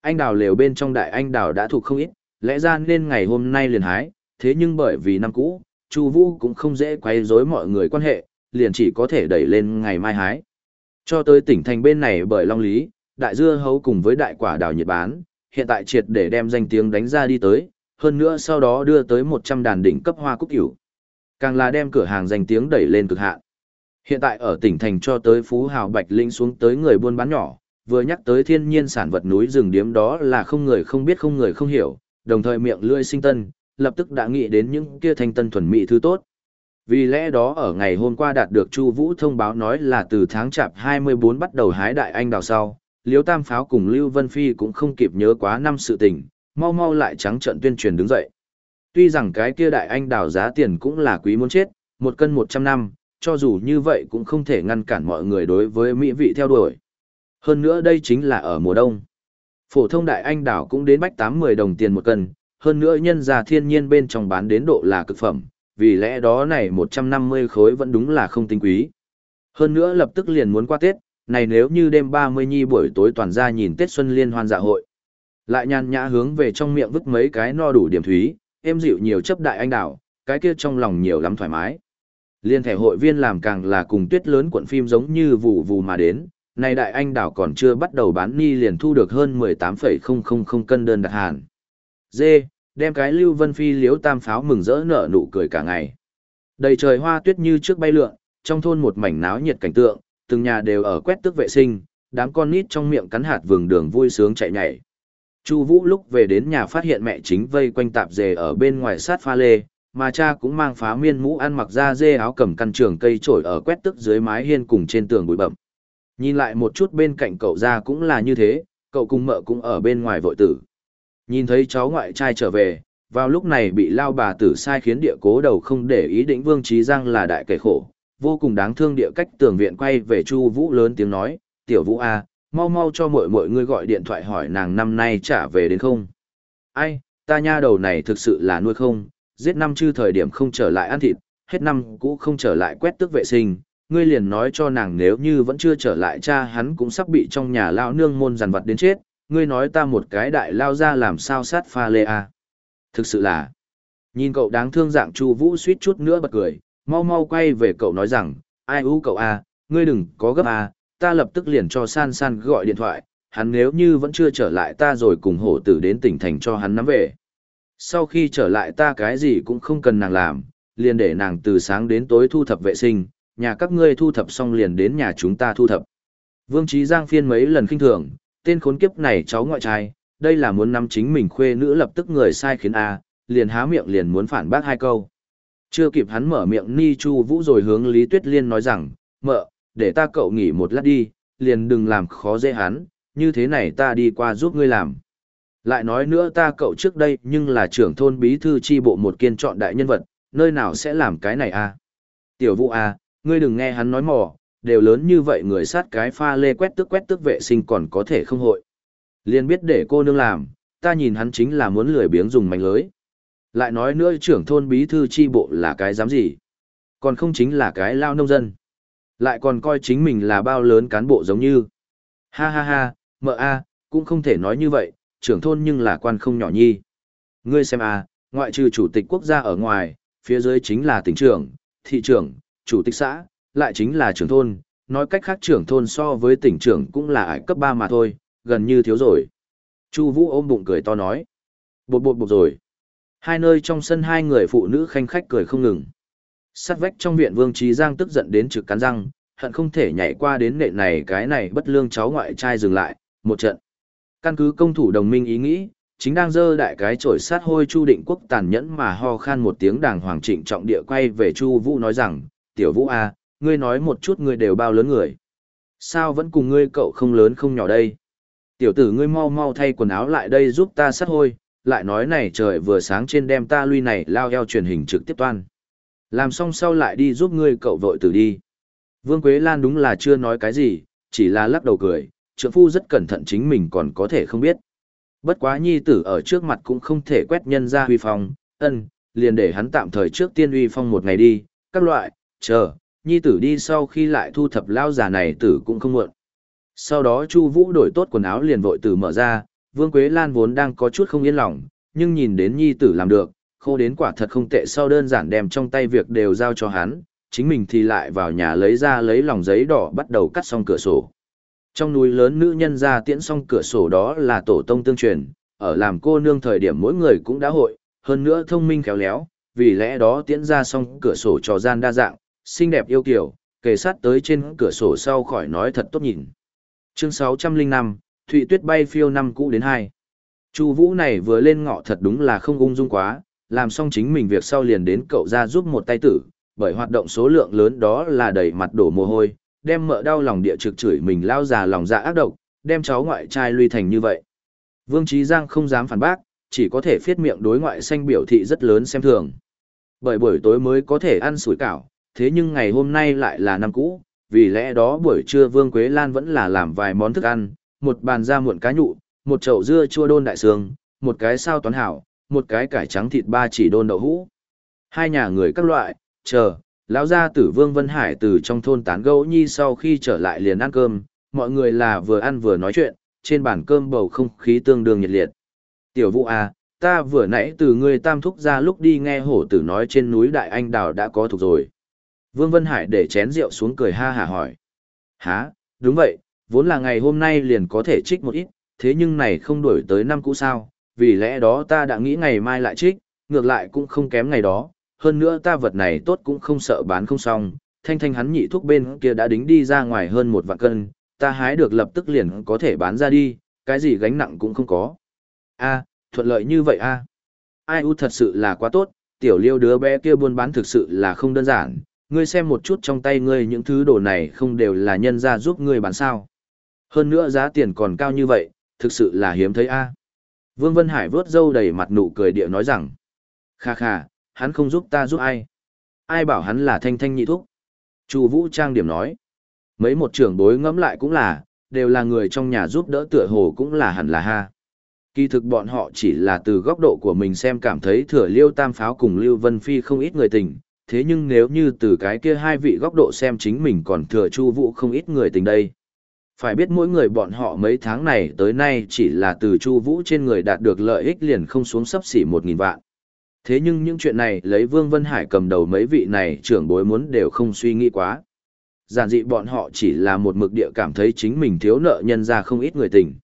Anh đào lều bên trong đại anh đào đã thuộc không ít, lẽ ra nên ngày hôm nay liền hái, thế nhưng bởi vì năm cũ, Chu Vũ cũng không dễ quấy rối mọi người quan hệ, liền chỉ có thể đẩy lên ngày mai hái. Cho tới tỉnh thành bên này bởi Long Lý, đại dưa hấu cùng với đại quả đào nhiệt bán, hiện tại triệt để đem danh tiếng đánh ra đi tới, hơn nữa sau đó đưa tới 100 đàn đỉnh cấp hoa cúc hữu. Càng là đem cửa hàng danh tiếng đẩy lên cực hạn. Hiện tại ở tỉnh thành cho tới Phú Hào Bạch Linh xuống tới người buôn bán nhỏ, vừa nhắc tới thiên nhiên sản vật núi rừng điếm đó là không người không biết không người không hiểu, đồng thời miệng lưỡi sinh tân, lập tức đã nghĩ đến những kia thanh tân thuần mỹ thứ tốt. Vì lẽ đó ở ngày hôm qua đạt được Chu Vũ thông báo nói là từ tháng chạp 24 bắt đầu hái đại anh đào sau, Liễu Tam Pháo cùng Lưu Vân Phi cũng không kịp nhớ quá năm sự tình, mau mau lại trắng trợn tuyên truyền đứng dậy. Tuy rằng cái kia đại anh đào giá tiền cũng là quý muốn chết, một cân 100 năm, cho dù như vậy cũng không thể ngăn cản mọi người đối với mỹ vị theo đuổi. Hơn nữa đây chính là ở mùa đông. Phổ thông đại anh đào cũng đến bách 8-10 đồng tiền một cân, hơn nữa nhân gia thiên nhiên bên trong bán đến độ là cực phẩm, vì lẽ đó này 150 khối vẫn đúng là không tinh quý. Hơn nữa lập tức liền muốn qua Tết, này nếu như đêm 30 nhi buổi tối toàn ra nhìn Tết Xuân Liên hoan dạ hội. Lại nhàn nhã hướng về trong miệng vứt mấy cái no đủ điểm thúy, êm dịu nhiều chấp đại anh đào, cái kia trong lòng nhiều lắm thoải mái. Liên thẻ hội viên làm càng là cùng tuyết lớn cuộn phim giống như vụ vù mà đến, này đại anh đảo còn chưa bắt đầu bán ni liền thu được hơn 18,000 cân đơn đặt hàng. Dê, đem cái Lưu Vân Phi liếu tam pháo mừng rỡ nở nụ cười cả ngày. Đầy trời hoa tuyết như trước bay lượn, trong thôn một mảnh náo nhiệt cảnh tượng, từng nhà đều ở quét tước vệ sinh, đám con nít trong miệng cắn hạt vườn đường vui sướng chạy nhảy. Chu Vũ lúc về đến nhà phát hiện mẹ chính vây quanh tạp dề ở bên ngoài sát pha lê, mà cha cũng mang phá miên mũ ăn mặc da dê áo cầm căn trường cây trổi ở quét tức dưới mái hiên cùng trên tường bụi bậm. Nhìn lại một chút bên cạnh cậu ra cũng là như thế, cậu cùng mợ cũng ở bên ngoài vội tử. Nhìn thấy cháu ngoại trai trở về, vào lúc này bị lao bà tử sai khiến địa cố đầu không để ý định Vương Trí Giang là đại kẻ khổ, vô cùng đáng thương địa cách tường viện quay về Chu Vũ lớn tiếng nói, "Tiểu Vũ a, mau mau cho mọi mọi người gọi điện thoại hỏi nàng năm nay trả về đến không?" "Ai, ta nha đầu này thực sự là nuôi không, giết năm chư thời điểm không trở lại ăn thịt, hết năm cũ không trở lại quét tước vệ sinh." Ngươi liền nói cho nàng nếu như vẫn chưa trở lại cha hắn cũng sắp bị trong nhà lao nương môn giàn vật đến chết, ngươi nói ta một cái đại lao ra làm sao sát pha lê a Thực sự là, nhìn cậu đáng thương dạng Chu Vũ suýt chút nữa bật cười, mau mau quay về cậu nói rằng, ai u cậu a, ngươi đừng có gấp a, ta lập tức liền cho San San gọi điện thoại, hắn nếu như vẫn chưa trở lại ta rồi cùng hổ tử đến tỉnh thành cho hắn nắm về. Sau khi trở lại ta cái gì cũng không cần nàng làm, liền để nàng từ sáng đến tối thu thập vệ sinh, nhà các ngươi thu thập xong liền đến nhà chúng ta thu thập. Vương Trí Giang phiên mấy lần kinh thường, tên khốn kiếp này cháu ngoại trai, đây là muốn nắm chính mình khuê nữ lập tức người sai khiến A, liền há miệng liền muốn phản bác hai câu. Chưa kịp hắn mở miệng Ni Chu Vũ rồi hướng Lý Tuyết Liên nói rằng, mợ, để ta cậu nghỉ một lát đi, liền đừng làm khó dễ hắn, như thế này ta đi qua giúp ngươi làm. Lại nói nữa ta cậu trước đây nhưng là trưởng thôn bí thư chi bộ một kiên chọn đại nhân vật, nơi nào sẽ làm cái này a? Tiểu Vũ a, ngươi đừng nghe hắn nói mò, đều lớn như vậy người sát cái pha lê quét tước quét tước vệ sinh còn có thể không hội. Liên biết để cô nương làm, ta nhìn hắn chính là muốn lười biếng dùng mảnh lưới. Lại nói nữa trưởng thôn bí thư chi bộ là cái dám gì? Còn không chính là cái lao nông dân. Lại còn coi chính mình là bao lớn cán bộ giống như. Ha ha ha, mợ a, cũng không thể nói như vậy, trưởng thôn nhưng là quan không nhỏ nhi. Ngươi xem a, ngoại trừ chủ tịch quốc gia ở ngoài, phía dưới chính là tỉnh trưởng, thị trưởng, chủ tịch xã, lại chính là trưởng thôn, nói cách khác trưởng thôn so với tỉnh trưởng cũng là ải cấp 3 mà thôi, gần như thiếu rồi. Chu Vũ ôm bụng cười to nói. Bột bột bột rồi. Hai nơi trong sân hai người phụ nữ khanh khách cười không ngừng. Sát vách trong viện Vương Trí Giang tức giận đến trực cắn răng, hận không thể nhảy qua đến nệ này cái này bất lương cháu ngoại trai dừng lại, một trận. Căn cứ công thủ đồng minh ý nghĩ, chính đang dơ đại cái chổi sát hôi Chu Định Quốc tàn nhẫn mà ho khan một tiếng đàng hoàng trịnh trọng địa quay về Chu Vũ nói rằng, "Tiểu Vũ a, ngươi nói một chút ngươi đều bao lớn người. Sao vẫn cùng ngươi cậu không lớn không nhỏ đây? Tiểu tử ngươi mau mau thay quần áo lại đây giúp ta sát hôi, lại nói này trời vừa sáng trên đem ta lui này lao eo truyền hình trực tiếp toan. Làm xong sau lại đi giúp ngươi cậu vội tử đi. Vương Quế Lan đúng là chưa nói cái gì, chỉ là lắc đầu cười, trượng phu rất cẩn thận chính mình còn có thể không biết. Bất quá nhi tử ở trước mặt cũng không thể quét nhân ra huy phong, ân, liền để hắn tạm thời trước tiên uy phong một ngày đi, các loại, chờ, nhi tử đi sau khi lại thu thập lao già này tử cũng không muộn. Sau đó Chu Vũ đổi tốt quần áo liền vội tử mở ra, Vương Quế Lan vốn đang có chút không yên lòng, nhưng nhìn đến nhi tử làm được, khô đến quả thật không tệ sau đơn giản đem trong tay việc đều giao cho hắn, chính mình thì lại vào nhà lấy ra lấy lòng giấy đỏ bắt đầu cắt xong cửa sổ. Trong núi lớn nữ nhân ra tiễn xong cửa sổ đó là tổ tông tương truyền, ở làm cô nương thời điểm mỗi người cũng đã hội, hơn nữa thông minh khéo léo, vì lẽ đó tiễn ra xong cửa sổ trò gian đa dạng, xinh đẹp yêu kiều, kề sát tới trên cửa sổ sau khỏi nói thật tốt nhìn. Chương 605, Thụy Tuyết bay phiêu năm cũ đến hai. Chu Vũ này vừa lên ngọ thật đúng là không ung dung quá, làm xong chính mình việc sau liền đến cậu ra giúp một tay tử, bởi hoạt động số lượng lớn đó là đầy mặt đổ mồ hôi, đem mợ đau lòng địa trực chửi mình lao già lòng dạ ác độc, đem cháu ngoại trai lui thành như vậy. Vương Trí Giang không dám phản bác, chỉ có thể phiết miệng đối ngoại xanh biểu thị rất lớn xem thường. Bởi buổi tối mới có thể ăn sủi cảo, thế nhưng ngày hôm nay lại là năm cũ, vì lẽ đó buổi trưa Vương Quế Lan vẫn là làm vài món thức ăn, một bàn da muộn cá nhụ, một chậu dưa chua đôn đại sương, một cái sao toán hảo, một cái cải trắng thịt ba chỉ đôn đậu hũ. Hai nhà người các loại, chờ, lão gia tử Vương Vân Hải từ trong thôn tán gẫu nhi sau khi trở lại liền ăn cơm, mọi người là vừa ăn vừa nói chuyện, trên bàn cơm bầu không khí tương đương nhiệt liệt. Tiểu Vũ à, ta vừa nãy từ người tam thúc ra lúc đi nghe hổ tử nói trên núi Đại Anh Đào đã có thuộc rồi. Vương Vân Hải để chén rượu xuống cười ha hả hỏi. há, đúng vậy, vốn là ngày hôm nay liền có thể trích một ít, thế nhưng này không đổi tới năm cũ sao, vì lẽ đó ta đã nghĩ ngày mai lại trích, ngược lại cũng không kém ngày đó, hơn nữa ta vật này tốt cũng không sợ bán không xong, thanh thanh hắn nhị thuốc bên kia đã đính đi ra ngoài hơn một vạn cân, ta hái được lập tức liền có thể bán ra đi, cái gì gánh nặng cũng không có. a thuận lợi như vậy a. Ai u thật sự là quá tốt, tiểu liêu đứa bé kia buôn bán thực sự là không đơn giản, ngươi xem một chút trong tay ngươi những thứ đồ này không đều là nhân ra giúp ngươi bán sao. Hơn nữa giá tiền còn cao như vậy, thực sự là hiếm thấy a Vương Vân Hải vớt râu đầy mặt nụ cười địa nói rằng, kha kha, hắn không giúp ta giúp ai. Ai bảo hắn là thanh thanh nhị thúc. Chu Vũ Trang điểm nói, mấy một trưởng bối ngẫm lại cũng là, đều là người trong nhà giúp đỡ tựa hồ cũng là hẳn là ha. Kỳ thực bọn họ chỉ là từ góc độ của mình xem cảm thấy thừa liêu tam pháo cùng Lưu Vân Phi không ít người tình, thế nhưng nếu như từ cái kia hai vị góc độ xem chính mình còn thừa chu vũ không ít người tình đây. Phải biết mỗi người bọn họ mấy tháng này tới nay chỉ là từ chu vũ trên người đạt được lợi ích liền không xuống sấp xỉ một nghìn vạn. Thế nhưng những chuyện này lấy Vương Vân Hải cầm đầu mấy vị này trưởng bối muốn đều không suy nghĩ quá. Giản dị bọn họ chỉ là một mực địa cảm thấy chính mình thiếu nợ nhân ra không ít người tình.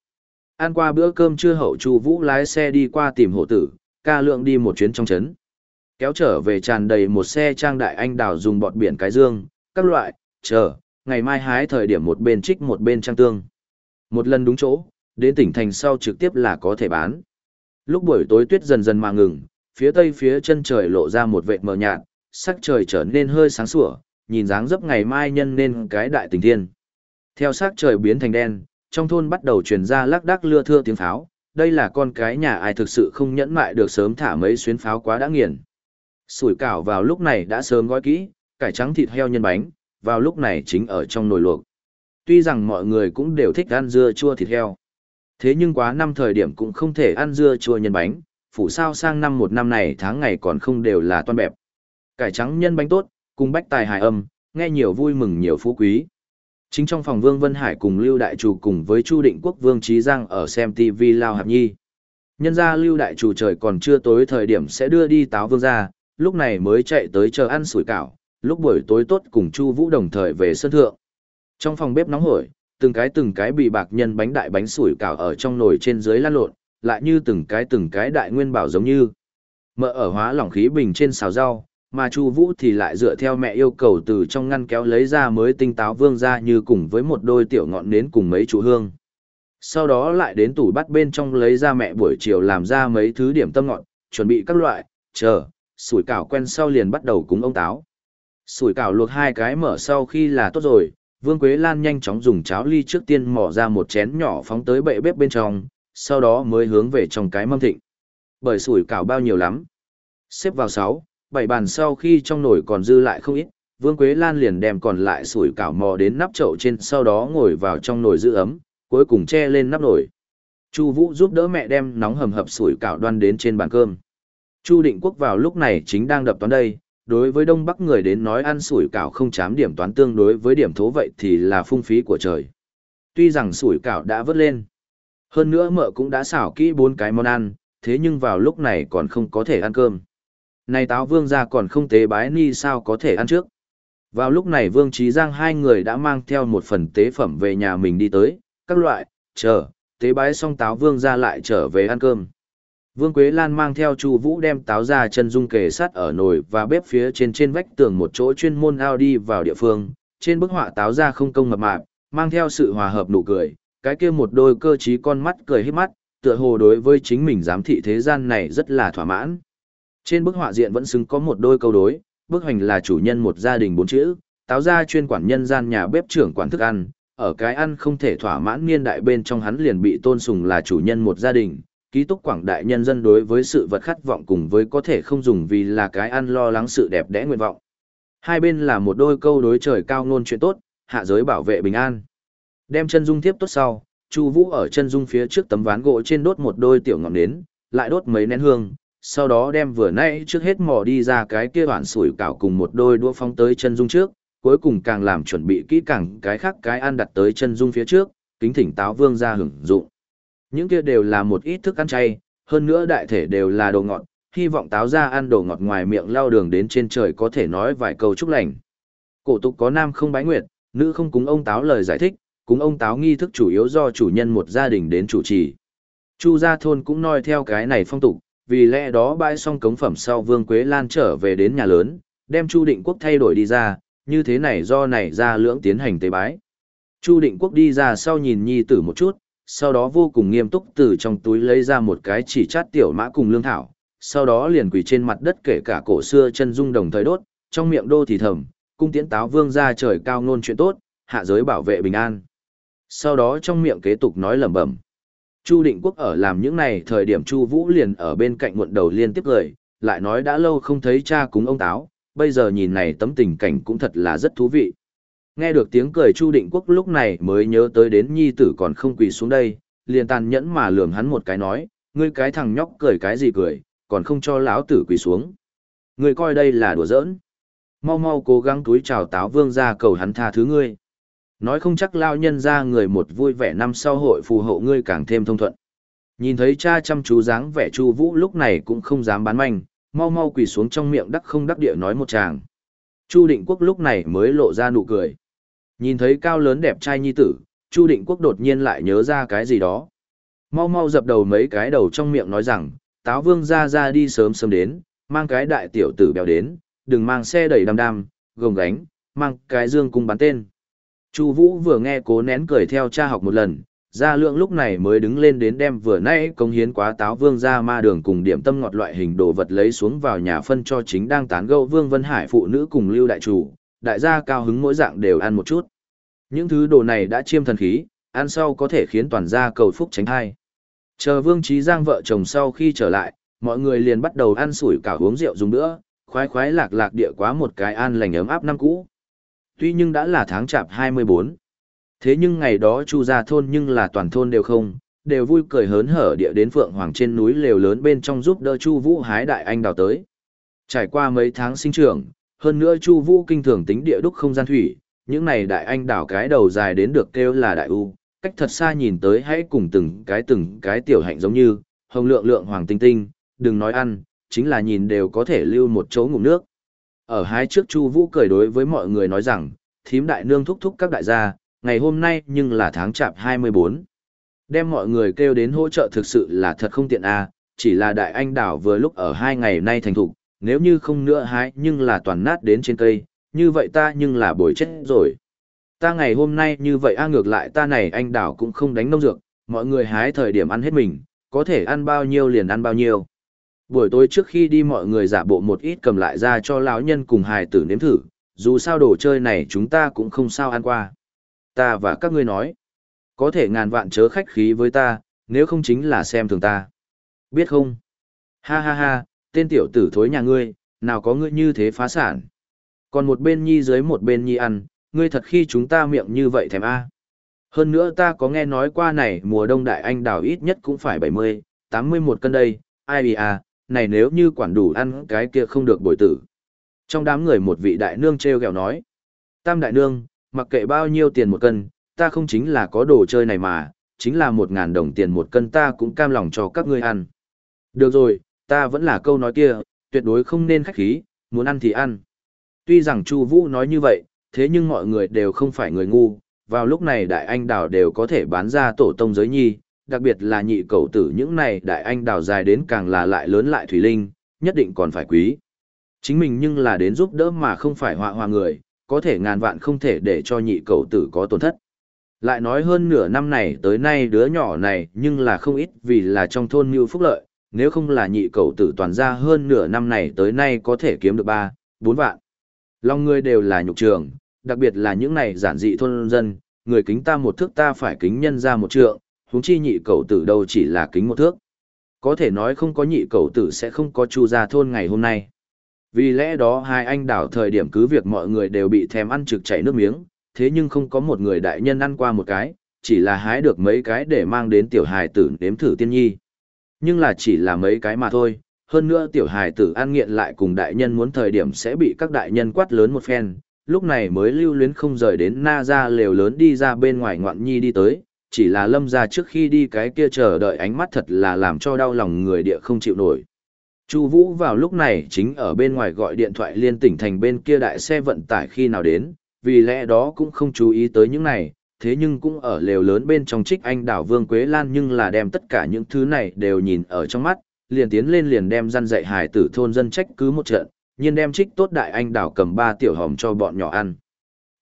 Ăn qua bữa cơm trưa hậu Chu Vũ lái xe đi qua tìm hộ tử, ca lượng đi một chuyến trong trấn. Kéo trở về tràn đầy một xe trang đại anh đào dùng bọt biển cái dương, các loại, chờ, ngày mai hái thời điểm một bên trích một bên trang tương. Một lần đúng chỗ, đến tỉnh thành sau trực tiếp là có thể bán. Lúc buổi tối tuyết dần dần mà ngừng, phía tây phía chân trời lộ ra một vệt mờ nhạt, sắc trời trở nên hơi sáng sủa, nhìn dáng dấp ngày mai nhân nên cái đại tình thiên. Theo sắc trời biến thành đen, trong thôn bắt đầu truyền ra lác đác lưa thưa tiếng pháo, đây là con cái nhà ai thực sự không nhẫn mại được sớm thả mấy xuyến pháo quá đã nghiền. Sủi cảo vào lúc này đã sớm gói kỹ, cải trắng thịt heo nhân bánh, vào lúc này chính ở trong nồi luộc. Tuy rằng mọi người cũng đều thích ăn dưa chua thịt heo. Thế nhưng quá năm thời điểm cũng không thể ăn dưa chua nhân bánh, phủ sao sang năm một năm này tháng ngày còn không đều là toan bẹp. Cải trắng nhân bánh tốt, cùng bách tài hài âm, nghe nhiều vui mừng nhiều phú quý. Chính trong phòng Vương Vân Hải cùng Lưu Đại Chủ cùng với Chu Định Quốc Vương Trí Giang ở xem TV Lao Hạp Nhi. Nhân ra Lưu Đại Chủ trời còn chưa tối thời điểm sẽ đưa đi táo vương ra, lúc này mới chạy tới chờ ăn sủi cảo, lúc buổi tối tốt cùng Chu Vũ đồng thời về sân thượng. Trong phòng bếp nóng hổi, từng cái từng cái bị bạc nhân bánh đại bánh sủi cảo ở trong nồi trên dưới lăn lộn, lại như từng cái từng cái đại nguyên bảo giống như. mẹ ở hóa lỏng khí bình trên xào rau, mà Chu Vũ thì lại dựa theo mẹ yêu cầu từ trong ngăn kéo lấy ra mới tinh táo vương ra như cùng với một đôi tiểu ngọn nến cùng mấy chú hương. Sau đó lại đến tủ bắt bên trong lấy ra mẹ buổi chiều làm ra mấy thứ điểm tâm ngọn, chuẩn bị các loại, chờ, sủi cảo quen sau liền bắt đầu cúng ông táo. Sủi cảo luộc hai cái mở sau khi là tốt rồi, Vương Quế Lan nhanh chóng dùng cháo ly trước tiên mỏ ra một chén nhỏ phóng tới bệ bếp bên trong, sau đó mới hướng về trong cái mâm thịnh. Bởi sủi cảo bao nhiêu lắm. Xếp vào sáu, bảy bàn sau khi trong nồi còn dư lại không ít, Vương Quế Lan liền đem còn lại sủi cảo mò đến nắp chậu trên sau đó ngồi vào trong nồi giữ ấm, cuối cùng che lên nắp nồi. Chu Vũ giúp đỡ mẹ đem nóng hầm hập sủi cảo đoan đến trên bàn cơm. Chu Định Quốc vào lúc này chính đang đập toán đây, đối với Đông Bắc người đến nói ăn sủi cảo không chám điểm toán tương đối với điểm thố vậy thì là phung phí của trời. Tuy rằng sủi cảo đã vớt lên, Hơn nữa mợ cũng đã xảo kỹ bốn cái món ăn, thế nhưng vào lúc này còn không có thể ăn cơm. Này táo vương ra còn không tế bái ni sao có thể ăn trước. Vào lúc này Vương Trí Giang hai người đã mang theo một phần tế phẩm về nhà mình đi tới, các loại, chờ, tế bái xong táo vương ra lại trở về ăn cơm. Vương Quế Lan mang theo Chu Vũ đem táo ra chân dung kề sát ở nồi và bếp phía trên trên vách tường một chỗ chuyên môn ao đi vào địa phương, trên bức họa táo ra không công mập mạp, mang theo sự hòa hợp nụ cười, cái kia một đôi cơ trí con mắt cười hết mắt, tựa hồ đối với chính mình giám thị thế gian này rất là thỏa mãn. Trên bức họa diện vẫn xứng có một đôi câu đối, bức hoành là chủ nhân một gia đình bốn chữ, táo ra chuyên quản nhân gian nhà bếp trưởng quản thức ăn, ở cái ăn không thể thỏa mãn niên đại bên trong hắn liền bị tôn sùng là chủ nhân một gia đình, ký túc quảng đại nhân dân đối với sự vật khát vọng cùng với có thể không dùng vì là cái ăn lo lắng sự đẹp đẽ nguyện vọng. Hai bên là một đôi câu đối trời cao ngôn chuyện tốt, hạ giới bảo vệ bình an. Đem chân dung tiếp tốt sau, Chu Vũ ở chân dung phía trước tấm ván gỗ trên đốt một đôi tiểu ngọn nến, lại đốt mấy nén hương, sau đó đem vừa nãy trước hết mò đi ra cái kia bản sủi cảo cùng một đôi đũa phóng tới chân dung trước, cuối cùng càng làm chuẩn bị kỹ càng cái khác cái ăn đặt tới chân dung phía trước, kính thỉnh táo vương ra hưởng dụng. Những kia đều là một ít thức ăn chay, hơn nữa đại thể đều là đồ ngọt, hy vọng táo ra ăn đồ ngọt ngoài miệng lao đường đến trên trời có thể nói vài câu chúc lành. Cổ tục có nam không bái nguyệt, nữ không cúng ông táo lời giải thích, cúng ông táo nghi thức chủ yếu do chủ nhân một gia đình đến chủ trì. Chu gia thôn cũng noi theo cái này phong tục, vì lẽ đó bãi xong cống phẩm sau Vương Quế Lan trở về đến nhà lớn, đem Chu Định Quốc thay đổi đi ra, như thế này do này ra lưỡng tiến hành tế bái. Chu Định Quốc đi ra sau nhìn nhi tử một chút, sau đó vô cùng nghiêm túc từ trong túi lấy ra một cái chỉ chát tiểu mã cùng lương thảo, sau đó liền quỳ trên mặt đất kể cả cổ xưa chân dung đồng thời đốt, trong miệng đô thì thầm, cung tiễn táo vương ra trời cao ngôn chuyện tốt, hạ giới bảo vệ bình an. Sau đó trong miệng kế tục nói lẩm bẩm. Chu Định Quốc ở làm những này thời điểm Chu Vũ liền ở bên cạnh muộn đầu liên tiếp cười, lại nói đã lâu không thấy cha cúng ông táo, bây giờ nhìn này tấm tình cảnh cũng thật là rất thú vị. Nghe được tiếng cười Chu Định Quốc lúc này mới nhớ tới đến nhi tử còn không quỳ xuống đây, liền tàn nhẫn mà lườm hắn một cái nói, ngươi cái thằng nhóc cười cái gì cười, còn không cho lão tử quỳ xuống. Ngươi coi đây là đùa giỡn. Mau mau cố gắng túi chào táo vương ra cầu hắn tha thứ ngươi. Nói không chắc lao nhân ra người một vui vẻ năm sau hội phù hộ ngươi càng thêm thông thuận. Nhìn thấy cha chăm chú dáng vẻ Chu Vũ lúc này cũng không dám bán manh, mau mau quỳ xuống trong miệng đắc không đắc địa nói một tràng. Chu Định Quốc lúc này mới lộ ra nụ cười. Nhìn thấy cao lớn đẹp trai nhi tử, Chu Định Quốc đột nhiên lại nhớ ra cái gì đó. Mau mau dập đầu mấy cái đầu trong miệng nói rằng, táo vương ra ra đi sớm sớm đến, mang cái đại tiểu tử béo đến, đừng mang xe đẩy đam đam, gồng gánh, mang cái dương cung bắn tên. Chu Vũ vừa nghe cố nén cười theo cha học một lần, Gia Lượng lúc này mới đứng lên đến đem vừa nãy công hiến quá táo vương ra ma đường cùng điểm tâm ngọt loại hình đồ vật lấy xuống vào nhà phân cho chính đang tán gẫu Vương Vân Hải phụ nữ cùng Lưu đại chủ, đại gia cao hứng mỗi dạng đều ăn một chút. Những thứ đồ này đã chiêm thần khí, ăn sau có thể khiến toàn gia cầu phúc tránh thai. Chờ Vương Trí Giang vợ chồng sau khi trở lại, mọi người liền bắt đầu ăn sủi cả uống rượu dùng nữa, khoái khoái lạc lạc địa quá một cái an lành ấm áp năm cũ. Tuy nhưng đã là tháng chạp 24. Thế nhưng ngày đó Chu gia thôn nhưng là toàn thôn đều không, đều vui cười hớn hở địa đến Phượng Hoàng trên núi lều lớn bên trong giúp đỡ Chu Vũ hái đại anh đào tới. Trải qua mấy tháng sinh trưởng, hơn nữa Chu Vũ kinh thường tính địa đúc không gian thủy, những này đại anh đảo cái đầu dài đến được kêu là đại u, cách thật xa nhìn tới hãy cùng từng cái từng cái tiểu hạnh giống như, hồng lượng lượng hoàng tinh tinh, đừng nói ăn, chính là nhìn đều có thể lưu một chỗ ngụm nước. Ở hai trước Chu Vũ cười đối với mọi người nói rằng, thím đại nương thúc thúc các đại gia, ngày hôm nay nhưng là tháng chạp 24. Đem mọi người kêu đến hỗ trợ thực sự là thật không tiện a, chỉ là đại anh đảo vừa lúc ở hai ngày nay thành thục, nếu như không nữa hái nhưng là toàn nát đến trên cây, như vậy ta nhưng là bồi chết rồi. Ta ngày hôm nay như vậy a ngược lại ta này anh đảo cũng không đánh nông dược, mọi người hái thời điểm ăn hết mình, có thể ăn bao nhiêu liền ăn bao nhiêu. Buổi tối trước khi đi mọi người giả bộ một ít cầm lại ra cho lão nhân cùng hài tử nếm thử, dù sao đồ chơi này chúng ta cũng không sao ăn qua. Ta và các ngươi nói, có thể ngàn vạn chớ khách khí với ta, nếu không chính là xem thường ta. Biết không? Ha ha ha, tên tiểu tử thối nhà ngươi, nào có ngươi như thế phá sản. Còn một bên nhi dưới một bên nhi ăn, ngươi thật khi chúng ta miệng như vậy thèm a. Hơn nữa ta có nghe nói qua này mùa đông đại anh đào ít nhất cũng phải 70, 80 một cân đây, ai à, này nếu như quản đủ ăn cái kia không được bồi tử. Trong đám người một vị đại nương treo gẹo nói, tam đại nương, mặc kệ bao nhiêu tiền một cân, ta không chính là có đồ chơi này mà, chính là một ngàn đồng tiền một cân ta cũng cam lòng cho các ngươi ăn. Được rồi, ta vẫn là câu nói kia, tuyệt đối không nên khách khí, muốn ăn thì ăn. Tuy rằng Chu Vũ nói như vậy, thế nhưng mọi người đều không phải người ngu, vào lúc này đại anh đào đều có thể bán ra tổ tông giới nhi, đặc biệt là nhị cầu tử những này đại anh đào dài đến càng là lại lớn lại thủy linh, nhất định còn phải quý. Chính mình nhưng là đến giúp đỡ mà không phải họa hòa người, có thể ngàn vạn không thể để cho nhị cầu tử có tổn thất. Lại nói hơn nửa năm này tới nay đứa nhỏ này nhưng là không ít vì là trong thôn mưu phúc lợi, nếu không là nhị cầu tử toàn ra hơn nửa năm này tới nay có thể kiếm được 3, 4 vạn. Lòng người đều là nhục trường, đặc biệt là những này giản dị thôn dân, người kính ta một thước ta phải kính nhân ra một trượng, huống chi nhị cầu tử đâu chỉ là kính một thước. Có thể nói không có nhị cầu tử sẽ không có chu gia thôn ngày hôm nay. Vì lẽ đó hai anh đảo thời điểm cứ việc mọi người đều bị thèm ăn trực chảy nước miếng, thế nhưng không có một người đại nhân ăn qua một cái, chỉ là hái được mấy cái để mang đến tiểu hài tử nếm thử tiên nhi. Nhưng là chỉ là mấy cái mà thôi, hơn nữa tiểu hài tử an nghiện lại cùng đại nhân muốn thời điểm sẽ bị các đại nhân quát lớn một phen, lúc này mới lưu luyến không rời đến na ra lều lớn đi ra bên ngoài ngoạn nhi đi tới, chỉ là lâm ra trước khi đi cái kia chờ đợi ánh mắt thật là làm cho đau lòng người địa không chịu nổi. Chu Vũ vào lúc này chính ở bên ngoài gọi điện thoại liên tỉnh thành bên kia đại xe vận tải khi nào đến, vì lẽ đó cũng không chú ý tới những này, thế nhưng cũng ở lều lớn bên trong trích anh đảo Vương Quế Lan nhưng là đem tất cả những thứ này đều nhìn ở trong mắt, liền tiến lên liền đem răn dạy hải tử thôn dân trách cứ một trận, nhiên đem trích tốt đại anh đảo cầm ba tiểu hòm cho bọn nhỏ ăn.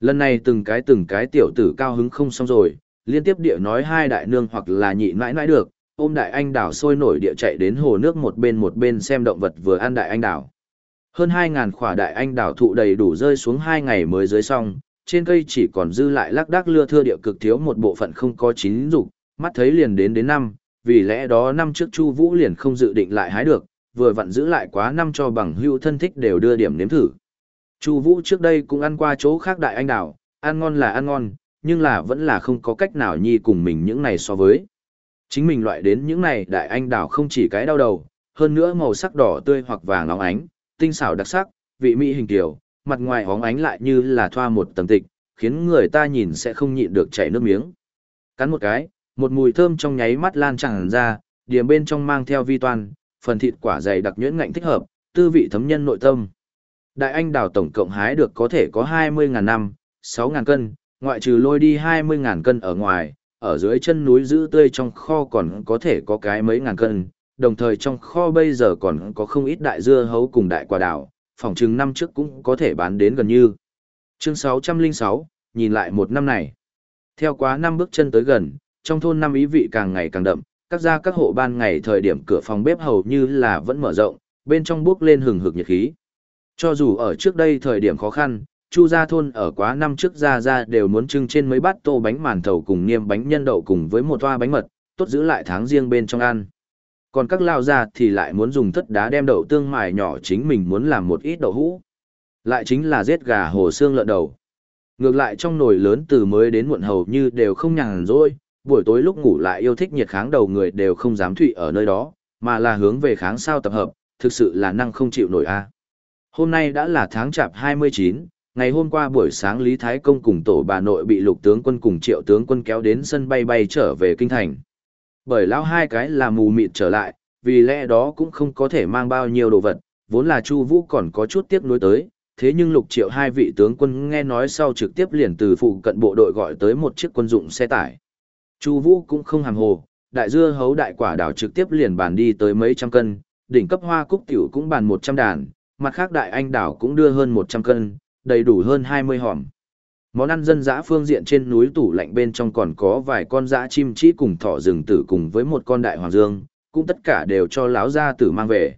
Lần này từng cái từng cái tiểu tử cao hứng không xong rồi, liên tiếp địa nói hai đại nương hoặc là nhị mãi mãi được, ôm đại anh đảo sôi nổi địa chạy đến hồ nước một bên một bên xem động vật vừa ăn đại anh đảo. Hơn 2.000 khỏa đại anh đảo thụ đầy đủ rơi xuống hai ngày mới dưới xong, trên cây chỉ còn dư lại lác đác lưa thưa địa cực thiếu một bộ phận không có chín dục, mắt thấy liền đến đến năm, vì lẽ đó năm trước Chu Vũ liền không dự định lại hái được, vừa vặn giữ lại quá năm cho bằng hữu thân thích đều đưa điểm nếm thử. Chu Vũ trước đây cũng ăn qua chỗ khác đại anh đảo, ăn ngon là ăn ngon, nhưng là vẫn là không có cách nào nhi cùng mình những này so với. Chính mình loại đến những này đại anh đảo không chỉ cái đau đầu, hơn nữa màu sắc đỏ tươi hoặc vàng óng ánh, tinh xảo đặc sắc, vị mỹ hình tiểu, mặt ngoài óng ánh lại như là thoa một tầng tịch, khiến người ta nhìn sẽ không nhịn được chảy nước miếng. Cắn một cái, một mùi thơm trong nháy mắt lan tràn ra, điểm bên trong mang theo vi toan, phần thịt quả dày đặc nhuyễn ngạnh thích hợp, tư vị thấm nhân nội tâm. Đại anh đào tổng cộng hái được có thể có 20.000 năm, 6.000 cân, ngoại trừ lôi đi 20.000 cân ở ngoài, ở dưới chân núi giữ tươi trong kho còn có thể có cái mấy ngàn cân, đồng thời trong kho bây giờ còn có không ít đại dưa hấu cùng đại quả đào, phòng chừng năm trước cũng có thể bán đến gần như. Chương 606, nhìn lại một năm này. Theo quá năm bước chân tới gần, trong thôn năm ý vị càng ngày càng đậm, các gia các hộ ban ngày thời điểm cửa phòng bếp hầu như là vẫn mở rộng, bên trong bước lên hừng hực nhiệt khí. Cho dù ở trước đây thời điểm khó khăn, Chu gia thôn ở quá năm trước gia gia đều muốn trưng trên mấy bát tô bánh màn thầu cùng niêm bánh nhân đậu cùng với một toa bánh mật, tốt giữ lại tháng riêng bên trong ăn. Còn các lao ra thì lại muốn dùng thất đá đem đậu tương mài nhỏ chính mình muốn làm một ít đậu hũ. Lại chính là giết gà hồ xương lợn đầu. Ngược lại trong nồi lớn từ mới đến muộn hầu như đều không nhàn rỗi, buổi tối lúc ngủ lại yêu thích nhiệt kháng đầu người đều không dám thụy ở nơi đó, mà là hướng về kháng sao tập hợp, thực sự là năng không chịu nổi a. Hôm nay đã là tháng chạp 29, ngày hôm qua buổi sáng Lý Thái Công cùng tổ bà nội bị lục tướng quân cùng triệu tướng quân kéo đến sân bay bay trở về kinh thành. Bởi lão hai cái là mù mịt trở lại, vì lẽ đó cũng không có thể mang bao nhiêu đồ vật, vốn là Chu Vũ còn có chút tiếc nuối tới, thế nhưng lục triệu hai vị tướng quân nghe nói sau trực tiếp liền từ phụ cận bộ đội gọi tới một chiếc quân dụng xe tải. Chu Vũ cũng không hàm hồ, đại dưa hấu đại quả đào trực tiếp liền bàn đi tới mấy trăm cân, đỉnh cấp hoa cúc tiểu cũng bàn 100 đàn, mặt khác đại anh đào cũng đưa hơn 100 cân, đầy đủ hơn 20 hòm. Món ăn dân dã phương diện trên núi tủ lạnh bên trong còn có vài con dã chim chỉ cùng thỏ rừng tử cùng với một con đại hoàng dương, cũng tất cả đều cho lão gia tử mang về.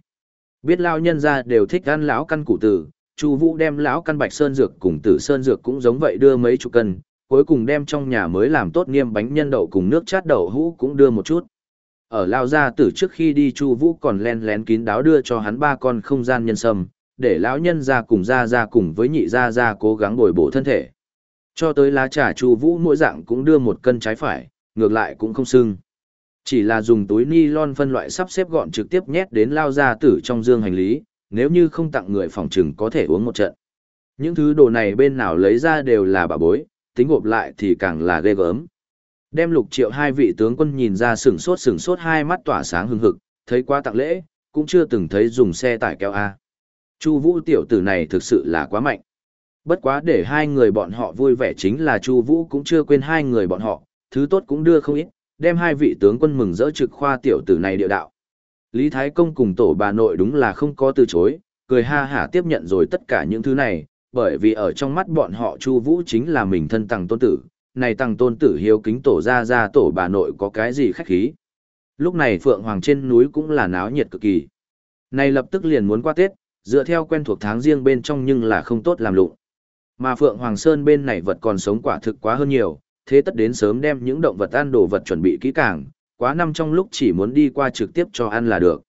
Biết lão nhân gia đều thích ăn lão căn củ tử, Chu Vũ đem lão căn bạch sơn dược cùng tử sơn dược cũng giống vậy đưa mấy chục cân, cuối cùng đem trong nhà mới làm tốt niêm bánh nhân đậu cùng nước chát đậu hũ cũng đưa một chút. Ở lao gia tử trước khi đi Chu Vũ còn len lén kín đáo đưa cho hắn ba con không gian nhân sâm, để lão nhân gia cùng gia gia cùng với nhị gia gia cố gắng bồi bổ thân thể. Cho tới lá trà Chu Vũ mỗi dạng cũng đưa một cân trái phải, ngược lại cũng không sưng. Chỉ là dùng túi ni lon phân loại sắp xếp gọn trực tiếp nhét đến lao gia tử trong dương hành lý, nếu như không tặng người phòng trừng có thể uống một trận. Những thứ đồ này bên nào lấy ra đều là bà bối, tính gộp lại thì càng là ghê gớm. Đem lục triệu hai vị tướng quân nhìn ra sửng sốt sửng sốt hai mắt tỏa sáng hưng hực, thấy quá tặng lễ, cũng chưa từng thấy dùng xe tải kéo A. Chu Vũ tiểu tử này thực sự là quá mạnh. Bất quá để hai người bọn họ vui vẻ chính là Chu Vũ cũng chưa quên hai người bọn họ, thứ tốt cũng đưa không ít, đem hai vị tướng quân mừng rỡ trực khoa tiểu tử này địa đạo. Lý Thái Công cùng tổ bà nội đúng là không có từ chối, cười ha hả tiếp nhận rồi tất cả những thứ này, bởi vì ở trong mắt bọn họ Chu Vũ chính là mình thân tăng tôn tử, này tăng tôn tử hiếu kính tổ gia gia tổ bà nội có cái gì khách khí. Lúc này Phượng Hoàng trên núi cũng là náo nhiệt cực kỳ. Này lập tức liền muốn qua Tết, dựa theo quen thuộc tháng riêng bên trong nhưng là không tốt làm lụng. Mà Phượng Hoàng Sơn bên này vật còn sống quả thực quá hơn nhiều, thế tất đến sớm đem những động vật ăn đồ vật chuẩn bị kỹ càng, quá năm trong lúc chỉ muốn đi qua trực tiếp cho ăn là được.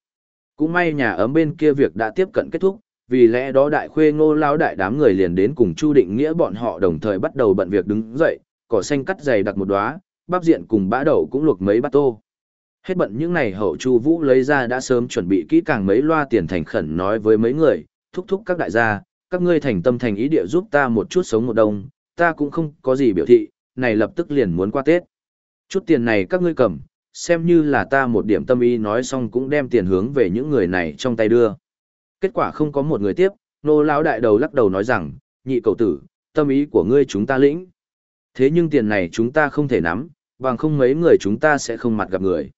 Cũng may nhà ấm bên kia việc đã tiếp cận kết thúc, vì lẽ đó đại khuê ngô lao đại đám người liền đến cùng Chu Định Nghĩa bọn họ đồng thời bắt đầu bận việc đứng dậy, cỏ xanh cắt dày đặt một đóa, bắp diện cùng bã đậu cũng luộc mấy bát tô. Hết bận những này hậu Chu Vũ lấy ra đã sớm chuẩn bị kỹ càng mấy loa tiền thành khẩn nói với mấy người, thúc thúc các đại gia, các ngươi thành tâm thành ý địa giúp ta một chút sống một đông, ta cũng không có gì biểu thị, này lập tức liền muốn qua Tết. Chút tiền này các ngươi cầm, xem như là ta một điểm tâm ý nói xong cũng đem tiền hướng về những người này trong tay đưa. Kết quả không có một người tiếp, nô lão đại đầu lắc đầu nói rằng, nhị cầu tử, tâm ý của ngươi chúng ta lĩnh. Thế nhưng tiền này chúng ta không thể nắm, bằng không mấy người chúng ta sẽ không mặt gặp người.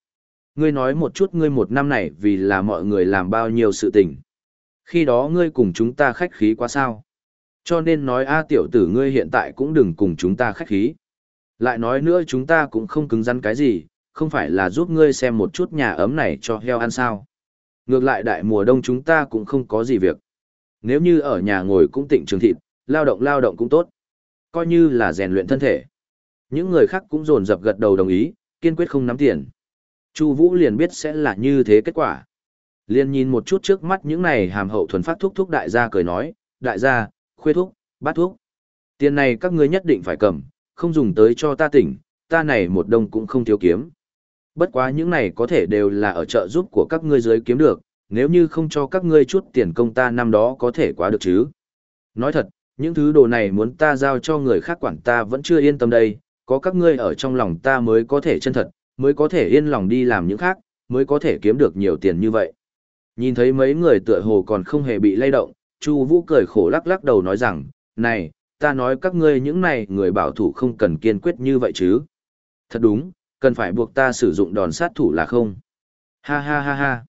Ngươi nói một chút ngươi một năm này vì là mọi người làm bao nhiêu sự tình. Khi đó ngươi cùng chúng ta khách khí quá sao. Cho nên nói a tiểu tử ngươi hiện tại cũng đừng cùng chúng ta khách khí. Lại nói nữa chúng ta cũng không cứng rắn cái gì, không phải là giúp ngươi xem một chút nhà ấm này cho heo ăn sao. Ngược lại đại mùa đông chúng ta cũng không có gì việc. Nếu như ở nhà ngồi cũng tịnh trường thịt, lao động lao động cũng tốt. Coi như là rèn luyện thân thể. Những người khác cũng dồn dập gật đầu đồng ý, kiên quyết không nắm tiền. Chu Vũ liền biết sẽ là như thế kết quả. Liên nhìn một chút trước mắt những này hàm hậu thuần phát thúc thúc đại gia cười nói, đại gia, khuê thúc, bát thúc. Tiền này các ngươi nhất định phải cầm, không dùng tới cho ta tỉnh, ta này một đông cũng không thiếu kiếm. Bất quá những này có thể đều là ở trợ giúp của các ngươi dưới kiếm được, nếu như không cho các ngươi chút tiền công ta năm đó có thể quá được chứ. Nói thật, những thứ đồ này muốn ta giao cho người khác quản ta vẫn chưa yên tâm đây, có các ngươi ở trong lòng ta mới có thể chân thật, mới có thể yên lòng đi làm những khác, mới có thể kiếm được nhiều tiền như vậy. Nhìn thấy mấy người tựa hồ còn không hề bị lay động, Chu Vũ cười khổ lắc lắc đầu nói rằng, này, ta nói các ngươi những này người bảo thủ không cần kiên quyết như vậy chứ. Thật đúng, cần phải buộc ta sử dụng đòn sát thủ là không. Ha ha ha ha.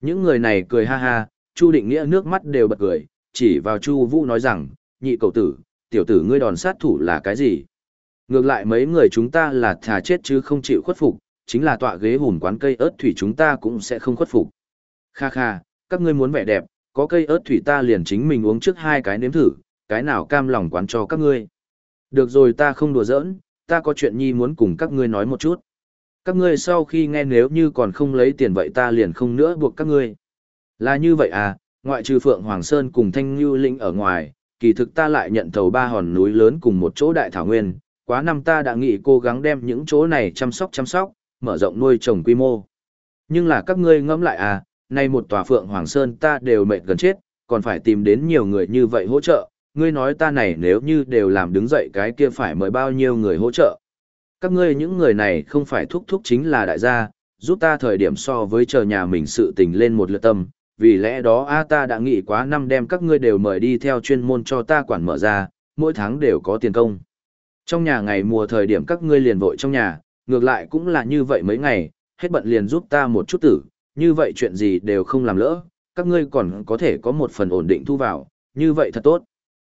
Những người này cười ha ha, Chu Định Nghĩa nước mắt đều bật cười, chỉ vào Chu Vũ nói rằng, nhị cậu tử, tiểu tử ngươi đòn sát thủ là cái gì? Ngược lại mấy người chúng ta là thà chết chứ không chịu khuất phục, chính là tọa ghế hùn quán cây ớt thủy chúng ta cũng sẽ không khuất phục. Kha kha, các ngươi muốn vẻ đẹp, có cây ớt thủy ta liền chính mình uống trước hai cái nếm thử, cái nào cam lòng quán cho các ngươi. Được rồi ta không đùa giỡn, ta có chuyện nhi muốn cùng các ngươi nói một chút. Các ngươi sau khi nghe nếu như còn không lấy tiền vậy ta liền không nữa buộc các ngươi. Là như vậy à, ngoại trừ Phượng Hoàng Sơn cùng Thanh Như Linh ở ngoài, kỳ thực ta lại nhận thầu ba hòn núi lớn cùng một chỗ đại thảo nguyên, quá năm ta đã nghĩ cố gắng đem những chỗ này chăm sóc chăm sóc, mở rộng nuôi trồng quy mô. Nhưng là các ngươi ngẫm lại à, nay một tòa Phượng Hoàng Sơn ta đều mệt gần chết, còn phải tìm đến nhiều người như vậy hỗ trợ, ngươi nói ta này nếu như đều làm đứng dậy cái kia phải mời bao nhiêu người hỗ trợ. Các ngươi những người này không phải thúc thúc chính là đại gia, giúp ta thời điểm so với chờ nhà mình sự tình lên một lượt tâm, vì lẽ đó a ta đã nghĩ quá năm đem các ngươi đều mời đi theo chuyên môn cho ta quản mở ra, mỗi tháng đều có tiền công. Trong nhà ngày mùa thời điểm các ngươi liền vội trong nhà, ngược lại cũng là như vậy mấy ngày, hết bận liền giúp ta một chút tử, như vậy chuyện gì đều không làm lỡ, các ngươi còn có thể có một phần ổn định thu vào, như vậy thật tốt.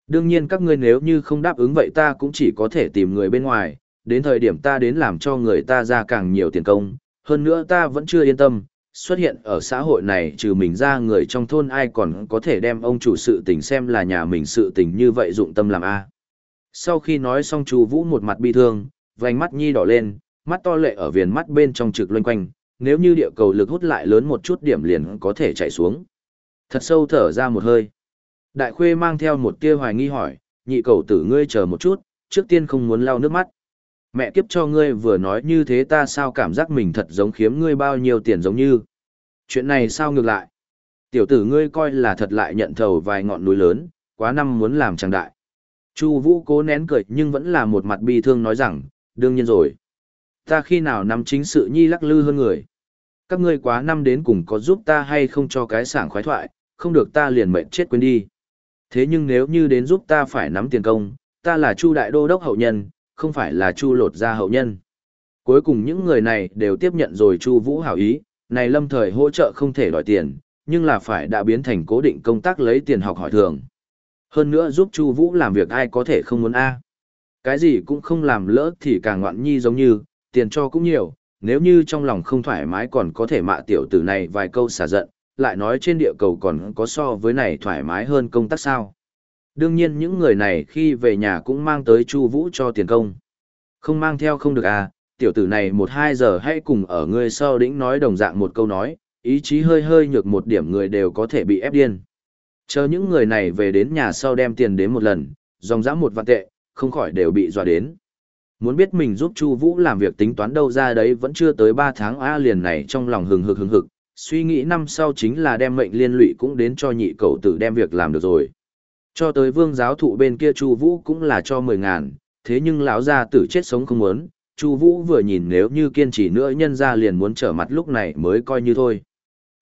Đương nhiên các ngươi nếu như không đáp ứng vậy ta cũng chỉ có thể tìm người bên ngoài, đến thời điểm ta đến làm cho người ta ra càng nhiều tiền công, hơn nữa ta vẫn chưa yên tâm, xuất hiện ở xã hội này trừ mình ra người trong thôn ai còn có thể đem ông chủ sự tình xem là nhà mình sự tình như vậy dụng tâm làm a. Sau khi nói xong chú Vũ một mặt bi thương, vành mắt nhi đỏ lên, mắt to lệ ở viền mắt bên trong trực loanh quanh, nếu như địa cầu lực hút lại lớn một chút điểm liền có thể chạy xuống. Thật sâu thở ra một hơi. Đại khuê mang theo một tia hoài nghi hỏi, nhị cầu tử ngươi chờ một chút, trước tiên không muốn lau nước mắt. Mẹ kiếp cho ngươi vừa nói như thế ta sao cảm giác mình thật giống khiếm ngươi bao nhiêu tiền giống như. Chuyện này sao ngược lại? Tiểu tử ngươi coi là thật lại nhận thầu vài ngọn núi lớn, quá năm muốn làm trang đại. Chu Vũ cố nén cười nhưng vẫn là một mặt bi thương nói rằng, đương nhiên rồi. Ta khi nào nắm chính sự nhi lắc lư hơn người. Các ngươi quá năm đến cùng có giúp ta hay không cho cái sảng khoái thoại, không được ta liền mệnh chết quên đi. Thế nhưng nếu như đến giúp ta phải nắm tiền công, ta là Chu đại đô đốc hậu nhân, không phải là Chu lột gia hậu nhân. Cuối cùng những người này đều tiếp nhận rồi Chu Vũ hảo ý, này lâm thời hỗ trợ không thể đòi tiền, nhưng là phải đã biến thành cố định công tác lấy tiền học hỏi thường. Hơn nữa giúp Chu Vũ làm việc ai có thể không muốn a. Cái gì cũng không làm lỡ thì càng ngoạn nhi giống như, tiền cho cũng nhiều, nếu như trong lòng không thoải mái còn có thể mạ tiểu tử này vài câu xả giận, lại nói trên địa cầu còn có so với này thoải mái hơn công tác sao. Đương nhiên những người này khi về nhà cũng mang tới Chu Vũ cho tiền công. Không mang theo không được à, tiểu tử này một hai giờ hãy cùng ở ngươi sau đĩnh nói đồng dạng một câu nói, ý chí hơi hơi nhược một điểm người đều có thể bị ép điên. Chờ những người này về đến nhà sau đem tiền đến một lần, dòng dã một vạn tệ, không khỏi đều bị dọa đến. Muốn biết mình giúp Chu Vũ làm việc tính toán đâu ra đấy vẫn chưa tới 3 tháng a liền này trong lòng hừng hực hừng hực, suy nghĩ năm sau chính là đem mệnh liên lụy cũng đến cho nhị cậu tử đem việc làm được rồi. Cho tới vương giáo thụ bên kia Chu Vũ cũng là cho 10 ngàn, thế nhưng lão gia tử chết sống không muốn, Chu Vũ vừa nhìn nếu như kiên trì nữa nhân gia liền muốn trở mặt lúc này mới coi như thôi.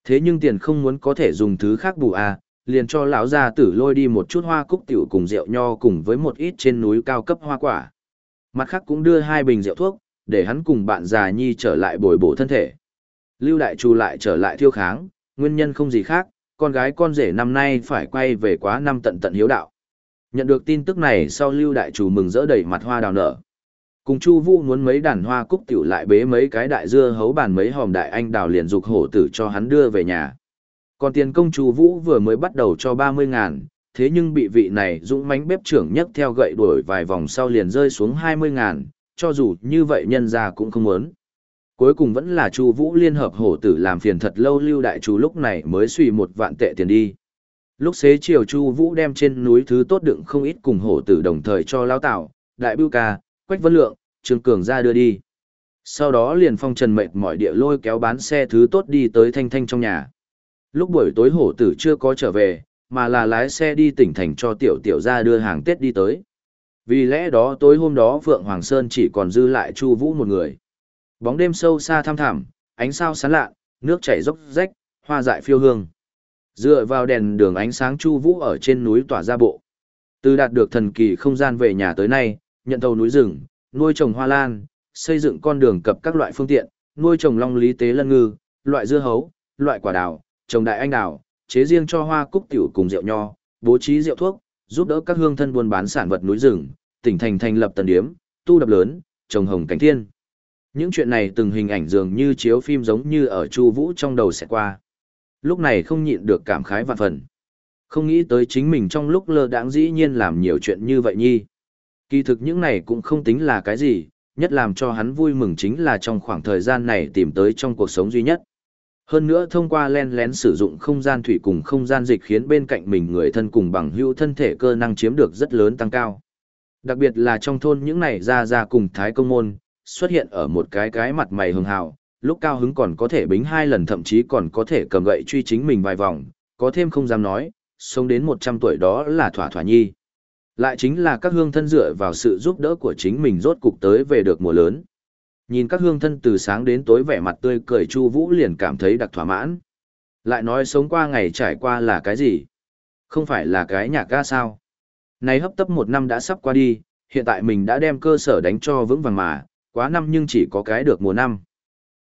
Thế nhưng tiền không muốn có thể dùng thứ khác bù à, liền cho lão gia tử lôi đi một chút hoa cúc tiểu cùng rượu nho cùng với một ít trên núi cao cấp hoa quả. Mặt khác cũng đưa hai bình rượu thuốc, để hắn cùng bạn già nhi trở lại bồi bổ thân thể. Lưu Đại Trù lại trở lại thiêu kháng, nguyên nhân không gì khác, con gái con rể năm nay phải quay về quá năm tận tận hiếu đạo. Nhận được tin tức này sau Lưu Đại Chủ mừng rỡ đầy mặt hoa đào nở. Cùng Chu Vũ muốn mấy đàn hoa cúc tiểu lại bế mấy cái đại dưa hấu bàn mấy hòm đại anh đào liền dục hổ tử cho hắn đưa về nhà. Còn tiền công Chu Vũ vừa mới bắt đầu cho 30 ngàn, thế nhưng bị vị này dũng mánh bếp trưởng nhấc theo gậy đuổi vài vòng sau liền rơi xuống 20 ngàn, cho dù như vậy nhân gia cũng không muốn. Cuối cùng vẫn là Chu Vũ liên hợp hổ tử làm phiền thật lâu Lưu đại chủ lúc này mới suy một vạn tệ tiền đi. Lúc xế chiều Chu Vũ đem trên núi thứ tốt đựng không ít cùng hổ tử đồng thời cho lão tạo, đại bưu ca, Quách Vân Lượng, Trương Cường ra đưa đi. Sau đó liền phong trần mệt mỏi địa lôi kéo bán xe thứ tốt đi tới thanh thanh trong nhà. Lúc buổi tối hổ tử chưa có trở về, mà là lái xe đi tỉnh thành cho tiểu tiểu ra đưa hàng Tết đi tới. Vì lẽ đó tối hôm đó Phượng Hoàng Sơn chỉ còn dư lại Chu Vũ một người. Bóng đêm sâu xa thăm thẳm, ánh sao sáng lạ, nước chảy róc rách, hoa dại phiêu hương. Dựa vào đèn đường ánh sáng Chu Vũ ở trên núi tỏa ra bộ. Từ đạt được thần kỳ không gian về nhà tới nay, nhận thầu núi rừng, nuôi trồng hoa lan, xây dựng con đường cập các loại phương tiện, nuôi trồng long lý tế lân ngư, loại dưa hấu, loại quả đào, trồng đại anh đào, chế riêng cho hoa cúc tiểu cùng rượu nho, bố trí rượu thuốc, giúp đỡ các hương thân buôn bán sản vật núi rừng, tỉnh thành thành lập tần điếm, tu đập lớn, trồng hồng cảnh thiên. Những chuyện này từng hình ảnh dường như chiếu phim giống như ở Chu Vũ trong đầu sẽ qua. Lúc này không nhịn được cảm khái vạn phần. Không nghĩ tới chính mình trong lúc lơ đãng dĩ nhiên làm nhiều chuyện như vậy nhi. Kỳ thực những này cũng không tính là cái gì, nhất làm cho hắn vui mừng chính là trong khoảng thời gian này tìm tới trong cuộc sống duy nhất. Hơn nữa thông qua len lén sử dụng không gian thủy cùng không gian dịch khiến bên cạnh mình người thân cùng bằng hữu thân thể cơ năng chiếm được rất lớn tăng cao. Đặc biệt là trong thôn những này ra ra cùng thái công môn, xuất hiện ở một cái cái mặt mày hường hào, lúc cao hứng còn có thể bính hai lần thậm chí còn có thể cầm gậy truy chính mình vài vòng, có thêm không dám nói, sống đến 100 tuổi đó là thỏa thỏa nhi. Lại chính là các hương thân dựa vào sự giúp đỡ của chính mình rốt cục tới về được mùa lớn. Nhìn các hương thân từ sáng đến tối vẻ mặt tươi cười Chu Vũ liền cảm thấy đặc thỏa mãn. Lại nói sống qua ngày trải qua là cái gì? Không phải là cái nhạc ca sao? Này hấp tấp một năm đã sắp qua đi, hiện tại mình đã đem cơ sở đánh cho vững vàng mà, quá năm nhưng chỉ có cái được mùa năm.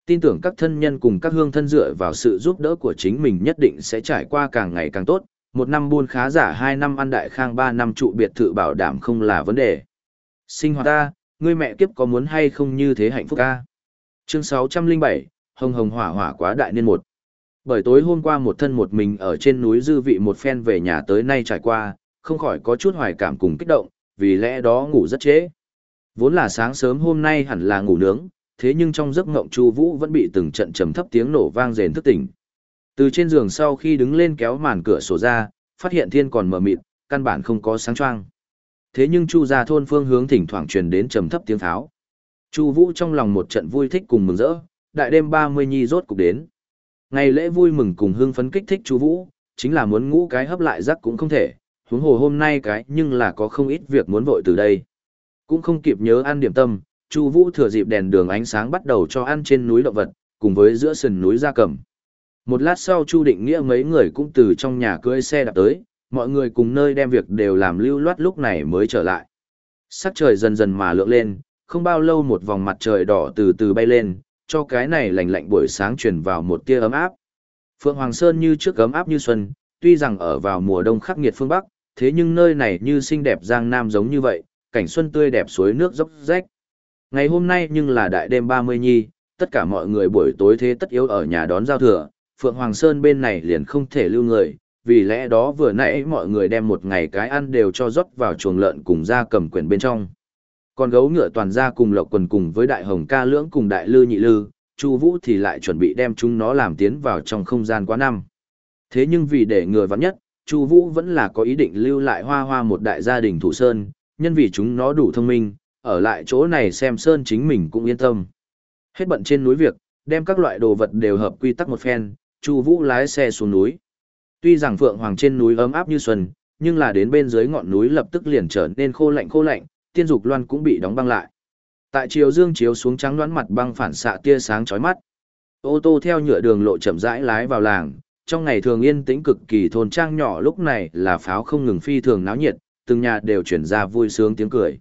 Tin tưởng các thân nhân cùng các hương thân dựa vào sự giúp đỡ của chính mình nhất định sẽ trải qua càng ngày càng tốt, một năm buôn khá giả hai năm ăn đại khang ba năm trụ biệt thự bảo đảm không là vấn đề. Sinh hoạt ta, ngươi mẹ kiếp có muốn hay không như thế hạnh phúc ca. Chương 607, Hồng Hồng Hỏa Hỏa quá đại niên một. Bởi tối hôm qua một thân một mình ở trên núi dư vị một phen về nhà tới nay trải qua, không khỏi có chút hoài cảm cùng kích động, vì lẽ đó ngủ rất trễ. Vốn là sáng sớm hôm nay hẳn là ngủ nướng, thế nhưng trong giấc ngộng Chu Vũ vẫn bị từng trận trầm thấp tiếng nổ vang rền thức tỉnh. Từ trên giường sau khi đứng lên kéo màn cửa sổ ra, phát hiện thiên còn mờ mịt, căn bản không có sáng choang. Thế nhưng Chu gia thôn phương hướng thỉnh thoảng truyền đến trầm thấp tiếng tháo. Chu Vũ trong lòng một trận vui thích cùng mừng rỡ, đại đêm 30 nhi rốt cục đến. Ngày lễ vui mừng cùng hưng phấn kích thích Chu Vũ, chính là muốn ngủ cái hấp lại giấc cũng không thể, huống hồ hôm nay cái nhưng là có không ít việc muốn vội từ đây. Cũng không kịp nhớ ăn điểm tâm, Chu Vũ thừa dịp đèn đường ánh sáng bắt đầu cho ăn trên núi động vật, cùng với giữa sườn núi gia cầm. Một lát sau Chu Định Nghĩa mấy người cũng từ trong nhà cưỡi xe đạp tới, mọi người cùng nơi đem việc đều làm lưu loát lúc này mới trở lại. Sắc trời dần dần mà lượng lên, không bao lâu một vòng mặt trời đỏ từ từ bay lên, cho cái này lạnh lạnh buổi sáng truyền vào một tia ấm áp. Phượng Hoàng Sơn như trước ấm áp như xuân, tuy rằng ở vào mùa đông khắc nghiệt phương Bắc, thế nhưng nơi này như xinh đẹp giang nam giống như vậy, cảnh xuân tươi đẹp suối nước dốc rách. Ngày hôm nay nhưng là đại đêm 30 nhi, tất cả mọi người buổi tối thế tất yếu ở nhà đón giao thừa, Phượng Hoàng Sơn bên này liền không thể lưu người, vì lẽ đó vừa nãy mọi người đem một ngày cái ăn đều cho rót vào chuồng lợn cùng ra cầm quyển bên trong. Còn gấu ngựa toàn ra cùng lộc quần cùng với đại hồng ca lưỡng cùng đại lư nhị lư, Chu Vũ thì lại chuẩn bị đem chúng nó làm tiến vào trong không gian quá năm. Thế nhưng vì để ngừa vắng nhất, Chu Vũ vẫn là có ý định lưu lại hoa hoa một đại gia đình thủ sơn, nhân vì chúng nó đủ thông minh, ở lại chỗ này xem sơn chính mình cũng yên tâm. Hết bận trên núi việc, đem các loại đồ vật đều hợp quy tắc một phen, Chu Vũ lái xe xuống núi. Tuy rằng Phượng Hoàng trên núi ấm áp như xuân, nhưng là đến bên dưới ngọn núi lập tức liền trở nên khô lạnh khô lạnh, tiên dục loan cũng bị đóng băng lại. Tại chiều dương chiếu xuống trắng đoán mặt băng phản xạ tia sáng chói mắt. Ô tô theo nhựa đường lộ chậm rãi lái vào làng, trong ngày thường yên tĩnh cực kỳ thôn trang nhỏ lúc này là pháo không ngừng phi thường náo nhiệt, từng nhà đều chuyển ra vui sướng tiếng cười.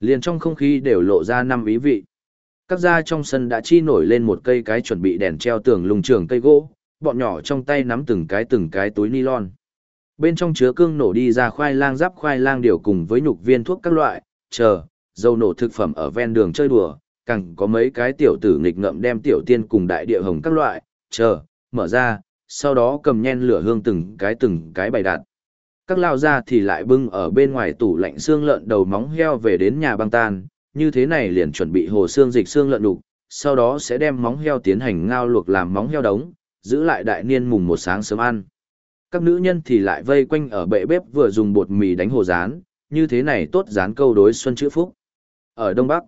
Liền trong không khí đều lộ ra năm ý vị. Các gia trong sân đã chi nổi lên một cây cái chuẩn bị đèn treo tường lùng trường cây gỗ, bọn nhỏ trong tay nắm từng cái từng cái túi nylon. Bên trong chứa cương nổ đi ra khoai lang giáp khoai lang điều cùng với nhục viên thuốc các loại, chờ, dầu nổ thực phẩm ở ven đường chơi đùa, càng có mấy cái tiểu tử nghịch ngậm đem tiểu tiên cùng đại địa hồng các loại, chờ, mở ra, sau đó cầm nhen lửa hương từng cái từng cái bày đặt. Các lao ra thì lại bưng ở bên ngoài tủ lạnh xương lợn đầu móng heo về đến nhà băng tan, như thế này liền chuẩn bị hồ xương dịch xương lợn đục, sau đó sẽ đem móng heo tiến hành ngao luộc làm móng heo đống, giữ lại đại niên mùng một sáng sớm ăn. Các nữ nhân thì lại vây quanh ở bệ bếp vừa dùng bột mì đánh hồ rán, như thế này tốt rán câu đối xuân chữ phúc. Ở Đông Bắc,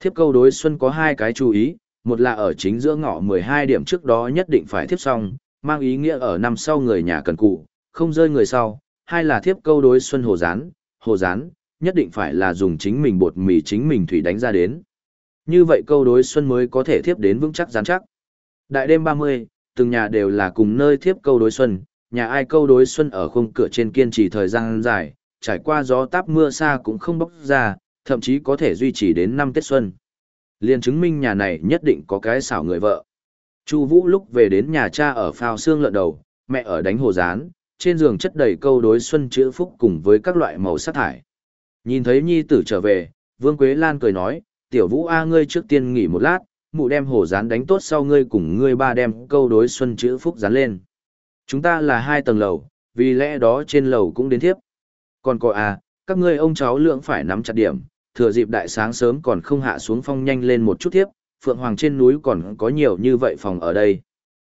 thiếp câu đối xuân có hai cái chú ý, một là ở chính giữa ngõ 12 điểm trước đó nhất định phải thiếp xong, mang ý nghĩa ở năm sau người nhà cần cụ, không rơi người sau, hai là thiếp câu đối xuân hồ rán, hồ rán, nhất định phải là dùng chính mình bột mì chính mình thủy đánh ra đến. Như vậy câu đối xuân mới có thể thiếp đến vững chắc rán chắc. Đại đêm 30, từng nhà đều là cùng nơi thiếp câu đối xuân, nhà ai câu đối xuân ở khung cửa trên kiên trì thời gian dài, trải qua gió táp mưa xa cũng không bốc ra, thậm chí có thể duy trì đến năm Tết Xuân. Liên chứng minh nhà này nhất định có cái xảo người vợ. Chu Vũ lúc về đến nhà cha ở phao xương lợn đầu, mẹ ở đánh hồ rán, trên giường chất đầy câu đối xuân chữ phúc cùng với các loại màu sắc thải. Nhìn thấy nhi tử trở về, Vương Quế Lan cười nói, tiểu Vũ A ngươi trước tiên nghỉ một lát, mụ đem hồ rán đánh tốt sau ngươi cùng ngươi ba đem câu đối xuân chữ phúc rán lên. Chúng ta là hai tầng lầu, vì lẽ đó trên lầu cũng đến tiếp. Còn cô à, các ngươi ông cháu lượng phải nắm chặt điểm, thừa dịp đại sáng sớm còn không hạ xuống phong nhanh lên một chút tiếp, Phượng Hoàng trên núi còn có nhiều như vậy phòng ở đây.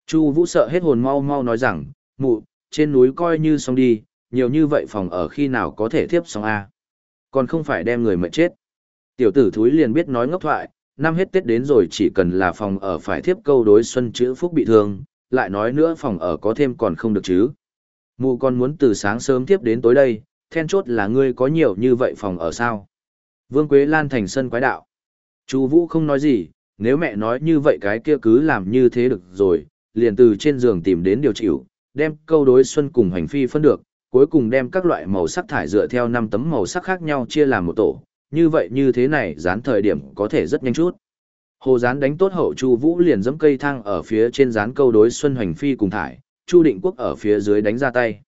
Chu Vũ sợ hết hồn mau mau nói rằng, mụ, trên núi coi như xong đi, nhiều như vậy phòng ở khi nào có thể tiếp xong a? Còn không phải đem người mệt chết. Tiểu tử thúi liền biết nói ngốc thoại, năm hết Tết đến rồi chỉ cần là phòng ở phải tiếp câu đối xuân chữ phúc bị thương, lại nói nữa phòng ở có thêm còn không được chứ. Mụ con muốn từ sáng sớm tiếp đến tối đây, then chốt là ngươi có nhiều như vậy phòng ở sao. Vương Quế Lan thành sân quái đạo. Chu Vũ không nói gì, nếu mẹ nói như vậy cái kia cứ làm như thế được rồi, liền từ trên giường tìm đến điều chịu, đem câu đối xuân cùng hành phi phân được, cuối cùng đem các loại màu sắc thải dựa theo năm tấm màu sắc khác nhau chia làm một tổ, như vậy như thế này dán thời điểm có thể rất nhanh chút. Hồ dán đánh tốt hậu Chu Vũ liền giẫm cây thang ở phía trên dán câu đối xuân Hoành phi cùng thải, Chu Định Quốc ở phía dưới đánh ra tay.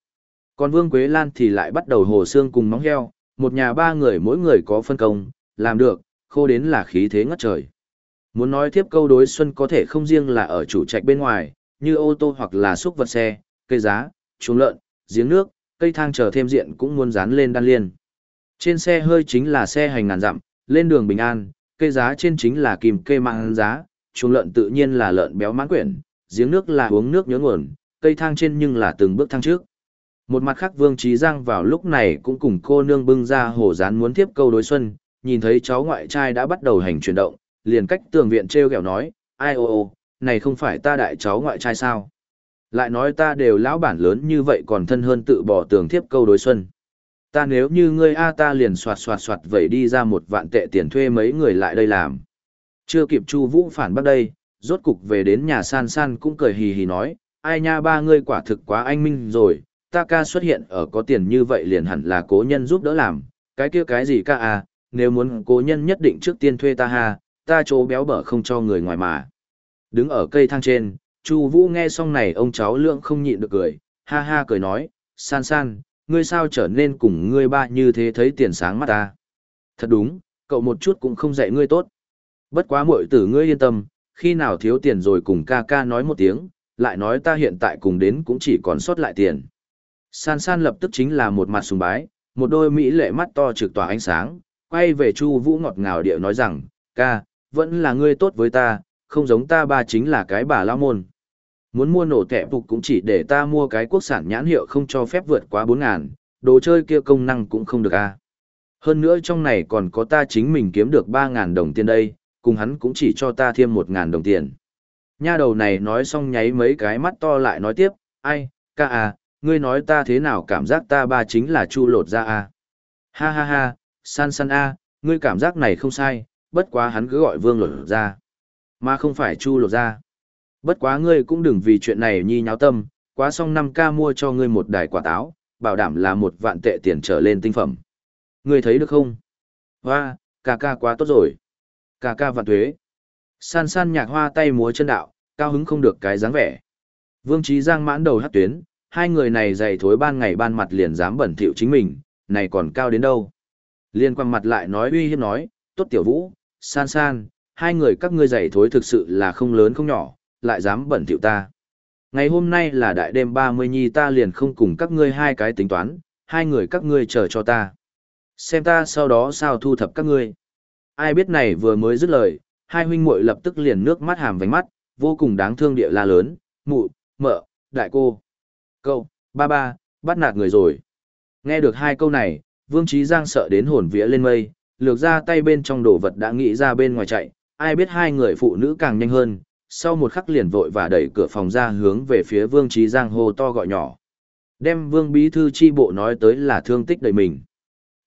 Còn Vương Quế Lan thì lại bắt đầu hồ xương cùng móng heo, một nhà ba người mỗi người có phân công, làm được, khô đến là khí thế ngất trời. Muốn nói tiếp câu đối xuân có thể không riêng là ở chủ trạch bên ngoài, như ô tô hoặc là xúc vật xe, cây giá, chuồng lợn, giếng nước, cây thang chờ thêm diện cũng muốn dán lên đan liên. Trên xe hơi chính là xe hành ngàn dặm, lên đường bình an, cây giá trên chính là kìm cây mạng giá, chuồng lợn tự nhiên là lợn béo mãn quyển, giếng nước là uống nước nhớ nguồn, cây thang trên nhưng là từng bước thang trước. Một mặt khác Vương Trí Giang vào lúc này cũng cùng cô nương bưng ra hồ rán muốn tiếp câu đối xuân, nhìn thấy cháu ngoại trai đã bắt đầu hành chuyển động, liền cách tường viện treo kẹo nói, ai ô ô, này không phải ta đại cháu ngoại trai sao? Lại nói ta đều lão bản lớn như vậy còn thân hơn tự bỏ tường tiếp câu đối xuân. Ta nếu như ngươi A ta liền soạt soạt soạt vậy đi ra một vạn tệ tiền thuê mấy người lại đây làm. Chưa kịp Chu Vũ phản bắt đây, rốt cục về đến nhà san san cũng cười hì hì nói, ai nha ba ngươi quả thực quá anh minh rồi, ta ca xuất hiện ở có tiền như vậy liền hẳn là cố nhân giúp đỡ làm, cái kia cái gì ca à, nếu muốn cố nhân nhất định trước tiên thuê ta ha, ta chỗ béo bở không cho người ngoài mà. Đứng ở cây thang trên, Chu Vũ nghe xong này ông cháu lượng không nhịn được cười, ha ha cười nói, san san, ngươi sao trở nên cùng ngươi ba như thế thấy tiền sáng mắt ta. Thật đúng, cậu một chút cũng không dạy ngươi tốt. Bất quá muội tử ngươi yên tâm, khi nào thiếu tiền rồi cùng ca ca nói một tiếng, lại nói ta hiện tại cùng đến cũng chỉ còn sót lại tiền. San san lập tức chính là một mặt sùng bái, một đôi mỹ lệ mắt to trực tỏa ánh sáng, quay về Chu Vũ ngọt ngào điệu nói rằng, ca, vẫn là ngươi tốt với ta, không giống ta ba chính là cái bà lão môn. Muốn mua nổ tệ phục cũng chỉ để ta mua cái quốc sản nhãn hiệu không cho phép vượt quá 4 ngàn, đồ chơi kia công năng cũng không được a. Hơn nữa trong này còn có ta chính mình kiếm được 3 ngàn đồng tiền đây, cùng hắn cũng chỉ cho ta thêm 1 ngàn đồng tiền. Nha đầu này nói xong nháy mấy cái mắt to lại nói tiếp, ai, ca à, ngươi nói ta thế nào cảm giác ta ba chính là chu lột ra à. Ha ha ha, san san a, ngươi cảm giác này không sai, bất quá hắn cứ gọi vương lột ra. Mà không phải chu lột ra. Bất quá ngươi cũng đừng vì chuyện này nhi nháo tâm, quá xong năm ca mua cho ngươi một đài quả táo, bảo đảm là một vạn tệ tiền trở lên tinh phẩm. Ngươi thấy được không? Hoa, ca ca quá tốt rồi. Ca ca vạn thuế. San san nhạc hoa tay múa chân đạo, cao hứng không được cái dáng vẻ. Vương Trí Giang mãn đầu hát tuyến, hai người này dày thối ban ngày ban mặt liền dám bẩn thỉu chính mình, này còn cao đến đâu. Liên quan mặt lại nói uy hiếp nói, tốt tiểu vũ, san san, hai người các ngươi dày thối thực sự là không lớn không nhỏ, lại dám bẩn thỉu ta. Ngày hôm nay là đại đêm 30 nhi ta liền không cùng các ngươi hai cái tính toán, hai người các ngươi chờ cho ta. Xem ta sau đó sao thu thập các ngươi. Ai biết này vừa mới dứt lời, hai huynh muội lập tức liền nước mắt hàm vành mắt, vô cùng đáng thương địa la lớn, mụ, mợ, đại cô. Câu, ba ba, bắt nạt người rồi. Nghe được hai câu này, Vương Trí Giang sợ đến hồn vía lên mây, lược ra tay bên trong đồ vật đã nghĩ ra bên ngoài chạy, ai biết hai người phụ nữ càng nhanh hơn, sau một khắc liền vội và đẩy cửa phòng ra hướng về phía Vương Trí Giang hô to gọi nhỏ. Đem Vương Bí Thư chi bộ nói tới là thương tích đầy mình.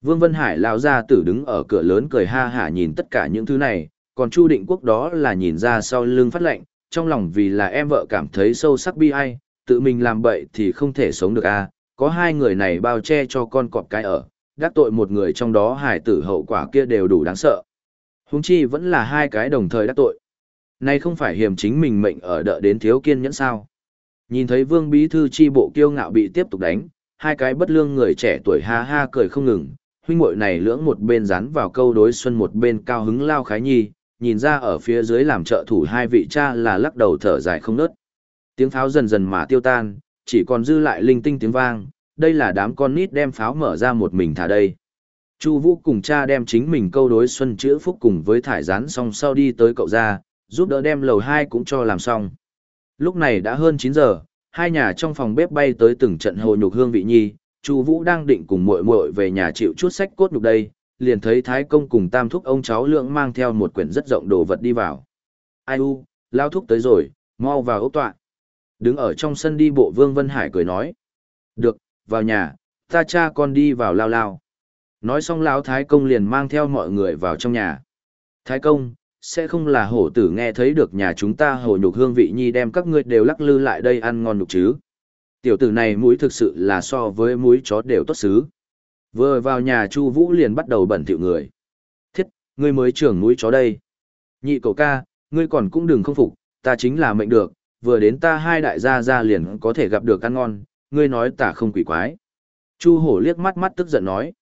Vương Vân Hải lao ra tử đứng ở cửa lớn cười ha hả nhìn tất cả những thứ này, còn Chu Định Quốc đó là nhìn ra sau lưng phát lệnh, trong lòng vì là em vợ cảm thấy sâu sắc bi ai, tự mình làm bậy thì không thể sống được a à. có hai người này bao che cho con cọp cái ở, đắc tội một người trong đó hải tử hậu quả kia đều đủ đáng sợ. Húng chi vẫn là hai cái đồng thời đắc tội. Này không phải hiểm chính mình mệnh ở đợi đến thiếu kiên nhẫn sao. Nhìn thấy vương bí thư chi bộ kiêu ngạo bị tiếp tục đánh, hai cái bất lương người trẻ tuổi ha ha cười không ngừng, huynh muội này lưỡng một bên rắn vào câu đối xuân một bên cao hứng lao khái nhi, nhìn ra ở phía dưới làm trợ thủ hai vị cha là lắc đầu thở dài không nớt. Tiếng pháo dần dần mà tiêu tan, chỉ còn dư lại linh tinh tiếng vang, đây là đám con nít đem pháo mở ra một mình thả đây. Chu Vũ cùng cha đem chính mình câu đối xuân chữ phúc cùng với thải rán xong sau đi tới cậu ra, giúp đỡ đem lầu hai cũng cho làm xong. Lúc này đã hơn 9 giờ, hai nhà trong phòng bếp bay tới từng trận hồ nhục hương vị nhi, Chu Vũ đang định cùng muội muội về nhà chịu chút sách cốt nhục đây, liền thấy Thái công cùng Tam thúc ông cháu lượng mang theo một quyển rất rộng đồ vật đi vào. Ai u, lao thúc tới rồi, mau vào ốc tọa. Đứng ở trong sân đi bộ Vương Vân Hải cười nói. Được, vào nhà, ta cha con đi vào lao lao. Nói xong lão Thái công liền mang theo mọi người vào trong nhà. Thái công, sẽ không là hổ tử nghe thấy được nhà chúng ta hồ nhục hương vị nhi đem các ngươi đều lắc lư lại đây ăn ngon nhục chứ. Tiểu tử này mũi thực sự là so với mũi chó đều tốt xứ. Vừa vào nhà Chu Vũ liền bắt đầu bẩn thỉu người. Thiết, ngươi mới trưởng mũi chó đây. Nhị cậu ca, ngươi còn cũng đừng không phục, ta chính là mệnh được, vừa đến ta hai đại gia gia liền có thể gặp được ăn ngon, ngươi nói ta không quỷ quái. Chu hổ liếc mắt mắt tức giận nói.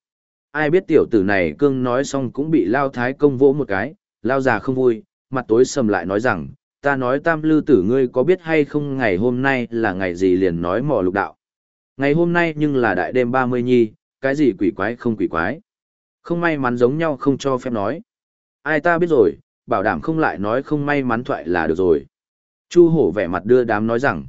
Ai biết tiểu tử này cương nói xong cũng bị lao thái công vỗ một cái, lao già không vui, mặt tối sầm lại nói rằng, ta nói tam lư tử ngươi có biết hay không ngày hôm nay là ngày gì liền nói mò lục đạo. Ngày hôm nay nhưng là đại đêm ba mươi nhi, cái gì quỷ quái không quỷ quái. Không may mắn giống nhau không cho phép nói. Ai ta biết rồi, bảo đảm không lại nói không may mắn thoại là được rồi. Chu hổ vẻ mặt đưa đám nói rằng,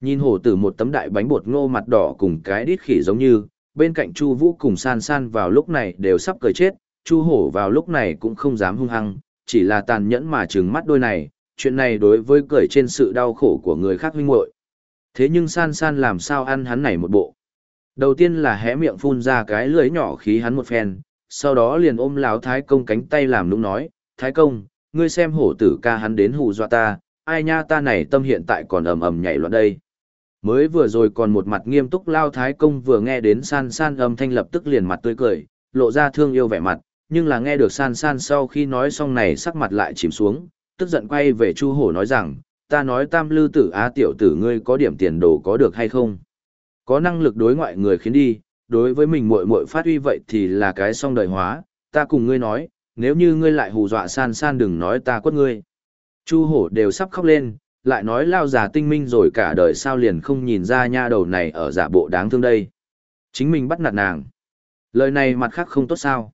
nhìn hổ tử một tấm đại bánh bột ngô mặt đỏ cùng cái đít khỉ giống như, bên cạnh Chu vũ cùng san san vào lúc này đều sắp cười chết, Chu hổ vào lúc này cũng không dám hung hăng, chỉ là tàn nhẫn mà trừng mắt đôi này, chuyện này đối với cười trên sự đau khổ của người khác huynh muội. Thế nhưng san san làm sao ăn hắn này một bộ. Đầu tiên là hé miệng phun ra cái lưỡi nhỏ khí hắn một phen, sau đó liền ôm lão thái công cánh tay làm nũng nói, thái công, ngươi xem hổ tử ca hắn đến hù dọa ta, ai nha ta này tâm hiện tại còn ầm ầm nhảy loạn đây. Mới vừa rồi còn một mặt nghiêm túc lao thái công vừa nghe đến san san âm thanh lập tức liền mặt tươi cười, lộ ra thương yêu vẻ mặt, nhưng là nghe được san san sau khi nói xong này sắc mặt lại chìm xuống, tức giận quay về chu hổ nói rằng, ta nói tam lư tử á tiểu tử ngươi có điểm tiền đồ có được hay không? Có năng lực đối ngoại người khiến đi, đối với mình muội muội phát huy vậy thì là cái song đời hóa, ta cùng ngươi nói, nếu như ngươi lại hù dọa san san đừng nói ta quất ngươi. Chu hổ đều sắp khóc lên, lại nói lao già tinh minh rồi cả đời sao liền không nhìn ra nha đầu này ở giả bộ đáng thương đây. Chính mình bắt nạt nàng. Lời này mặt khác không tốt sao.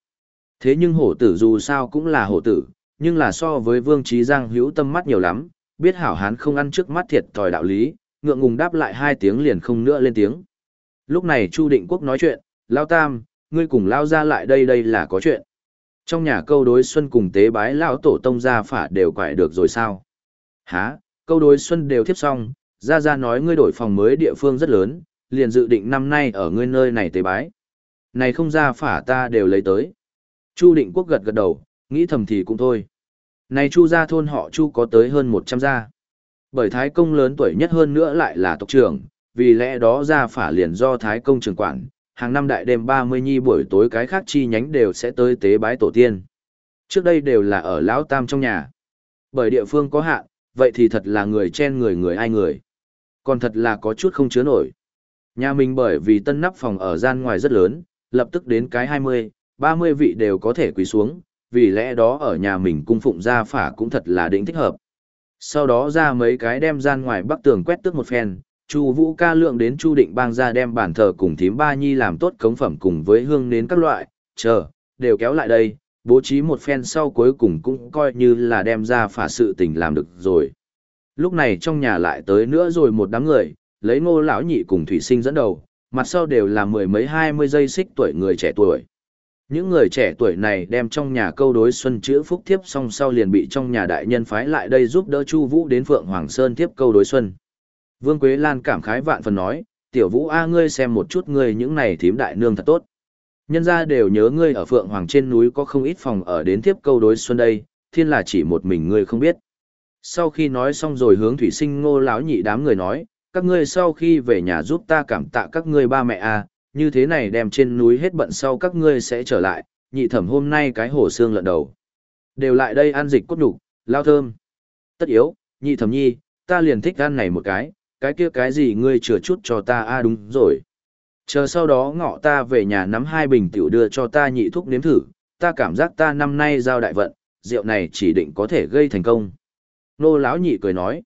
Thế nhưng hổ tử dù sao cũng là hổ tử, nhưng là so với vương trí giang hữu tâm mắt nhiều lắm, biết hảo hán không ăn trước mắt thiệt thòi đạo lý, ngượng ngùng đáp lại hai tiếng liền không nữa lên tiếng. Lúc này Chu Định Quốc nói chuyện, Lao Tam, ngươi cùng Lao ra lại đây đây là có chuyện. Trong nhà câu đối xuân cùng tế bái Lão Tổ Tông gia phả đều quải được rồi sao? Hả, câu đối xuân đều tiếp xong, ra ra nói ngươi đổi phòng mới địa phương rất lớn, liền dự định năm nay ở ngươi nơi này tế bái. Này không ra phả ta đều lấy tới. Chu Định Quốc gật gật đầu, nghĩ thầm thì cũng thôi. Này Chu gia thôn họ Chu có tới hơn 100 gia. Bởi Thái Công lớn tuổi nhất hơn nữa lại là tộc trưởng, vì lẽ đó gia phả liền do Thái Công trưởng quản, hàng năm đại đêm 30 nhi buổi tối cái khác chi nhánh đều sẽ tới tế bái tổ tiên. Trước đây đều là ở Lão Tam trong nhà. Bởi địa phương có hạn, vậy thì thật là người chen người người ai người. Còn thật là có chút không chứa nổi. Nhà mình bởi vì tân nắp phòng ở gian ngoài rất lớn, lập tức đến cái 20, 30 vị đều có thể quỳ xuống, vì lẽ đó ở nhà mình cung phụng gia phả cũng thật là đỉnh thích hợp. Sau đó ra mấy cái đem gian ngoài bắc tường quét tước một phen, Chu Vũ ca lượng đến Chu Định Bang ra đem bản thờ cùng thím ba nhi làm tốt cống phẩm cùng với hương nến các loại, chờ, đều kéo lại đây, bố trí một phen sau cuối cùng cũng coi như là đem ra phả sự tình làm được rồi. Lúc này trong nhà lại tới nữa rồi một đám người, lấy ngô lão nhị cùng thủy sinh dẫn đầu, mặt sau đều là mười mấy hai mươi giây xích tuổi người trẻ tuổi. Những người trẻ tuổi này đem trong nhà câu đối xuân chữ phúc thiếp xong sau liền bị trong nhà đại nhân phái lại đây giúp đỡ Chu Vũ đến Phượng Hoàng Sơn tiếp câu đối xuân. Vương Quế Lan cảm khái vạn phần nói, tiểu Vũ A ngươi xem một chút ngươi những này thím đại nương thật tốt. Nhân gia đều nhớ ngươi ở Phượng Hoàng trên núi có không ít phòng ở đến tiếp câu đối xuân đây, thiên là chỉ một mình ngươi không biết. Sau khi nói xong rồi hướng thủy sinh ngô lão nhị đám người nói, các ngươi sau khi về nhà giúp ta cảm tạ các ngươi ba mẹ a, như thế này đem trên núi hết bận sau các ngươi sẽ trở lại, nhị thẩm hôm nay cái hổ xương lợn đầu. Đều lại đây ăn dịch cốt đủ, lao thơm. Tất yếu, nhị thẩm nhi, ta liền thích ăn này một cái, cái kia cái gì ngươi chừa chút cho ta a đúng rồi. Chờ sau đó ngọ ta về nhà nắm hai bình tiểu đưa cho ta nhị thuốc nếm thử, ta cảm giác ta năm nay giao đại vận, rượu này chỉ định có thể gây thành công. Nô lão nhị cười nói.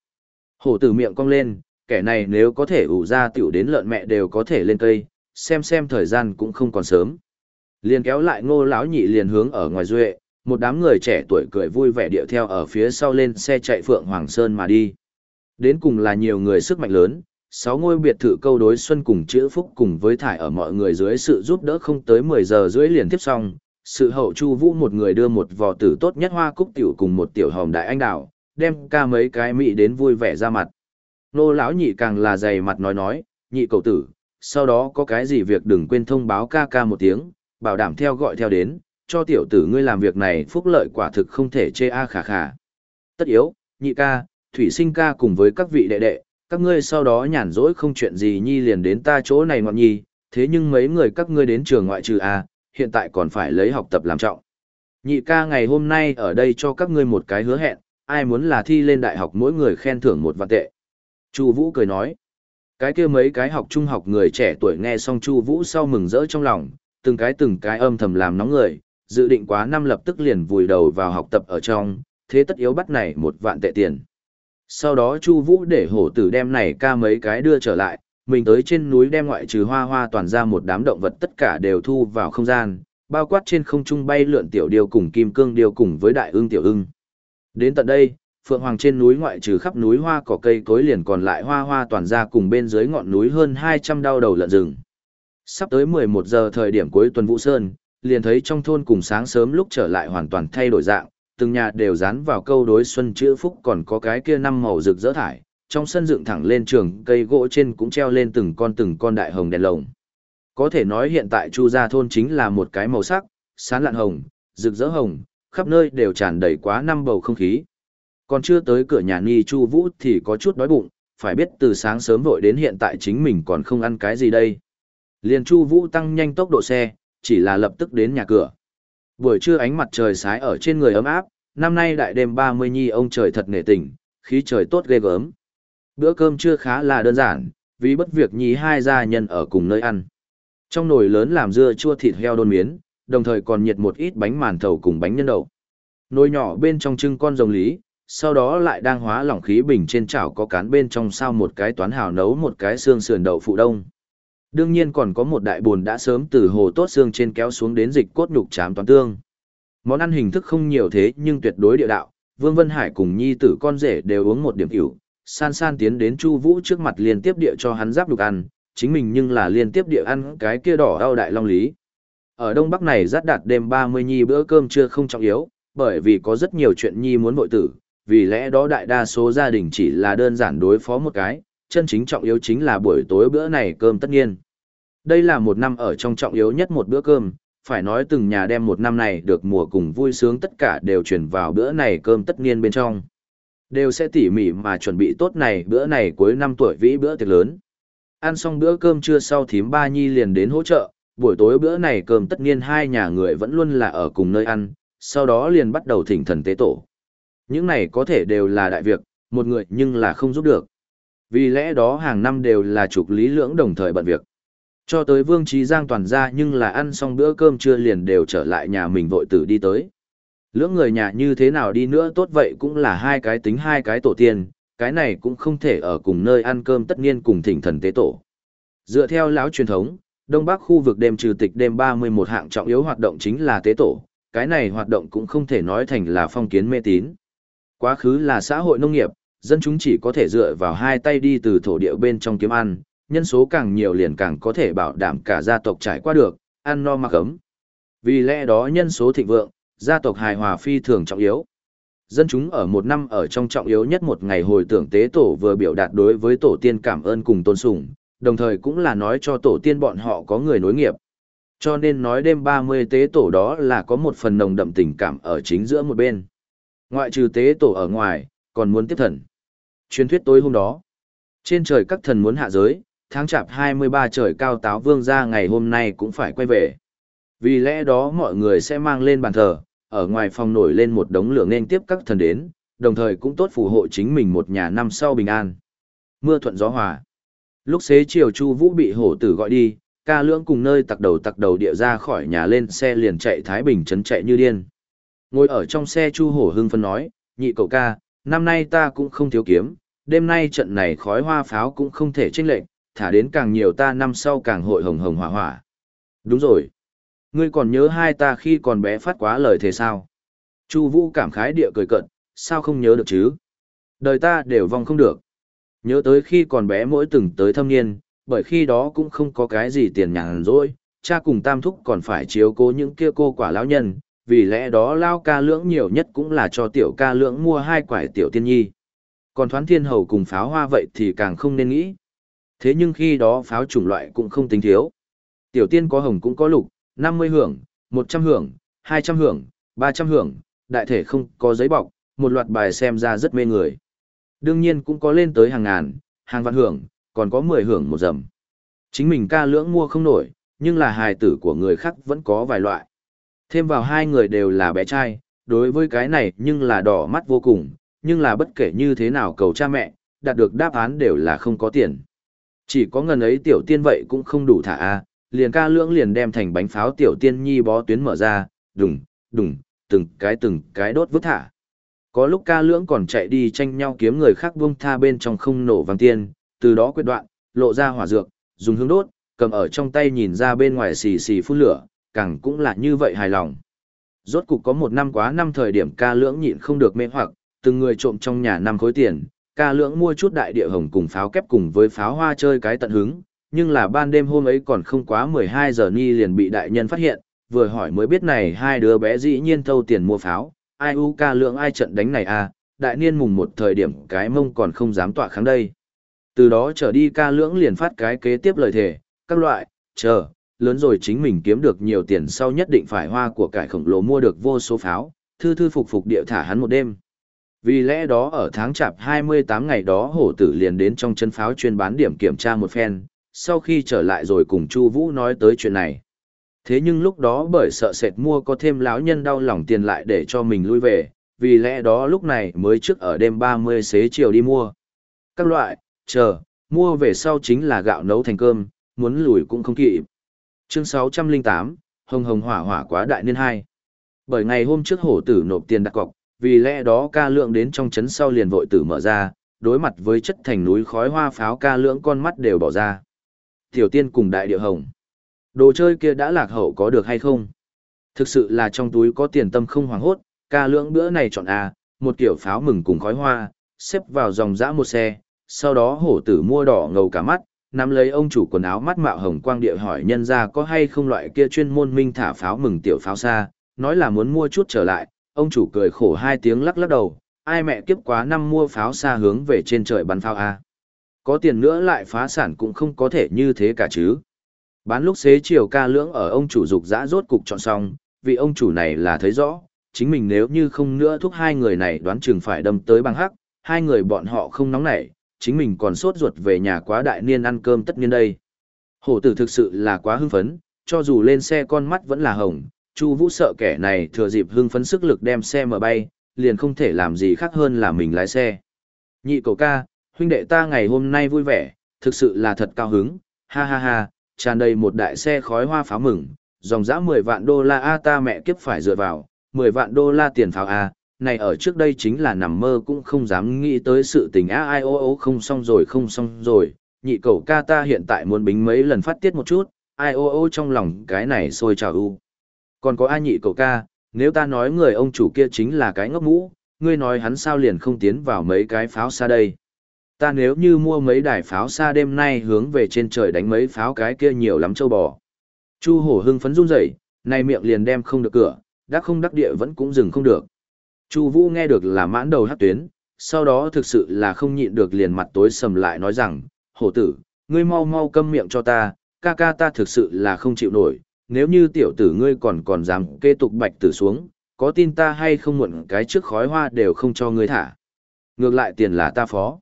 Hổ tử miệng cong lên, kẻ này nếu có thể ủ ra tiểu đến lợn mẹ đều có thể lên cây, xem xem thời gian cũng không còn sớm. Liền kéo lại ngô lão nhị liền hướng ở ngoài duệ, một đám người trẻ tuổi cười vui vẻ điệu theo ở phía sau lên xe chạy Phượng Hoàng Sơn mà đi. Đến cùng là nhiều người sức mạnh lớn, sáu ngôi biệt thự câu đối xuân cùng chữ phúc cùng với thải ở mọi người dưới sự giúp đỡ không tới 10 giờ rưỡi liền tiếp xong, sự hậu chu vũ một người đưa một vò tử tốt nhất hoa cúc tiểu cùng một tiểu hòm đại anh đào, đem ca mấy cái mị đến vui vẻ ra mặt. Nô lão nhị càng là dày mặt nói nói, nhị cầu tử, sau đó có cái gì việc đừng quên thông báo ca ca một tiếng, bảo đảm theo gọi theo đến, cho tiểu tử ngươi làm việc này phúc lợi quả thực không thể chê a khả khả. Tất yếu, nhị ca, thủy sinh ca cùng với các vị đệ đệ, các ngươi sau đó nhàn rỗi không chuyện gì nhi liền đến ta chỗ này ngọn nhi, thế nhưng mấy người các ngươi đến trường ngoại trừ a, hiện tại còn phải lấy học tập làm trọng. Nhị ca ngày hôm nay ở đây cho các ngươi một cái hứa hẹn, ai muốn là thi lên đại học mỗi người khen thưởng một vạn tệ. Chu Vũ cười nói. Cái kia mấy cái học trung học người trẻ tuổi nghe xong Chu Vũ sau mừng rỡ trong lòng, từng cái từng cái âm thầm làm nóng người, dự định quá năm lập tức liền vùi đầu vào học tập ở trong, thế tất yếu bắt này một vạn tệ tiền. Sau đó Chu Vũ để hổ tử đem này ca mấy cái đưa trở lại, mình tới trên núi đem ngoại trừ hoa hoa toàn ra một đám động vật tất cả đều thu vào không gian, bao quát trên không trung bay lượn tiểu điêu cùng kim cương điêu cùng với đại ưng tiểu ưng. Đến tận đây, Phượng Hoàng trên núi ngoại trừ khắp núi hoa cỏ cây cối liền còn lại hoa hoa toàn ra cùng bên dưới ngọn núi hơn 200 đau đầu lợn rừng. Sắp tới 11 giờ thời điểm cuối tuần Vũ Sơn, liền thấy trong thôn cùng sáng sớm lúc trở lại hoàn toàn thay đổi dạng, từng nhà đều dán vào câu đối xuân chữ phúc còn có cái kia năm màu rực rỡ thải, trong sân dựng thẳng lên trường cây gỗ trên cũng treo lên từng con từng con đại hồng đèn lồng. Có thể nói hiện tại Chu Gia Thôn chính là một cái màu sắc, sán lạn hồng, rực rỡ hồng, khắp nơi đều tràn đầy quá năm bầu không khí. Còn chưa tới cửa nhà Ni Chu Vũ thì có chút đói bụng, phải biết từ sáng sớm vội đến hiện tại chính mình còn không ăn cái gì đây. Liền Chu Vũ tăng nhanh tốc độ xe, chỉ là lập tức đến nhà cửa. Buổi trưa ánh mặt trời sái ở trên người ấm áp, năm nay đại đêm 30 nhi ông trời thật nể tình, khí trời tốt ghê gớm. Bữa cơm trưa khá là đơn giản, vì bất việc nhí hai gia nhân ở cùng nơi ăn. Trong nồi lớn làm dưa chua thịt heo đôn miến, đồng thời còn nhiệt một ít bánh màn thầu cùng bánh nhân đậu. Nồi nhỏ bên trong trưng con rồng lý, sau đó lại đang hóa lỏng khí bình trên chảo có cán bên trong sao một cái toán hào nấu một cái xương sườn đậu phụ đông. Đương nhiên còn có một đại buồn đã sớm từ hồ tốt xương trên kéo xuống đến dịch cốt nhục chám toán tương. Món ăn hình thức không nhiều thế nhưng tuyệt đối địa đạo, Vương Vân Hải cùng nhi tử con rể đều uống một điểm tiểu, san san tiến đến Chu Vũ trước mặt liên tiếp địa cho hắn giáp đục ăn, chính mình nhưng là liên tiếp địa ăn cái kia đỏ đau đại long lý. Ở Đông Bắc này rất đạt đêm 30 nhi bữa cơm trưa không trọng yếu, bởi vì có rất nhiều chuyện nhi muốn vội tử, vì lẽ đó đại đa số gia đình chỉ là đơn giản đối phó một cái, chân chính trọng yếu chính là buổi tối bữa này cơm tất nhiên. Đây là một năm ở trong trọng yếu nhất một bữa cơm, phải nói từng nhà đem một năm này được mùa cùng vui sướng tất cả đều chuyển vào bữa này cơm tất niên bên trong. Đều sẽ tỉ mỉ mà chuẩn bị tốt này bữa này cuối năm tuổi vĩ bữa tiệc lớn. Ăn xong bữa cơm trưa sau thím ba nhi liền đến hỗ trợ, buổi tối bữa này cơm tất niên hai nhà người vẫn luôn là ở cùng nơi ăn, sau đó liền bắt đầu thỉnh thần tế tổ. Những này có thể đều là đại việc, một người nhưng là không giúp được. Vì lẽ đó hàng năm đều là trục lý lưỡng đồng thời bận việc. Cho tới Vương Trí Giang toàn ra nhưng là ăn xong bữa cơm trưa liền đều trở lại nhà mình vội tử đi tới. Lưỡng người nhà như thế nào đi nữa tốt vậy cũng là hai cái tính hai cái tổ tiên, cái này cũng không thể ở cùng nơi ăn cơm tất nhiên cùng thỉnh thần tế tổ. Dựa theo lão truyền thống, Đông Bắc khu vực đêm trừ tịch đêm 31 hạng trọng yếu hoạt động chính là tế tổ, cái này hoạt động cũng không thể nói thành là phong kiến mê tín. Quá khứ là xã hội nông nghiệp, dân chúng chỉ có thể dựa vào hai tay đi từ thổ địa bên trong kiếm ăn, nhân số càng nhiều liền càng có thể bảo đảm cả gia tộc trải qua được, ăn no mặc ấm. Vì lẽ đó nhân số thịnh vượng, gia tộc hài hòa phi thường trọng yếu. Dân chúng ở một năm ở trong trọng yếu nhất một ngày hồi tưởng tế tổ vừa biểu đạt đối với tổ tiên cảm ơn cùng tôn sùng, đồng thời cũng là nói cho tổ tiên bọn họ có người nối nghiệp. Cho nên nói đêm 30 tế tổ đó là có một phần nồng đậm tình cảm ở chính giữa một bên. Ngoại trừ tế tổ ở ngoài, còn muốn tiếp thần. Truyền thuyết tối hôm đó, trên trời các thần muốn hạ giới, tháng chạp 23 trời cao táo vương ra ngày hôm nay cũng phải quay về. Vì lẽ đó mọi người sẽ mang lên bàn thờ, ở ngoài phòng nổi lên một đống lửa nên tiếp các thần đến, đồng thời cũng tốt phù hộ chính mình một nhà năm sau bình an. Mưa thuận gió hòa. Lúc xế chiều Chu Vũ bị hổ tử gọi đi, ca lưỡng cùng nơi tặc đầu tặc đầu địa ra khỏi nhà lên xe liền chạy Thái Bình trấn chạy như điên. Ngồi ở trong xe Chu Hổ hưng phân nói, nhị cậu ca, năm nay ta cũng không thiếu kiếm, đêm nay trận này khói hoa pháo cũng không thể chênh lệch, thả đến càng nhiều ta năm sau càng hội hồng hồng hỏa hỏa. Đúng rồi. Ngươi còn nhớ hai ta khi còn bé phát quá lời thế sao? Chu Vũ cảm khái địa cười cận, sao không nhớ được chứ? Đời ta đều vong không được. Nhớ tới khi còn bé mỗi từng tới thâm niên, bởi khi đó cũng không có cái gì tiền nhàn rỗi, cha cùng tam thúc còn phải chiếu cố những kia cô quả lão nhân, vì lẽ đó lao ca lưỡng nhiều nhất cũng là cho tiểu ca lưỡng mua hai quải tiểu tiên nhi. Còn thoán thiên hầu cùng pháo hoa vậy thì càng không nên nghĩ. Thế nhưng khi đó pháo chủng loại cũng không tính thiếu. Tiểu tiên có hồng cũng có lục, 50 hưởng, 100 hưởng, 200 hưởng, 300 hưởng, đại thể không có giấy bọc, một loạt bài xem ra rất mê người. Đương nhiên cũng có lên tới hàng ngàn, hàng vạn hưởng, còn có 10 hưởng một dầm. Chính mình ca lưỡng mua không nổi, nhưng là hài tử của người khác vẫn có vài loại. Thêm vào hai người đều là bé trai, đối với cái này nhưng là đỏ mắt vô cùng, nhưng là bất kể như thế nào cầu cha mẹ, đạt được đáp án đều là không có tiền. Chỉ có ngần ấy tiểu tiên vậy cũng không đủ thả a liền ca lưỡng liền đem thành bánh pháo tiểu tiên nhi bó tuyến mở ra, đùng, đùng, từng cái từng cái đốt vứt thả. Có lúc ca lưỡng còn chạy đi tranh nhau kiếm người khác buông tha bên trong không nổ vàng tiên, từ đó quyết đoạn, lộ ra hỏa dược, dùng hướng đốt, cầm ở trong tay nhìn ra bên ngoài xì xì phun lửa, càng cũng là như vậy hài lòng. Rốt cục có một năm quá năm thời điểm ca lưỡng nhịn không được mê hoặc, từng người trộm trong nhà năm khối tiền, ca lưỡng mua chút đại địa hồng cùng pháo kép cùng với pháo hoa chơi cái tận hứng, nhưng là ban đêm hôm ấy còn không quá 12 giờ ni liền bị đại nhân phát hiện, vừa hỏi mới biết này hai đứa bé dĩ nhiên thâu tiền mua pháo, ai u ca lượng ai trận đánh này à, đại niên mùng một thời điểm cái mông còn không dám tỏa kháng đây. Từ đó trở đi ca lưỡng liền phát cái kế tiếp lời thề, các loại, chờ, lớn rồi chính mình kiếm được nhiều tiền sau nhất định phải hoa của cải khổng lồ mua được vô số pháo, thư thư phục phục địa thả hắn một đêm. Vì lẽ đó ở tháng chạp 28 ngày đó hổ tử liền đến trong chân pháo chuyên bán điểm kiểm tra một phen, sau khi trở lại rồi cùng Chu Vũ nói tới chuyện này. Thế nhưng lúc đó bởi sợ sệt mua có thêm lão nhân đau lòng tiền lại để cho mình lui về, vì lẽ đó lúc này mới trước ở đêm 30 xế chiều đi mua. Các loại, chờ, mua về sau chính là gạo nấu thành cơm, muốn lùi cũng không kịp. Chương 608, Hồng Hồng Hỏa Hỏa quá đại niên 2. Bởi ngày hôm trước hổ tử nộp tiền đặt cọc, vì lẽ đó ca lượng đến trong chấn sau liền vội tử mở ra, đối mặt với chất thành núi khói hoa pháo ca lượng con mắt đều bỏ ra. Tiểu tiên cùng đại địa hồng. Đồ chơi kia đã lạc hậu có được hay không? Thực sự là trong túi có tiền tâm không hoảng hốt, ca lượng bữa này chọn A, một kiểu pháo mừng cùng khói hoa, xếp vào dòng dã một xe, sau đó hổ tử mua đỏ ngầu cả mắt, nắm lấy ông chủ quần áo mắt mạo hồng quang địa hỏi nhân ra có hay không loại kia chuyên môn minh thả pháo mừng tiểu pháo xa, nói là muốn mua chút trở lại, ông chủ cười khổ hai tiếng lắc lắc đầu, ai mẹ kiếp quá năm mua pháo xa hướng về trên trời bắn pháo A. Có tiền nữa lại phá sản cũng không có thể như thế cả chứ. Bán lúc xế chiều ca lưỡng ở ông chủ dục dã rốt cục chọn xong, vì ông chủ này là thấy rõ, chính mình nếu như không nữa thúc hai người này đoán chừng phải đâm tới bằng hắc, hai người bọn họ không nóng nảy, chính mình còn sốt ruột về nhà quá đại niên ăn cơm tất niên đây. Hổ tử thực sự là quá hưng phấn, cho dù lên xe con mắt vẫn là hồng, Chu Vũ sợ kẻ này thừa dịp hưng phấn sức lực đem xe mở bay, liền không thể làm gì khác hơn là mình lái xe. Nhị cậu ca, huynh đệ ta ngày hôm nay vui vẻ, thực sự là thật cao hứng, ha ha ha, tràn đầy một đại xe khói hoa pháo mừng, dòng dã 10 vạn đô la a ta mẹ kiếp phải dựa vào, 10 vạn đô la tiền pháo a, này ở trước đây chính là nằm mơ cũng không dám nghĩ tới sự tình a ai ô ô không xong rồi không xong rồi, nhị cậu ca ta hiện tại muốn bính mấy lần phát tiết một chút, ai ô ô trong lòng cái này sôi trào u. Còn có ai nhị cậu ca, nếu ta nói người ông chủ kia chính là cái ngốc mũ, ngươi nói hắn sao liền không tiến vào mấy cái pháo xa đây. Ta nếu như mua mấy đài pháo xa đêm nay hướng về trên trời đánh mấy pháo cái kia nhiều lắm châu bò. Chu hổ hưng phấn run rẩy, này miệng liền đem không được cửa, đắc không đắc địa vẫn cũng dừng không được. Chu Vũ nghe được là mãn đầu hắc tuyến, sau đó thực sự là không nhịn được liền mặt tối sầm lại nói rằng, hổ tử, ngươi mau mau câm miệng cho ta, ca ca ta thực sự là không chịu nổi, nếu như tiểu tử ngươi còn còn dám kế tục bạch tử xuống, có tin ta hay không muộn cái trước khói hoa đều không cho ngươi thả. Ngược lại tiền là ta phó.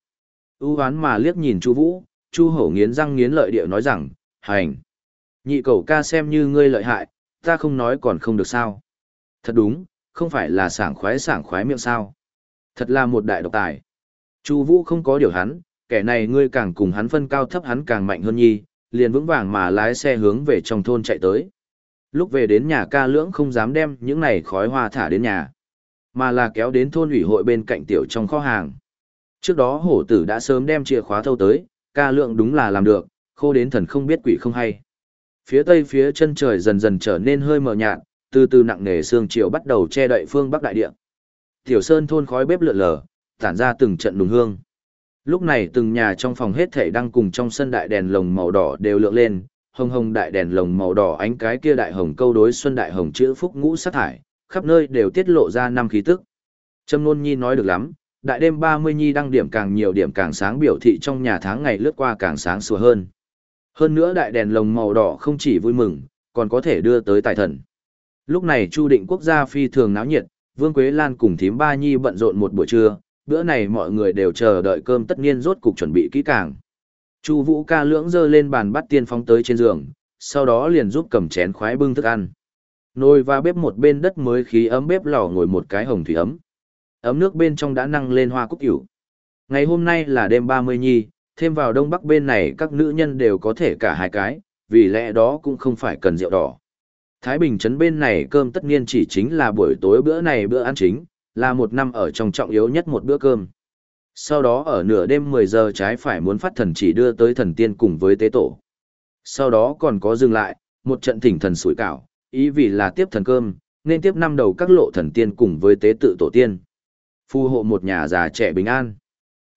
U hoán mà liếc nhìn Chu Vũ, Chu Hổ nghiến răng nghiến lợi điệu nói rằng, hành. Nhị cậu ca xem như ngươi lợi hại, ta không nói còn không được sao. Thật đúng, không phải là sảng khoái sảng khoái miệng sao. Thật là một đại độc tài. Chu Vũ không có điều hắn, kẻ này ngươi càng cùng hắn phân cao thấp hắn càng mạnh hơn nhi, liền vững vàng mà lái xe hướng về trong thôn chạy tới. Lúc về đến nhà ca lưỡng không dám đem những này khói hoa thả đến nhà, mà là kéo đến thôn ủy hội bên cạnh tiểu trong kho hàng. Trước đó hổ tử đã sớm đem chìa khóa thâu tới, ca lượng đúng là làm được, khô đến thần không biết quỷ không hay. Phía tây phía chân trời dần dần trở nên hơi mờ nhạt, từ từ nặng nề sương chiều bắt đầu che đậy phương bắc đại địa. Tiểu sơn thôn khói bếp lượn lờ, tản ra từng trận đùng hương. Lúc này từng nhà trong phòng hết thảy đang cùng trong sân đại đèn lồng màu đỏ đều lượng lên, hồng hồng đại đèn lồng màu đỏ ánh cái kia đại hồng câu đối xuân đại hồng chữ phúc ngũ sát thải, khắp nơi đều tiết lộ ra năm khí tức. Trâm Nôn Nhi nói được lắm, đại đêm 30 Nhi đăng điểm càng nhiều điểm càng sáng biểu thị trong nhà tháng ngày lướt qua càng sáng sủa hơn. Hơn nữa đại đèn lồng màu đỏ không chỉ vui mừng, còn có thể đưa tới tài thần. Lúc này Chu định quốc gia phi thường náo nhiệt, Vương Quế Lan cùng thím ba Nhi bận rộn một buổi trưa, bữa này mọi người đều chờ đợi cơm tất nhiên rốt cục chuẩn bị kỹ càng. Chu Vũ ca lưỡng dơ lên bàn bắt tiên phóng tới trên giường, sau đó liền giúp cầm chén khoái bưng thức ăn. Nồi và bếp một bên đất mới khí ấm bếp lò ngồi một cái hồng thủy ấm. Ấm nước bên trong đã năng lên hoa cúc hữu. Ngày hôm nay là đêm 30 nhi, thêm vào đông bắc bên này các nữ nhân đều có thể cả hai cái, vì lẽ đó cũng không phải cần rượu đỏ. Thái Bình trấn bên này cơm tất nhiên chỉ chính là buổi tối bữa này bữa ăn chính, là một năm ở trong trọng yếu nhất một bữa cơm. Sau đó ở nửa đêm 10 giờ trái phải muốn phát thần chỉ đưa tới thần tiên cùng với tế tổ. Sau đó còn có dừng lại, một trận thỉnh thần sủi cảo, ý vì là tiếp thần cơm, nên tiếp năm đầu các lộ thần tiên cùng với tế tự tổ tiên. Phù hộ một nhà già trẻ bình an.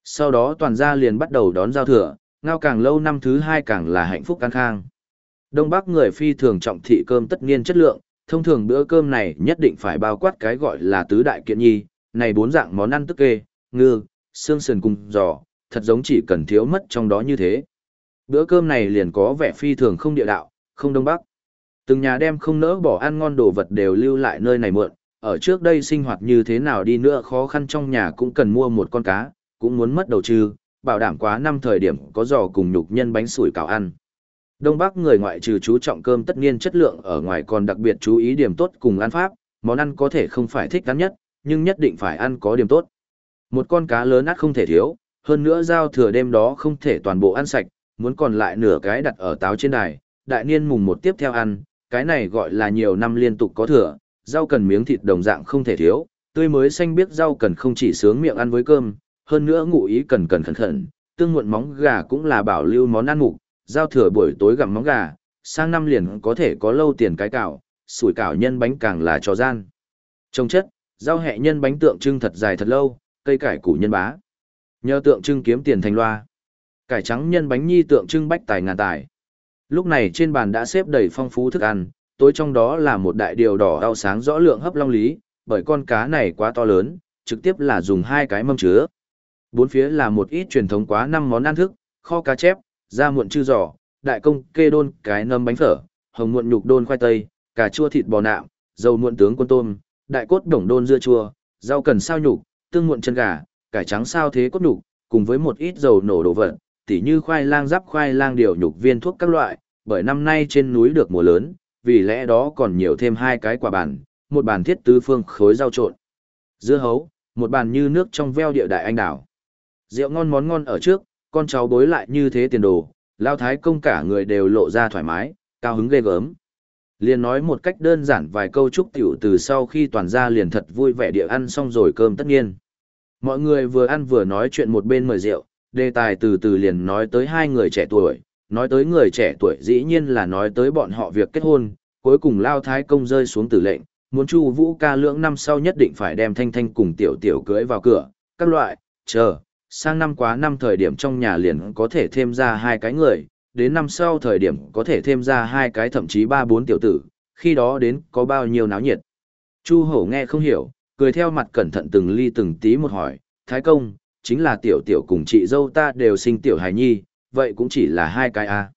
Sau đó toàn gia liền bắt đầu đón giao thừa, ngao càng lâu năm thứ hai càng là hạnh phúc căng khang. Đông Bắc người phi thường trọng thị cơm tất niên chất lượng, thông thường bữa cơm này nhất định phải bao quát cái gọi là tứ đại kiện nhi, này bốn dạng món ăn tức kê, ngư, xương sườn cùng giò, thật giống chỉ cần thiếu mất trong đó như thế. Bữa cơm này liền có vẻ phi thường không địa đạo, không đông bắc. Từng nhà đem không nỡ bỏ ăn ngon đồ vật đều lưu lại nơi này mượn, ở trước đây sinh hoạt như thế nào đi nữa khó khăn trong nhà cũng cần mua một con cá, cũng muốn mất đầu trừ, bảo đảm quá năm thời điểm có giò cùng nhục nhân bánh sủi cảo ăn. Đông Bắc người ngoại trừ chú trọng cơm tất nhiên chất lượng ở ngoài còn đặc biệt chú ý điểm tốt cùng ăn pháp, món ăn có thể không phải thích ăn nhất, nhưng nhất định phải ăn có điểm tốt. Một con cá lớn át không thể thiếu, hơn nữa giao thừa đêm đó không thể toàn bộ ăn sạch, muốn còn lại nửa cái đặt ở táo trên đài, đại niên mùng một tiếp theo ăn, cái này gọi là nhiều năm liên tục có thừa, rau cần miếng thịt đồng dạng không thể thiếu, tươi mới xanh biết rau cần không chỉ sướng miệng ăn với cơm, hơn nữa ngụ ý cần cần khẩn khẩn, tương muộn móng gà cũng là bảo lưu món ăn mục, giao thừa buổi tối gặm móng gà, sang năm liền có thể có lâu tiền cái cảo, sủi cảo nhân bánh càng là trò gian. Trông chất, giao hẹ nhân bánh tượng trưng thật dài thật lâu, cây cải củ nhân bá. Nhờ tượng trưng kiếm tiền thành loa. Cải trắng nhân bánh nhi tượng trưng bách tài ngàn tài. Lúc này trên bàn đã xếp đầy phong phú thức ăn, tối trong đó là một đại điều đỏ đau sáng rõ lượng hấp long lý, bởi con cá này quá to lớn, trực tiếp là dùng hai cái mâm chứa. Bốn phía là một ít truyền thống quá năm món ăn thức, kho cá chép, da muộn chư giò, đại công kê đôn cái nấm bánh phở, hồng muộn nhục đôn khoai tây, cà chua thịt bò nạm, dầu muộn tướng quân tôm, đại cốt đồng đôn dưa chua, rau cần sao nhục, tương muộn chân gà, cải trắng sao thế cốt nhục, cùng với một ít dầu nổ đồ vật, tỉ như khoai lang giáp khoai lang điều nhục viên thuốc các loại, bởi năm nay trên núi được mùa lớn, vì lẽ đó còn nhiều thêm hai cái quả bàn, một bàn thiết tứ phương khối rau trộn. Dưa hấu, một bàn như nước trong veo địa đại anh đảo. Rượu ngon món ngon ở trước, con cháu bối lại như thế tiền đồ, lao thái công cả người đều lộ ra thoải mái, cao hứng ghê gớm. Liền nói một cách đơn giản vài câu chúc tiểu từ sau khi toàn gia liền thật vui vẻ địa ăn xong rồi cơm tất nhiên. Mọi người vừa ăn vừa nói chuyện một bên mời rượu, đề tài từ từ liền nói tới hai người trẻ tuổi, nói tới người trẻ tuổi dĩ nhiên là nói tới bọn họ việc kết hôn, cuối cùng lao thái công rơi xuống tử lệnh, muốn chu vũ ca lưỡng năm sau nhất định phải đem thanh thanh cùng tiểu tiểu cưới vào cửa, các loại, chờ, sang năm quá năm thời điểm trong nhà liền có thể thêm ra hai cái người, đến năm sau thời điểm có thể thêm ra hai cái thậm chí ba bốn tiểu tử, khi đó đến có bao nhiêu náo nhiệt. Chu hổ nghe không hiểu, cười theo mặt cẩn thận từng ly từng tí một hỏi, Thái công, chính là tiểu tiểu cùng chị dâu ta đều sinh tiểu hài nhi, vậy cũng chỉ là hai cái a à.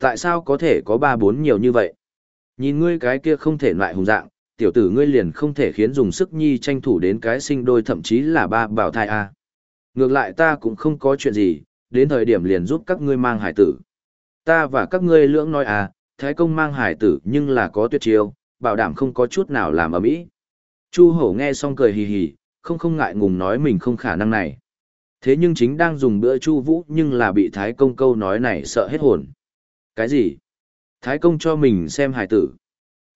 Tại sao có thể có ba bốn nhiều như vậy? Nhìn ngươi cái kia không thể loại hùng dạng, tiểu tử ngươi liền không thể khiến dùng sức nhi tranh thủ đến cái sinh đôi thậm chí là ba bảo thai a à. Ngược lại ta cũng không có chuyện gì, đến thời điểm liền giúp các ngươi mang hải tử. Ta và các ngươi lưỡng nói à, thái công mang hải tử nhưng là có tuyệt chiêu, bảo đảm không có chút nào làm ầm ĩ. Chu hổ nghe xong cười hì hì, không không ngại ngùng nói mình không khả năng này. Thế nhưng chính đang dùng bữa chu vũ nhưng là bị thái công câu nói này sợ hết hồn. Cái gì? Thái công cho mình xem hải tử.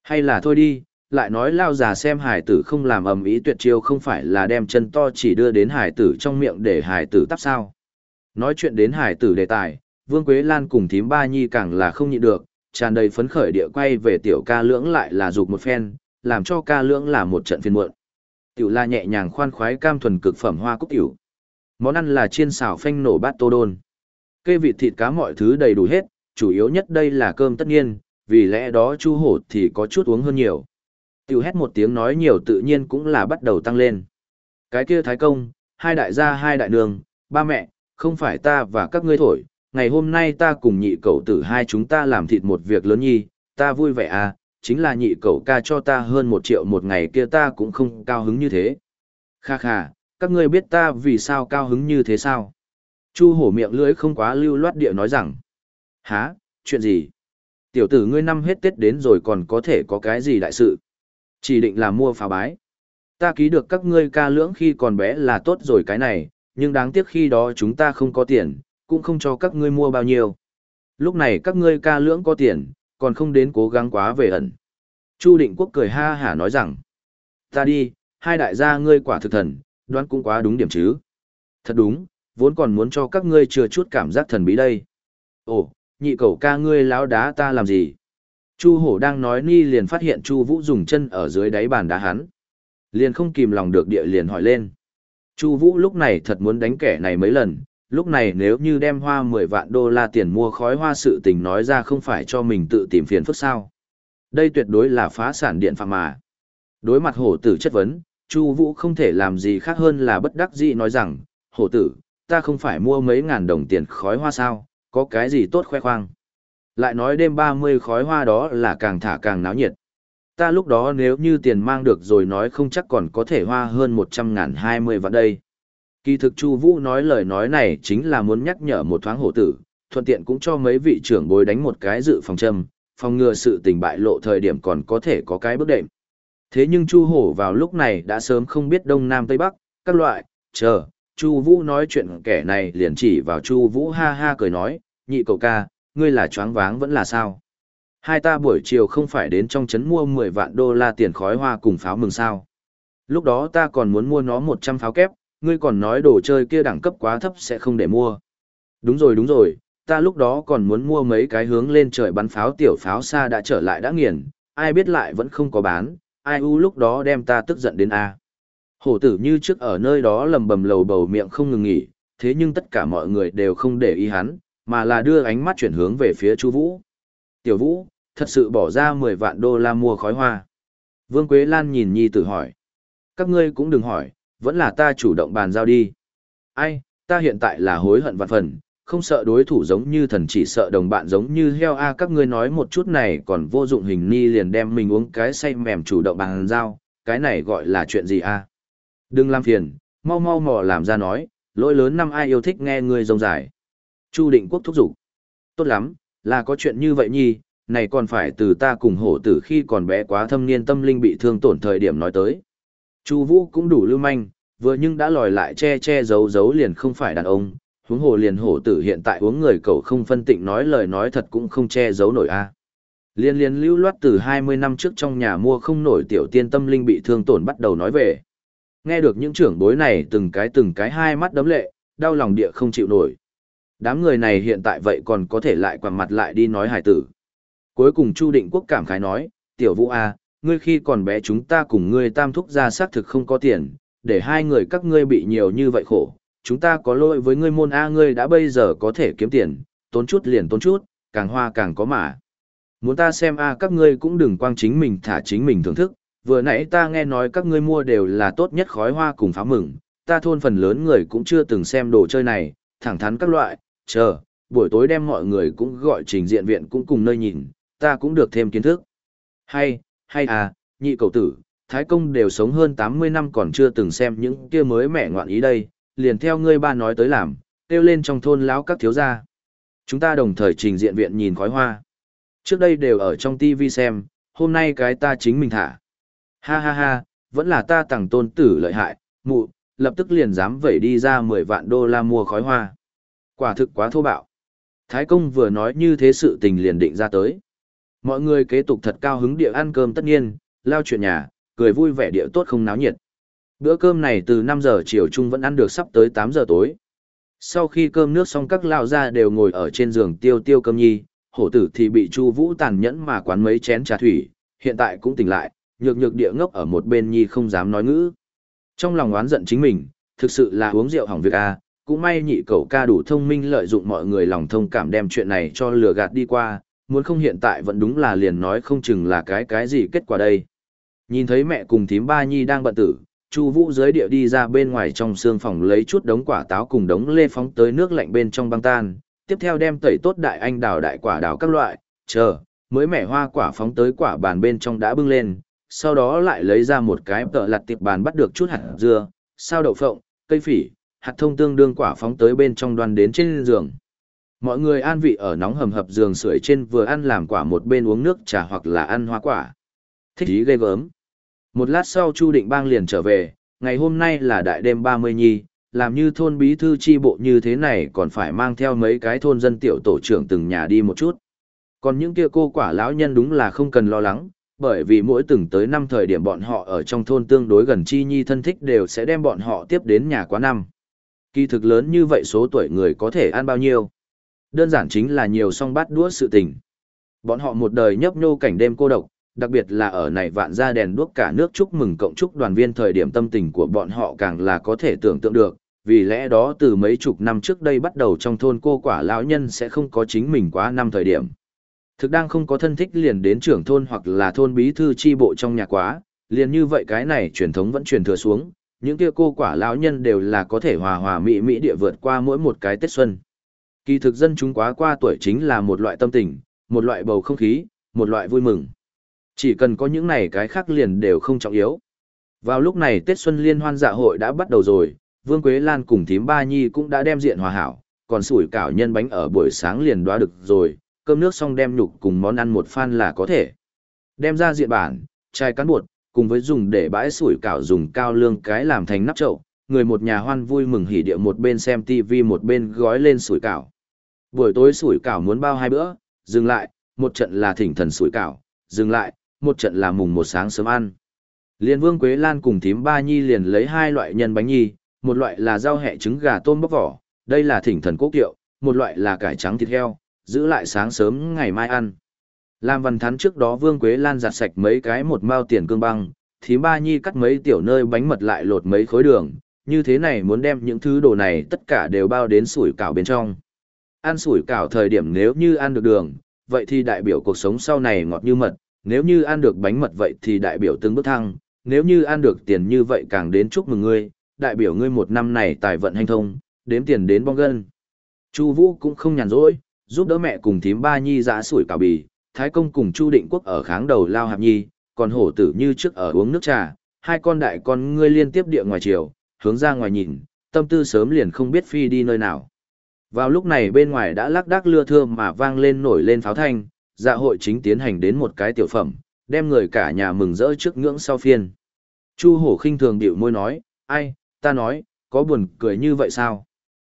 Hay là thôi đi, lại nói lao già xem hải tử không làm ầm ý tuyệt chiêu không phải là đem chân to chỉ đưa đến hải tử trong miệng để hải tử tắp sao. Nói chuyện đến hải tử đề tài, Vương Quế Lan cùng thím ba nhi càng là không nhịn được, tràn đầy phấn khởi địa quay về tiểu ca lưỡng lại là dục một phen, làm cho ca lưỡng là một trận phiên muộn. Tiểu la nhẹ nhàng khoan khoái cam thuần cực phẩm hoa cúc tiểu. Món ăn là chiên xào phanh nổ bát tô đôn. Cây vịt thịt cá mọi thứ đầy đủ hết, chủ yếu nhất đây là cơm tất nhiên, vì lẽ đó chu hổ thì có chút uống hơn nhiều. Tiểu hét một tiếng nói nhiều tự nhiên cũng là bắt đầu tăng lên. Cái kia thái công, hai đại gia hai đại đường, ba mẹ, không phải ta và các ngươi thổi, ngày hôm nay ta cùng nhị cậu tử hai chúng ta làm thịt một việc lớn nhi, ta vui vẻ à, chính là nhị cậu ca cho ta hơn một triệu một ngày kia ta cũng không cao hứng như thế. Kha kha, các ngươi biết ta vì sao cao hứng như thế sao? Chu hổ miệng lưỡi không quá lưu loát địa nói rằng. Hả, chuyện gì? Tiểu tử ngươi năm hết Tết đến rồi còn có thể có cái gì đại sự? Chỉ định là mua phá bái. Ta ký được các ngươi ca lưỡng khi còn bé là tốt rồi cái này, nhưng đáng tiếc khi đó chúng ta không có tiền, cũng không cho các ngươi mua bao nhiêu. Lúc này các ngươi ca lưỡng có tiền, còn không đến cố gắng quá về ẩn. Chu Định Quốc cười ha hả nói rằng, ta đi, hai đại gia ngươi quả thực thần, đoán cũng quá đúng điểm chứ. Thật đúng, vốn còn muốn cho các ngươi chừa chút cảm giác thần bí đây. Ồ, nhị cầu ca ngươi láo đá ta làm gì? Chu hổ đang nói ni liền phát hiện Chu Vũ dùng chân ở dưới đáy bàn đá hắn. Liền không kìm lòng được địa liền hỏi lên. Chu Vũ lúc này thật muốn đánh kẻ này mấy lần, lúc này nếu như đem hoa 10 vạn đô la tiền mua khói hoa sự tình nói ra không phải cho mình tự tìm phiền phức sao. Đây tuyệt đối là phá sản điện phạm mà. Đối mặt hổ tử chất vấn, Chu Vũ không thể làm gì khác hơn là bất đắc dĩ nói rằng, hổ tử, ta không phải mua mấy ngàn đồng tiền khói hoa sao, có cái gì tốt khoe khoang. Lại nói đêm 30 khói hoa đó là càng thả càng náo nhiệt. Ta lúc đó nếu như tiền mang được rồi nói không chắc còn có thể hoa hơn 100 ngàn 20 vạn đây. Kỳ thực Chu Vũ nói lời nói này chính là muốn nhắc nhở một thoáng hổ tử, thuận tiện cũng cho mấy vị trưởng bối đánh một cái dự phòng châm, phòng ngừa sự tình bại lộ thời điểm còn có thể có cái bước đệm. Thế nhưng Chu Hổ vào lúc này đã sớm không biết Đông Nam Tây Bắc, các loại, chờ, Chu Vũ nói chuyện kẻ này liền chỉ vào Chu Vũ ha ha cười nói, nhị cậu ca, ngươi là choáng váng vẫn là sao? Hai ta buổi chiều không phải đến trong trấn mua 10 vạn đô la tiền khói hoa cùng pháo mừng sao? Lúc đó ta còn muốn mua nó 100 pháo kép, ngươi còn nói đồ chơi kia đẳng cấp quá thấp sẽ không để mua. Đúng rồi đúng rồi, ta lúc đó còn muốn mua mấy cái hướng lên trời bắn pháo tiểu pháo xa đã trở lại đã nghiền, ai biết lại vẫn không có bán, ai u lúc đó đem ta tức giận đến A. Hổ tử như trước ở nơi đó lầm bầm lầu bầu miệng không ngừng nghỉ, thế nhưng tất cả mọi người đều không để ý hắn, mà là đưa ánh mắt chuyển hướng về phía Chu Vũ. Tiểu Vũ, thật sự bỏ ra 10 vạn đô la mua khói hoa. Vương Quế Lan nhìn Nhi tử hỏi. Các ngươi cũng đừng hỏi, vẫn là ta chủ động bàn giao đi. Ai, ta hiện tại là hối hận vạn phần, không sợ đối thủ giống như thần chỉ sợ đồng bạn giống như heo a các ngươi nói một chút này còn vô dụng hình ni liền đem mình uống cái say mềm chủ động bàn giao, cái này gọi là chuyện gì a? Đừng làm phiền, mau mau mò làm ra nói, lỗi lớn năm ai yêu thích nghe ngươi rông dài. Chu định quốc thúc giục. Tốt lắm, là có chuyện như vậy nhi, này còn phải từ ta cùng hổ tử khi còn bé quá thâm niên tâm linh bị thương tổn thời điểm nói tới. Chu Vũ cũng đủ lưu manh, vừa nhưng đã lòi lại che che giấu giấu liền không phải đàn ông, huống hồ liền hổ tử hiện tại uống người cậu không phân tịnh nói lời nói thật cũng không che giấu nổi a. Liên liên lưu loát từ 20 năm trước trong nhà mua không nổi tiểu tiên tâm linh bị thương tổn bắt đầu nói về. Nghe được những trưởng bối này từng cái từng cái hai mắt đấm lệ, đau lòng địa không chịu nổi. Đám người này hiện tại vậy còn có thể lại quằn mặt lại đi nói hải tử. Cuối cùng Chu Định Quốc cảm khái nói, tiểu vũ a, ngươi khi còn bé chúng ta cùng ngươi tam thúc ra xác thực không có tiền, để hai người các ngươi bị nhiều như vậy khổ, chúng ta có lỗi với ngươi môn A ngươi đã bây giờ có thể kiếm tiền, tốn chút liền tốn chút, càng hoa càng có mà. Muốn ta xem A các ngươi cũng đừng quang chính mình thả chính mình thưởng thức, vừa nãy ta nghe nói các ngươi mua đều là tốt nhất khói hoa cùng pháo mừng, ta thôn phần lớn người cũng chưa từng xem đồ chơi này, thẳng thắn các loại, chờ, buổi tối đem mọi người cũng gọi trình diện viện cũng cùng nơi nhìn, ta cũng được thêm kiến thức. Hay, hay à, nhị cầu tử, Thái Công đều sống hơn 80 năm còn chưa từng xem những kia mới mẻ ngoạn ý đây, liền theo ngươi ba nói tới làm, kêu lên trong thôn lão các thiếu gia. Chúng ta đồng thời trình diện viện nhìn khói hoa. Trước đây đều ở trong TV xem, hôm nay cái ta chính mình thả. Ha ha ha, vẫn là ta tặng tôn tử lợi hại, mụ, lập tức liền dám vẩy đi ra 10 vạn đô la mua khói hoa. Quả thực quá thô bạo. Thái công vừa nói như thế sự tình liền định ra tới. Mọi người kế tục thật cao hứng địa ăn cơm tất nhiên, lao chuyện nhà, cười vui vẻ địa tốt không náo nhiệt. Bữa cơm này từ 5 giờ chiều chung vẫn ăn được sắp tới 8 giờ tối. Sau khi cơm nước xong các lao ra đều ngồi ở trên giường tiêu tiêu cơm nhi, hổ tử thì bị Chu Vũ tàn nhẫn mà quán mấy chén trà thủy, hiện tại cũng tỉnh lại, nhược nhược địa ngốc ở một bên nhi không dám nói ngữ. Trong lòng oán giận chính mình, thực sự là uống rượu hỏng việc a, cũng may nhị cậu ca đủ thông minh lợi dụng mọi người lòng thông cảm đem chuyện này cho lừa gạt đi qua, muốn không hiện tại vẫn đúng là liền nói không chừng là cái cái gì kết quả đây. Nhìn thấy mẹ cùng thím ba nhi đang bận tử, Chu Vũ dưới địa đi ra bên ngoài trong xương phòng lấy chút đống quả táo cùng đống lê phóng tới nước lạnh bên trong băng tan, tiếp theo đem tẩy tốt đại anh đào đại quả đào các loại, chờ, mới mẻ hoa quả phóng tới quả bàn bên trong đã bưng lên, sau đó lại lấy ra một cái tợ lặt tiệp bàn bắt được chút hạt dưa, sao đậu phộng, cây phỉ, hạt thông tương đương quả phóng tới bên trong đoan đến trên giường. Mọi người an vị ở nóng hầm hập giường sưởi trên vừa ăn làm quả một bên uống nước trà hoặc là ăn hoa quả. Thích ý ghê gớm. Một lát sau Chu Định Bang liền trở về, ngày hôm nay là đại đêm 30 nhi, làm như thôn bí thư chi bộ như thế này còn phải mang theo mấy cái thôn dân tiểu tổ trưởng từng nhà đi một chút. Còn những kia cô quả lão nhân đúng là không cần lo lắng, bởi vì mỗi từng tới năm thời điểm bọn họ ở trong thôn tương đối gần chi nhi thân thích đều sẽ đem bọn họ tiếp đến nhà quá năm. Kỳ thực lớn như vậy số tuổi người có thể ăn bao nhiêu? Đơn giản chính là nhiều song bát đũa sự tình. Bọn họ một đời nhấp nhô cảnh đêm cô độc, đặc biệt là ở này vạn ra đèn đuốc cả nước chúc mừng cộng chúc đoàn viên thời điểm tâm tình của bọn họ càng là có thể tưởng tượng được, vì lẽ đó từ mấy chục năm trước đây bắt đầu trong thôn cô quả lão nhân sẽ không có chính mình quá năm thời điểm. Thực đang không có thân thích liền đến trưởng thôn hoặc là thôn bí thư chi bộ trong nhà quá, liền như vậy cái này truyền thống vẫn truyền thừa xuống, những kia cô quả lão nhân đều là có thể hòa hòa mỹ mỹ địa vượt qua mỗi một cái Tết xuân. Kỳ thực dân chúng quá qua tuổi chính là một loại tâm tình, một loại bầu không khí, một loại vui mừng. Chỉ cần có những này cái khác liền đều không trọng yếu. Vào lúc này Tết Xuân Liên hoan dạ hội đã bắt đầu rồi, Vương Quế Lan cùng thím Ba Nhi cũng đã đem diện hòa hảo, còn sủi cảo nhân bánh ở buổi sáng liền đoá được rồi, cơm nước xong đem nhục cùng món ăn một phan là có thể. Đem ra diện bản, chai cán bột, cùng với dùng để bãi sủi cảo dùng cao lương cái làm thành nắp chậu, người một nhà hoan vui mừng hỉ địa một bên xem TV một bên gói lên sủi cảo. Buổi tối sủi cảo muốn bao hai bữa, dừng lại, một trận là thỉnh thần sủi cảo, dừng lại, một trận là mùng một sáng sớm ăn. Liên Vương Quế Lan cùng thím Ba Nhi liền lấy hai loại nhân bánh nhi, một loại là rau hẹ trứng gà tôm bóc vỏ, đây là thỉnh thần quốc tiệu một loại là cải trắng thịt heo, giữ lại sáng sớm ngày mai ăn. Làm văn thắn trước đó Vương Quế Lan giặt sạch mấy cái một mao tiền cương băng, thím Ba Nhi cắt mấy tiểu nơi bánh mật lại lột mấy khối đường, như thế này muốn đem những thứ đồ này tất cả đều bao đến sủi cảo bên trong. Ăn sủi cảo thời điểm nếu như ăn được đường, vậy thì đại biểu cuộc sống sau này ngọt như mật, nếu như ăn được bánh mật vậy thì đại biểu từng bước thăng, nếu như ăn được tiền như vậy càng đến chúc mừng ngươi, đại biểu ngươi một năm này tài vận hành thông, đếm tiền đến bong gân. Chu Vũ cũng không nhàn rỗi, giúp đỡ mẹ cùng thím ba nhi giã sủi cảo bì, Thái công cùng Chu Định Quốc ở kháng đầu lao hạp nhi, còn hổ tử như trước ở uống nước trà, hai con đại con ngươi liên tiếp địa ngoài chiều, hướng ra ngoài nhìn, tâm tư sớm liền không biết phi đi nơi nào. Vào lúc này bên ngoài đã lắc đắc lưa thưa mà vang lên nổi lên pháo thanh, dạ hội chính tiến hành đến một cái tiểu phẩm, đem người cả nhà mừng rỡ trước ngưỡng sau phiên. Chu hổ khinh thường điệu môi nói, ai, ta nói, có buồn cười như vậy sao?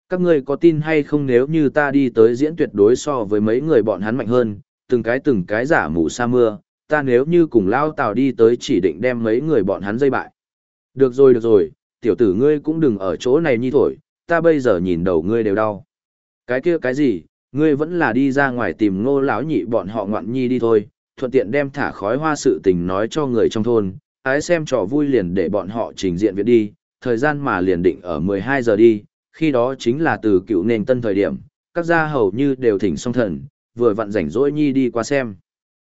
Các ngươi có tin hay không nếu như ta đi tới diễn tuyệt đối so với mấy người bọn hắn mạnh hơn, từng cái từng cái giả mù sa mưa, ta nếu như cùng lao tào đi tới chỉ định đem mấy người bọn hắn dây bại. Được rồi được rồi, tiểu tử ngươi cũng đừng ở chỗ này nhi thổi, ta bây giờ nhìn đầu ngươi đều đau. Cái kia cái gì, ngươi vẫn là đi ra ngoài tìm ngô lão nhị bọn họ ngoạn nhi đi thôi, thuận tiện đem thả khói hoa sự tình nói cho người trong thôn, ái xem trò vui liền để bọn họ trình diện viện đi, thời gian mà liền định ở 12 giờ đi, khi đó chính là từ cựu nền tân thời điểm, các gia hầu như đều thỉnh song thần, vừa vặn rảnh rỗi nhi đi qua xem.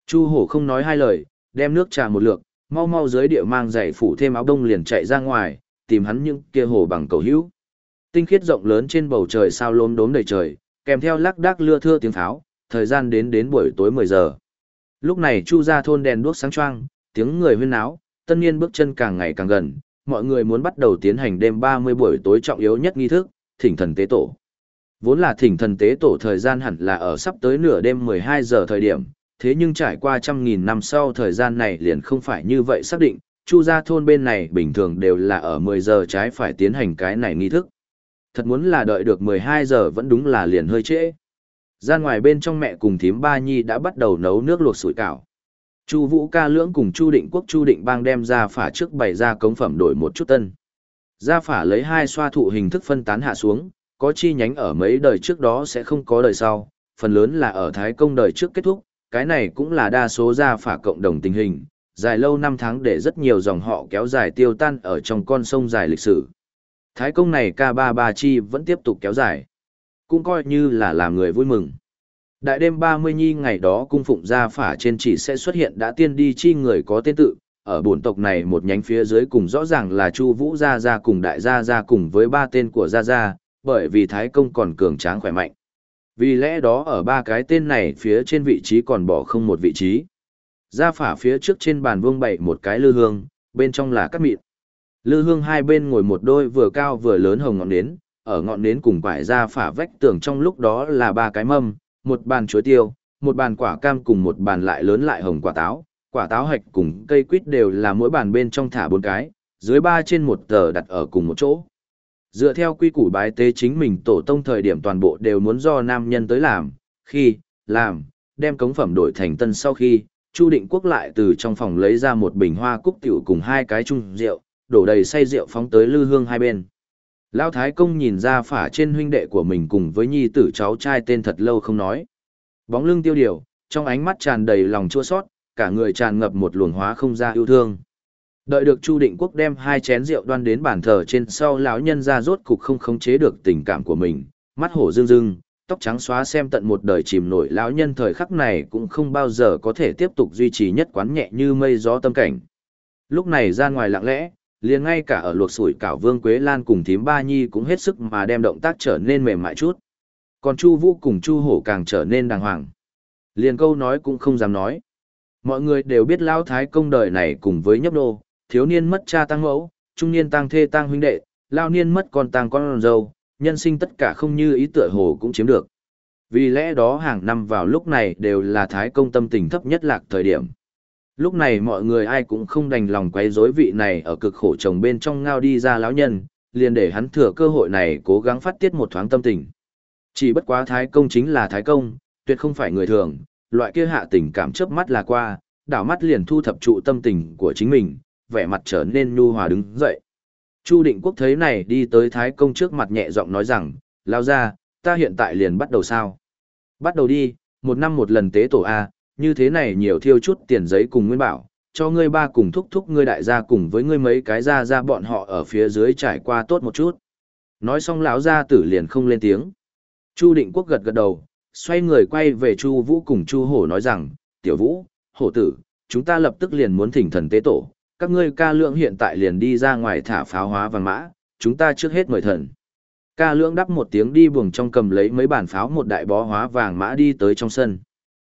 Chu hổ không nói hai lời, đem nước trà một lượt, mau mau dưới địa mang giày phủ thêm áo đông liền chạy ra ngoài, tìm hắn những kia hồ bằng cầu hữu. Tinh khiết rộng lớn trên bầu trời sao lốm đốm đầy trời, kèm theo lắc đác lưa thưa tiếng pháo, thời gian đến đến buổi tối 10 giờ. Lúc này chu ra thôn đèn đuốc sáng choang, tiếng người huyên náo, tân niên bước chân càng ngày càng gần, mọi người muốn bắt đầu tiến hành đêm 30 buổi tối trọng yếu nhất nghi thức, thỉnh thần tế tổ. Vốn là thỉnh thần tế tổ thời gian hẳn là ở sắp tới nửa đêm 12 giờ thời điểm, thế nhưng trải qua trăm nghìn năm sau thời gian này liền không phải như vậy xác định, chu gia thôn bên này bình thường đều là ở 10 giờ trái phải tiến hành cái này nghi thức. Thật muốn là đợi được 12 giờ vẫn đúng là liền hơi trễ. Gian ngoài bên trong mẹ cùng thím ba nhi đã bắt đầu nấu nước luộc sủi cảo. Chu Vũ ca lưỡng cùng Chu Định Quốc Chu Định Bang đem ra phả trước bày ra cống phẩm đổi một chút tân. ra phả lấy hai xoa thụ hình thức phân tán hạ xuống, có chi nhánh ở mấy đời trước đó sẽ không có đời sau, phần lớn là ở Thái Công đời trước kết thúc, cái này cũng là đa số gia phả cộng đồng tình hình, dài lâu năm tháng để rất nhiều dòng họ kéo dài tiêu tan ở trong con sông dài lịch sử. Thái công này K33 chi vẫn tiếp tục kéo dài. Cũng coi như là làm người vui mừng. Đại đêm 30 nhi ngày đó cung phụng gia phả trên chỉ sẽ xuất hiện đã tiên đi chi người có tên tự, ở bổn tộc này một nhánh phía dưới cùng rõ ràng là Chu Vũ gia gia cùng đại gia gia cùng với ba tên của gia gia, bởi vì thái công còn cường tráng khỏe mạnh. Vì lẽ đó ở ba cái tên này phía trên vị trí còn bỏ không một vị trí. Gia phả phía trước trên bàn vương bày một cái lư hương, bên trong là cát mịn. Lư hương hai bên ngồi một đôi vừa cao vừa lớn hồng ngọn nến, ở ngọn nến cùng quải ra phả vách tường trong lúc đó là ba cái mâm, một bàn chuối tiêu, một bàn quả cam cùng một bàn lại lớn lại hồng quả táo, quả táo hạch cùng cây quýt đều là mỗi bàn bên trong thả bốn cái, dưới ba trên một tờ đặt ở cùng một chỗ. Dựa theo quy củ bái tế chính mình tổ tông thời điểm toàn bộ đều muốn do nam nhân tới làm, khi, làm, đem cống phẩm đổi thành tân sau khi, Chu Định Quốc lại từ trong phòng lấy ra một bình hoa cúc tiểu cùng hai cái chung rượu, đổ đầy say rượu phóng tới lư hương hai bên. Lão Thái Công nhìn ra phả trên huynh đệ của mình cùng với nhi tử cháu trai tên thật lâu không nói. Bóng lưng tiêu điều, trong ánh mắt tràn đầy lòng chua sót, cả người tràn ngập một luồng hóa không ra yêu thương. Đợi được Chu Định Quốc đem hai chén rượu đoan đến bàn thờ trên sau lão nhân ra rốt cục không khống chế được tình cảm của mình, mắt hổ dương dương, tóc trắng xóa xem tận một đời chìm nổi lão nhân thời khắc này cũng không bao giờ có thể tiếp tục duy trì nhất quán nhẹ như mây gió tâm cảnh. Lúc này ra ngoài lặng lẽ, liền ngay cả ở luộc sủi cảo Vương Quế Lan cùng thím Ba Nhi cũng hết sức mà đem động tác trở nên mềm mại chút. Còn Chu Vũ cùng Chu Hổ càng trở nên đàng hoàng. Liền câu nói cũng không dám nói. Mọi người đều biết Lão Thái công đời này cùng với nhấp đô, thiếu niên mất cha tăng mẫu, trung niên tăng thê tăng huynh đệ, lao niên mất con tăng con dâu, nhân sinh tất cả không như ý tựa hồ cũng chiếm được. Vì lẽ đó hàng năm vào lúc này đều là Thái công tâm tình thấp nhất lạc thời điểm. Lúc này mọi người ai cũng không đành lòng quấy rối vị này ở cực khổ chồng bên trong ngao đi ra lão nhân, liền để hắn thừa cơ hội này cố gắng phát tiết một thoáng tâm tình. Chỉ bất quá Thái công chính là Thái công, tuyệt không phải người thường, loại kia hạ tình cảm chớp mắt là qua, đảo mắt liền thu thập trụ tâm tình của chính mình, vẻ mặt trở nên nhu hòa đứng dậy. Chu Định Quốc thấy này đi tới Thái công trước mặt nhẹ giọng nói rằng, lao ra, ta hiện tại liền bắt đầu sao? Bắt đầu đi, một năm một lần tế tổ A, như thế này nhiều thiêu chút tiền giấy cùng nguyên bảo, cho ngươi ba cùng thúc thúc ngươi đại gia cùng với ngươi mấy cái gia gia bọn họ ở phía dưới trải qua tốt một chút. Nói xong lão gia tử liền không lên tiếng. Chu Định Quốc gật gật đầu, xoay người quay về Chu Vũ cùng Chu Hổ nói rằng, "Tiểu Vũ, Hổ tử, chúng ta lập tức liền muốn thỉnh thần tế tổ, các ngươi ca lượng hiện tại liền đi ra ngoài thả pháo hóa vàng mã, chúng ta trước hết mời thần." Ca lượng đắp một tiếng đi buồng trong cầm lấy mấy bản pháo một đại bó hóa vàng mã đi tới trong sân.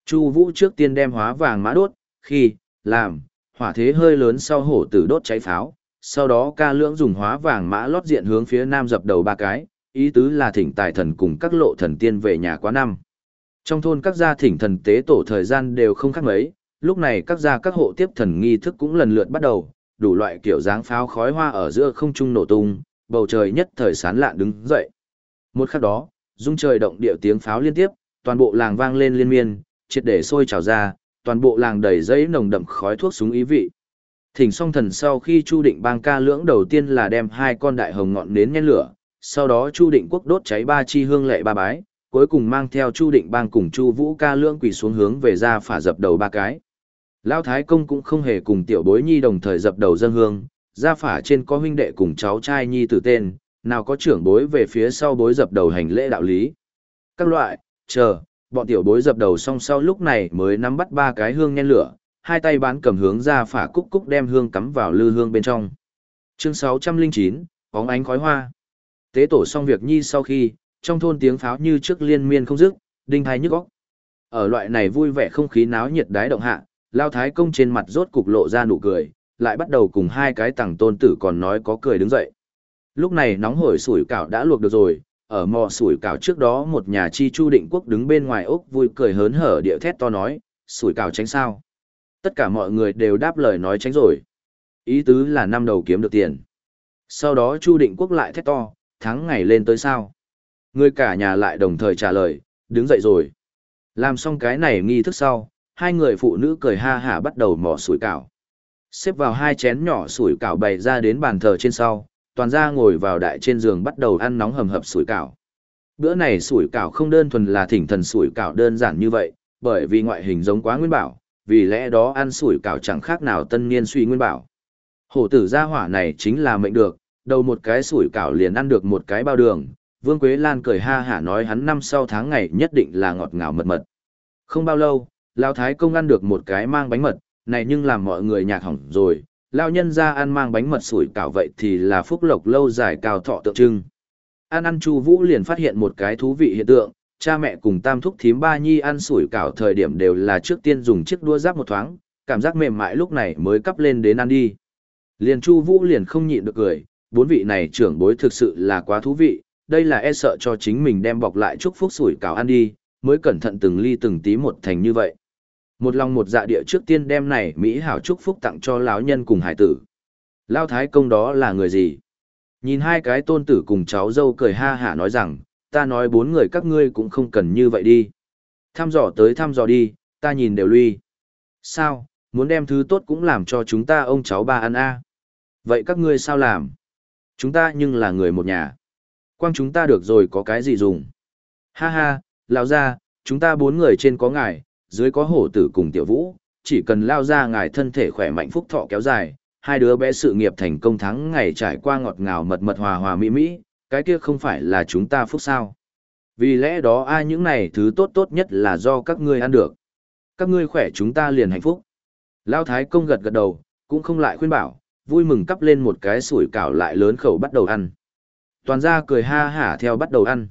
Chu Vũ trước tiên đem hóa vàng mã đốt, khi làm hỏa thế hơi lớn sau hổ tử đốt cháy pháo, sau đó ca lượng dùng hóa vàng mã lót diện hướng phía nam dập đầu ba cái, ý tứ là thỉnh tài thần cùng các lộ thần tiên về nhà quá năm. Trong thôn các gia thỉnh thần tế tổ thời gian đều không khác mấy, lúc này các gia các hộ tiếp thần nghi thức cũng lần lượt bắt đầu, đủ loại kiểu dáng pháo khói hoa ở giữa không trung nổ tung, bầu trời nhất thời sán lạ đứng dậy. Một khắc đó, rung trời động địa tiếng pháo liên tiếp, toàn bộ làng vang lên liên miên, triệt để sôi trào ra, toàn bộ làng đầy giấy nồng đậm khói thuốc súng ý vị. Thỉnh song thần sau khi Chu Định Bang ca lưỡng đầu tiên là đem hai con đại hồng ngọn nến nhen lửa, sau đó Chu Định Quốc đốt cháy ba chi hương lệ ba bái, cuối cùng mang theo Chu Định Bang cùng Chu Vũ ca lưỡng quỳ xuống hướng về ra phả dập đầu ba cái. Lão Thái công cũng không hề cùng tiểu bối nhi đồng thời dập đầu dân hương, ra phả trên có huynh đệ cùng cháu trai nhi tử tên, nào có trưởng bối về phía sau bối dập đầu hành lễ đạo lý. Các loại, chờ, bọn tiểu bối dập đầu xong sau lúc này mới nắm bắt ba cái hương nhen lửa, hai tay bán cầm hướng ra phả cúc cúc đem hương cắm vào lư hương bên trong. Chương 609, bóng ánh khói hoa. Tế tổ xong việc nhi sau khi, trong thôn tiếng pháo như trước liên miên không dứt, đinh hai nhức óc. Ở loại này vui vẻ không khí náo nhiệt đái động hạ, Lao Thái công trên mặt rốt cục lộ ra nụ cười, lại bắt đầu cùng hai cái tàng tôn tử còn nói có cười đứng dậy. Lúc này nóng hổi sủi cảo đã luộc được rồi, ở mò sủi cảo trước đó một nhà chi chu định quốc đứng bên ngoài ốc vui cười hớn hở địa thét to nói, sủi cảo tránh sao. Tất cả mọi người đều đáp lời nói tránh rồi. Ý tứ là năm đầu kiếm được tiền. Sau đó chu định quốc lại thét to, tháng ngày lên tới sao. Người cả nhà lại đồng thời trả lời, đứng dậy rồi. Làm xong cái này nghi thức sau, hai người phụ nữ cười ha hả bắt đầu mò sủi cảo. Xếp vào hai chén nhỏ sủi cảo bày ra đến bàn thờ trên sau, toàn ra ngồi vào đại trên giường bắt đầu ăn nóng hầm hập sủi cảo. Bữa này sủi cảo không đơn thuần là thỉnh thần sủi cảo đơn giản như vậy, bởi vì ngoại hình giống quá nguyên bảo, vì lẽ đó ăn sủi cảo chẳng khác nào tân niên suy nguyên bảo. Hổ tử gia hỏa này chính là mệnh được, đầu một cái sủi cảo liền ăn được một cái bao đường. Vương Quế Lan cười ha hả nói hắn năm sau tháng ngày nhất định là ngọt ngào mật mật. Không bao lâu, Lão Thái Công ăn được một cái mang bánh mật, này nhưng làm mọi người nhạc hỏng rồi, lao nhân ra ăn mang bánh mật sủi cảo vậy thì là phúc lộc lâu dài cao thọ tượng trưng. An ăn Chu Vũ liền phát hiện một cái thú vị hiện tượng, cha mẹ cùng tam thúc thím ba nhi ăn sủi cảo thời điểm đều là trước tiên dùng chiếc đua giáp một thoáng, cảm giác mềm mại lúc này mới cắp lên đến ăn đi. Liền Chu Vũ liền không nhịn được cười, bốn vị này trưởng bối thực sự là quá thú vị, đây là e sợ cho chính mình đem bọc lại chúc phúc sủi cảo ăn đi, mới cẩn thận từng ly từng tí một thành như vậy. Một lòng một dạ địa trước tiên đem này Mỹ hảo chúc phúc tặng cho lão nhân cùng hải tử. Lao thái công đó là người gì? Nhìn hai cái tôn tử cùng cháu dâu cười ha hả nói rằng, ta nói bốn người các ngươi cũng không cần như vậy đi. Thăm dò tới thăm dò đi, ta nhìn đều lui. Sao, muốn đem thứ tốt cũng làm cho chúng ta ông cháu ba ăn a Vậy các ngươi sao làm? Chúng ta nhưng là người một nhà. Quang chúng ta được rồi có cái gì dùng? Ha ha, lão ra, chúng ta bốn người trên có ngài, dưới có hổ tử cùng tiểu vũ, chỉ cần lao ra ngài thân thể khỏe mạnh phúc thọ kéo dài, hai đứa bé sự nghiệp thành công thắng ngày trải qua ngọt ngào mật mật hòa hòa mỹ mỹ, cái kia không phải là chúng ta phúc sao. Vì lẽ đó ai những này thứ tốt tốt nhất là do các ngươi ăn được. Các ngươi khỏe chúng ta liền hạnh phúc. Lao Thái công gật gật đầu, cũng không lại khuyên bảo, vui mừng cắp lên một cái sủi cảo lại lớn khẩu bắt đầu ăn. Toàn gia cười ha hả theo bắt đầu ăn.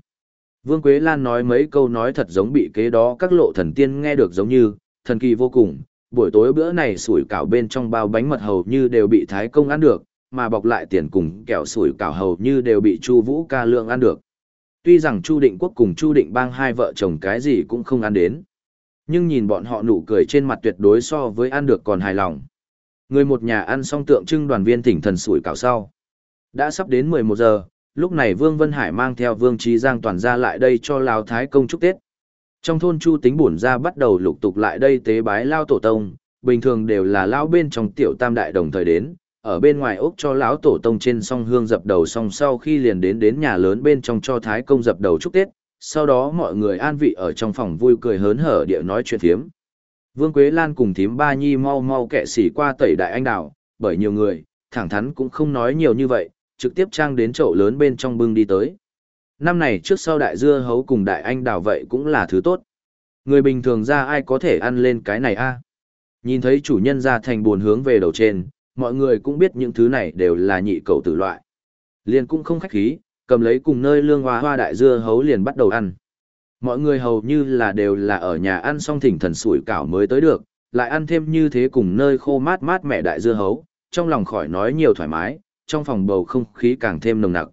Vương Quế Lan nói mấy câu nói thật giống bị kế đó các lộ thần tiên nghe được giống như, thần kỳ vô cùng, buổi tối bữa này sủi cảo bên trong bao bánh mật hầu như đều bị Thái Công ăn được, mà bọc lại tiền cùng kẹo sủi cảo hầu như đều bị Chu Vũ ca lượng ăn được. Tuy rằng Chu Định Quốc cùng Chu Định Bang hai vợ chồng cái gì cũng không ăn đến, nhưng nhìn bọn họ nụ cười trên mặt tuyệt đối so với ăn được còn hài lòng. Người một nhà ăn xong tượng trưng đoàn viên tỉnh thần sủi cảo sau. Đã sắp đến 11 giờ, lúc này Vương Vân Hải mang theo Vương Trí Giang toàn ra lại đây cho Lào Thái công chúc Tết. Trong thôn Chu Tính bổn ra bắt đầu lục tục lại đây tế bái lao tổ tông, bình thường đều là lao bên trong tiểu tam đại đồng thời đến, ở bên ngoài ốc cho lão tổ tông trên song hương dập đầu song sau khi liền đến đến nhà lớn bên trong cho Thái công dập đầu chúc Tết, sau đó mọi người an vị ở trong phòng vui cười hớn hở địa nói chuyện thiếm. Vương Quế Lan cùng thím ba nhi mau mau kệ xỉ qua tẩy đại anh đào, bởi nhiều người, thẳng thắn cũng không nói nhiều như vậy, trực tiếp trang đến chậu lớn bên trong bưng đi tới. Năm này trước sau đại dưa hấu cùng đại anh đào vậy cũng là thứ tốt. Người bình thường ra ai có thể ăn lên cái này a? Nhìn thấy chủ nhân ra thành buồn hướng về đầu trên, mọi người cũng biết những thứ này đều là nhị cầu tử loại. Liền cũng không khách khí, cầm lấy cùng nơi lương hoa hoa đại dưa hấu liền bắt đầu ăn. Mọi người hầu như là đều là ở nhà ăn xong thỉnh thần sủi cảo mới tới được, lại ăn thêm như thế cùng nơi khô mát mát mẹ đại dưa hấu, trong lòng khỏi nói nhiều thoải mái, trong phòng bầu không khí càng thêm nồng nặc.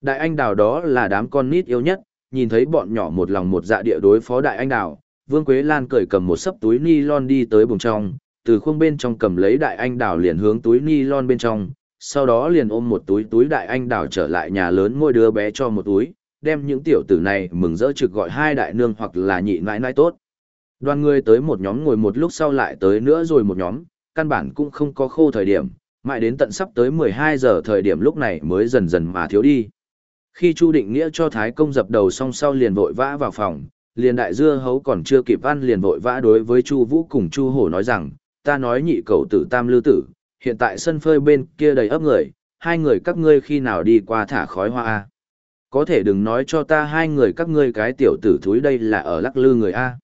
Đại anh đào đó là đám con nít yêu nhất, nhìn thấy bọn nhỏ một lòng một dạ địa đối phó đại anh đào, Vương Quế Lan cởi cầm một sấp túi ni lon đi tới bùng trong, từ khuôn bên trong cầm lấy đại anh đào liền hướng túi ni lon bên trong, sau đó liền ôm một túi túi đại anh đào trở lại nhà lớn mỗi đứa bé cho một túi, đem những tiểu tử này mừng rỡ trực gọi hai đại nương hoặc là nhị nãi nãi tốt. Đoàn người tới một nhóm ngồi một lúc sau lại tới nữa rồi một nhóm, căn bản cũng không có khô thời điểm, mãi đến tận sắp tới 12 giờ thời điểm lúc này mới dần dần mà thiếu đi. Khi Chu Định Nghĩa cho Thái Công dập đầu xong sau liền vội vã vào phòng, liền đại dưa hấu còn chưa kịp ăn liền vội vã đối với Chu Vũ cùng Chu Hổ nói rằng, ta nói nhị cậu tử tam lưu tử, hiện tại sân phơi bên kia đầy ấp người, hai người các ngươi khi nào đi qua thả khói hoa a? Có thể đừng nói cho ta hai người các ngươi cái tiểu tử thúi đây là ở lắc lư người a.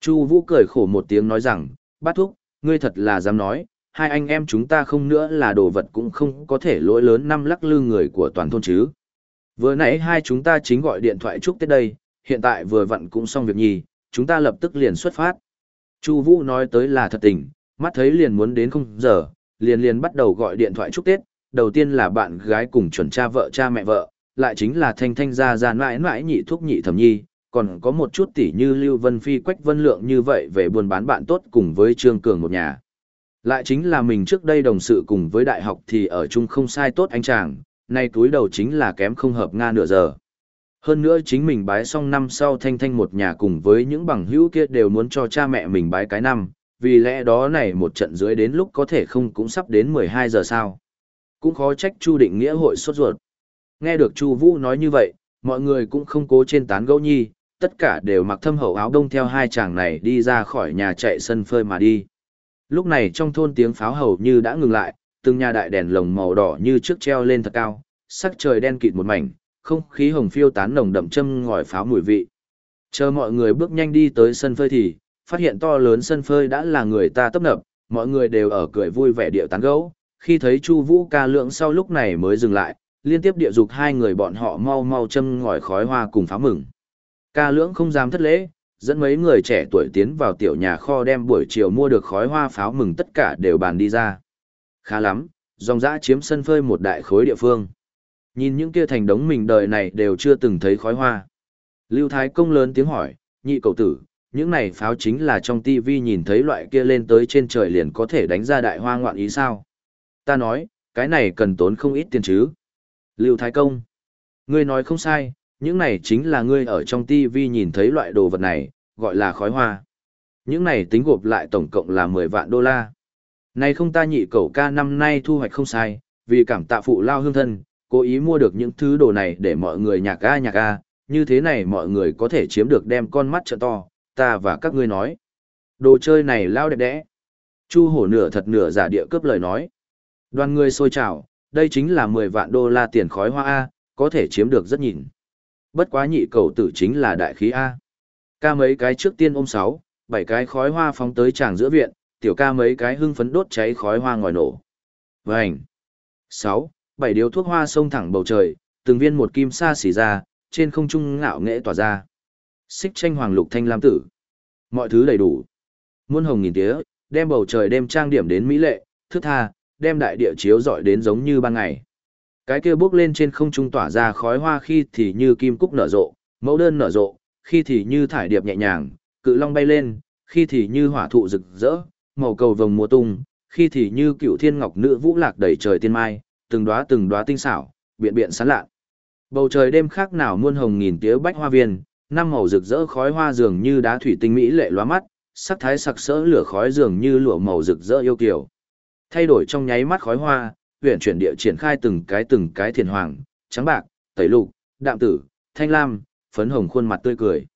Chu Vũ cười khổ một tiếng nói rằng, bát thúc, ngươi thật là dám nói, hai anh em chúng ta không nữa là đồ vật cũng không có thể lỗi lớn năm lắc lư người của toàn thôn chứ. Vừa nãy hai chúng ta chính gọi điện thoại chúc Tết đây, hiện tại vừa vặn cũng xong việc nhì, chúng ta lập tức liền xuất phát. Chu Vũ nói tới là thật tình, mắt thấy liền muốn đến không giờ, liền liền bắt đầu gọi điện thoại chúc Tết, đầu tiên là bạn gái cùng chuẩn cha vợ cha mẹ vợ, lại chính là thanh thanh gia gia mãi mãi nhị thúc nhị thẩm nhi, còn có một chút tỷ như Lưu Vân Phi Quách Vân Lượng như vậy về buôn bán bạn tốt cùng với Trương Cường một nhà. Lại chính là mình trước đây đồng sự cùng với đại học thì ở chung không sai tốt anh chàng, nay túi đầu chính là kém không hợp Nga nửa giờ. Hơn nữa chính mình bái xong năm sau thanh thanh một nhà cùng với những bằng hữu kia đều muốn cho cha mẹ mình bái cái năm, vì lẽ đó này một trận dưới đến lúc có thể không cũng sắp đến 12 giờ sao. Cũng khó trách Chu Định Nghĩa hội sốt ruột. Nghe được Chu Vũ nói như vậy, mọi người cũng không cố trên tán gẫu nhi, tất cả đều mặc thâm hậu áo đông theo hai chàng này đi ra khỏi nhà chạy sân phơi mà đi. Lúc này trong thôn tiếng pháo hầu như đã ngừng lại, từng nhà đại đèn lồng màu đỏ như trước treo lên thật cao, sắc trời đen kịt một mảnh, không khí hồng phiêu tán nồng đậm châm ngòi pháo mùi vị. Chờ mọi người bước nhanh đi tới sân phơi thì, phát hiện to lớn sân phơi đã là người ta tấp nập, mọi người đều ở cười vui vẻ điệu tán gẫu. Khi thấy Chu Vũ ca lượng sau lúc này mới dừng lại, liên tiếp địa dục hai người bọn họ mau mau châm ngòi khói hoa cùng pháo mừng. Ca lưỡng không dám thất lễ, dẫn mấy người trẻ tuổi tiến vào tiểu nhà kho đem buổi chiều mua được khói hoa pháo mừng tất cả đều bàn đi ra. Khá lắm, dòng dã chiếm sân phơi một đại khối địa phương. Nhìn những kia thành đống mình đời này đều chưa từng thấy khói hoa. Lưu Thái Công lớn tiếng hỏi, nhị cậu tử, những này pháo chính là trong tivi nhìn thấy loại kia lên tới trên trời liền có thể đánh ra đại hoa ngoạn ý sao? Ta nói, cái này cần tốn không ít tiền chứ. Lưu Thái Công, ngươi nói không sai, những này chính là ngươi ở trong TV nhìn thấy loại đồ vật này, gọi là khói hoa. Những này tính gộp lại tổng cộng là 10 vạn đô la. Này không ta nhị cậu ca năm nay thu hoạch không sai, vì cảm tạ phụ lao hương thân, cố ý mua được những thứ đồ này để mọi người nhạc ca nhạc ca. như thế này mọi người có thể chiếm được đem con mắt trợ to, ta và các ngươi nói. Đồ chơi này lao đẹp đẽ. Chu hổ nửa thật nửa giả địa cướp lời nói. Đoàn người xôi trào, đây chính là 10 vạn đô la tiền khói hoa A, có thể chiếm được rất nhìn. Bất quá nhị cầu tử chính là đại khí A. Ca mấy cái trước tiên ôm sáu, bảy cái khói hoa phóng tới tràng giữa viện, tiểu ca mấy cái hưng phấn đốt cháy khói hoa ngòi nổ. Vành. sáu, bảy điếu thuốc hoa xông thẳng bầu trời, từng viên một kim sa xỉ ra, trên không trung ngạo nghệ tỏa ra. Xích tranh hoàng lục thanh lam tử. Mọi thứ đầy đủ. Muôn hồng nghìn tía, đem bầu trời đem trang điểm đến mỹ lệ, thức tha, đem đại địa chiếu dọi đến giống như ban ngày. Cái kia bước lên trên không trung tỏa ra khói hoa khi thì như kim cúc nở rộ, mẫu đơn nở rộ, khi thì như thải điệp nhẹ nhàng, cự long bay lên, khi thì như hỏa thụ rực rỡ, màu cầu vồng mùa tung, khi thì như cựu thiên ngọc nữ vũ lạc đầy trời tiên mai, từng đóa từng đóa tinh xảo, biện biện sáng lạ. Bầu trời đêm khác nào muôn hồng nghìn tía bách hoa viên, năm màu rực rỡ khói hoa dường như đá thủy tinh mỹ lệ lóa mắt, sắc thái sặc sỡ lửa khói dường như lụa màu rực rỡ yêu kiều. Thay đổi trong nháy mắt khói hoa, huyện chuyển địa triển khai từng cái từng cái thiền hoàng, trắng bạc, tẩy lục, đạm tử, thanh lam, phấn hồng khuôn mặt tươi cười.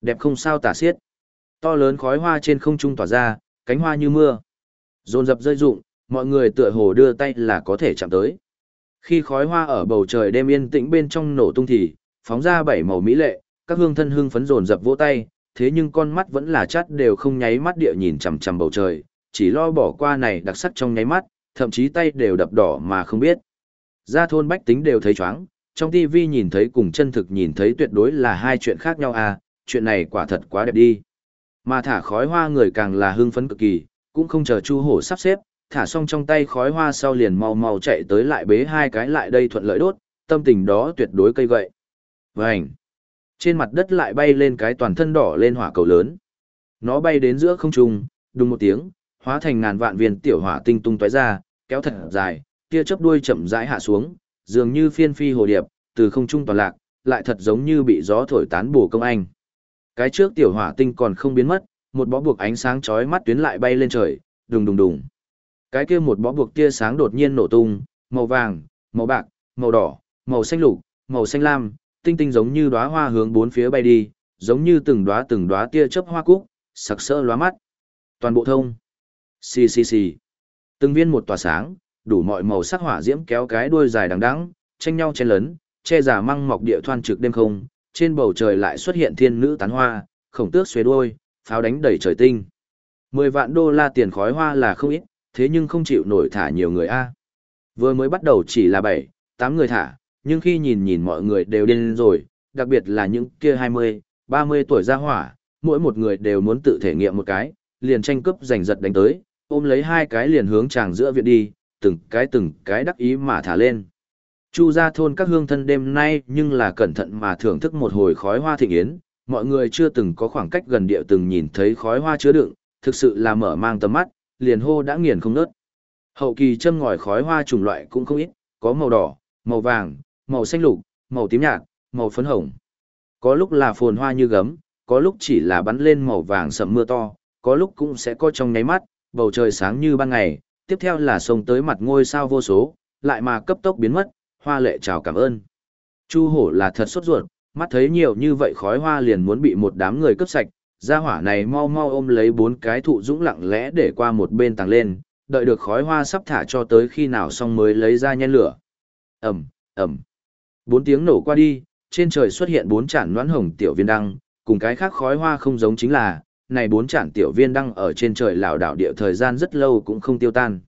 Đẹp không sao tả xiết. To lớn khói hoa trên không trung tỏa ra, cánh hoa như mưa. Dồn dập rơi rụng, mọi người tựa hồ đưa tay là có thể chạm tới. Khi khói hoa ở bầu trời đêm yên tĩnh bên trong nổ tung thì, phóng ra bảy màu mỹ lệ, các hương thân hương phấn dồn dập vỗ tay, thế nhưng con mắt vẫn là chắt đều không nháy mắt địa nhìn chằm chằm bầu trời, chỉ lo bỏ qua này đặc sắc trong nháy mắt, thậm chí tay đều đập đỏ mà không biết. Ra thôn bách tính đều thấy chóng, trong TV nhìn thấy cùng chân thực nhìn thấy tuyệt đối là hai chuyện khác nhau à, chuyện này quả thật quá đẹp đi. Mà thả khói hoa người càng là hưng phấn cực kỳ, cũng không chờ Chu Hổ sắp xếp, thả xong trong tay khói hoa sau liền mau mau chạy tới lại bế hai cái lại đây thuận lợi đốt, tâm tình đó tuyệt đối cây gậy. Vành! Trên mặt đất lại bay lên cái toàn thân đỏ lên hỏa cầu lớn. Nó bay đến giữa không trung, đùng một tiếng, hóa thành ngàn vạn viên tiểu hỏa tinh tung tóe ra, kéo thật dài, tia chớp đuôi chậm rãi hạ xuống, dường như phiên phi hồ điệp, từ không trung toàn lạc, lại thật giống như bị gió thổi tán bổ công anh. Cái trước tiểu hỏa tinh còn không biến mất, một bó buộc ánh sáng chói mắt tuyến lại bay lên trời, đùng đùng đùng. Cái kia một bó buộc tia sáng đột nhiên nổ tung, màu vàng, màu bạc, màu đỏ, màu xanh lục, màu xanh lam, tinh tinh giống như đóa hoa hướng bốn phía bay đi, giống như từng đóa từng đóa tia chớp hoa cúc, sặc sỡ lóa mắt. Toàn bộ thông. Xì xì xì. Từng viên một tỏa sáng, đủ mọi màu sắc hỏa diễm kéo cái đuôi dài đằng đẵng, tranh nhau chen lấn, che giả măng mọc địa thoan trực đêm không, trên bầu trời lại xuất hiện thiên nữ tán hoa, khổng tước xuế đuôi, pháo đánh đầy trời tinh. Mười vạn đô la tiền khói hoa là không ít, thế nhưng không chịu nổi thả nhiều người a. Vừa mới bắt đầu chỉ là bảy, tám người thả, nhưng khi nhìn nhìn mọi người đều điên rồi, đặc biệt là những kia hai mươi, ba mươi tuổi ra hỏa, mỗi một người đều muốn tự thể nghiệm một cái, liền tranh cướp giành giật đánh tới, ôm lấy hai cái liền hướng chàng giữa viện đi, từng cái từng cái đắc ý mà thả lên. Chu ra thôn các hương thân đêm nay nhưng là cẩn thận mà thưởng thức một hồi khói hoa thịnh yến, mọi người chưa từng có khoảng cách gần địa từng nhìn thấy khói hoa chứa đựng, thực sự là mở mang tầm mắt, liền hô đã nghiền không nớt. Hậu kỳ châm ngòi khói hoa chủng loại cũng không ít, có màu đỏ, màu vàng, màu xanh lục, màu tím nhạt, màu phấn hồng. Có lúc là phồn hoa như gấm, có lúc chỉ là bắn lên màu vàng sậm mưa to, có lúc cũng sẽ có trong nháy mắt, bầu trời sáng như ban ngày, tiếp theo là sông tới mặt ngôi sao vô số, lại mà cấp tốc biến mất, hoa lệ chào cảm ơn. Chu hổ là thật sốt ruột, mắt thấy nhiều như vậy khói hoa liền muốn bị một đám người cướp sạch, gia hỏa này mau mau ôm lấy bốn cái thụ dũng lặng lẽ để qua một bên tàng lên, đợi được khói hoa sắp thả cho tới khi nào xong mới lấy ra nhen lửa. Ẩm, Ẩm. Bốn tiếng nổ qua đi, trên trời xuất hiện bốn chản noãn hồng tiểu viên đăng, cùng cái khác khói hoa không giống chính là, này bốn chản tiểu viên đăng ở trên trời lảo đảo địa thời gian rất lâu cũng không tiêu tan.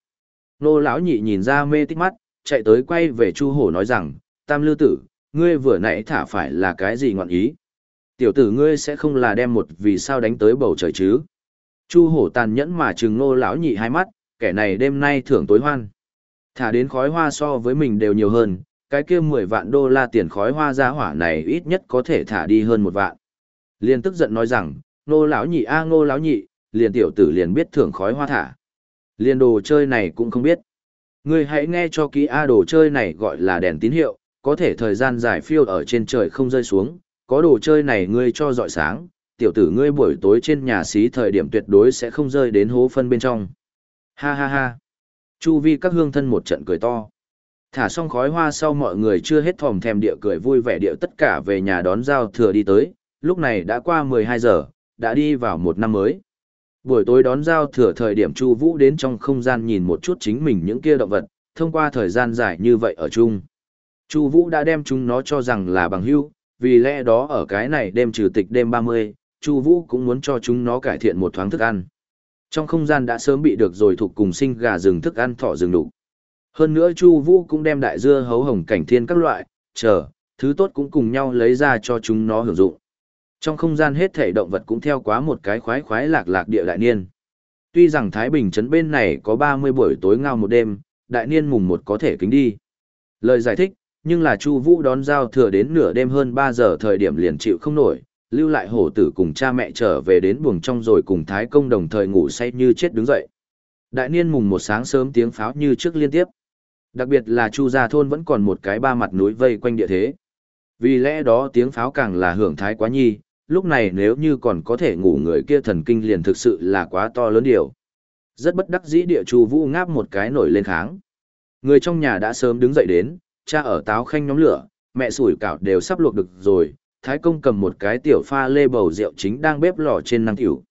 Nô lão nhị nhìn ra mê tích mắt, chạy tới quay về Chu Hổ nói rằng, Tam Lư Tử, ngươi vừa nãy thả phải là cái gì ngọn ý? Tiểu tử ngươi sẽ không là đem một vì sao đánh tới bầu trời chứ? Chu Hổ tàn nhẫn mà trừng nô lão nhị hai mắt, kẻ này đêm nay thưởng tối hoan. Thả đến khói hoa so với mình đều nhiều hơn, cái kia 10 vạn đô la tiền khói hoa ra hỏa này ít nhất có thể thả đi hơn một vạn. Liên tức giận nói rằng, nô lão nhị a à, nô lão nhị, liền tiểu tử liền biết thưởng khói hoa thả. liền đồ chơi này cũng không biết. Ngươi hãy nghe cho kỹ A đồ chơi này gọi là đèn tín hiệu, có thể thời gian dài phiêu ở trên trời không rơi xuống, có đồ chơi này ngươi cho dọi sáng, tiểu tử ngươi buổi tối trên nhà xí thời điểm tuyệt đối sẽ không rơi đến hố phân bên trong. Ha ha ha. Chu vi các hương thân một trận cười to. Thả xong khói hoa sau mọi người chưa hết thòm thèm địa cười vui vẻ địa tất cả về nhà đón giao thừa đi tới, lúc này đã qua 12 giờ, đã đi vào một năm mới. Buổi tối đón giao thừa thời điểm Chu Vũ đến trong không gian nhìn một chút chính mình những kia động vật, thông qua thời gian dài như vậy ở chung. Chu Vũ đã đem chúng nó cho rằng là bằng hữu, vì lẽ đó ở cái này đêm trừ tịch đêm 30, Chu Vũ cũng muốn cho chúng nó cải thiện một thoáng thức ăn. Trong không gian đã sớm bị được rồi thuộc cùng sinh gà rừng thức ăn thỏ rừng đủ. Hơn nữa Chu Vũ cũng đem đại dưa hấu hồng cảnh thiên các loại, chờ, Thứ tốt cũng cùng nhau lấy ra cho chúng nó hưởng dụng. Trong không gian hết thể động vật cũng theo quá một cái khoái khoái lạc lạc địa đại niên. Tuy rằng Thái Bình trấn bên này có 30 buổi tối ngao một đêm, đại niên mùng một có thể kính đi. Lời giải thích, nhưng là Chu Vũ đón giao thừa đến nửa đêm hơn 3 giờ thời điểm liền chịu không nổi, lưu lại hổ tử cùng cha mẹ trở về đến buồng trong rồi cùng Thái công đồng thời ngủ say như chết đứng dậy. Đại niên mùng một sáng sớm tiếng pháo như trước liên tiếp. Đặc biệt là Chu gia thôn vẫn còn một cái ba mặt núi vây quanh địa thế. Vì lẽ đó tiếng pháo càng là hưởng thái quá nhi, lúc này nếu như còn có thể ngủ người kia thần kinh liền thực sự là quá to lớn điều. Rất bất đắc dĩ địa Chu Vũ ngáp một cái nổi lên kháng. Người trong nhà đã sớm đứng dậy đến, cha ở táo khanh nhóm lửa, mẹ sủi cảo đều sắp luộc được rồi, Thái công cầm một cái tiểu pha lê bầu rượu chính đang bếp lò trên năng tiểu.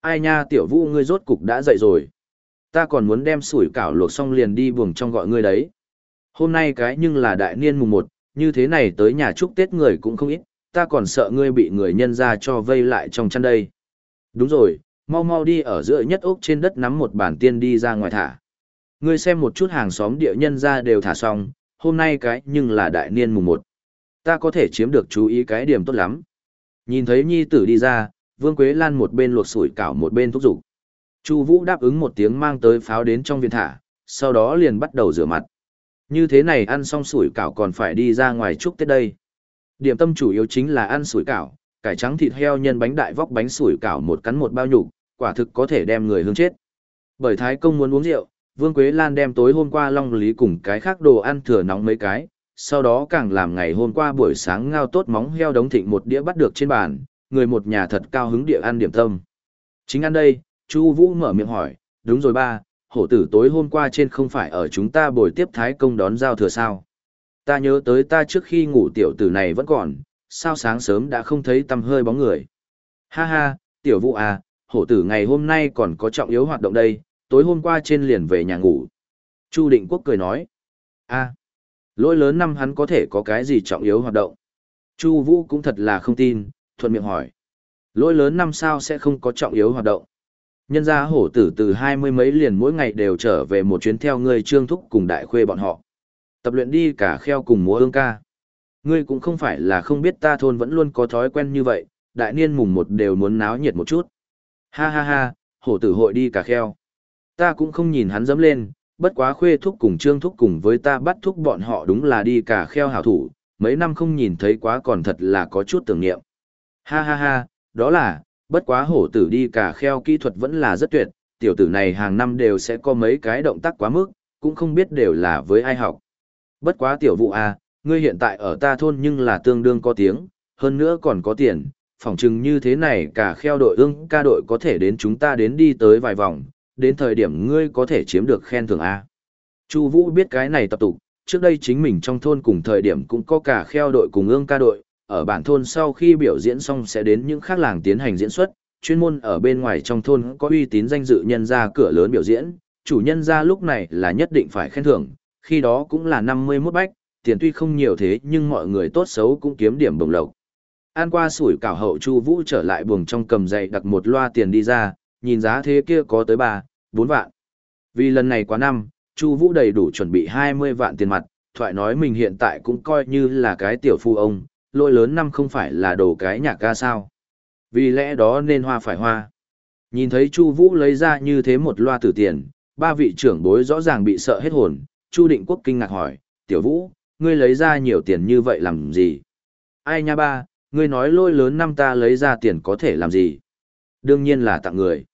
Ai nha tiểu vũ ngươi rốt cục đã dậy rồi. Ta còn muốn đem sủi cảo luộc xong liền đi buồng trong gọi ngươi đấy. Hôm nay cái nhưng là đại niên mùng một, như thế này tới nhà chúc Tết người cũng không ít, ta còn sợ ngươi bị người nhân ra cho vây lại trong chăn đây. Đúng rồi, mau mau đi ở giữa nhất ốc trên đất nắm một bản tiên đi ra ngoài thả. Ngươi xem một chút hàng xóm địa nhân ra đều thả xong, hôm nay cái nhưng là đại niên mùng một. Ta có thể chiếm được chú ý cái điểm tốt lắm. Nhìn thấy nhi tử đi ra, Vương Quế Lan một bên luộc sủi cảo một bên thúc giục. Chu Vũ đáp ứng một tiếng mang tới pháo đến trong viện thả, sau đó liền bắt đầu rửa mặt. Như thế này ăn xong sủi cảo còn phải đi ra ngoài chúc Tết đây. Điểm tâm chủ yếu chính là ăn sủi cảo, cải trắng thịt heo nhân bánh đại vóc bánh sủi cảo một cắn một bao nhục, quả thực có thể đem người hương chết. Bởi Thái công muốn uống rượu, Vương Quế Lan đem tối hôm qua long lý cùng cái khác đồ ăn thừa nóng mấy cái, sau đó càng làm ngày hôm qua buổi sáng ngao tốt móng heo đống thịnh một đĩa bắt được trên bàn, người một nhà thật cao hứng địa ăn điểm tâm. Chính ăn đây, Chu Vũ mở miệng hỏi, đúng rồi ba, hổ tử tối hôm qua trên không phải ở chúng ta buổi tiếp thái công đón giao thừa sao? Ta nhớ tới ta trước khi ngủ tiểu tử này vẫn còn, sao sáng sớm đã không thấy tăm hơi bóng người. Ha ha, tiểu vũ à, hổ tử ngày hôm nay còn có trọng yếu hoạt động đây, tối hôm qua trên liền về nhà ngủ. Chu Định Quốc cười nói, a, lỗi lớn năm hắn có thể có cái gì trọng yếu hoạt động. Chu Vũ cũng thật là không tin, thuận miệng hỏi. Lỗi lớn năm sao sẽ không có trọng yếu hoạt động. Nhân gia hổ tử từ hai mươi mấy liền mỗi ngày đều trở về một chuyến theo người trương thúc cùng đại khuê bọn họ. Tập luyện đi cả kheo cùng múa ương ca. Ngươi cũng không phải là không biết ta thôn vẫn luôn có thói quen như vậy, đại niên mùng một đều muốn náo nhiệt một chút. Ha ha ha, hổ tử hội đi cả kheo. Ta cũng không nhìn hắn dấm lên, bất quá khuê thúc cùng trương thúc cùng với ta bắt thúc bọn họ đúng là đi cả kheo hảo thủ, mấy năm không nhìn thấy quá còn thật là có chút tưởng niệm. Ha ha ha, đó là, bất quá hổ tử đi cả kheo kỹ thuật vẫn là rất tuyệt, tiểu tử này hàng năm đều sẽ có mấy cái động tác quá mức, cũng không biết đều là với ai học. Bất quá tiểu vụ à, ngươi hiện tại ở ta thôn nhưng là tương đương có tiếng, hơn nữa còn có tiền, phỏng chừng như thế này cả kheo đội ương ca đội có thể đến chúng ta đến đi tới vài vòng, đến thời điểm ngươi có thể chiếm được khen thưởng A. Chu Vũ biết cái này tập tục, trước đây chính mình trong thôn cùng thời điểm cũng có cả kheo đội cùng ương ca đội, ở bản thôn sau khi biểu diễn xong sẽ đến những khác làng tiến hành diễn xuất, chuyên môn ở bên ngoài trong thôn có uy tín danh dự nhân ra cửa lớn biểu diễn, chủ nhân ra lúc này là nhất định phải khen thưởng, khi đó cũng là 51 bách, tiền tuy không nhiều thế nhưng mọi người tốt xấu cũng kiếm điểm bồng lộc. An qua sủi cảo hậu Chu Vũ trở lại buồng trong cầm dậy đặt một loa tiền đi ra, nhìn giá thế kia có tới 3, 4 vạn. Vì lần này quá năm, Chu Vũ đầy đủ chuẩn bị 20 vạn tiền mặt, thoại nói mình hiện tại cũng coi như là cái tiểu phu ông, lỗi lớn năm không phải là đồ cái nhà ca sao. Vì lẽ đó nên hoa phải hoa. Nhìn thấy Chu Vũ lấy ra như thế một loa tử tiền, ba vị trưởng bối rõ ràng bị sợ hết hồn, Chu Định Quốc kinh ngạc hỏi, "Tiểu Vũ, ngươi lấy ra nhiều tiền như vậy làm gì?" "Ai nha ba, ngươi nói lỗi lớn năm ta lấy ra tiền có thể làm gì?" "Đương nhiên là tặng người."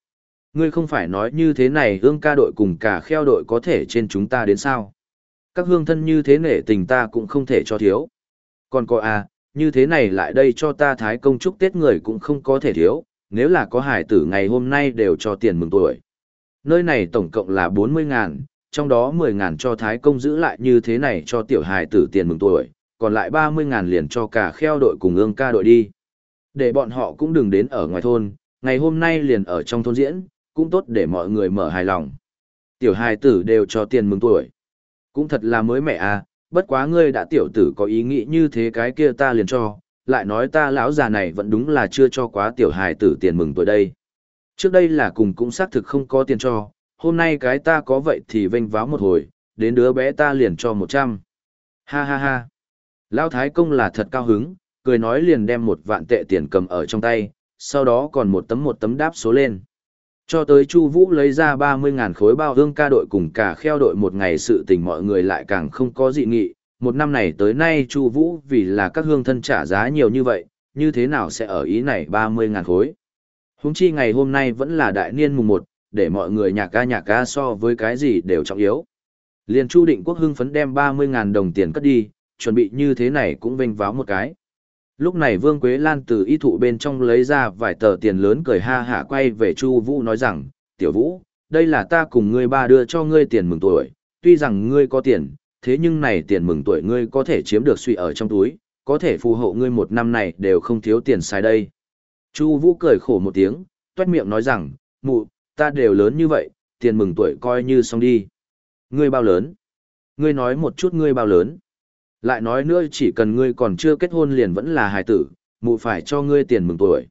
"Ngươi không phải nói như thế này hương ca đội cùng cả kheo đội có thể trên chúng ta đến sao?" Các hương thân như thế nể tình ta cũng không thể cho thiếu. Còn có à, như thế này lại đây cho ta thái công chúc Tết người cũng không có thể thiếu, nếu là có hải tử ngày hôm nay đều cho tiền mừng tuổi. Nơi này tổng cộng là 40 ngàn, trong đó 10 ngàn cho thái công giữ lại như thế này cho tiểu hải tử tiền mừng tuổi, còn lại 30 ngàn liền cho cả kheo đội cùng ương ca đội đi. Để bọn họ cũng đừng đến ở ngoài thôn, ngày hôm nay liền ở trong thôn diễn, cũng tốt để mọi người mở hài lòng. Tiểu hài tử đều cho tiền mừng tuổi. Cũng thật là mới mẹ à, bất quá ngươi đã tiểu tử có ý nghĩ như thế cái kia ta liền cho, lại nói ta lão già này vẫn đúng là chưa cho quá tiểu hài tử tiền mừng tuổi đây. Trước đây là cùng cũng xác thực không có tiền cho, hôm nay cái ta có vậy thì vênh váo một hồi, đến đứa bé ta liền cho một trăm. Ha ha ha. Lão Thái Công là thật cao hứng, cười nói liền đem một vạn tệ tiền cầm ở trong tay, sau đó còn một tấm một tấm đáp số lên. Cho tới Chu Vũ lấy ra 30.000 khối bao hương ca đội cùng cả kheo đội một ngày sự tình mọi người lại càng không có dị nghị, một năm này tới nay Chu Vũ vì là các hương thân trả giá nhiều như vậy, như thế nào sẽ ở ý này 30.000 khối. Húng chi ngày hôm nay vẫn là đại niên mùng 1, để mọi người nhạc ca nhạc ca so với cái gì đều trọng yếu. Liên Chu Định Quốc hưng phấn đem 30.000 đồng tiền cất đi, chuẩn bị như thế này cũng vinh váo một cái. Lúc này Vương Quế Lan từ y thụ bên trong lấy ra vài tờ tiền lớn cười ha hả quay về Chu Vũ nói rằng, "Tiểu Vũ, đây là ta cùng ngươi ba đưa cho ngươi tiền mừng tuổi, tuy rằng ngươi có tiền, thế nhưng này tiền mừng tuổi ngươi có thể chiếm được suy ở trong túi, có thể phù hộ ngươi một năm này đều không thiếu tiền xài đây." Chu Vũ cười khổ một tiếng, toét miệng nói rằng, "Mụ, ta đều lớn như vậy, tiền mừng tuổi coi như xong đi." "Ngươi bao lớn?" "Ngươi nói một chút ngươi bao lớn?" Lại nói nữa chỉ cần ngươi còn chưa kết hôn liền vẫn là hài tử, mụ phải cho ngươi tiền mừng tuổi.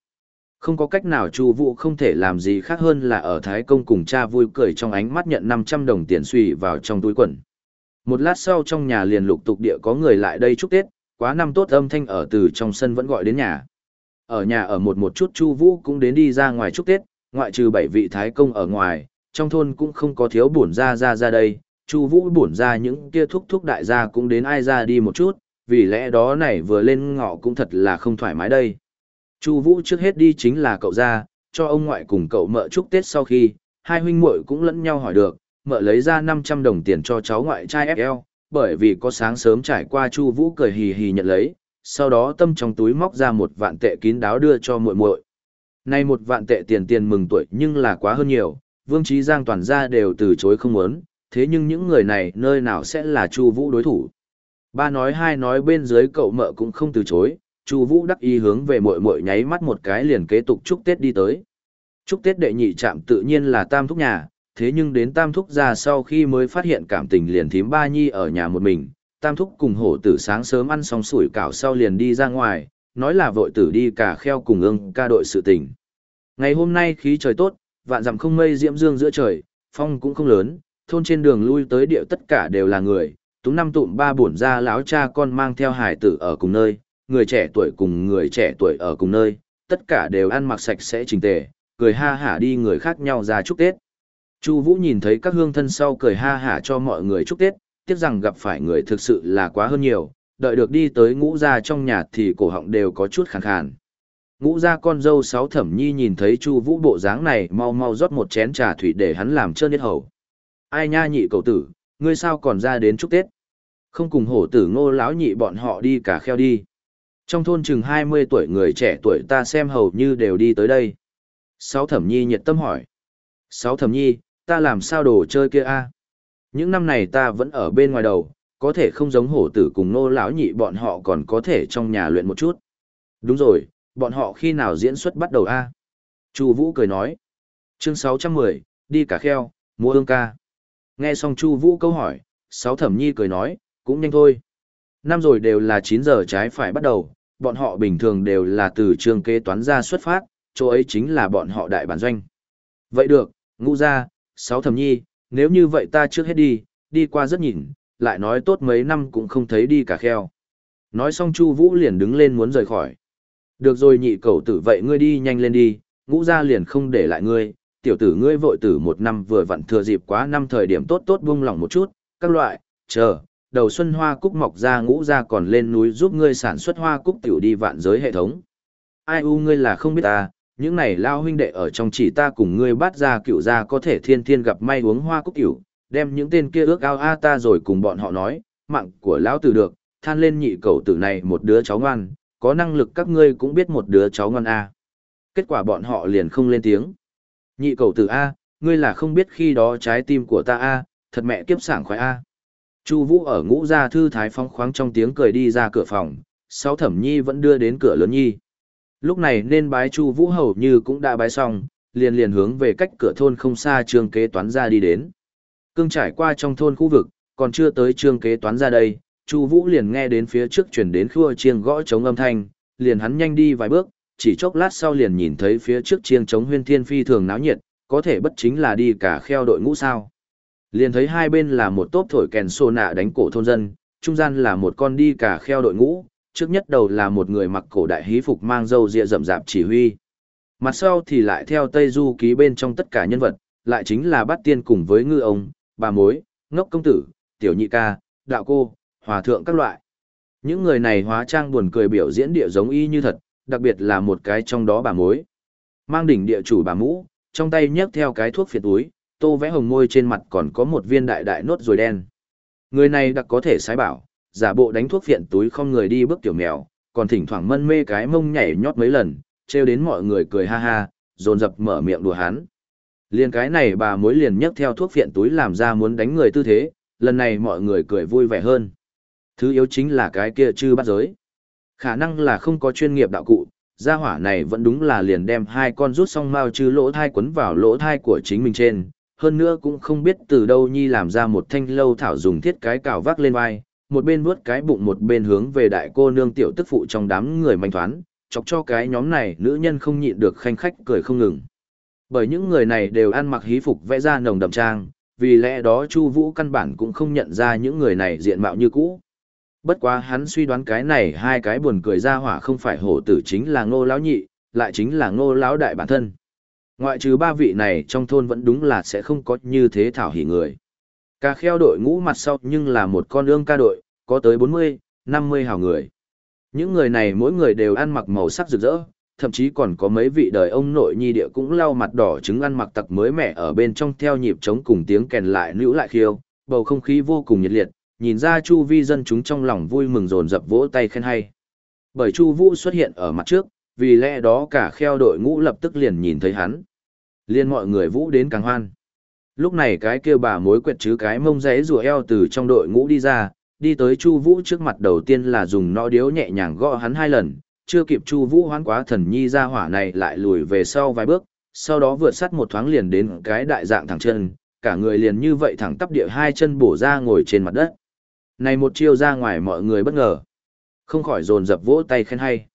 Không có cách nào Chu Vũ không thể làm gì khác hơn là ở Thái Công cùng cha vui cười trong ánh mắt nhận 500 đồng tiền suy vào trong túi quần. Một lát sau trong nhà liền lục tục địa có người lại đây chúc Tết, quá năm tốt âm thanh ở từ trong sân vẫn gọi đến nhà. Ở nhà ở một một chút Chu Vũ cũng đến đi ra ngoài chúc Tết, ngoại trừ bảy vị Thái Công ở ngoài, trong thôn cũng không có thiếu bổn ra ra ra đây, Chu Vũ bổn ra những kia thúc thúc đại gia cũng đến ai ra đi một chút, vì lẽ đó này vừa lên ngọ cũng thật là không thoải mái đây. Chu Vũ trước hết đi chính là cậu gia, cho ông ngoại cùng cậu mợ chúc Tết sau khi, hai huynh muội cũng lẫn nhau hỏi được, mợ lấy ra 500 đồng tiền cho cháu ngoại trai FL, bởi vì có sáng sớm trải qua Chu Vũ cười hì hì nhận lấy, sau đó tâm trong túi móc ra một vạn tệ kín đáo đưa cho muội muội. Nay một vạn tệ tiền tiền mừng tuổi nhưng là quá hơn nhiều, Vương trí Giang toàn gia đều từ chối không muốn, thế nhưng những người này nơi nào sẽ là Chu Vũ đối thủ. Ba nói hai nói bên dưới cậu mợ cũng không từ chối, Chu Vũ đắc ý hướng về muội muội nháy mắt một cái liền kế tục chúc Tết đi tới. Chúc Tết đệ nhị trạm tự nhiên là Tam thúc nhà, thế nhưng đến Tam thúc ra sau khi mới phát hiện cảm tình liền thím Ba Nhi ở nhà một mình, Tam thúc cùng hổ tử sáng sớm ăn xong sủi cảo sau liền đi ra ngoài, nói là vội tử đi cả kheo cùng ương ca đội sự tình. Ngày hôm nay khí trời tốt, vạn dặm không mây diễm dương giữa trời, phong cũng không lớn, thôn trên đường lui tới điệu tất cả đều là người, túng năm tụm ba bổn ra lão cha con mang theo hải tử ở cùng nơi, người trẻ tuổi cùng người trẻ tuổi ở cùng nơi, tất cả đều ăn mặc sạch sẽ trình tề, cười ha hả đi người khác nhau ra chúc Tết. Chu Vũ nhìn thấy các hương thân sau cười ha hả cho mọi người chúc Tết, tiếc rằng gặp phải người thực sự là quá hơn nhiều, đợi được đi tới ngũ gia trong nhà thì cổ họng đều có chút khàn khàn. Ngũ gia con dâu sáu thẩm nhi nhìn thấy Chu Vũ bộ dáng này mau mau rót một chén trà thủy để hắn làm trơn nhất hầu ai nha nhị cậu tử, ngươi sao còn ra đến chúc Tết? Không cùng hổ tử ngô lão nhị bọn họ đi cả kheo đi. Trong thôn chừng 20 tuổi người trẻ tuổi ta xem hầu như đều đi tới đây. Sáu thẩm nhi nhiệt tâm hỏi. Sáu thẩm nhi, ta làm sao đồ chơi kia a? Những năm này ta vẫn ở bên ngoài đầu, có thể không giống hổ tử cùng nô lão nhị bọn họ còn có thể trong nhà luyện một chút. Đúng rồi, bọn họ khi nào diễn xuất bắt đầu a? Chu Vũ cười nói. Chương 610, đi cả kheo, mua ương ca. Nghe xong Chu Vũ câu hỏi, sáu thẩm nhi cười nói, cũng nhanh thôi. Năm rồi đều là 9 giờ trái phải bắt đầu, bọn họ bình thường đều là từ trường kế toán ra xuất phát, chỗ ấy chính là bọn họ đại bản doanh. Vậy được, ngũ gia sáu thẩm nhi, nếu như vậy ta trước hết đi, đi qua rất nhìn, lại nói tốt mấy năm cũng không thấy đi cả kheo. Nói xong Chu Vũ liền đứng lên muốn rời khỏi. Được rồi nhị cầu tử vậy ngươi đi nhanh lên đi, ngũ gia liền không để lại ngươi, tiểu tử ngươi vội tử một năm vừa vặn thừa dịp quá năm thời điểm tốt tốt buông lỏng một chút, các loại, chờ, đầu xuân hoa cúc mọc ra ngũ gia còn lên núi giúp ngươi sản xuất hoa cúc tiểu đi vạn giới hệ thống. Ai u ngươi là không biết ta, những này lao huynh đệ ở trong chỉ ta cùng ngươi bắt ra cựu gia có thể thiên thiên gặp may uống hoa cúc tiểu, đem những tên kia ước ao a ta rồi cùng bọn họ nói, mạng của lão tử được, than lên nhị cầu tử này một đứa cháu ngoan, có năng lực các ngươi cũng biết một đứa cháu ngoan a. Kết quả bọn họ liền không lên tiếng. Nhị cầu tử A, ngươi là không biết khi đó trái tim của ta A, thật mẹ kiếp sảng khoái A. Chu Vũ ở ngũ gia thư thái phong khoáng trong tiếng cười đi ra cửa phòng, sáu thẩm nhi vẫn đưa đến cửa lớn nhi. Lúc này nên bái Chu Vũ hầu như cũng đã bái xong, liền liền hướng về cách cửa thôn không xa trường kế toán ra đi đến. Cương trải qua trong thôn khu vực, còn chưa tới trương kế toán ra đây, Chu Vũ liền nghe đến phía trước truyền đến khua chiêng gõ trống âm thanh, liền hắn nhanh đi vài bước, chỉ chốc lát sau liền nhìn thấy phía trước chiêng chống huyên thiên phi thường náo nhiệt, có thể bất chính là đi cả kheo đội ngũ sao. Liền thấy hai bên là một tốp thổi kèn xô nạ đánh cổ thôn dân, trung gian là một con đi cả kheo đội ngũ, trước nhất đầu là một người mặc cổ đại hí phục mang râu ria rậm rạp chỉ huy. Mặt sau thì lại theo Tây Du ký bên trong tất cả nhân vật, lại chính là bát tiên cùng với ngư ông, bà mối, ngốc công tử, tiểu nhị ca, đạo cô, hòa thượng các loại. Những người này hóa trang buồn cười biểu diễn địa giống y như thật, đặc biệt là một cái trong đó bà mối. Mang đỉnh địa chủ bà mũ, trong tay nhấc theo cái thuốc phiệt túi, tô vẽ hồng môi trên mặt còn có một viên đại đại nốt rồi đen. Người này đặc có thể sái bảo, giả bộ đánh thuốc phiện túi không người đi bước tiểu mèo, còn thỉnh thoảng mân mê cái mông nhảy nhót mấy lần, trêu đến mọi người cười ha ha, dồn dập mở miệng đùa hắn. Liên cái này bà mối liền nhấc theo thuốc phiện túi làm ra muốn đánh người tư thế, lần này mọi người cười vui vẻ hơn. Thứ yếu chính là cái kia chư bắt giới. Khả năng là không có chuyên nghiệp đạo cụ, gia hỏa này vẫn đúng là liền đem hai con rút xong mao chư lỗ thai quấn vào lỗ thai của chính mình trên. Hơn nữa cũng không biết từ đâu nhi làm ra một thanh lâu thảo dùng thiết cái cào vác lên vai, một bên vuốt cái bụng một bên hướng về đại cô nương tiểu tức phụ trong đám người manh thoán, chọc cho cái nhóm này nữ nhân không nhịn được khanh khách cười không ngừng. Bởi những người này đều ăn mặc hí phục vẽ ra nồng đậm trang, vì lẽ đó Chu Vũ căn bản cũng không nhận ra những người này diện mạo như cũ. Bất quá hắn suy đoán cái này hai cái buồn cười ra hỏa không phải hổ tử chính là Ngô lão nhị, lại chính là Ngô lão đại bản thân. Ngoại trừ ba vị này trong thôn vẫn đúng là sẽ không có như thế thảo hỉ người. Ca kheo đội ngũ mặt sau nhưng là một con ương ca đội, có tới 40, 50 hào người. Những người này mỗi người đều ăn mặc màu sắc rực rỡ, thậm chí còn có mấy vị đời ông nội nhi địa cũng lau mặt đỏ trứng ăn mặc tặc mới mẻ ở bên trong theo nhịp trống cùng tiếng kèn lại nữ lại khiêu, bầu không khí vô cùng nhiệt liệt, nhìn ra chu vi dân chúng trong lòng vui mừng rồn dập vỗ tay khen hay. Bởi chu vũ xuất hiện ở mặt trước, vì lẽ đó cả kheo đội ngũ lập tức liền nhìn thấy hắn. Liên mọi người vũ đến càng hoan. Lúc này cái kia bà mối quẹt chứ cái mông rẽ rùa eo từ trong đội ngũ đi ra, đi tới Chu Vũ trước mặt đầu tiên là dùng nó điếu nhẹ nhàng gõ hắn hai lần, chưa kịp Chu Vũ hoán quá thần nhi ra hỏa này lại lùi về sau vài bước, sau đó vượt sắt một thoáng liền đến cái đại dạng thẳng chân, cả người liền như vậy thẳng tắp địa hai chân bổ ra ngồi trên mặt đất. Này một chiêu ra ngoài mọi người bất ngờ, không khỏi dồn dập vỗ tay khen hay.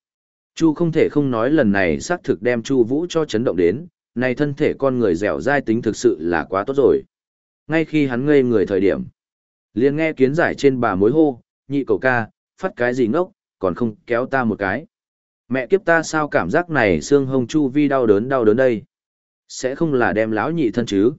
Chu không thể không nói lần này xác thực đem Chu Vũ cho chấn động đến, này thân thể con người dẻo dai tính thực sự là quá tốt rồi. Ngay khi hắn ngây người thời điểm, liền nghe kiến giải trên bà mối hô, nhị cầu ca, phát cái gì ngốc, còn không kéo ta một cái. Mẹ kiếp ta sao cảm giác này xương hông chu vi đau đớn đau đớn đây. Sẽ không là đem lão nhị thân chứ.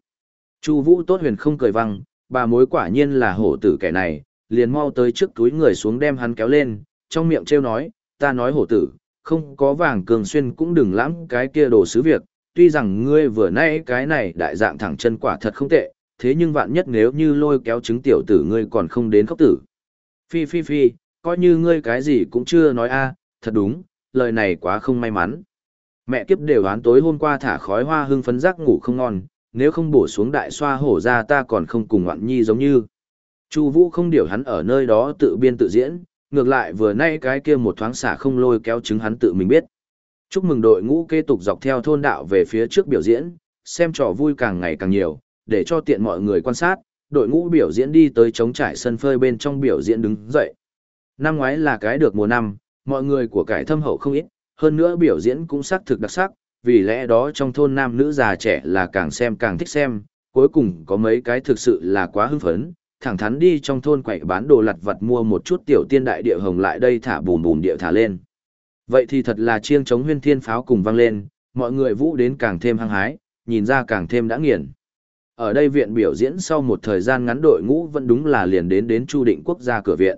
Chu vũ tốt huyền không cười văng, bà mối quả nhiên là hổ tử kẻ này, liền mau tới trước túi người xuống đem hắn kéo lên, trong miệng trêu nói, ta nói hổ tử, không có vàng cường xuyên cũng đừng lãng cái kia đồ sứ việc, tuy rằng ngươi vừa nãy cái này đại dạng thẳng chân quả thật không tệ, thế nhưng vạn nhất nếu như lôi kéo chứng tiểu tử ngươi còn không đến khóc tử. Phi phi phi, coi như ngươi cái gì cũng chưa nói a, thật đúng, lời này quá không may mắn. Mẹ kiếp đều đoán tối hôm qua thả khói hoa hưng phấn giác ngủ không ngon, nếu không bổ xuống đại xoa hổ ra ta còn không cùng ngoạn nhi giống như. Chu Vũ không điều hắn ở nơi đó tự biên tự diễn, ngược lại vừa nay cái kia một thoáng xả không lôi kéo chứng hắn tự mình biết. Chúc mừng đội ngũ kế tục dọc theo thôn đạo về phía trước biểu diễn, xem trò vui càng ngày càng nhiều, để cho tiện mọi người quan sát, đội ngũ biểu diễn đi tới chống trải sân phơi bên trong biểu diễn đứng dậy. Năm ngoái là cái được mùa năm, mọi người của cải thâm hậu không ít, hơn nữa biểu diễn cũng sắc thực đặc sắc, vì lẽ đó trong thôn nam nữ già trẻ là càng xem càng thích xem, cuối cùng có mấy cái thực sự là quá hưng phấn, thẳng thắn đi trong thôn quậy bán đồ lặt vặt mua một chút tiểu tiên đại địa hồng lại đây thả bùn bùn địa thả lên. Vậy thì thật là chiêng chống huyên thiên pháo cùng vang lên, mọi người vũ đến càng thêm hăng hái, nhìn ra càng thêm đã nghiền. Ở đây viện biểu diễn sau một thời gian ngắn đội ngũ vẫn đúng là liền đến đến Chu Định Quốc gia cửa viện.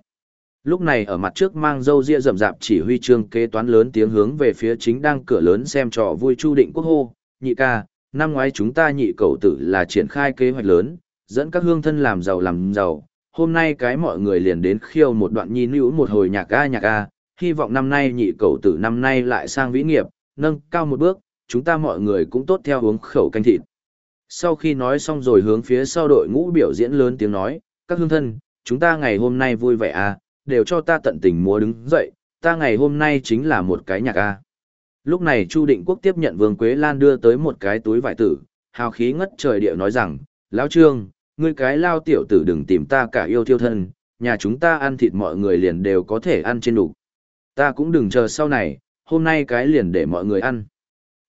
Lúc này ở mặt trước mang dâu ria rậm rạp chỉ huy trương kế toán lớn tiếng hướng về phía chính đang cửa lớn xem trò vui Chu Định Quốc hô, nhị ca, năm ngoái chúng ta nhị cầu tử là triển khai kế hoạch lớn, dẫn các hương thân làm giàu làm giàu, hôm nay cái mọi người liền đến khiêu một đoạn nhi nữ một hồi nhạc ca nhạc ca, hy vọng năm nay nhị cầu tử năm nay lại sang vĩ nghiệp, nâng cao một bước, chúng ta mọi người cũng tốt theo hướng khẩu canh thịt. Sau khi nói xong rồi hướng phía sau đội ngũ biểu diễn lớn tiếng nói, các hương thân, chúng ta ngày hôm nay vui vẻ à, đều cho ta tận tình múa đứng dậy, ta ngày hôm nay chính là một cái nhạc a. Lúc này Chu Định Quốc tiếp nhận Vương Quế Lan đưa tới một cái túi vải tử, hào khí ngất trời điệu nói rằng, Lão Trương, ngươi cái lao tiểu tử đừng tìm ta cả yêu thiêu thân, nhà chúng ta ăn thịt mọi người liền đều có thể ăn trên đủ. Ta cũng đừng chờ sau này, hôm nay cái liền để mọi người ăn.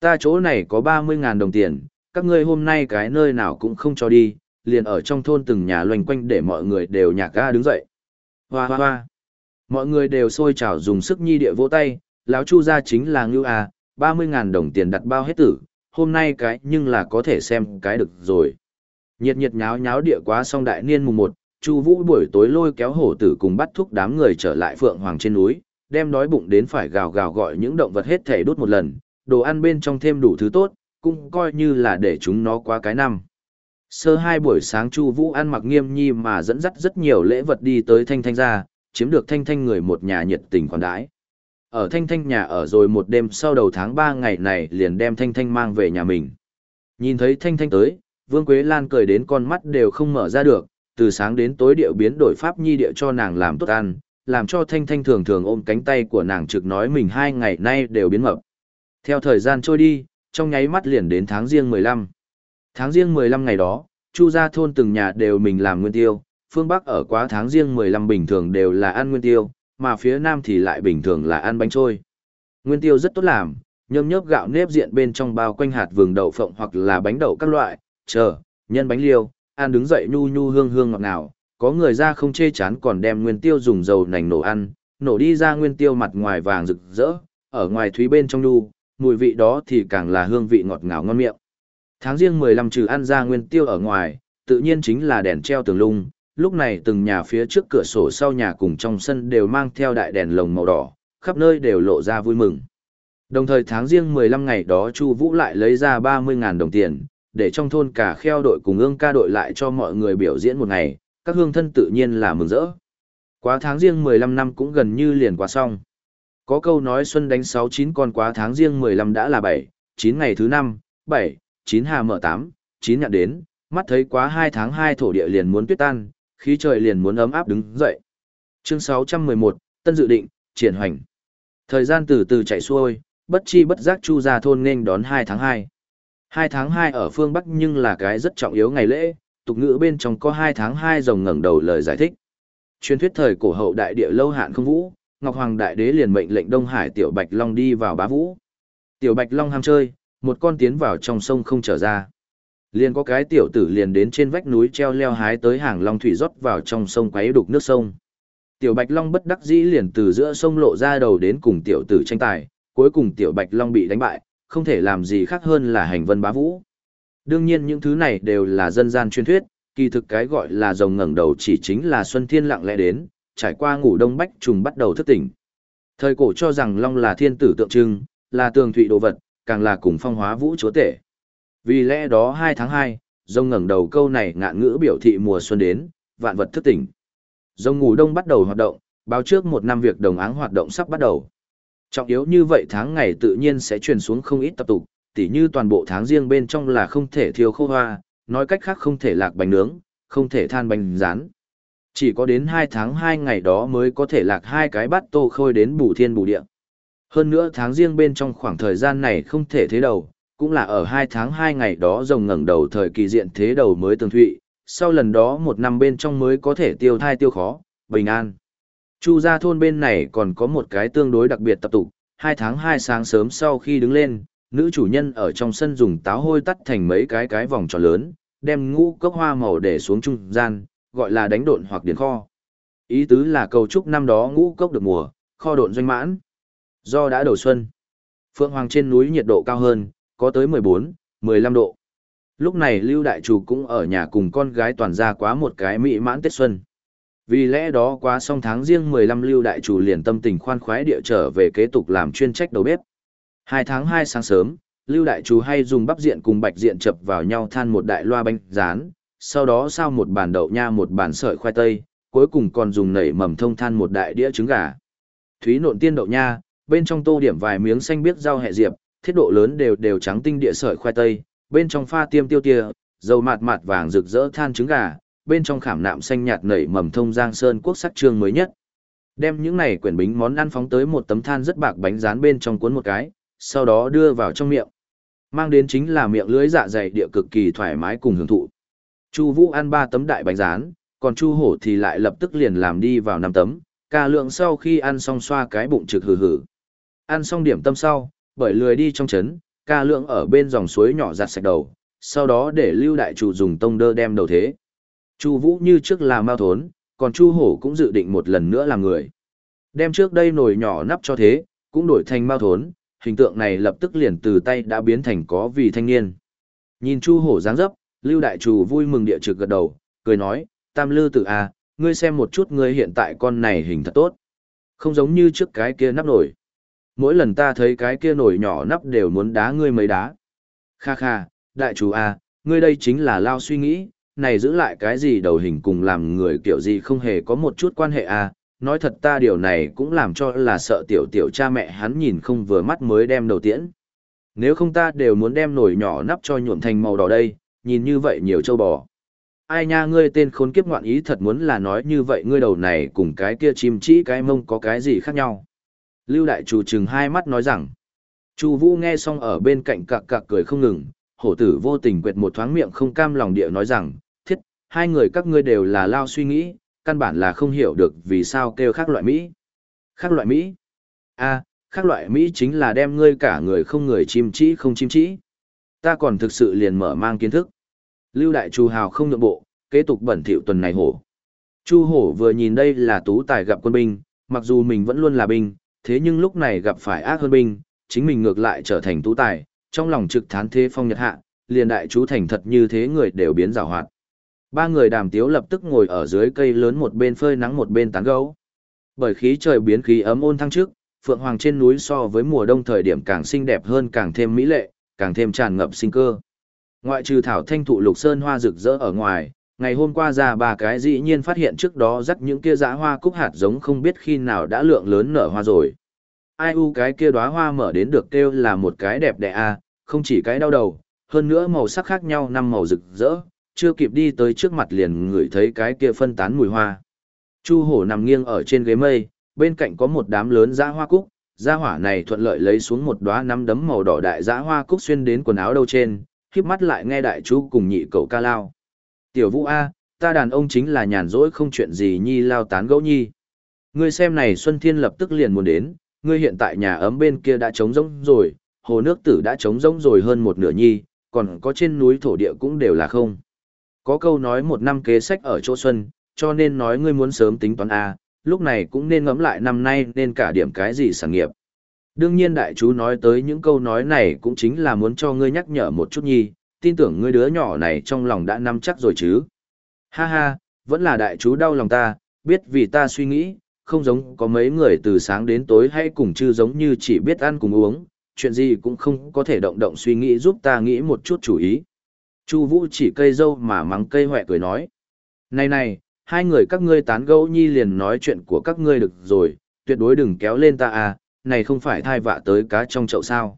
Ta chỗ này có 30.000 đồng tiền, các ngươi hôm nay cái nơi nào cũng không cho đi, liền ở trong thôn từng nhà loanh quanh để mọi người đều nhạc ga đứng dậy. Hoa hoa hoa. Mọi người đều sôi trào dùng sức nhi địa vỗ tay, lão Chu gia chính là ngưu à, 30.000 đồng tiền đặt bao hết tử, hôm nay cái nhưng là có thể xem cái được rồi. Nhiệt nhiệt nháo nháo địa quá xong đại niên mùng 1, Chu Vũ buổi tối lôi kéo hổ tử cùng bắt thúc đám người trở lại Phượng Hoàng trên núi, đem đói bụng đến phải gào gào gọi những động vật hết thể đốt một lần, đồ ăn bên trong thêm đủ thứ tốt, cũng coi như là để chúng nó qua cái năm. Sơ hai buổi sáng Chu Vũ ăn mặc nghiêm nhi mà dẫn dắt rất nhiều lễ vật đi tới Thanh Thanh gia, chiếm được Thanh Thanh người một nhà nhiệt tình khoản đãi. Ở Thanh Thanh nhà ở rồi một đêm sau đầu tháng 3 ngày này liền đem Thanh Thanh mang về nhà mình. Nhìn thấy Thanh Thanh tới, Vương Quế Lan cười đến con mắt đều không mở ra được, từ sáng đến tối điệu biến đổi pháp nhi địa cho nàng làm tốt ăn, làm cho Thanh Thanh thường thường ôm cánh tay của nàng trực nói mình hai ngày nay đều biến mập. Theo thời gian trôi đi, trong nháy mắt liền đến tháng riêng 15. Tháng riêng 15 ngày đó, Chu gia thôn từng nhà đều mình làm nguyên tiêu, phương Bắc ở quá tháng riêng 15 bình thường đều là ăn nguyên tiêu, mà phía Nam thì lại bình thường là ăn bánh trôi. Nguyên tiêu rất tốt làm, nhôm nhớp gạo nếp diện bên trong bao quanh hạt vừng đậu phộng hoặc là bánh đậu các loại, chờ, nhân bánh liêu, ăn đứng dậy nhu nhu hương hương ngọt ngào, có người ra không chê chán còn đem nguyên tiêu dùng dầu nành nổ ăn, nổ đi ra nguyên tiêu mặt ngoài vàng rực rỡ, ở ngoài thúy bên trong nhu, mùi vị đó thì càng là hương vị ngọt ngào ngon miệng. Tháng riêng 15 trừ ăn ra nguyên tiêu ở ngoài, tự nhiên chính là đèn treo tường lung, lúc này từng nhà phía trước cửa sổ sau nhà cùng trong sân đều mang theo đại đèn lồng màu đỏ, khắp nơi đều lộ ra vui mừng. Đồng thời tháng riêng 15 ngày đó Chu Vũ lại lấy ra 30.000 đồng tiền, để trong thôn cả kheo đội cùng ương ca đội lại cho mọi người biểu diễn một ngày, các hương thân tự nhiên là mừng rỡ. Quá tháng riêng 15 năm cũng gần như liền qua xong. Có câu nói xuân đánh 6-9 còn quá tháng riêng 15 đã là 7, 9 ngày thứ 5, 7, 9 hà mở 8, 9 nhận đến, mắt thấy quá 2 tháng 2 thổ địa liền muốn tuyết tan, khí trời liền muốn ấm áp đứng dậy. Chương 611, Tân dự định, triển hoành. Thời gian từ từ chạy xuôi, bất chi bất giác Chu gia thôn nên đón 2 tháng 2. 2 tháng 2 ở phương Bắc nhưng là cái rất trọng yếu ngày lễ, tục ngữ bên trong có 2 tháng 2 rồng ngẩng đầu lời giải thích. Truyền thuyết thời cổ hậu đại địa lâu hạn không vũ, Ngọc Hoàng đại đế liền mệnh lệnh Đông Hải tiểu Bạch Long đi vào bá vũ. Tiểu Bạch Long ham chơi, một con tiến vào trong sông không trở ra. Liền có cái tiểu tử liền đến trên vách núi treo leo hái tới hàng long thủy rót vào trong sông quấy đục nước sông. Tiểu Bạch Long bất đắc dĩ liền từ giữa sông lộ ra đầu đến cùng tiểu tử tranh tài, cuối cùng tiểu Bạch Long bị đánh bại, không thể làm gì khác hơn là hành vân bá vũ. Đương nhiên những thứ này đều là dân gian truyền thuyết, kỳ thực cái gọi là rồng ngẩng đầu chỉ chính là Xuân Thiên lặng lẽ đến, trải qua ngủ đông bách trùng bắt đầu thức tỉnh. Thời cổ cho rằng Long là thiên tử tượng trưng, là tường thụy đồ vật, càng là cùng phong hóa vũ chúa tể. Vì lẽ đó 2 tháng 2, rồng ngẩng đầu câu này ngạn ngữ biểu thị mùa xuân đến, vạn vật thức tỉnh. Rồng ngủ đông bắt đầu hoạt động, báo trước một năm việc đồng áng hoạt động sắp bắt đầu. Trọng yếu như vậy tháng ngày tự nhiên sẽ truyền xuống không ít tập tục, tỉ như toàn bộ tháng riêng bên trong là không thể thiêu khô hoa, nói cách khác không thể lạc bánh nướng, không thể than bánh rán. Chỉ có đến 2 tháng 2 ngày đó mới có thể lạc hai cái bát tô khôi đến bù thiên bù địa. Hơn nữa tháng riêng bên trong khoảng thời gian này không thể thế đầu, cũng là ở 2 tháng 2 ngày đó rồng ngẩng đầu thời kỳ diện thế đầu mới tương thụy, sau lần đó một năm bên trong mới có thể tiêu thai tiêu khó, bình an. Chu gia thôn bên này còn có một cái tương đối đặc biệt tập tục, 2 tháng 2 sáng sớm sau khi đứng lên, nữ chủ nhân ở trong sân dùng táo hôi tắt thành mấy cái cái vòng tròn lớn, đem ngũ cốc hoa màu để xuống trung gian, gọi là đánh độn hoặc điền kho. Ý tứ là cầu chúc năm đó ngũ cốc được mùa, kho độn doanh mãn. Do đã đầu xuân, Phượng Hoàng trên núi nhiệt độ cao hơn, có tới 14, 15 độ. Lúc này Lưu Đại Chủ cũng ở nhà cùng con gái toàn ra quá một cái mỹ mãn Tết Xuân. Vì lẽ đó quá xong tháng riêng 15 Lưu Đại Chủ liền tâm tình khoan khoái địa trở về kế tục làm chuyên trách đầu bếp. Hai tháng 2 sáng sớm, Lưu Đại Chủ hay dùng bắp diện cùng bạch diện chập vào nhau than một đại loa bánh rán, sau đó sao một bàn đậu nha một bàn sợi khoai tây, cuối cùng còn dùng nảy mầm thông than một đại đĩa trứng gà. Thúy nộn tiên đậu nha, bên trong tô điểm vài miếng xanh biếc rau hẹ diệp, thiết độ lớn đều đều trắng tinh địa sợi khoai tây, bên trong pha tiêm tiêu tia, dầu mạt mạt vàng rực rỡ than trứng gà, bên trong khảm nạm xanh nhạt nảy mầm thông giang sơn quốc sắc trương mới nhất. Đem những này quyển bính món ăn phóng tới một tấm than rất bạc bánh rán bên trong cuốn một cái, sau đó đưa vào trong miệng. Mang đến chính là miệng lưới dạ dày địa cực kỳ thoải mái cùng hưởng thụ. Chu Vũ ăn ba tấm đại bánh rán, còn Chu Hổ thì lại lập tức liền làm đi vào năm tấm, ca lượng sau khi ăn xong xoa cái bụng trực hừ hừ. Ăn xong điểm tâm sau, bởi lười đi trong trấn, ca lượng ở bên dòng suối nhỏ giặt sạch đầu, sau đó để lưu đại chủ dùng tông đơ đem đầu thế. Chu Vũ như trước là mao thốn, còn Chu Hổ cũng dự định một lần nữa làm người. Đem trước đây nồi nhỏ nắp cho thế, cũng đổi thành mao thốn, hình tượng này lập tức liền từ tay đã biến thành có vì thanh niên. Nhìn Chu Hổ dáng dấp, Lưu Đại Chủ vui mừng địa trực gật đầu, cười nói, Tam Lư tự a, à, ngươi xem một chút ngươi hiện tại con này hình thật tốt. Không giống như trước cái kia nắp nổi. Mỗi lần ta thấy cái kia nổi nhỏ nắp đều muốn đá ngươi mấy đá. Kha kha, đại chủ à, ngươi đây chính là lao suy nghĩ, này giữ lại cái gì đầu hình cùng làm người kiểu gì không hề có một chút quan hệ à Nói thật ta điều này cũng làm cho là sợ tiểu tiểu cha mẹ hắn nhìn không vừa mắt mới đem đầu tiễn. Nếu không ta đều muốn đem nổi nhỏ nắp cho nhuộm thành màu đỏ đây, nhìn như vậy nhiều châu bò. Ai nha ngươi tên khốn kiếp ngoạn ý thật muốn là nói như vậy ngươi đầu này cùng cái kia chim chỉ cái mông có cái gì khác nhau. Lưu đại chủ chừng hai mắt nói rằng. Chu Vũ nghe xong ở bên cạnh cặc cặc cười không ngừng, hổ tử vô tình quệt một thoáng miệng không cam lòng địa nói rằng, thiết, hai người các ngươi đều là lao suy nghĩ, căn bản là không hiểu được vì sao kêu khác loại Mỹ. Khác loại Mỹ? a khác loại Mỹ chính là đem ngươi cả người không người chim chỉ không chim chỉ. Ta còn thực sự liền mở mang kiến thức. Lưu Đại Chu Hào không nhượng bộ, kế tục bẩn thỉu tuần này hổ. Chu hổ vừa nhìn đây là tú tài gặp quân binh, mặc dù mình vẫn luôn là binh, thế nhưng lúc này gặp phải ác hơn binh, chính mình ngược lại trở thành tú tài, trong lòng trực thán thế phong nhật hạ, liền đại chú thành thật như thế người đều biến rào hoạt. Ba người đàm tiếu lập tức ngồi ở dưới cây lớn một bên phơi nắng một bên tán gấu. Bởi khí trời biến khí ấm ôn thăng trước, Phượng Hoàng trên núi so với mùa đông thời điểm càng xinh đẹp hơn càng thêm mỹ lệ, càng thêm tràn ngập sinh cơ. Ngoại trừ thảo thanh thụ lục sơn hoa rực rỡ ở ngoài, ngày hôm qua ra ba cái dĩ nhiên phát hiện trước đó dắt những kia dã hoa cúc hạt giống không biết khi nào đã lượng lớn nở hoa rồi. Ai u cái kia đóa hoa mở đến được kêu là một cái đẹp đẽ a, không chỉ cái đau đầu, hơn nữa màu sắc khác nhau năm màu rực rỡ, chưa kịp đi tới trước mặt liền ngửi thấy cái kia phân tán mùi hoa. Chu hổ nằm nghiêng ở trên ghế mây, bên cạnh có một đám lớn dã hoa cúc, dã hỏa này thuận lợi lấy xuống một đóa năm đấm màu đỏ đại dã hoa cúc xuyên đến quần áo đâu trên, khiếp mắt lại nghe đại chú cùng nhị cậu ca lao. Tiểu vũ A, ta đàn ông chính là nhàn rỗi không chuyện gì nhi lao tán gẫu nhi. Ngươi xem này Xuân Thiên lập tức liền muốn đến, ngươi hiện tại nhà ấm bên kia đã trống rỗng rồi, hồ nước tử đã trống rỗng rồi hơn một nửa nhi, còn có trên núi thổ địa cũng đều là không. Có câu nói một năm kế sách ở chỗ xuân, cho nên nói ngươi muốn sớm tính toán A, lúc này cũng nên ngẫm lại năm nay nên cả điểm cái gì sản nghiệp. Đương nhiên đại chú nói tới những câu nói này cũng chính là muốn cho ngươi nhắc nhở một chút nhi, tin tưởng ngươi đứa nhỏ này trong lòng đã nắm chắc rồi chứ. Ha ha, vẫn là đại chú đau lòng ta, biết vì ta suy nghĩ, không giống có mấy người từ sáng đến tối hay cùng chư giống như chỉ biết ăn cùng uống, chuyện gì cũng không có thể động động suy nghĩ giúp ta nghĩ một chút chủ ý. Chu Vũ chỉ cây dâu mà mắng cây hoẹ cười nói. Này này, hai người các ngươi tán gẫu nhi liền nói chuyện của các ngươi được rồi, tuyệt đối đừng kéo lên ta à, này không phải thai vạ tới cá trong chậu sao.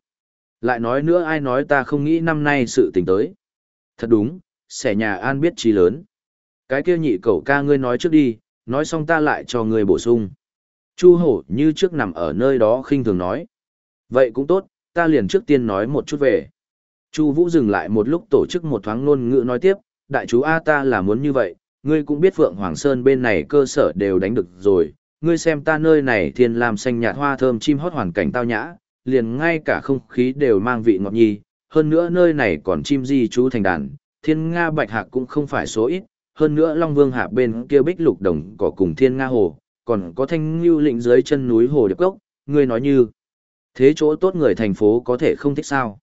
Lại nói nữa ai nói ta không nghĩ năm nay sự tình tới. Thật đúng, xẻ nhà an biết trí lớn. Cái kia nhị cậu ca ngươi nói trước đi, nói xong ta lại cho ngươi bổ sung. Chu hổ như trước nằm ở nơi đó khinh thường nói. Vậy cũng tốt, ta liền trước tiên nói một chút về. Chu Vũ dừng lại một lúc tổ chức một thoáng ngôn ngữ nói tiếp, đại chú A ta là muốn như vậy, ngươi cũng biết Phượng Hoàng Sơn bên này cơ sở đều đánh được rồi, ngươi xem ta nơi này thiên làm xanh nhạt hoa thơm chim hót hoàn cảnh tao nhã, liền ngay cả không khí đều mang vị ngọt nhi, hơn nữa nơi này còn chim di trú thành đàn, thiên nga bạch hạc cũng không phải số ít, hơn nữa Long Vương hạ bên kia bích lục đồng có cùng thiên nga hồ, còn có thanh lưu lĩnh dưới chân núi hồ điệp cốc, ngươi nói như, thế chỗ tốt người thành phố có thể không thích sao.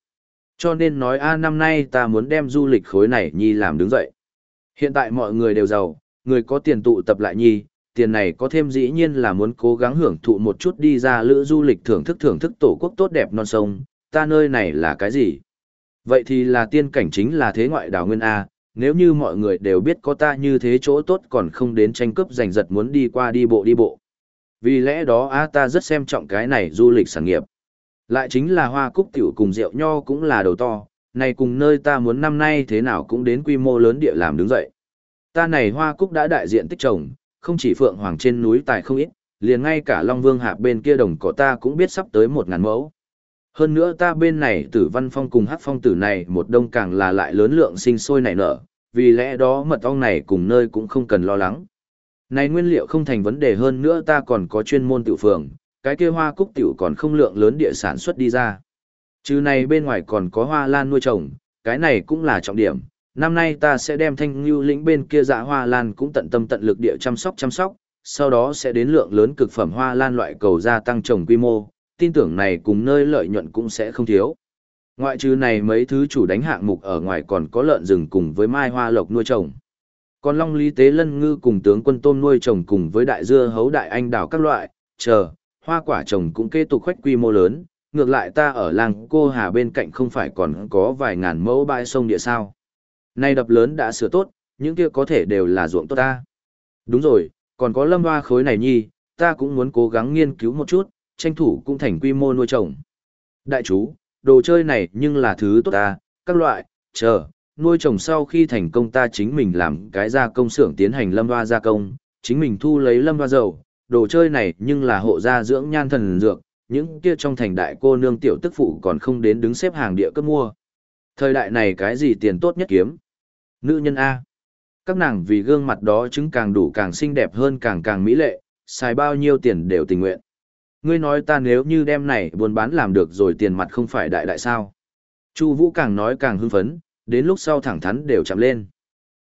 Cho nên nói a năm nay ta muốn đem du lịch khối này nhi làm đứng dậy. Hiện tại mọi người đều giàu, người có tiền tụ tập lại nhi, tiền này có thêm dĩ nhiên là muốn cố gắng hưởng thụ một chút đi ra lữ du lịch thưởng thức thưởng thức tổ quốc tốt đẹp non sông, ta nơi này là cái gì? Vậy thì là tiên cảnh chính là thế ngoại đảo nguyên A, nếu như mọi người đều biết có ta như thế chỗ tốt còn không đến tranh cướp giành giật muốn đi qua đi bộ đi bộ. Vì lẽ đó A ta rất xem trọng cái này du lịch sản nghiệp. Lại chính là hoa cúc tiểu cùng rượu nho cũng là đầu to, này cùng nơi ta muốn năm nay thế nào cũng đến quy mô lớn địa làm đứng dậy. Ta này hoa cúc đã đại diện tích trồng, không chỉ phượng hoàng trên núi tài không ít, liền ngay cả Long Vương Hạp bên kia đồng cỏ ta cũng biết sắp tới một ngàn mẫu. Hơn nữa ta bên này tử văn phong cùng hát phong tử này một đông càng là lại lớn lượng sinh sôi nảy nở, vì lẽ đó mật ong này cùng nơi cũng không cần lo lắng. Này nguyên liệu không thành vấn đề hơn nữa ta còn có chuyên môn tiểu phường, cái kia hoa cúc tiểu còn không lượng lớn địa sản xuất đi ra. Chứ này bên ngoài còn có hoa lan nuôi trồng, cái này cũng là trọng điểm, năm nay ta sẽ đem thanh lưu lĩnh bên kia dạ hoa lan cũng tận tâm tận lực địa chăm sóc chăm sóc, sau đó sẽ đến lượng lớn cực phẩm hoa lan loại cầu gia tăng trồng quy mô, tin tưởng này cùng nơi lợi nhuận cũng sẽ không thiếu. Ngoại trừ này mấy thứ chủ đánh hạng mục ở ngoài còn có lợn rừng cùng với mai hoa lộc nuôi trồng. Còn long lý tế lân ngư cùng tướng quân tôm nuôi trồng cùng với đại dưa hấu đại anh đào các loại, chờ, hoa quả trồng cũng kế tục khoách quy mô lớn, ngược lại ta ở làng cô hà bên cạnh không phải còn có vài ngàn mẫu bãi sông địa sao. Nay đập lớn đã sửa tốt, những kia có thể đều là ruộng tốt ta. Đúng rồi, còn có lâm hoa khối này nhi, ta cũng muốn cố gắng nghiên cứu một chút, tranh thủ cũng thành quy mô nuôi trồng. Đại chú, đồ chơi này nhưng là thứ tốt ta, các loại, chờ, nuôi trồng sau khi thành công ta chính mình làm cái gia công xưởng tiến hành lâm hoa gia công, chính mình thu lấy lâm hoa dầu, đồ chơi này nhưng là hộ gia dưỡng nhan thần dược, những kia trong thành đại cô nương tiểu tức phụ còn không đến đứng xếp hàng địa cấp mua. Thời đại này cái gì tiền tốt nhất kiếm? Nữ nhân A. Các nàng vì gương mặt đó chứng càng đủ càng xinh đẹp hơn càng càng mỹ lệ, xài bao nhiêu tiền đều tình nguyện. Ngươi nói ta nếu như đem này buôn bán làm được rồi tiền mặt không phải đại đại sao. Chu Vũ càng nói càng hưng phấn, đến lúc sau thẳng thắn đều chạm lên.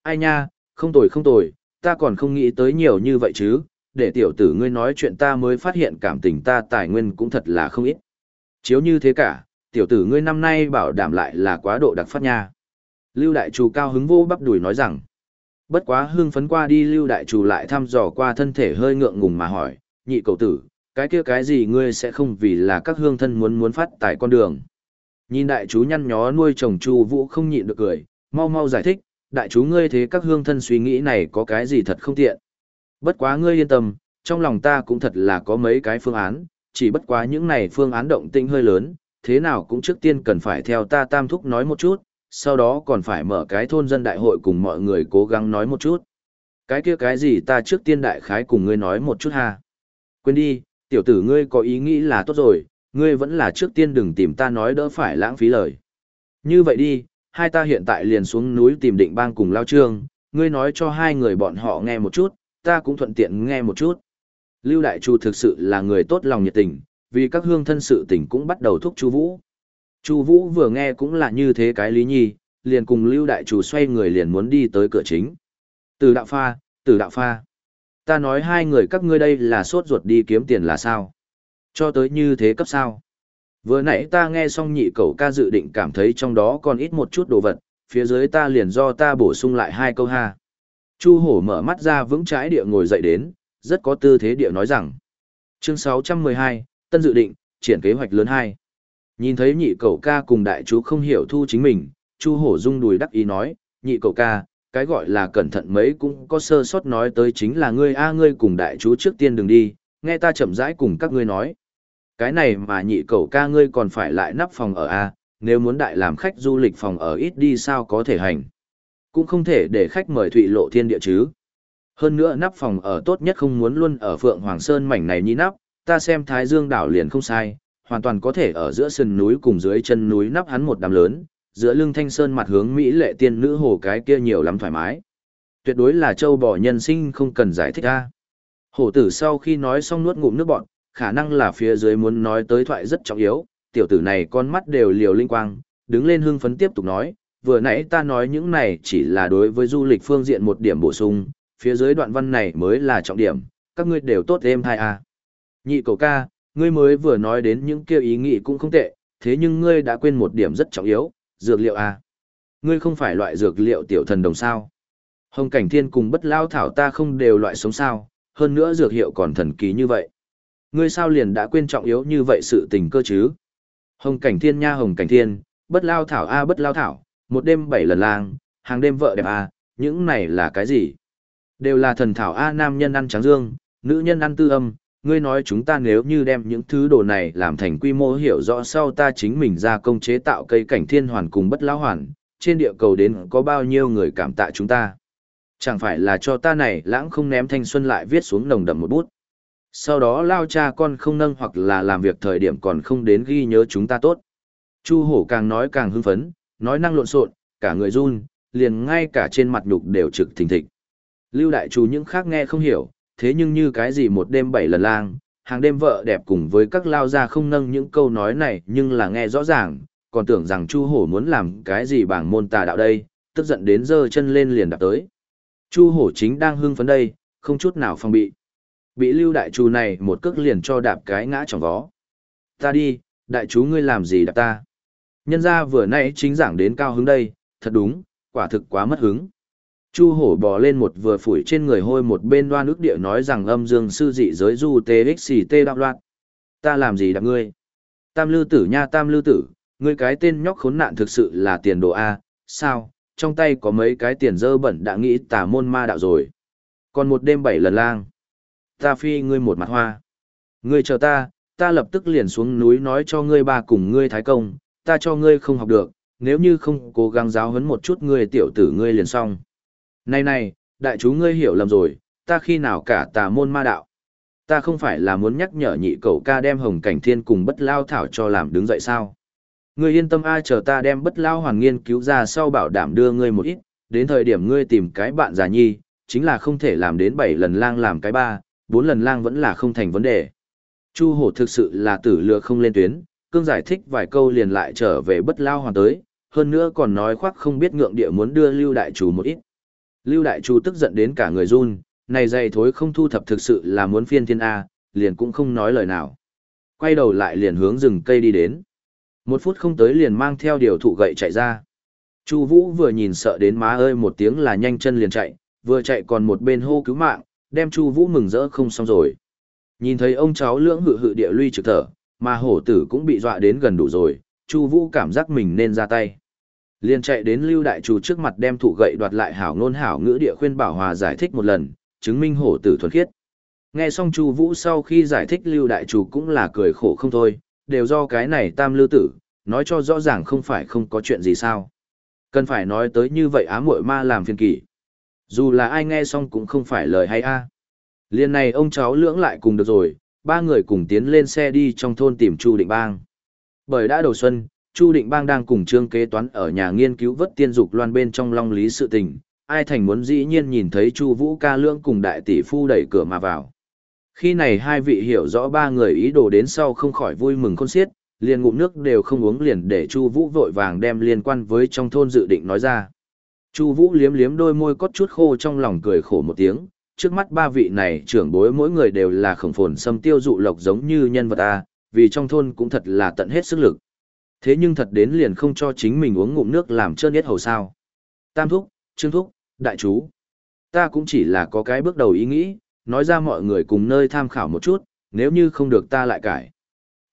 Ai nha, không tồi không tồi, ta còn không nghĩ tới nhiều như vậy chứ, để tiểu tử ngươi nói chuyện ta mới phát hiện cảm tình ta tài nguyên cũng thật là không ít. Chiếu như thế cả, tiểu tử ngươi năm nay bảo đảm lại là quá độ đặc phát nha. Lưu Đại Chủ cao hứng vô bắp đùi nói rằng, bất quá hưng phấn qua đi Lưu Đại Chủ lại thăm dò qua thân thể hơi ngượng ngùng mà hỏi, nhị cậu tử, cái kia cái gì ngươi sẽ không vì là các hương thân muốn muốn phát tại con đường. Nhìn đại chú nhăn nhó nuôi chồng Chu Vũ không nhịn được cười, mau mau giải thích, đại chú ngươi thế các hương thân suy nghĩ này có cái gì thật không tiện. Bất quá ngươi yên tâm, trong lòng ta cũng thật là có mấy cái phương án, chỉ bất quá những này phương án động tĩnh hơi lớn, thế nào cũng trước tiên cần phải theo ta tam thúc nói một chút, sau đó còn phải mở cái thôn dân đại hội cùng mọi người cố gắng nói một chút. Cái kia cái gì ta trước tiên đại khái cùng ngươi nói một chút ha. Quên đi, tiểu tử ngươi có ý nghĩ là tốt rồi, ngươi vẫn là trước tiên đừng tìm ta nói đỡ phải lãng phí lời. Như vậy đi, hai ta hiện tại liền xuống núi tìm định bang cùng lao trương, ngươi nói cho hai người bọn họ nghe một chút, ta cũng thuận tiện nghe một chút. Lưu Đại Chu thực sự là người tốt lòng nhiệt tình, vì các hương thân sự tình cũng bắt đầu thúc Chu Vũ. Chu Vũ vừa nghe cũng là như thế cái lý nhi, liền cùng Lưu Đại Chủ xoay người liền muốn đi tới cửa chính. Từ đạo pha, từ đạo pha. Ta nói hai người các ngươi đây là sốt ruột đi kiếm tiền là sao? Cho tới như thế cấp sao? Vừa nãy ta nghe xong nhị cậu ca dự định cảm thấy trong đó còn ít một chút đồ vật, phía dưới ta liền do ta bổ sung lại hai câu ha. Chu hổ mở mắt ra vững trái địa ngồi dậy đến, rất có tư thế địa nói rằng. Chương 612, Tân dự định, triển kế hoạch lớn 2. Nhìn thấy nhị cậu ca cùng đại chú không hiểu thu chính mình, Chu hổ rung đùi đắc ý nói, nhị cậu ca, cái gọi là cẩn thận mấy cũng có sơ sót nói tới chính là ngươi a ngươi cùng đại chú trước tiên đừng đi, nghe ta chậm rãi cùng các ngươi nói. Cái này mà nhị cậu ca ngươi còn phải lại nắp phòng ở a, nếu muốn đại làm khách du lịch phòng ở ít đi sao có thể hành. Cũng không thể để khách mời thụy lộ thiên địa chứ. Hơn nữa nắp phòng ở tốt nhất không muốn luôn ở Phượng Hoàng Sơn mảnh này như nắp, ta xem Thái Dương đảo liền không sai, hoàn toàn có thể ở giữa sườn núi cùng dưới chân núi nắp hắn một đám lớn, giữa lưng thanh sơn mặt hướng Mỹ lệ tiên nữ hồ cái kia nhiều lắm thoải mái. Tuyệt đối là châu bò nhân sinh không cần giải thích ra. Hổ tử sau khi nói xong nuốt ngụm nước bọn, khả năng là phía dưới muốn nói tới thoại rất trọng yếu, tiểu tử này con mắt đều liều linh quang, đứng lên hưng phấn tiếp tục nói, vừa nãy ta nói những này chỉ là đối với du lịch phương diện một điểm bổ sung, phía dưới đoạn văn này mới là trọng điểm, các ngươi đều tốt êm hai à. Nhị cầu ca, ngươi mới vừa nói đến những kêu ý nghĩ cũng không tệ, thế nhưng ngươi đã quên một điểm rất trọng yếu, dược liệu à? Ngươi không phải loại dược liệu tiểu thần đồng sao? Hồng cảnh thiên cùng bất lao thảo ta không đều loại sống sao, hơn nữa dược hiệu còn thần kỳ như vậy. Ngươi sao liền đã quên trọng yếu như vậy sự tình cơ chứ? Hồng cảnh thiên nha hồng cảnh thiên, bất lao thảo a bất lao thảo, một đêm bảy lần lang, hàng đêm vợ đẹp a, những này là cái gì? Đều là thần thảo a nam nhân ăn trắng dương, nữ nhân ăn tư âm, ngươi nói chúng ta nếu như đem những thứ đồ này làm thành quy mô hiểu rõ sau ta chính mình ra công chế tạo cây cảnh thiên hoàn cùng bất lão hoàn, trên địa cầu đến có bao nhiêu người cảm tạ chúng ta. Chẳng phải là cho ta này lãng không ném thanh xuân lại viết xuống nồng đậm một bút. Sau đó lao cha con không nâng hoặc là làm việc thời điểm còn không đến ghi nhớ chúng ta tốt. Chu hổ càng nói càng hưng phấn, nói năng lộn xộn, cả người run, liền ngay cả trên mặt nhục đều trực thình thịch. Lưu đại chú những khác nghe không hiểu, thế nhưng như cái gì một đêm bảy lần lang, hàng đêm vợ đẹp cùng với các lao gia không nâng những câu nói này nhưng là nghe rõ ràng, còn tưởng rằng Chu Hổ muốn làm cái gì bảng môn tà đạo đây, tức giận đến giơ chân lên liền đạp tới. Chu hổ chính đang hưng phấn đây, không chút nào phòng bị. Bị lưu đại chú này một cước liền cho đạp cái ngã trong vó. Ta đi, đại chú ngươi làm gì đạp ta? Nhân ra vừa nãy chính giảng đến cao hứng đây, thật đúng, quả thực quá mất hứng. Chu hổ bò lên một vừa phủi trên người hôi một bên đoan ước địa nói rằng âm dương sư dị giới du txt đạo loạn. Ta làm gì đạp ngươi? Tam lư tử nha tam lư tử, ngươi cái tên nhóc khốn nạn thực sự là tiền đồ A, sao, trong tay có mấy cái tiền dơ bẩn đã nghĩ tà môn ma đạo rồi. Còn một đêm bảy lần lang. Ta phi ngươi một mặt hoa. Ngươi chờ ta, ta lập tức liền xuống núi nói cho ngươi ba cùng ngươi thái công, ta cho ngươi không học được, nếu như không cố gắng giáo huấn một chút ngươi tiểu tử ngươi liền xong. Này này, đại chú ngươi hiểu lầm rồi, ta khi nào cả tà môn ma đạo. Ta không phải là muốn nhắc nhở nhị cậu ca đem hồng cảnh thiên cùng bất lao thảo cho làm đứng dậy sao. Ngươi yên tâm ai chờ ta đem bất lao hoàng nghiên cứu ra sau bảo đảm đưa ngươi một ít, đến thời điểm ngươi tìm cái bạn già nhi, chính là không thể làm đến 7 lần lang làm cái ba, 4 lần lang vẫn là không thành vấn đề. Chu hổ thực sự là tử lừa không lên tuyến, cương giải thích vài câu liền lại trở về bất lao hoàn tới, hơn nữa còn nói khoác không biết ngượng địa muốn đưa lưu đại chủ một ít. Lưu đại Chu tức giận đến cả người run, này dày thối không thu thập thực sự là muốn phiên thiên A, liền cũng không nói lời nào. Quay đầu lại liền hướng rừng cây đi đến. Một phút không tới liền mang theo điều thụ gậy chạy ra. Chu Vũ vừa nhìn sợ đến má ơi một tiếng là nhanh chân liền chạy, vừa chạy còn một bên hô cứu mạng, đem Chu Vũ mừng rỡ không xong rồi. Nhìn thấy ông cháu lưỡng hự hự địa lui trực thở, mà hổ tử cũng bị dọa đến gần đủ rồi, Chu Vũ cảm giác mình nên ra tay. Liền chạy đến Lưu Đại Chủ trước mặt đem thủ gậy đoạt lại hảo ngôn hảo ngữ địa khuyên bảo hòa giải thích một lần, chứng minh hổ tử thuần khiết. Nghe xong Chu Vũ sau khi giải thích Lưu Đại Chủ cũng là cười khổ không thôi, đều do cái này tam lưu tử, nói cho rõ ràng không phải không có chuyện gì sao. Cần phải nói tới như vậy á muội ma làm phiền kỷ. Dù là ai nghe xong cũng không phải lời hay a. liền này ông cháu lưỡng lại cùng được rồi, ba người cùng tiến lên xe đi trong thôn tìm Chu Định Bang. Bởi đã đầu xuân, Chu Định Bang đang cùng Trương Kế Toán ở nhà nghiên cứu vất tiên dục loan bên trong long lý sự tình, ai thành muốn dĩ nhiên nhìn thấy Chu Vũ ca Lương cùng đại tỷ phu đẩy cửa mà vào. Khi này hai vị hiểu rõ ba người ý đồ đến sau không khỏi vui mừng khôn xiết, liền ngụm nước đều không uống liền để Chu Vũ vội vàng đem liên quan với trong thôn dự định nói ra. Chu Vũ liếm liếm đôi môi có chút khô trong lòng cười khổ một tiếng, trước mắt ba vị này trưởng bối mỗi người đều là khổng phồn xâm tiêu dụ lộc giống như nhân vật a, vì trong thôn cũng thật là tận hết sức lực. Thế nhưng thật đến liền không cho chính mình uống ngụm nước làm trơn nhất hầu sao. Tam thúc, trương thúc, đại chú. Ta cũng chỉ là có cái bước đầu ý nghĩ, nói ra mọi người cùng nơi tham khảo một chút, nếu như không được ta lại cải.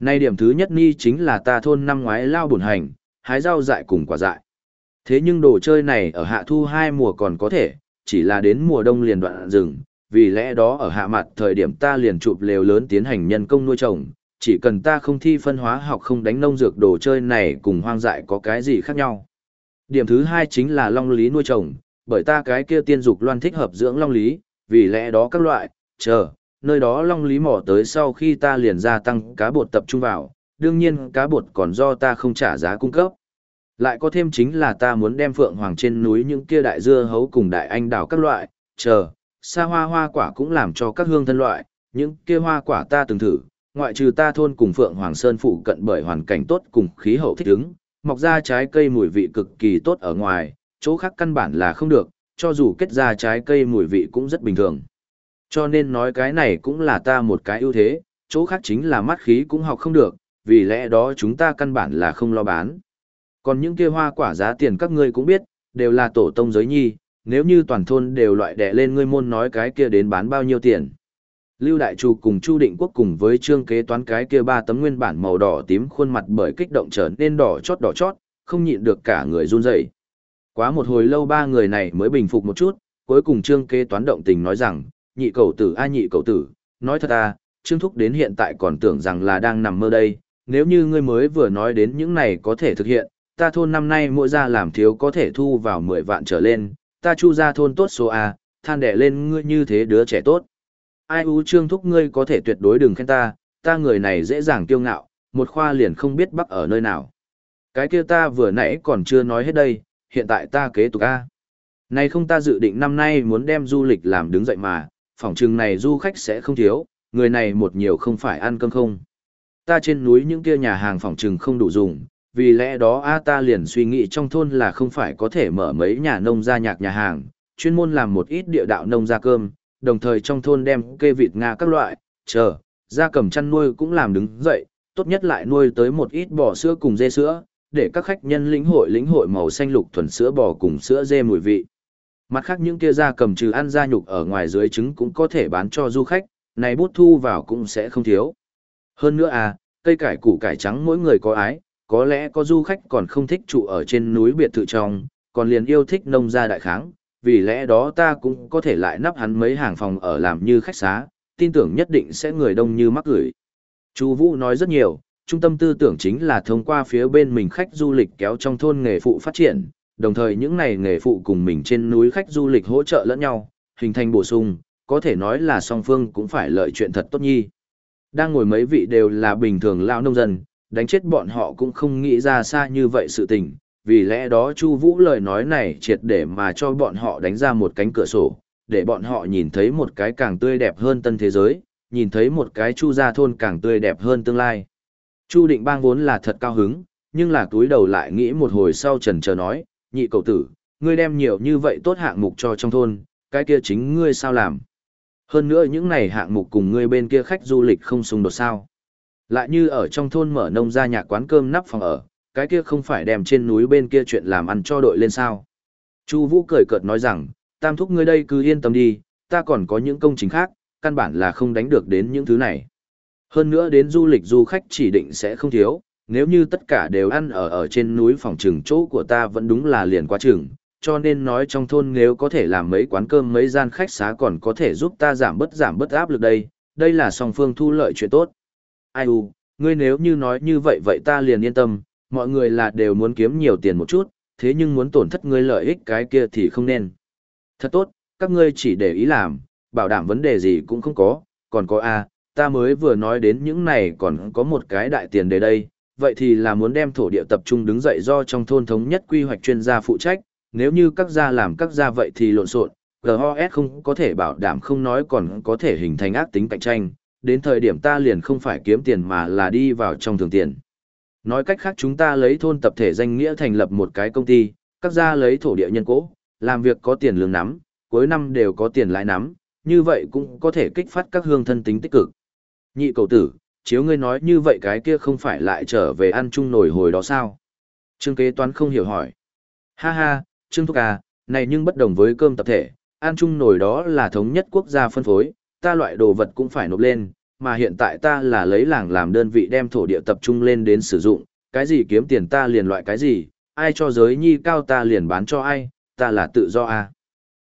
Nay điểm thứ nhất ni chính là ta thôn năm ngoái lao bổn hành, hái rau dại cùng quả dại. Thế nhưng đồ chơi này ở hạ thu hai mùa còn có thể, chỉ là đến mùa đông liền đoạn rừng, vì lẽ đó ở hạ mặt thời điểm ta liền chụp lều lớn tiến hành nhân công nuôi trồng, chỉ cần ta không thi phân hóa học không đánh nông dược đồ chơi này cùng hoang dại có cái gì khác nhau. Điểm thứ hai chính là long lý nuôi trồng, bởi ta cái kia tiên dục loan thích hợp dưỡng long lý, vì lẽ đó các loại, chờ, nơi đó long lý mỏ tới sau khi ta liền gia tăng cá bột tập trung vào, đương nhiên cá bột còn do ta không trả giá cung cấp. Lại có thêm chính là ta muốn đem phượng hoàng trên núi những kia đại dưa hấu cùng đại anh đào các loại, chờ, xa hoa hoa quả cũng làm cho các hương thân loại, những kia hoa quả ta từng thử, ngoại trừ ta thôn cùng phượng hoàng sơn phụ cận bởi hoàn cảnh tốt cùng khí hậu thích ứng, mọc ra trái cây mùi vị cực kỳ tốt ở ngoài, chỗ khác căn bản là không được, cho dù kết ra trái cây mùi vị cũng rất bình thường. Cho nên nói cái này cũng là ta một cái ưu thế, chỗ khác chính là mắt khí cũng học không được, vì lẽ đó chúng ta căn bản là không lo bán. Còn những kia hoa quả giá tiền các ngươi cũng biết, đều là tổ tông giới nhi, nếu như toàn thôn đều loại đẻ lên ngươi môn nói cái kia đến bán bao nhiêu tiền. Lưu Đại Trù cùng Chu Định Quốc cùng với trương kế toán cái kia ba tấm nguyên bản màu đỏ tím khuôn mặt bởi kích động trở nên đỏ chót đỏ chót, không nhịn được cả người run rẩy. Quá một hồi lâu ba người này mới bình phục một chút, cuối cùng trương kế toán động tình nói rằng, nhị cầu tử a nhị cầu tử, nói thật à, trương thúc đến hiện tại còn tưởng rằng là đang nằm mơ đây, nếu như ngươi mới vừa nói đến những này có thể thực hiện, ta thôn năm nay mỗi gia làm thiếu có thể thu vào 10 vạn trở lên, ta chu ra thôn tốt số A, than đẻ lên ngươi như thế đứa trẻ tốt. Ai u trương thúc ngươi có thể tuyệt đối đừng khen ta, ta người này dễ dàng kiêu ngạo, một khoa liền không biết bắc ở nơi nào. Cái kia ta vừa nãy còn chưa nói hết đây, hiện tại ta kế tục A. Này không ta dự định năm nay muốn đem du lịch làm đứng dậy mà, phỏng chừng này du khách sẽ không thiếu, người này một nhiều không phải ăn cơm không. Ta trên núi những kia nhà hàng phỏng chừng không đủ dùng, vì lẽ đó A ta liền suy nghĩ trong thôn là không phải có thể mở mấy nhà nông gia nhạc nhà hàng, chuyên môn làm một ít địa đạo nông gia cơm, đồng thời trong thôn đem kê vịt Nga các loại, chờ, gia cầm chăn nuôi cũng làm đứng dậy, tốt nhất lại nuôi tới một ít bò sữa cùng dê sữa, để các khách nhân lĩnh hội lĩnh hội màu xanh lục thuần sữa bò cùng sữa dê mùi vị. Mặt khác những kia gia cầm trừ ăn da nhục ở ngoài dưới trứng cũng có thể bán cho du khách, này bút thu vào cũng sẽ không thiếu. Hơn nữa à, cây cải củ cải trắng mỗi người có ái, có lẽ có du khách còn không thích trụ ở trên núi biệt thự trong, còn liền yêu thích nông gia đại kháng, vì lẽ đó ta cũng có thể lại nắp hắn mấy hàng phòng ở làm như khách xá, tin tưởng nhất định sẽ người đông như mắc gửi. Chu Vũ nói rất nhiều, trung tâm tư tưởng chính là thông qua phía bên mình khách du lịch kéo trong thôn nghề phụ phát triển, đồng thời những này nghề phụ cùng mình trên núi khách du lịch hỗ trợ lẫn nhau, hình thành bổ sung, có thể nói là song phương cũng phải lợi chuyện thật tốt nhi. Đang ngồi mấy vị đều là bình thường lao nông dân, đánh chết bọn họ cũng không nghĩ ra xa như vậy sự tình, vì lẽ đó Chu Vũ lời nói này triệt để mà cho bọn họ đánh ra một cánh cửa sổ, để bọn họ nhìn thấy một cái càng tươi đẹp hơn tân thế giới, nhìn thấy một cái Chu gia thôn càng tươi đẹp hơn tương lai. Chu Định Bang vốn là thật cao hứng, nhưng là túi đầu lại nghĩ một hồi sau trần chờ nói, nhị cậu tử, ngươi đem nhiều như vậy tốt hạng mục cho trong thôn, cái kia chính ngươi sao làm? Hơn nữa những này hạng mục cùng ngươi bên kia khách du lịch không xung đột sao? Lại như ở trong thôn mở nông gia nhạc quán cơm nắp phòng ở, cái kia không phải đem trên núi bên kia chuyện làm ăn cho đội lên sao? Chu Vũ cười cợt nói rằng, tam thúc ngươi đây cứ yên tâm đi, ta còn có những công trình khác, căn bản là không đánh được đến những thứ này. Hơn nữa đến du lịch du khách chỉ định sẽ không thiếu, nếu như tất cả đều ăn ở ở trên núi phòng trừng chỗ của ta vẫn đúng là liền quá chừng, cho nên nói trong thôn nếu có thể làm mấy quán cơm mấy gian khách xá còn có thể giúp ta giảm bớt giảm bớt áp lực đây, đây là song phương thu lợi chuyện tốt. Ai u, ngươi nếu như nói như vậy vậy ta liền yên tâm, mọi người là đều muốn kiếm nhiều tiền một chút, thế nhưng muốn tổn thất ngươi lợi ích cái kia thì không nên. Thật tốt, các ngươi chỉ để ý làm, bảo đảm vấn đề gì cũng không có, còn có A, ta mới vừa nói đến những này còn có một cái đại tiền đề đây, vậy thì là muốn đem thổ địa tập trung đứng dậy do trong thôn thống nhất quy hoạch chuyên gia phụ trách, nếu như các gia làm các gia vậy thì lộn xộn, GOS không có thể bảo đảm không nói còn có thể hình thành ác tính cạnh tranh, đến thời điểm ta liền không phải kiếm tiền mà là đi vào trong thường tiền. Nói cách khác chúng ta lấy thôn tập thể danh nghĩa thành lập một cái công ty, các gia lấy thổ địa nhân cố, làm việc có tiền lương nắm, cuối năm đều có tiền lãi nắm, như vậy cũng có thể kích phát các hương thân tính tích cực. Nhị cầu tử, chiếu ngươi nói như vậy cái kia không phải lại trở về ăn chung nổi hồi đó sao? Trương kế toán không hiểu hỏi. Ha ha, Trương Thúc à, này nhưng bất đồng với cơm tập thể, ăn chung nổi đó là thống nhất quốc gia phân phối, ta loại đồ vật cũng phải nộp lên, mà hiện tại ta là lấy làng làm đơn vị đem thổ địa tập trung lên đến sử dụng, cái gì kiếm tiền ta liền loại cái gì, ai cho giới nhi cao ta liền bán cho ai, ta là tự do à.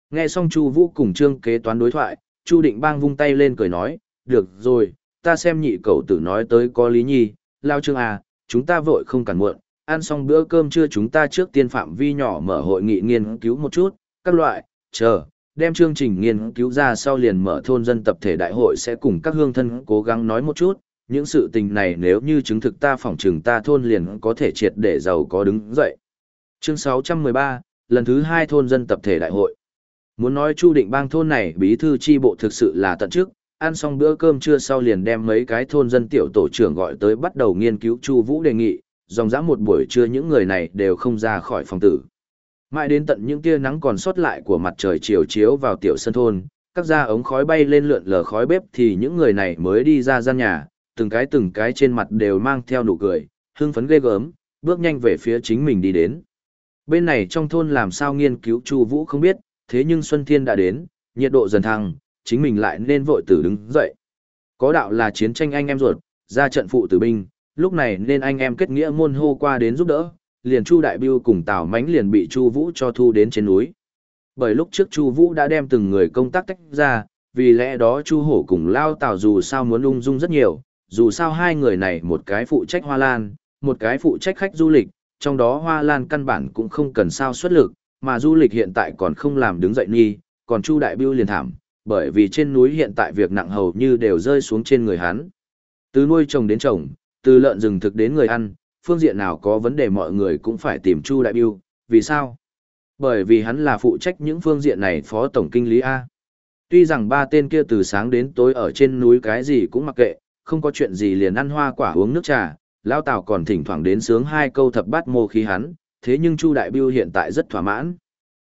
Nghe xong Chu Vũ cùng Trương kế toán đối thoại, Chu Định Bang vung tay lên cười nói, được rồi, ta xem nhị cậu tử nói tới có lý nhi, lao Trương à, chúng ta vội không cần muộn, ăn xong bữa cơm trưa chúng ta trước tiên phạm vi nhỏ mở hội nghị nghiên cứu một chút, các loại, chờ, đem chương trình nghiên cứu ra sau liền mở thôn dân tập thể đại hội sẽ cùng các hương thân cố gắng nói một chút, những sự tình này nếu như chứng thực ta phỏng trừng ta thôn liền có thể triệt để giàu có đứng dậy. Chương 613, lần thứ hai thôn dân tập thể đại hội. Muốn nói Chu Định Bang thôn này bí thư chi bộ thực sự là tận trước, ăn xong bữa cơm trưa sau liền đem mấy cái thôn dân tiểu tổ trưởng gọi tới bắt đầu nghiên cứu Chu Vũ đề nghị, dòng dã một buổi trưa những người này đều không ra khỏi phòng tử. Mãi đến tận những tia nắng còn sót lại của mặt trời chiều chiếu vào tiểu sân thôn, các da ống khói bay lên lượn lờ khói bếp thì những người này mới đi ra gian nhà, từng cái từng cái trên mặt đều mang theo nụ cười, hưng phấn ghê gớm, bước nhanh về phía chính mình đi đến. Bên này trong thôn làm sao nghiên cứu Chu Vũ không biết, thế nhưng Xuân Thiên đã đến, nhiệt độ dần thăng, chính mình lại nên vội tử đứng dậy. Có đạo là chiến tranh anh em ruột, ra trận phụ tử binh, lúc này nên anh em kết nghĩa môn hô qua đến giúp đỡ, liền Chu Đại Biêu cùng Tào Mánh liền bị Chu Vũ cho thu đến trên núi. Bởi lúc trước Chu Vũ đã đem từng người công tác tách ra, vì lẽ đó Chu Hổ cùng Lao Tào dù sao muốn lung dung rất nhiều, dù sao hai người này một cái phụ trách Hoa Lan, một cái phụ trách khách du lịch, trong đó Hoa Lan căn bản cũng không cần sao xuất lực, mà du lịch hiện tại còn không làm đứng dậy nghi, còn Chu Đại Biêu liền thảm, bởi vì trên núi hiện tại việc nặng hầu như đều rơi xuống trên người hắn. Từ nuôi trồng đến trồng, từ lợn rừng thực đến người ăn, phương diện nào có vấn đề mọi người cũng phải tìm Chu Đại Biêu, vì sao? Bởi vì hắn là phụ trách những phương diện này phó tổng kinh lý A. Tuy rằng ba tên kia từ sáng đến tối ở trên núi cái gì cũng mặc kệ, không có chuyện gì liền ăn hoa quả uống nước trà, Lao Tào còn thỉnh thoảng đến sướng hai câu thập bát mô khí hắn, thế nhưng Chu Đại Biêu hiện tại rất thỏa mãn.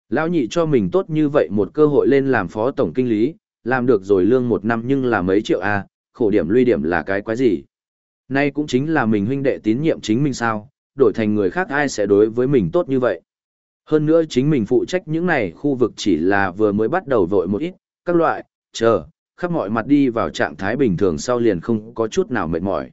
Lão nhị cho mình tốt như vậy một cơ hội lên làm phó tổng kinh lý, làm được rồi lương một năm nhưng là mấy triệu a, khổ điểm luy điểm là cái quái gì. Nay cũng chính là mình huynh đệ tín nhiệm chính mình sao, đổi thành người khác ai sẽ đối với mình tốt như vậy. Hơn nữa chính mình phụ trách những này khu vực chỉ là vừa mới bắt đầu vội một ít, các loại, chờ, khắp mọi mặt đi vào trạng thái bình thường sau liền không có chút nào mệt mỏi.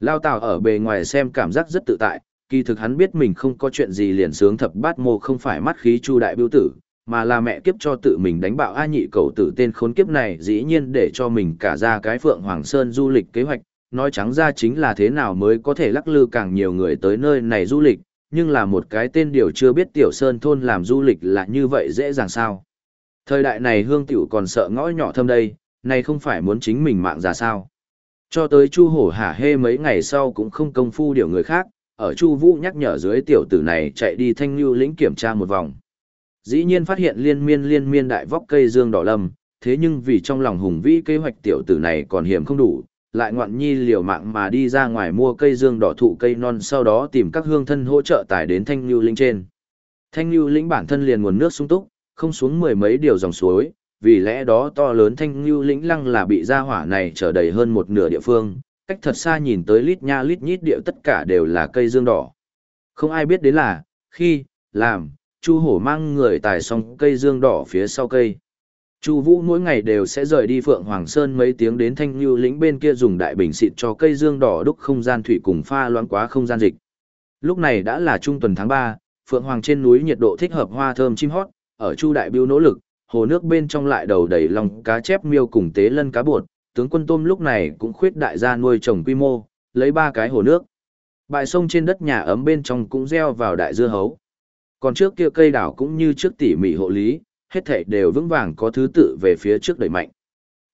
Lao Tào ở bề ngoài xem cảm giác rất tự tại, kỳ thực hắn biết mình không có chuyện gì liền sướng thập bát mô không phải mắt khí chu đại biểu tử, mà là mẹ kiếp cho tự mình đánh bạo A nhị cầu tử tên khốn kiếp này dĩ nhiên để cho mình cả ra cái Phượng Hoàng Sơn du lịch kế hoạch, nói trắng ra chính là thế nào mới có thể lắc lư càng nhiều người tới nơi này du lịch, nhưng là một cái tên điều chưa biết Tiểu Sơn Thôn làm du lịch là như vậy dễ dàng sao. Thời đại này hương tiểu còn sợ ngõ nhỏ thâm đây, này không phải muốn chính mình mạng ra sao. Cho tới Chu Hổ hả hê mấy ngày sau cũng không công phu điều người khác, ở Chu Vũ nhắc nhở dưới tiểu tử này chạy đi thanh lưu lĩnh kiểm tra một vòng. Dĩ nhiên phát hiện liên miên liên miên đại vóc cây dương đỏ lâm, thế nhưng vì trong lòng hùng vĩ kế hoạch tiểu tử này còn hiểm không đủ, lại ngoạn nhi liều mạng mà đi ra ngoài mua cây dương đỏ thụ cây non sau đó tìm các hương thân hỗ trợ tải đến thanh lưu lĩnh trên. Thanh lưu lĩnh bản thân liền nguồn nước sung túc, không xuống mười mấy điều dòng suối, vì lẽ đó to lớn thanh lưu lĩnh lăng là bị ra hỏa này trở đầy hơn một nửa địa phương, cách thật xa nhìn tới lít nha lít nhít điệu tất cả đều là cây dương đỏ. Không ai biết đến là, khi, làm, Chu Hổ mang người tài xong cây dương đỏ phía sau cây. Chu Vũ mỗi ngày đều sẽ rời đi Phượng Hoàng Sơn mấy tiếng đến Thanh Nưu lĩnh bên kia dùng đại bình xịt cho cây dương đỏ đúc không gian thủy cùng pha loãng quá không gian dịch. Lúc này đã là trung tuần tháng 3, Phượng Hoàng trên núi nhiệt độ thích hợp hoa thơm chim hót, ở Chu đại biêu nỗ lực, hồ nước bên trong lại đầu đầy lòng cá chép miêu cùng tế lân cá bột, tướng quân tôm lúc này cũng khuyết đại gia nuôi trồng quy mô, lấy ba cái hồ nước. Bãi sông trên đất nhà ấm bên trong cũng gieo vào đại dưa hấu. Còn trước kia cây đảo cũng như trước tỉ mỉ hộ lý, hết thảy đều vững vàng có thứ tự về phía trước đẩy mạnh.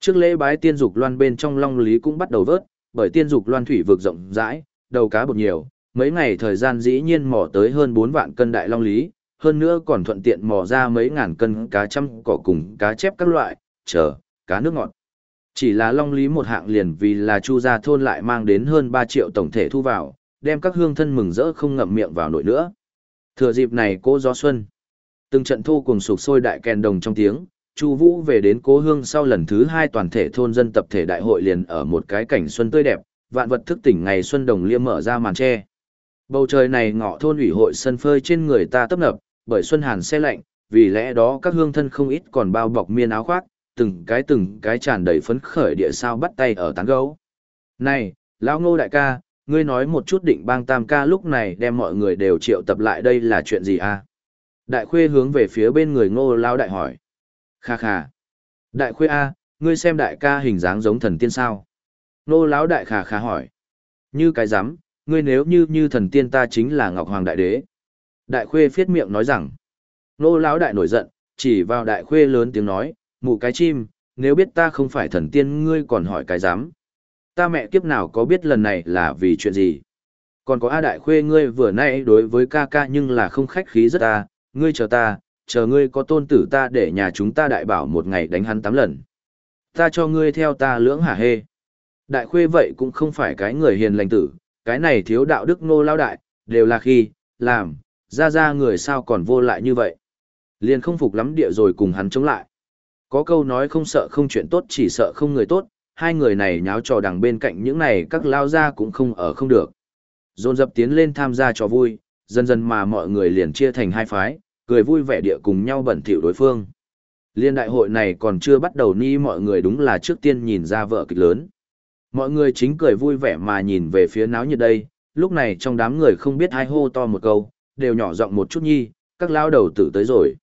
Trước lễ bái tiên dục loan bên trong long lý cũng bắt đầu vớt, bởi tiên dục loan thủy vực rộng rãi, đầu cá bột nhiều, mấy ngày thời gian dĩ nhiên mò tới hơn 4 vạn cân đại long lý, hơn nữa còn thuận tiện mò ra mấy ngàn cân cá trăm cỏ cùng cá chép các loại, chờ, cá nước ngọt. Chỉ là long lý một hạng liền vì là chu gia thôn lại mang đến hơn 3 triệu tổng thể thu vào, đem các hương thân mừng rỡ không ngậm miệng vào nổi nữa. Thừa dịp này cô gió xuân. Từng trận thu cùng sục sôi đại kèn đồng trong tiếng, Chu Vũ về đến cố hương sau lần thứ hai toàn thể thôn dân tập thể đại hội liền ở một cái cảnh xuân tươi đẹp, vạn vật thức tỉnh ngày xuân đồng liêm mở ra màn che. Bầu trời này ngọ thôn ủy hội sân phơi trên người ta tấp nập, bởi xuân hàn xe lạnh, vì lẽ đó các hương thân không ít còn bao bọc miên áo khoác, từng cái từng cái tràn đầy phấn khởi địa sao bắt tay ở tán gấu. Này, lão ngô đại ca, ngươi nói một chút định bang tam ca lúc này đem mọi người đều triệu tập lại đây là chuyện gì à? Đại khuê hướng về phía bên người ngô lao đại hỏi. Kha kha. Đại khuê A, ngươi xem đại ca hình dáng giống thần tiên sao? Ngô lão đại khà khà hỏi. Như cái rắm ngươi nếu như như thần tiên ta chính là Ngọc Hoàng Đại Đế. Đại khuê phiết miệng nói rằng. Ngô lão đại nổi giận, chỉ vào đại khuê lớn tiếng nói, mụ cái chim, nếu biết ta không phải thần tiên ngươi còn hỏi cái dám. Ta mẹ kiếp nào có biết lần này là vì chuyện gì? Còn có A đại khuê ngươi vừa nay đối với ca ca nhưng là không khách khí rất ta, ngươi chờ ta, chờ ngươi có tôn tử ta để nhà chúng ta đại bảo một ngày đánh hắn tám lần. Ta cho ngươi theo ta lưỡng hả hê. Đại khuê vậy cũng không phải cái người hiền lành tử, cái này thiếu đạo đức nô lao đại, đều là khi, làm, ra ra người sao còn vô lại như vậy. Liền không phục lắm địa rồi cùng hắn chống lại. Có câu nói không sợ không chuyện tốt chỉ sợ không người tốt, hai người này nháo trò đằng bên cạnh những này các lao ra cũng không ở không được. Dồn dập tiến lên tham gia trò vui, dần dần mà mọi người liền chia thành hai phái, cười vui vẻ địa cùng nhau bẩn thỉu đối phương. Liên đại hội này còn chưa bắt đầu ni mọi người đúng là trước tiên nhìn ra vợ kịch lớn. Mọi người chính cười vui vẻ mà nhìn về phía náo nhiệt đây, lúc này trong đám người không biết ai hô to một câu, đều nhỏ giọng một chút nhi, các lao đầu tử tới rồi.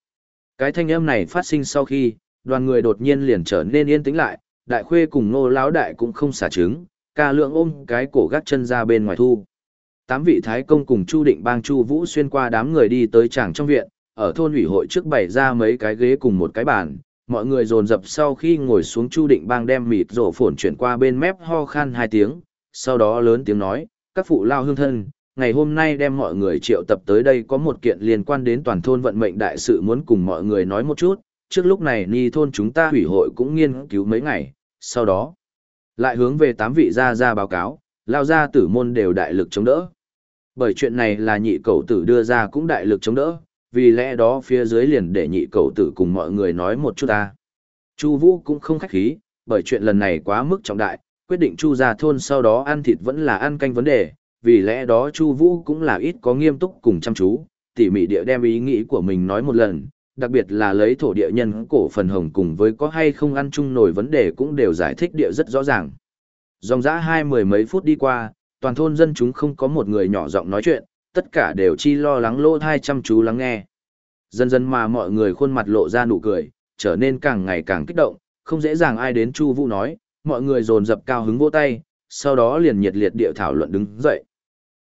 Cái thanh âm này phát sinh sau khi, đoàn người đột nhiên liền trở nên yên tĩnh lại, đại khuê cùng nô lão đại cũng không xả trứng, ca lượng ôm cái cổ gác chân ra bên ngoài thu. Tám vị thái công cùng Chu Định Bang Chu Vũ xuyên qua đám người đi tới tràng trong viện, ở thôn ủy hội trước bày ra mấy cái ghế cùng một cái bàn, mọi người dồn dập sau khi ngồi xuống Chu Định Bang đem mịt rổ phồn chuyển qua bên mép ho khan hai tiếng, sau đó lớn tiếng nói, các phụ lao hương thân, ngày hôm nay đem mọi người triệu tập tới đây có một kiện liên quan đến toàn thôn vận mệnh đại sự muốn cùng mọi người nói một chút, trước lúc này ni thôn chúng ta ủy hội cũng nghiên cứu mấy ngày, sau đó lại hướng về tám vị gia gia báo cáo, lao gia tử môn đều đại lực chống đỡ. Bởi chuyện này là nhị cầu tử đưa ra cũng đại lực chống đỡ, vì lẽ đó phía dưới liền để nhị cầu tử cùng mọi người nói một chút ta. Chu Vũ cũng không khách khí, bởi chuyện lần này quá mức trọng đại, quyết định Chu ra thôn sau đó ăn thịt vẫn là ăn canh vấn đề, vì lẽ đó Chu Vũ cũng là ít có nghiêm túc cùng chăm chú, tỉ mỉ địa đem ý nghĩ của mình nói một lần, đặc biệt là lấy thổ địa nhân cổ phần hồng cùng với có hay không ăn chung nổi vấn đề cũng đều giải thích địa rất rõ ràng. Dòng dã hai mười mấy phút đi qua, toàn thôn dân chúng không có một người nhỏ giọng nói chuyện, tất cả đều chi lo lắng lỗ thai chăm chú lắng nghe. Dần dần mà mọi người khuôn mặt lộ ra nụ cười, trở nên càng ngày càng kích động, không dễ dàng ai đến Chu Vũ nói, mọi người dồn dập cao hứng vỗ tay, sau đó liền nhiệt liệt điệu thảo luận đứng dậy.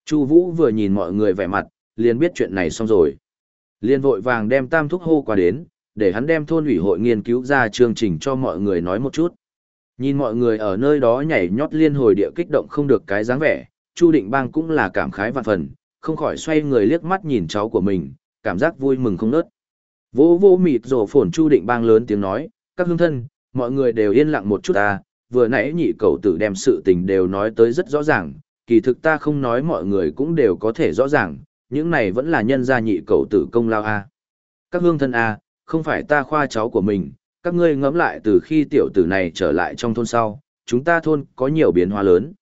Chu Vũ vừa nhìn mọi người vẻ mặt, liền biết chuyện này xong rồi. Liền vội vàng đem tam thúc hô qua đến, để hắn đem thôn ủy hội nghiên cứu ra chương trình cho mọi người nói một chút. Nhìn mọi người ở nơi đó nhảy nhót liên hồi địa kích động không được cái dáng vẻ, Chu Định Bang cũng là cảm khái vạn phần, không khỏi xoay người liếc mắt nhìn cháu của mình, cảm giác vui mừng không nớt. Vô vô mịt rổ phồn Chu Định Bang lớn tiếng nói, các hương thân, mọi người đều yên lặng một chút ta, vừa nãy nhị cầu tử đem sự tình đều nói tới rất rõ ràng, kỳ thực ta không nói mọi người cũng đều có thể rõ ràng, những này vẫn là nhân gia nhị cầu tử công lao a. Các hương thân a, không phải ta khoa cháu của mình, các ngươi ngẫm lại từ khi tiểu tử này trở lại trong thôn sau, chúng ta thôn có nhiều biến hóa lớn.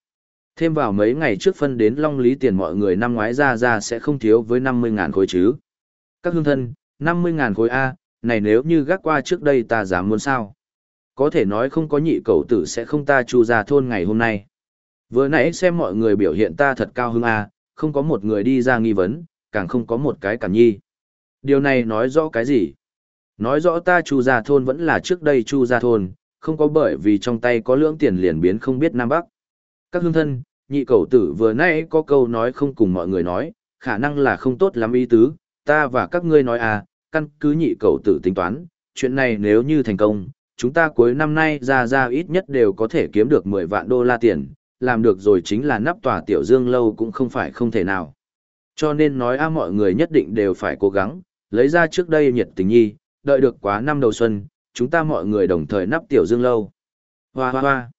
Thêm vào mấy ngày trước phân đến long lý tiền mọi người năm ngoái ra ra sẽ không thiếu với 50.000 khối chứ. Các hương thân, 50.000 khối A, này nếu như gác qua trước đây ta dám muốn sao. Có thể nói không có nhị cầu tử sẽ không ta chu ra thôn ngày hôm nay. Vừa nãy xem mọi người biểu hiện ta thật cao hứng A, không có một người đi ra nghi vấn, càng không có một cái cảm nhi. Điều này nói rõ cái gì? Nói rõ ta chu gia thôn vẫn là trước đây chu gia thôn, không có bởi vì trong tay có lưỡng tiền liền biến không biết Nam Bắc. Các hương thân, nhị cầu tử vừa nãy có câu nói không cùng mọi người nói, khả năng là không tốt lắm ý tứ, ta và các ngươi nói à, căn cứ nhị cầu tử tính toán, chuyện này nếu như thành công, chúng ta cuối năm nay ra ra ít nhất đều có thể kiếm được 10 vạn đô la tiền, làm được rồi chính là nắp tòa tiểu dương lâu cũng không phải không thể nào. Cho nên nói a mọi người nhất định đều phải cố gắng, lấy ra trước đây nhiệt tình nhi, đợi được quá năm đầu xuân, chúng ta mọi người đồng thời nắp tiểu dương lâu. Hoa hoa hoa.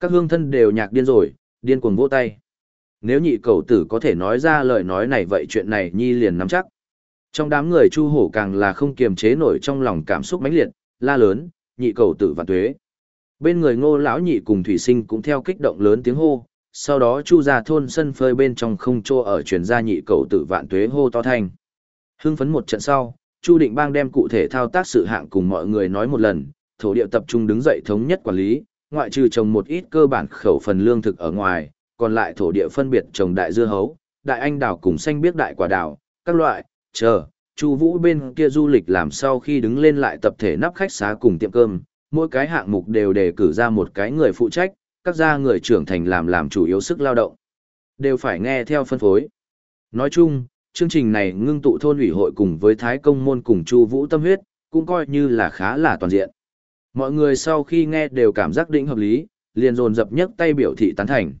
Các hương thân đều nhạc điên rồi, điên cuồng vỗ tay. Nếu nhị cầu tử có thể nói ra lời nói này vậy chuyện này nhi liền nắm chắc. Trong đám người chu hổ càng là không kiềm chế nổi trong lòng cảm xúc mãnh liệt, la lớn, nhị cầu tử và tuế. Bên người ngô lão nhị cùng thủy sinh cũng theo kích động lớn tiếng hô, sau đó chu ra thôn sân phơi bên trong không trô ở truyền gia nhị cầu tử vạn tuế hô to thanh. Hưng phấn một trận sau, Chu Định Bang đem cụ thể thao tác sự hạng cùng mọi người nói một lần, thổ địa tập trung đứng dậy thống nhất quản lý, ngoại trừ trồng một ít cơ bản khẩu phần lương thực ở ngoài, còn lại thổ địa phân biệt trồng đại dưa hấu, đại anh đào cùng xanh biếc đại quả đào, các loại, chờ, Chu Vũ bên kia du lịch làm sau khi đứng lên lại tập thể nắp khách xá cùng tiệm cơm, mỗi cái hạng mục đều đề cử ra một cái người phụ trách, các gia người trưởng thành làm làm chủ yếu sức lao động. Đều phải nghe theo phân phối. Nói chung, chương trình này ngưng tụ thôn ủy hội cùng với Thái Công môn cùng Chu Vũ tâm huyết, cũng coi như là khá là toàn diện. Mọi người sau khi nghe đều cảm giác định hợp lý, liền dồn dập nhấc tay biểu thị tán thành.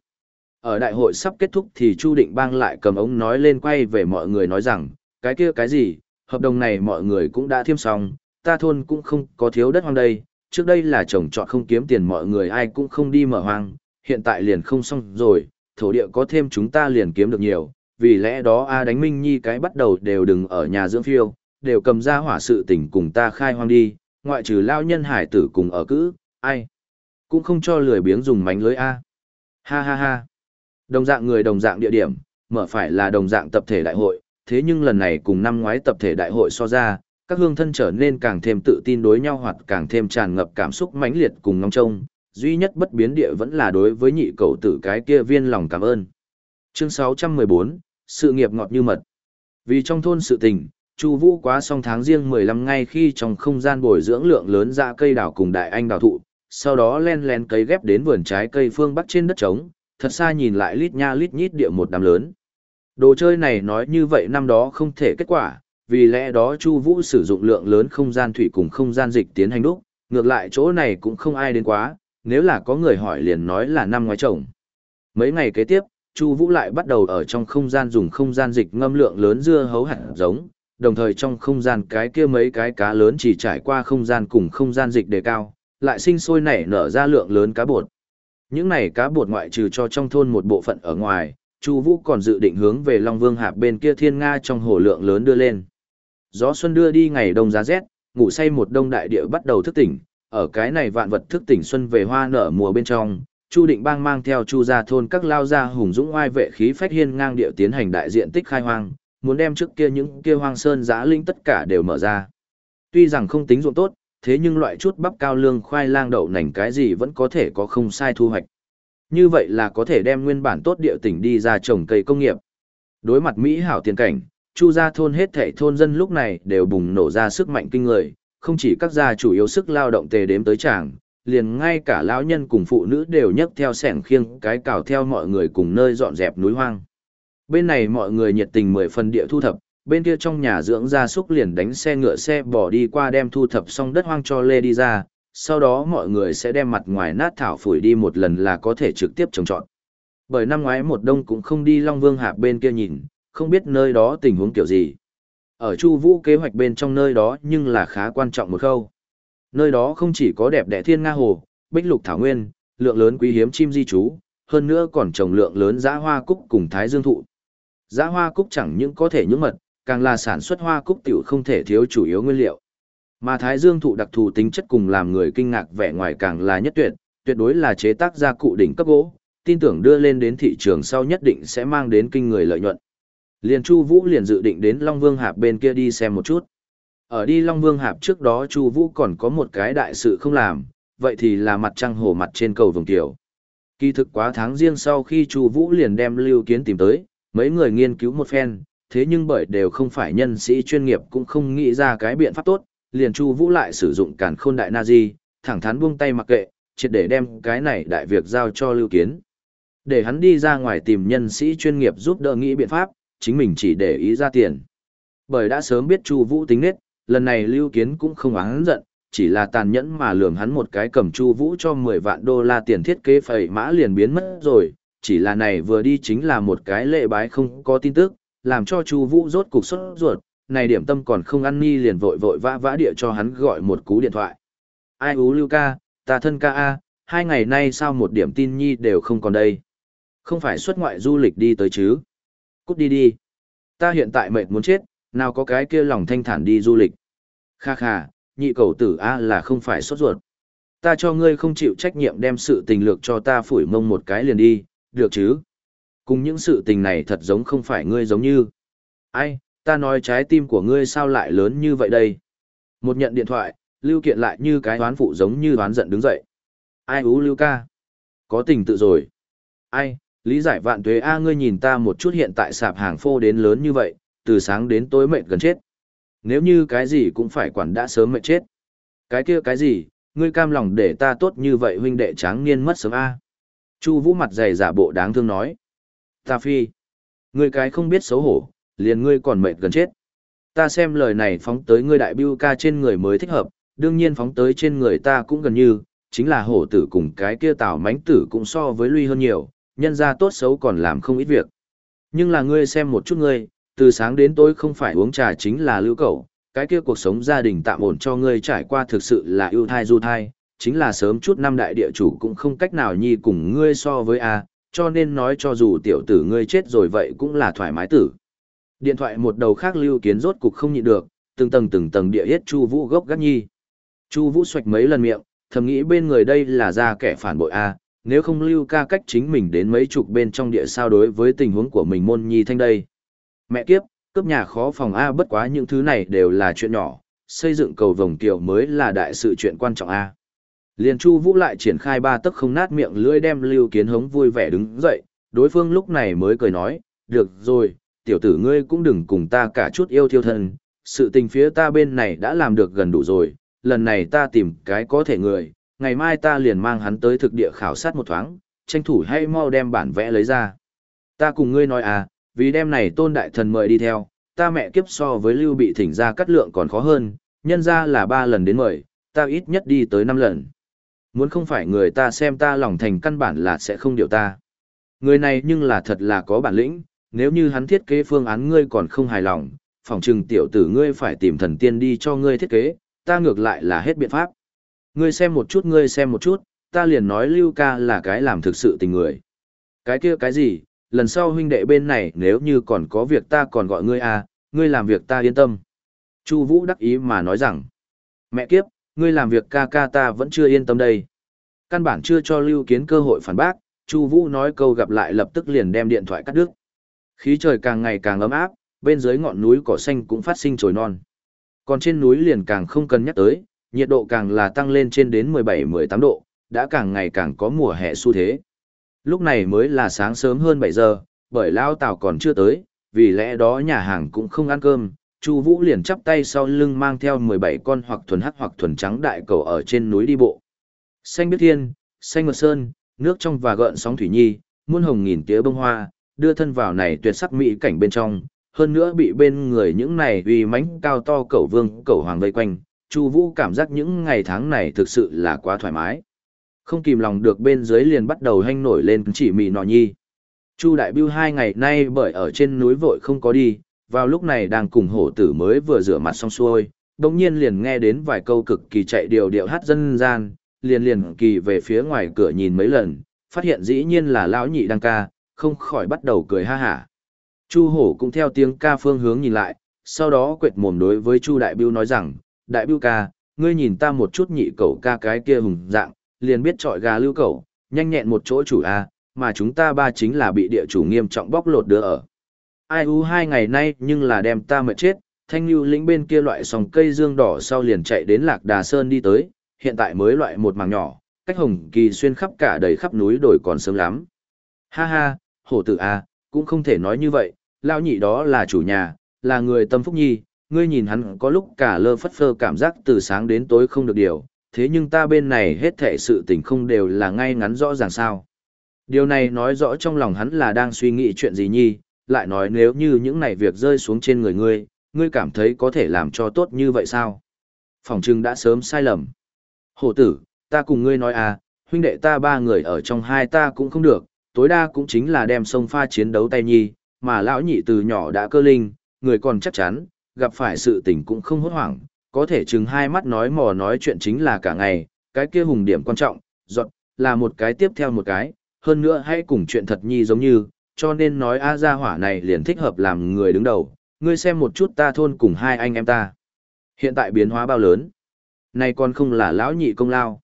Ở đại hội sắp kết thúc thì Chu Định Bang lại cầm ống nói lên quay về mọi người nói rằng, cái kia cái gì, hợp đồng này mọi người cũng đã thiêm xong, ta thôn cũng không có thiếu đất hoang đây, trước đây là trồng trọt không kiếm tiền mọi người ai cũng không đi mở hoang, hiện tại liền không xong rồi, thổ địa có thêm chúng ta liền kiếm được nhiều, vì lẽ đó A đánh Minh Nhi cái bắt đầu đều đừng ở nhà dưỡng phiêu, đều cầm ra hỏa sự tình cùng ta khai hoang đi, ngoại trừ lao nhân hải tử cùng ở cữ, ai cũng không cho lười biếng dùng mánh lưới A. Ha ha ha. Đồng dạng người đồng dạng địa điểm, mở phải là đồng dạng tập thể đại hội, thế nhưng lần này cùng năm ngoái tập thể đại hội so ra, các hương thân trở nên càng thêm tự tin đối nhau hoặc càng thêm tràn ngập cảm xúc mãnh liệt cùng ngóng trông, duy nhất bất biến địa vẫn là đối với nhị cầu tử cái kia viên lòng cảm ơn. Chương 614, sự nghiệp ngọt như mật. Vì trong thôn sự tình, Chu Vũ quá xong tháng riêng 15 ngay khi trong không gian bồi dưỡng lượng lớn ra cây đào cùng đại anh đào thụ, sau đó len len cấy ghép đến vườn trái cây phương bắc trên đất trống, thật xa nhìn lại lít nha lít nhít địa một đám lớn. Đồ chơi này nói như vậy năm đó không thể kết quả, vì lẽ đó Chu Vũ sử dụng lượng lớn không gian thủy cùng không gian dịch tiến hành đúc, ngược lại chỗ này cũng không ai đến quá, nếu là có người hỏi liền nói là năm ngoái trồng. Mấy ngày kế tiếp, Chu Vũ lại bắt đầu ở trong không gian dùng không gian dịch ngâm lượng lớn dưa hấu hạt giống, đồng thời trong không gian cái kia mấy cái cá lớn chỉ trải qua không gian cùng không gian dịch đề cao, lại sinh sôi nảy nở ra lượng lớn cá bột. Những này cá bột ngoại trừ cho trong thôn một bộ phận ở ngoài, Chu Vũ còn dự định hướng về Long Vương Hạp bên kia thiên nga trong hồ lượng lớn đưa lên. Gió xuân đưa đi ngày đông giá rét, ngủ say một đông đại địa bắt đầu thức tỉnh, ở cái này vạn vật thức tỉnh xuân về hoa nở mùa bên trong, Chu Định Bang mang theo Chu gia thôn các lao gia hùng dũng oai vệ khí phách hiên ngang địa tiến hành đại diện tích khai hoang, muốn đem trước kia những kia hoang sơn giã linh tất cả đều mở ra. Tuy rằng không tính ruộng tốt, thế nhưng loại chút bắp cao lương khoai lang đậu nành cái gì vẫn có thể có không sai thu hoạch. Như vậy là có thể đem nguyên bản tốt địa tỉnh đi ra trồng cây công nghiệp. Đối mặt Mỹ hảo tiền cảnh, Chu gia thôn hết thảy thôn dân lúc này đều bùng nổ ra sức mạnh kinh người, không chỉ các gia chủ yếu sức lao động tề đếm tới chàng, liền ngay cả lão nhân cùng phụ nữ đều nhấc theo sẻng khiêng cái cào theo mọi người cùng nơi dọn dẹp núi hoang. Bên này mọi người nhiệt tình mười phần địa thu thập, bên kia trong nhà dưỡng gia súc liền đánh xe ngựa xe bỏ đi qua đem thu thập xong đất hoang cho lê đi ra, sau đó mọi người sẽ đem mặt ngoài nát thảo phủi đi một lần là có thể trực tiếp trồng trọt. Bởi năm ngoái một đông cũng không đi Long Vương Hạp bên kia nhìn, không biết nơi đó tình huống kiểu gì. Ở Chu Vũ kế hoạch bên trong nơi đó nhưng là khá quan trọng một khâu. Nơi đó không chỉ có đẹp đẽ thiên nga hồ, bích lục thảo nguyên, lượng lớn quý hiếm chim di trú, hơn nữa còn trồng lượng lớn dã hoa cúc cùng thái dương thụ. Giá hoa cúc chẳng những có thể nhưỡng mật, càng là sản xuất hoa cúc tiểu không thể thiếu chủ yếu nguyên liệu. Mà thái dương thụ đặc thù tính chất cùng làm người kinh ngạc vẻ ngoài càng là nhất tuyệt, tuyệt đối là chế tác ra cụ đỉnh cấp gỗ, tin tưởng đưa lên đến thị trường sau nhất định sẽ mang đến kinh người lợi nhuận. Liền Chu Vũ liền dự định đến Long Vương Hạp bên kia đi xem một chút. Ở đi Long Vương Hạp trước đó Chu Vũ còn có một cái đại sự không làm, vậy thì là mặt trăng hồ mặt trên cầu vồng tiểu. Kỳ thực quá tháng riêng sau khi Chu Vũ liền đem Lưu Kiến tìm tới, mấy người nghiên cứu một phen, thế nhưng bởi đều không phải nhân sĩ chuyên nghiệp cũng không nghĩ ra cái biện pháp tốt, liền Chu Vũ lại sử dụng Càn Khôn Đại Nazi, thẳng thắn buông tay mặc kệ, triệt để đem cái này đại việc giao cho Lưu Kiến. Để hắn đi ra ngoài tìm nhân sĩ chuyên nghiệp giúp đỡ nghĩ biện pháp, chính mình chỉ để ý ra tiền. Bởi đã sớm biết Chu Vũ tính nết, lần này Lưu Kiến cũng không oán giận, chỉ là tàn nhẫn mà lườm hắn một cái cầm Chu Vũ cho 10 vạn đô la tiền thiết kế phẩy mã liền biến mất rồi, chỉ là này vừa đi chính là một cái lệ bái không có tin tức, làm cho Chu Vũ rốt cục sốt ruột, này điểm tâm còn không ăn ni liền vội vội vã vã địa cho hắn gọi một cú điện thoại. Ai ú Lưu ca, ta thân ca a, hai ngày nay sao một điểm tin nhi đều không còn đây. Không phải xuất ngoại du lịch đi tới chứ. Cút đi đi. Ta hiện tại mệt muốn chết, nào có cái kia lòng thanh thản đi du lịch. Kha kha, nhị cầu tử A là không phải sốt ruột. Ta cho ngươi không chịu trách nhiệm đem sự tình lược cho ta phủi mông một cái liền đi, được chứ? Cùng những sự tình này thật giống không phải ngươi giống như. Ai, ta nói trái tim của ngươi sao lại lớn như vậy đây? Một nhận điện thoại, Lưu Kiện lại như cái đoán phụ giống như đoán giận đứng dậy. Ai ú Lưu ca? Có tình tự rồi. Ai, lý giải vạn tuế A ngươi nhìn ta một chút hiện tại sạp hàng phô đến lớn như vậy, từ sáng đến tối mệt gần chết. Nếu như cái gì cũng phải quản đã sớm mệt chết. Cái kia cái gì, ngươi cam lòng để ta tốt như vậy huynh đệ tráng niên mất sớm A. Chu vũ mặt dày giả bộ đáng thương nói. Ta phi. Ngươi cái không biết xấu hổ, liền ngươi còn mệt gần chết. Ta xem lời này phóng tới ngươi đại bưu ca trên người mới thích hợp, đương nhiên phóng tới trên người ta cũng gần như, chính là hổ tử cùng cái kia tảo mánh tử cũng so với lui hơn nhiều, nhân ra tốt xấu còn làm không ít việc. Nhưng là ngươi xem một chút ngươi, từ sáng đến tối không phải uống trà chính là lưu cẩu, cái kia cuộc sống gia đình tạm ổn cho ngươi trải qua thực sự là ưu thai du thai, chính là sớm chút năm đại địa chủ cũng không cách nào nhi cùng ngươi so với a, cho nên nói cho dù tiểu tử ngươi chết rồi vậy cũng là thoải mái tử. Điện thoại một đầu khác lưu kiến rốt cục không nhịn được, từng tầng từng tầng địa hết Chu Vũ gốc gác nhi. Chu Vũ xoạch mấy lần miệng, thầm nghĩ bên người đây là ra kẻ phản bội a, nếu không lưu ca cách chính mình đến mấy chục bên trong địa sao đối với tình huống của mình môn nhi thanh đây. Mẹ kiếp, cướp nhà khó phòng A bất quá những thứ này đều là chuyện nhỏ, xây dựng cầu vồng kiều mới là đại sự chuyện quan trọng A. Liên Chu Vũ lại triển khai ba tấc không nát miệng lưỡi đem Lưu Kiến Hống vui vẻ đứng dậy, đối phương lúc này mới cười nói, "Được rồi, tiểu tử ngươi cũng đừng cùng ta cả chút yêu thiêu thân, sự tình phía ta bên này đã làm được gần đủ rồi, lần này ta tìm cái có thể người, ngày mai ta liền mang hắn tới thực địa khảo sát một thoáng, tranh thủ hay mau đem bản vẽ lấy ra. Ta cùng ngươi nói à, vì đem này tôn đại thần mời đi theo, ta mẹ kiếp so với lưu bị thỉnh ra cắt lượng còn khó hơn, nhân ra là ba lần đến mời, ta ít nhất đi tới năm lần. Muốn không phải người ta xem ta lòng thành căn bản là sẽ không điều ta. Người này nhưng là thật là có bản lĩnh, nếu như hắn thiết kế phương án ngươi còn không hài lòng, phỏng chừng tiểu tử ngươi phải tìm thần tiên đi cho ngươi thiết kế, ta ngược lại là hết biện pháp. Ngươi xem một chút ngươi xem một chút, ta liền nói Lưu ca là cái làm thực sự tình người. Cái kia cái gì, lần sau huynh đệ bên này nếu như còn có việc ta còn gọi ngươi à, ngươi làm việc ta yên tâm. Chu Vũ đắc ý mà nói rằng, mẹ kiếp, ngươi làm việc ca ca ta vẫn chưa yên tâm đây. Căn bản chưa cho Lưu Kiến cơ hội phản bác, Chu Vũ nói câu gặp lại lập tức liền đem điện thoại cắt đứt. Khí trời càng ngày càng ấm áp, bên dưới ngọn núi cỏ xanh cũng phát sinh chồi non. Còn trên núi liền càng không cần nhắc tới, nhiệt độ càng là tăng lên trên đến 17-18 độ, đã càng ngày càng có mùa hè xu thế. Lúc này mới là sáng sớm hơn 7 giờ, bởi Lao Tào còn chưa tới, vì lẽ đó nhà hàng cũng không ăn cơm, Chu Vũ liền chắp tay sau lưng mang theo 17 con hoặc thuần hắc hoặc thuần trắng đại cầu ở trên núi đi bộ. Xanh biết thiên, xanh mượt sơn, nước trong và gợn sóng thủy nhi, muôn hồng nghìn tía bông hoa, đưa thân vào này tuyệt sắc mỹ cảnh bên trong, hơn nữa bị bên người những này uy mãnh cao to cẩu vương, cẩu hoàng vây quanh, Chu Vũ cảm giác những ngày tháng này thực sự là quá thoải mái. Không kìm lòng được bên dưới liền bắt đầu hanh nổi lên chỉ mì nọ nhi. Chu Đại Bưu hai ngày nay bởi ở trên núi vội không có đi, vào lúc này đang cùng hổ tử mới vừa rửa mặt xong xuôi, đồng nhiên liền nghe đến vài câu cực kỳ chạy điều điệu hát dân gian, liền liền kỳ về phía ngoài cửa nhìn mấy lần, phát hiện dĩ nhiên là lão nhị đang ca, không khỏi bắt đầu cười ha hả. Chu hổ cũng theo tiếng ca phương hướng nhìn lại, sau đó quệt mồm đối với Chu Đại Biêu nói rằng, Đại Biêu ca, ngươi nhìn ta một chút nhị cậu ca cái kia hùng dạng, liền biết trọi gà lưu cậu, nhanh nhẹn một chỗ chủ a, mà chúng ta ba chính là bị địa chủ nghiêm trọng bóc lột đưa ở. Ai u hai ngày nay nhưng là đem ta mệt chết, thanh lưu lĩnh bên kia loại sòng cây dương đỏ sau liền chạy đến lạc đà sơn đi tới, hiện tại mới loại một mảng nhỏ, cách hồng kỳ xuyên khắp cả đầy khắp núi đồi còn sớm lắm. Ha ha, hổ tử a, cũng không thể nói như vậy, lao nhị đó là chủ nhà, là người tâm phúc nhi, ngươi nhìn hắn có lúc cả lơ phất phơ cảm giác từ sáng đến tối không được điều, thế nhưng ta bên này hết thệ sự tình không đều là ngay ngắn rõ ràng sao. Điều này nói rõ trong lòng hắn là đang suy nghĩ chuyện gì nhi, lại nói nếu như những này việc rơi xuống trên người ngươi, ngươi cảm thấy có thể làm cho tốt như vậy sao? Phòng trưng đã sớm sai lầm. Hổ tử, ta cùng ngươi nói à, huynh đệ ta ba người ở trong hai ta cũng không được, tối đa cũng chính là đem sông pha chiến đấu tay nhi, mà lão nhị từ nhỏ đã cơ linh, người còn chắc chắn, gặp phải sự tình cũng không hốt hoảng, có thể chừng hai mắt nói mò nói chuyện chính là cả ngày, cái kia hùng điểm quan trọng, dọn, là một cái tiếp theo một cái, hơn nữa hãy cùng chuyện thật nhi giống như, cho nên nói A gia hỏa này liền thích hợp làm người đứng đầu, ngươi xem một chút ta thôn cùng hai anh em ta. Hiện tại biến hóa bao lớn. Này còn không là lão nhị công lao.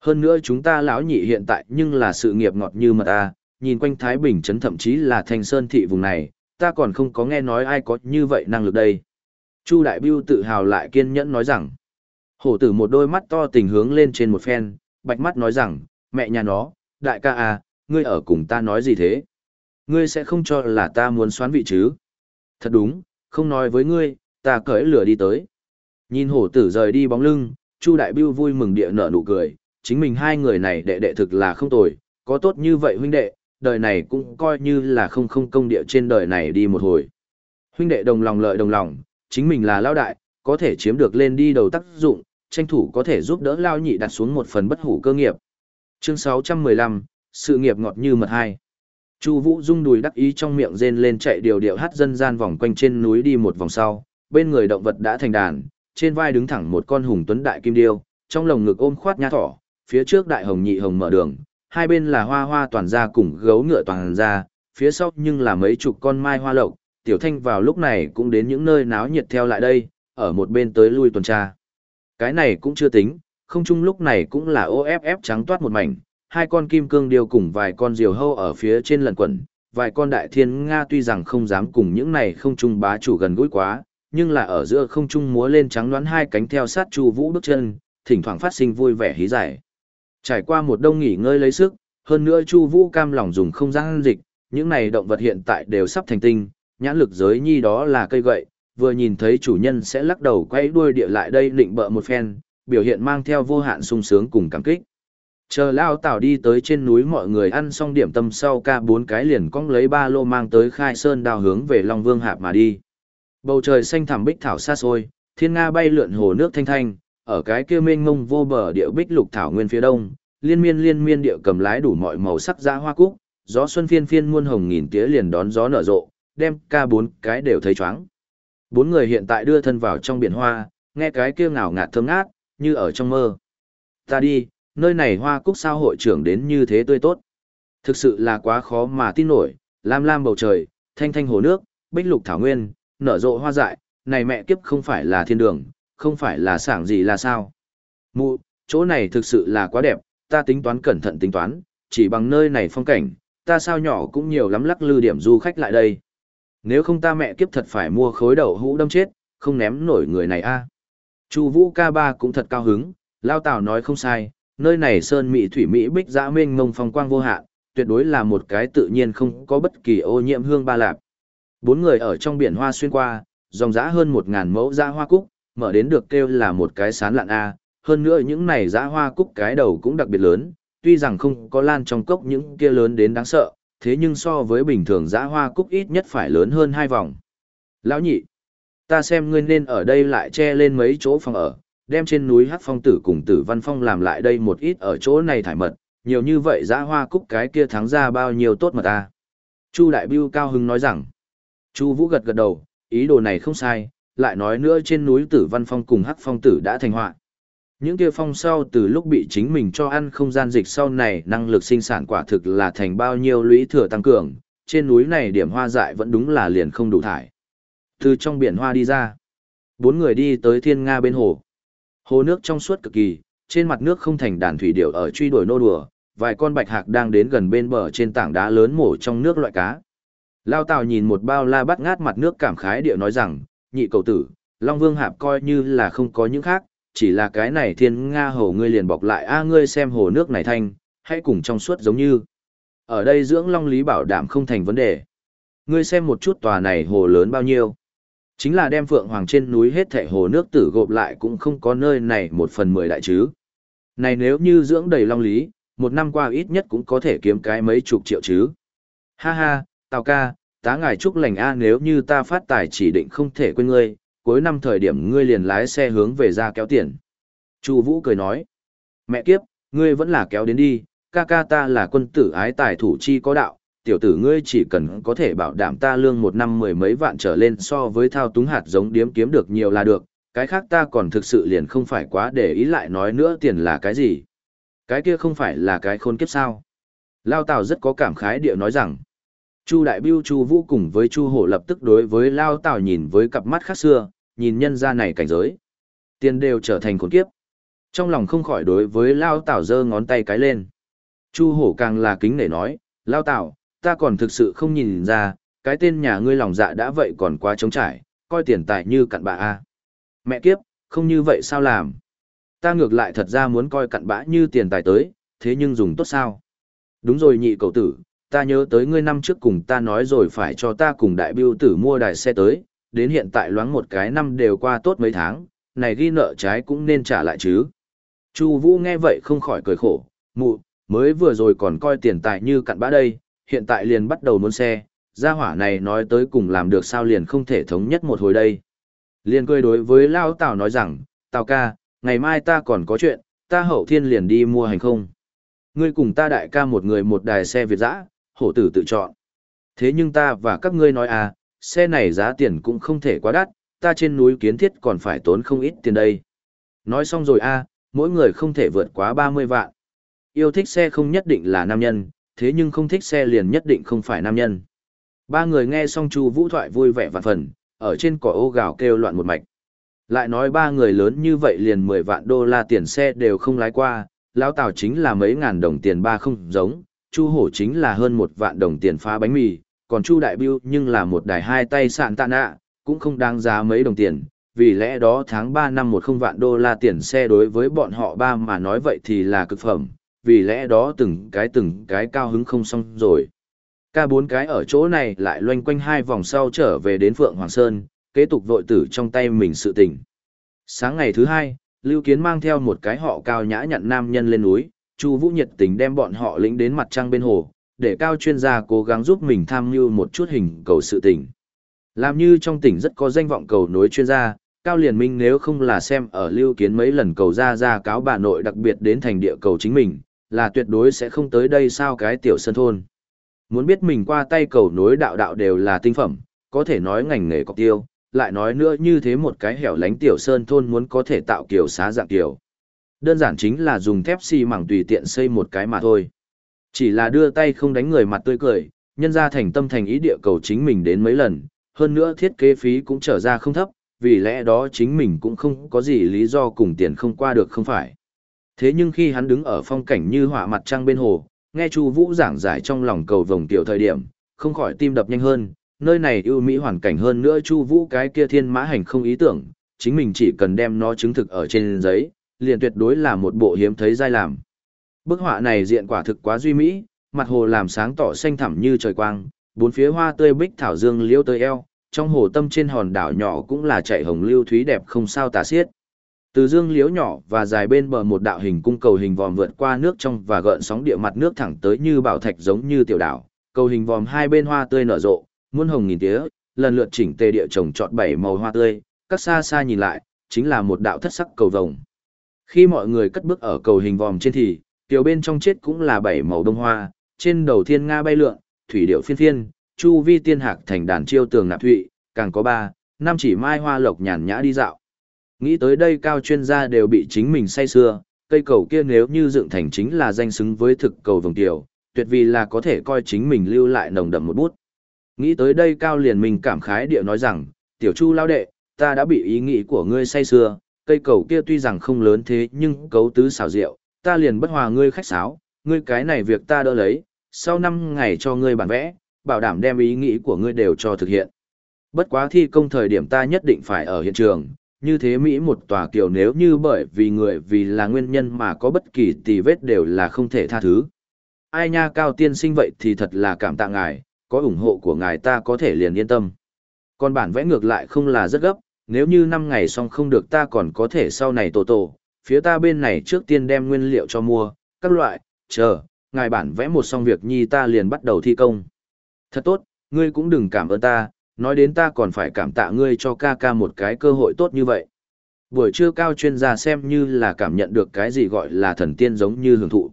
Hơn nữa chúng ta lão nhị hiện tại nhưng là sự nghiệp ngọt như mật a. nhìn quanh Thái Bình trấn thậm chí là thanh sơn thị vùng này, ta còn không có nghe nói ai có như vậy năng lực đây. Chu Đại Biêu tự hào lại kiên nhẫn nói rằng, hổ tử một đôi mắt to tình hướng lên trên một phen, bạch mắt nói rằng, mẹ nhà nó, đại ca à, ngươi ở cùng ta nói gì thế? Ngươi sẽ không cho là ta muốn xoán vị chứ? Thật đúng, không nói với ngươi, ta cởi lửa đi tới. Nhìn hổ tử rời đi bóng lưng, Chu Đại Biêu vui mừng địa nở nụ cười, chính mình hai người này đệ đệ thực là không tồi, có tốt như vậy huynh đệ, đời này cũng coi như là không không công địa trên đời này đi một hồi. Huynh đệ đồng lòng lợi đồng lòng, chính mình là lao đại, có thể chiếm được lên đi đầu tác dụng, tranh thủ có thể giúp đỡ lao nhị đặt xuống một phần bất hủ cơ nghiệp. Chương 615, sự nghiệp ngọt như mật hai. Chu Vũ rung đùi đắc ý trong miệng rên lên chạy điều điệu hát dân gian vòng quanh trên núi đi một vòng sau, bên người động vật đã thành đàn, trên vai đứng thẳng một con hùng tuấn đại kim điêu, trong lồng ngực ôm khoát nha thỏ, phía trước đại hồng nhị hồng mở đường, hai bên là hoa hoa toàn ra cùng gấu ngựa toàn ra, phía sau nhưng là mấy chục con mai hoa lộc, tiểu thanh vào lúc này cũng đến những nơi náo nhiệt theo lại đây, ở một bên tới lui tuần tra. Cái này cũng chưa tính, không chung lúc này cũng là OFF trắng toát một mảnh, hai con kim cương điêu cùng vài con diều hâu ở phía trên lần quẩn, vài con đại thiên Nga tuy rằng không dám cùng những này không chung bá chủ gần gũi quá, nhưng là ở giữa không trung múa lên trắng đoán hai cánh theo sát chu vũ bước chân, thỉnh thoảng phát sinh vui vẻ hí giải. Trải qua một đông nghỉ ngơi lấy sức, hơn nữa chu vũ cam lòng dùng không gian dịch, những này động vật hiện tại đều sắp thành tinh, nhãn lực giới nhi đó là cây gậy, vừa nhìn thấy chủ nhân sẽ lắc đầu quay đuôi địa lại đây định bợ một phen, biểu hiện mang theo vô hạn sung sướng cùng cảm kích. Chờ lao tảo đi tới trên núi mọi người ăn xong điểm tâm sau ca bốn cái liền cong lấy ba lô mang tới khai sơn đào hướng về Long Vương Hạp mà đi. Bầu trời xanh thẳm bích thảo xa xôi, thiên nga bay lượn hồ nước thanh thanh, ở cái kia mênh mông vô bờ địa bích lục thảo nguyên phía đông, liên miên liên miên địa cầm lái đủ mọi màu sắc dã hoa cúc, gió xuân phiên phiên muôn hồng nghìn tía liền đón gió nở rộ, đem ca bốn cái đều thấy choáng. Bốn người hiện tại đưa thân vào trong biển hoa, nghe cái kia ngào ngạt thơm ngát, như ở trong mơ. Ta đi, nơi này hoa cúc sao hội trưởng đến như thế tươi tốt. Thực sự là quá khó mà tin nổi, lam lam bầu trời, thanh thanh hồ nước, bích lục thảo nguyên, nở rộ hoa dại, này mẹ kiếp không phải là thiên đường, không phải là sảng gì là sao. Mụ, chỗ này thực sự là quá đẹp, ta tính toán cẩn thận tính toán, chỉ bằng nơi này phong cảnh, ta sao nhỏ cũng nhiều lắm lắc lư điểm du khách lại đây. Nếu không ta mẹ kiếp thật phải mua khối đậu hũ đâm chết, không ném nổi người này a. Chu Vũ ca ba cũng thật cao hứng, Lao Tào nói không sai, nơi này sơn mỹ thủy mỹ bích dã mênh mông phong quang vô hạn, tuyệt đối là một cái tự nhiên không có bất kỳ ô nhiễm hương ba lạp. Bốn người ở trong biển hoa xuyên qua, dòng dã hơn một ngàn mẫu dã hoa cúc, mở đến được kêu là một cái sán lạn a, hơn nữa những này dã hoa cúc cái đầu cũng đặc biệt lớn, tuy rằng không có lan trong cốc những kia lớn đến đáng sợ, thế nhưng so với bình thường dã hoa cúc ít nhất phải lớn hơn hai vòng. Lão nhị, ta xem ngươi nên ở đây lại che lên mấy chỗ phòng ở, đem trên núi Hắc Phong tử cùng Tử Văn Phong làm lại đây một ít ở chỗ này thải mật, nhiều như vậy dã hoa cúc cái kia thắng ra bao nhiêu tốt mật ta. Chu Đại Biêu cao hứng nói rằng, Chu Vũ gật gật đầu, ý đồ này không sai, lại nói nữa trên núi Tử Văn Phong cùng Hắc Phong tử đã thành họa. Những kia phong sau từ lúc bị chính mình cho ăn không gian dịch sau này năng lực sinh sản quả thực là thành bao nhiêu lũy thừa tăng cường, trên núi này điểm hoa dại vẫn đúng là liền không đủ thải. Từ trong biển hoa đi ra, bốn người đi tới thiên nga bên hồ. Hồ nước trong suốt cực kỳ, trên mặt nước không thành đàn thủy điểu ở truy đuổi nô đùa, vài con bạch hạc đang đến gần bên bờ trên tảng đá lớn mổ trong nước loại cá. Lao Tào nhìn một bao la bắt ngát mặt nước cảm khái điệu nói rằng, nhị cầu tử, Long Vương Hạp coi như là không có những khác, chỉ là cái này thiên nga hồ ngươi liền bọc lại a ngươi xem hồ nước này thanh, hãy cùng trong suốt giống như. Ở đây dưỡng long lý bảo đảm không thành vấn đề. Ngươi xem một chút tòa này hồ lớn bao nhiêu. Chính là đem phượng hoàng trên núi hết thẻ hồ nước tử gộp lại cũng không có nơi này một phần mười đại chứ. Này nếu như dưỡng đầy long lý, một năm qua ít nhất cũng có thể kiếm cái mấy chục triệu chứ. Ha ha, tào ca, tá ngài chúc lành a nếu như ta phát tài chỉ định không thể quên ngươi, cuối năm thời điểm ngươi liền lái xe hướng về ra kéo tiền. Chu Vũ cười nói, mẹ kiếp, ngươi vẫn là kéo đến đi, ca ca ta là quân tử ái tài thủ chi có đạo, tiểu tử ngươi chỉ cần có thể bảo đảm ta lương một năm mười mấy vạn trở lên so với thao túng hạt giống điếm kiếm được nhiều là được, cái khác ta còn thực sự liền không phải quá để ý lại nói nữa tiền là cái gì. Cái kia không phải là cái khôn kiếp sao. Lao Tào rất có cảm khái địa nói rằng, Chu Đại Biêu Chu Vũ cùng với Chu Hổ lập tức đối với Lao Tào nhìn với cặp mắt khác xưa, nhìn nhân gia này cảnh giới. Tiền đều trở thành khốn kiếp. Trong lòng không khỏi đối với Lao Tào giơ ngón tay cái lên. Chu Hổ càng là kính nể nói, Lao Tào, ta còn thực sự không nhìn ra, cái tên nhà ngươi lòng dạ đã vậy còn quá trống trải, coi tiền tài như cặn bã a. Mẹ kiếp, không như vậy sao làm? Ta ngược lại thật ra muốn coi cặn bã như tiền tài tới, thế nhưng dùng tốt sao? Đúng rồi nhị cậu tử, ta nhớ tới ngươi năm trước cùng ta nói rồi phải cho ta cùng đại biêu tử mua đài xe tới, đến hiện tại loáng một cái năm đều qua tốt mấy tháng, này ghi nợ trái cũng nên trả lại chứ. Chu Vũ nghe vậy không khỏi cười khổ, mụ, mới vừa rồi còn coi tiền tài như cặn bã đây, hiện tại liền bắt đầu muốn xe, gia hỏa này nói tới cùng làm được sao liền không thể thống nhất một hồi đây. Liền cười đối với Lao Tào nói rằng, Tào ca, ngày mai ta còn có chuyện, ta hậu thiên liền đi mua hành không. Ngươi cùng ta đại ca một người một đài xe Việt dã, hổ tử tự chọn. Thế nhưng ta và các ngươi nói à, xe này giá tiền cũng không thể quá đắt, ta trên núi kiến thiết còn phải tốn không ít tiền đây. Nói xong rồi a, à, mỗi người không thể vượt quá 30 vạn. Yêu thích xe không nhất định là nam nhân, thế nhưng không thích xe liền nhất định không phải nam nhân. Ba người nghe xong Chu Vũ thoại vui vẻ vạn phần, ở trên cỏ ô gào kêu loạn một mạch. Lại nói ba người lớn như vậy liền 10 vạn đô la tiền xe đều không lái qua, lão Tào chính là mấy ngàn đồng tiền ba không giống, Chu Hổ chính là hơn một vạn đồng tiền phá bánh mì, còn Chu Đại Bưu nhưng là một đài hai tay sạn tạ nạ, cũng không đáng giá mấy đồng tiền, vì lẽ đó tháng 3 năm một không vạn đô la tiền xe đối với bọn họ ba mà nói vậy thì là cực phẩm, vì lẽ đó từng cái từng cái cao hứng không xong rồi. Ca bốn cái ở chỗ này lại loanh quanh hai vòng sau trở về đến Phượng Hoàng Sơn, kế tục vội tử trong tay mình sự tình. Sáng ngày thứ hai, Lưu Kiến mang theo một cái họ cao nhã nhận nam nhân lên núi, Chu Vũ nhiệt tình đem bọn họ lĩnh đến mặt trăng bên hồ, để cao chuyên gia cố gắng giúp mình tham mưu một chút hình cầu sự tình. Làm như trong tỉnh rất có danh vọng cầu nối chuyên gia, Cao liên Minh nếu không là xem ở lưu kiến mấy lần cầu ra ra cáo bà nội đặc biệt đến thành địa cầu chính mình, là tuyệt đối sẽ không tới đây sao cái tiểu sân thôn. Muốn biết mình qua tay cầu nối đạo đạo đều là tinh phẩm, có thể nói ngành nghề cọc tiêu, lại nói nữa như thế một cái hẻo lánh tiểu sơn thôn muốn có thể tạo kiểu xá dạng kiểu. Đơn giản chính là dùng thép xi mảng tùy tiện xây một cái mà thôi. Chỉ là đưa tay không đánh người mặt tươi cười, nhân ra thành tâm thành ý địa cầu chính mình đến mấy lần, hơn nữa thiết kế phí cũng trở ra không thấp, vì lẽ đó chính mình cũng không có gì lý do cùng tiền không qua được không phải. Thế nhưng khi hắn đứng ở phong cảnh như họa mặt trăng bên hồ, nghe Chu Vũ giảng giải trong lòng cầu vồng tiểu thời điểm, không khỏi tim đập nhanh hơn, nơi này ưu mỹ hoàn cảnh hơn nữa Chu Vũ cái kia thiên mã hành không ý tưởng, chính mình chỉ cần đem nó chứng thực ở trên giấy, liền tuyệt đối là một bộ hiếm thấy giai làm. Bức họa này diện quả thực quá duy mỹ, mặt hồ làm sáng tỏ xanh thẳm như trời quang, bốn phía hoa tươi bích thảo dương liễu tới eo, trong hồ tâm trên hòn đảo nhỏ cũng là chạy hồng lưu thúy đẹp không sao tả xiết. Từ dương liễu nhỏ và dài bên bờ một đạo hình cung cầu hình vòm vượt qua nước trong và gợn sóng địa mặt nước thẳng tới như bảo thạch giống như tiểu đảo, cầu hình vòm hai bên hoa tươi nở rộ, muôn hồng nghìn tía, lần lượt chỉnh tề địa trồng trọt bảy màu hoa tươi, các xa xa nhìn lại, chính là một đạo thất sắc cầu vồng. Khi mọi người cất bước ở cầu hình vòm trên thì, tiểu bên trong chết cũng là bảy màu đông hoa, trên đầu thiên nga bay lượn, thủy điệu phiên phiên, chu vi tiên hạc thành đàn chiêu tường nạp thụy, càng có ba, năm chỉ mai hoa lộc nhàn nhã đi dạo. Nghĩ tới đây cao chuyên gia đều bị chính mình say xưa, cây cầu kia nếu như dựng thành chính là danh xứng với thực cầu vồng tiểu, tuyệt vì là có thể coi chính mình lưu lại nồng đậm một bút. Nghĩ tới đây cao liền mình cảm khái địa nói rằng, tiểu chu lao đệ, ta đã bị ý nghĩ của ngươi say xưa, cây cầu kia tuy rằng không lớn thế nhưng cấu tứ xảo diệu, ta liền bất hòa ngươi khách sáo, ngươi cái này việc ta đỡ lấy, sau 5 ngày cho ngươi bản vẽ, bảo đảm đem ý nghĩ của ngươi đều cho thực hiện. Bất quá thi công thời điểm ta nhất định phải ở hiện trường, như thế Mỹ một tòa kiểu nếu như bởi vì người vì là nguyên nhân mà có bất kỳ tì vết đều là không thể tha thứ. Ai nha cao tiên sinh vậy thì thật là cảm tạ ngài, có ủng hộ của ngài ta có thể liền yên tâm. Còn bản vẽ ngược lại không là rất gấp, nếu như 5 ngày xong không được ta còn có thể sau này tổ tổ, phía ta bên này trước tiên đem nguyên liệu cho mua, các loại, chờ, ngài bản vẽ một xong việc nhi ta liền bắt đầu thi công. Thật tốt, ngươi cũng đừng cảm ơn ta, nói đến ta còn phải cảm tạ ngươi cho ca ca một cái cơ hội tốt như vậy. Buổi trưa cao chuyên gia xem như là cảm nhận được cái gì gọi là thần tiên giống như hưởng thụ.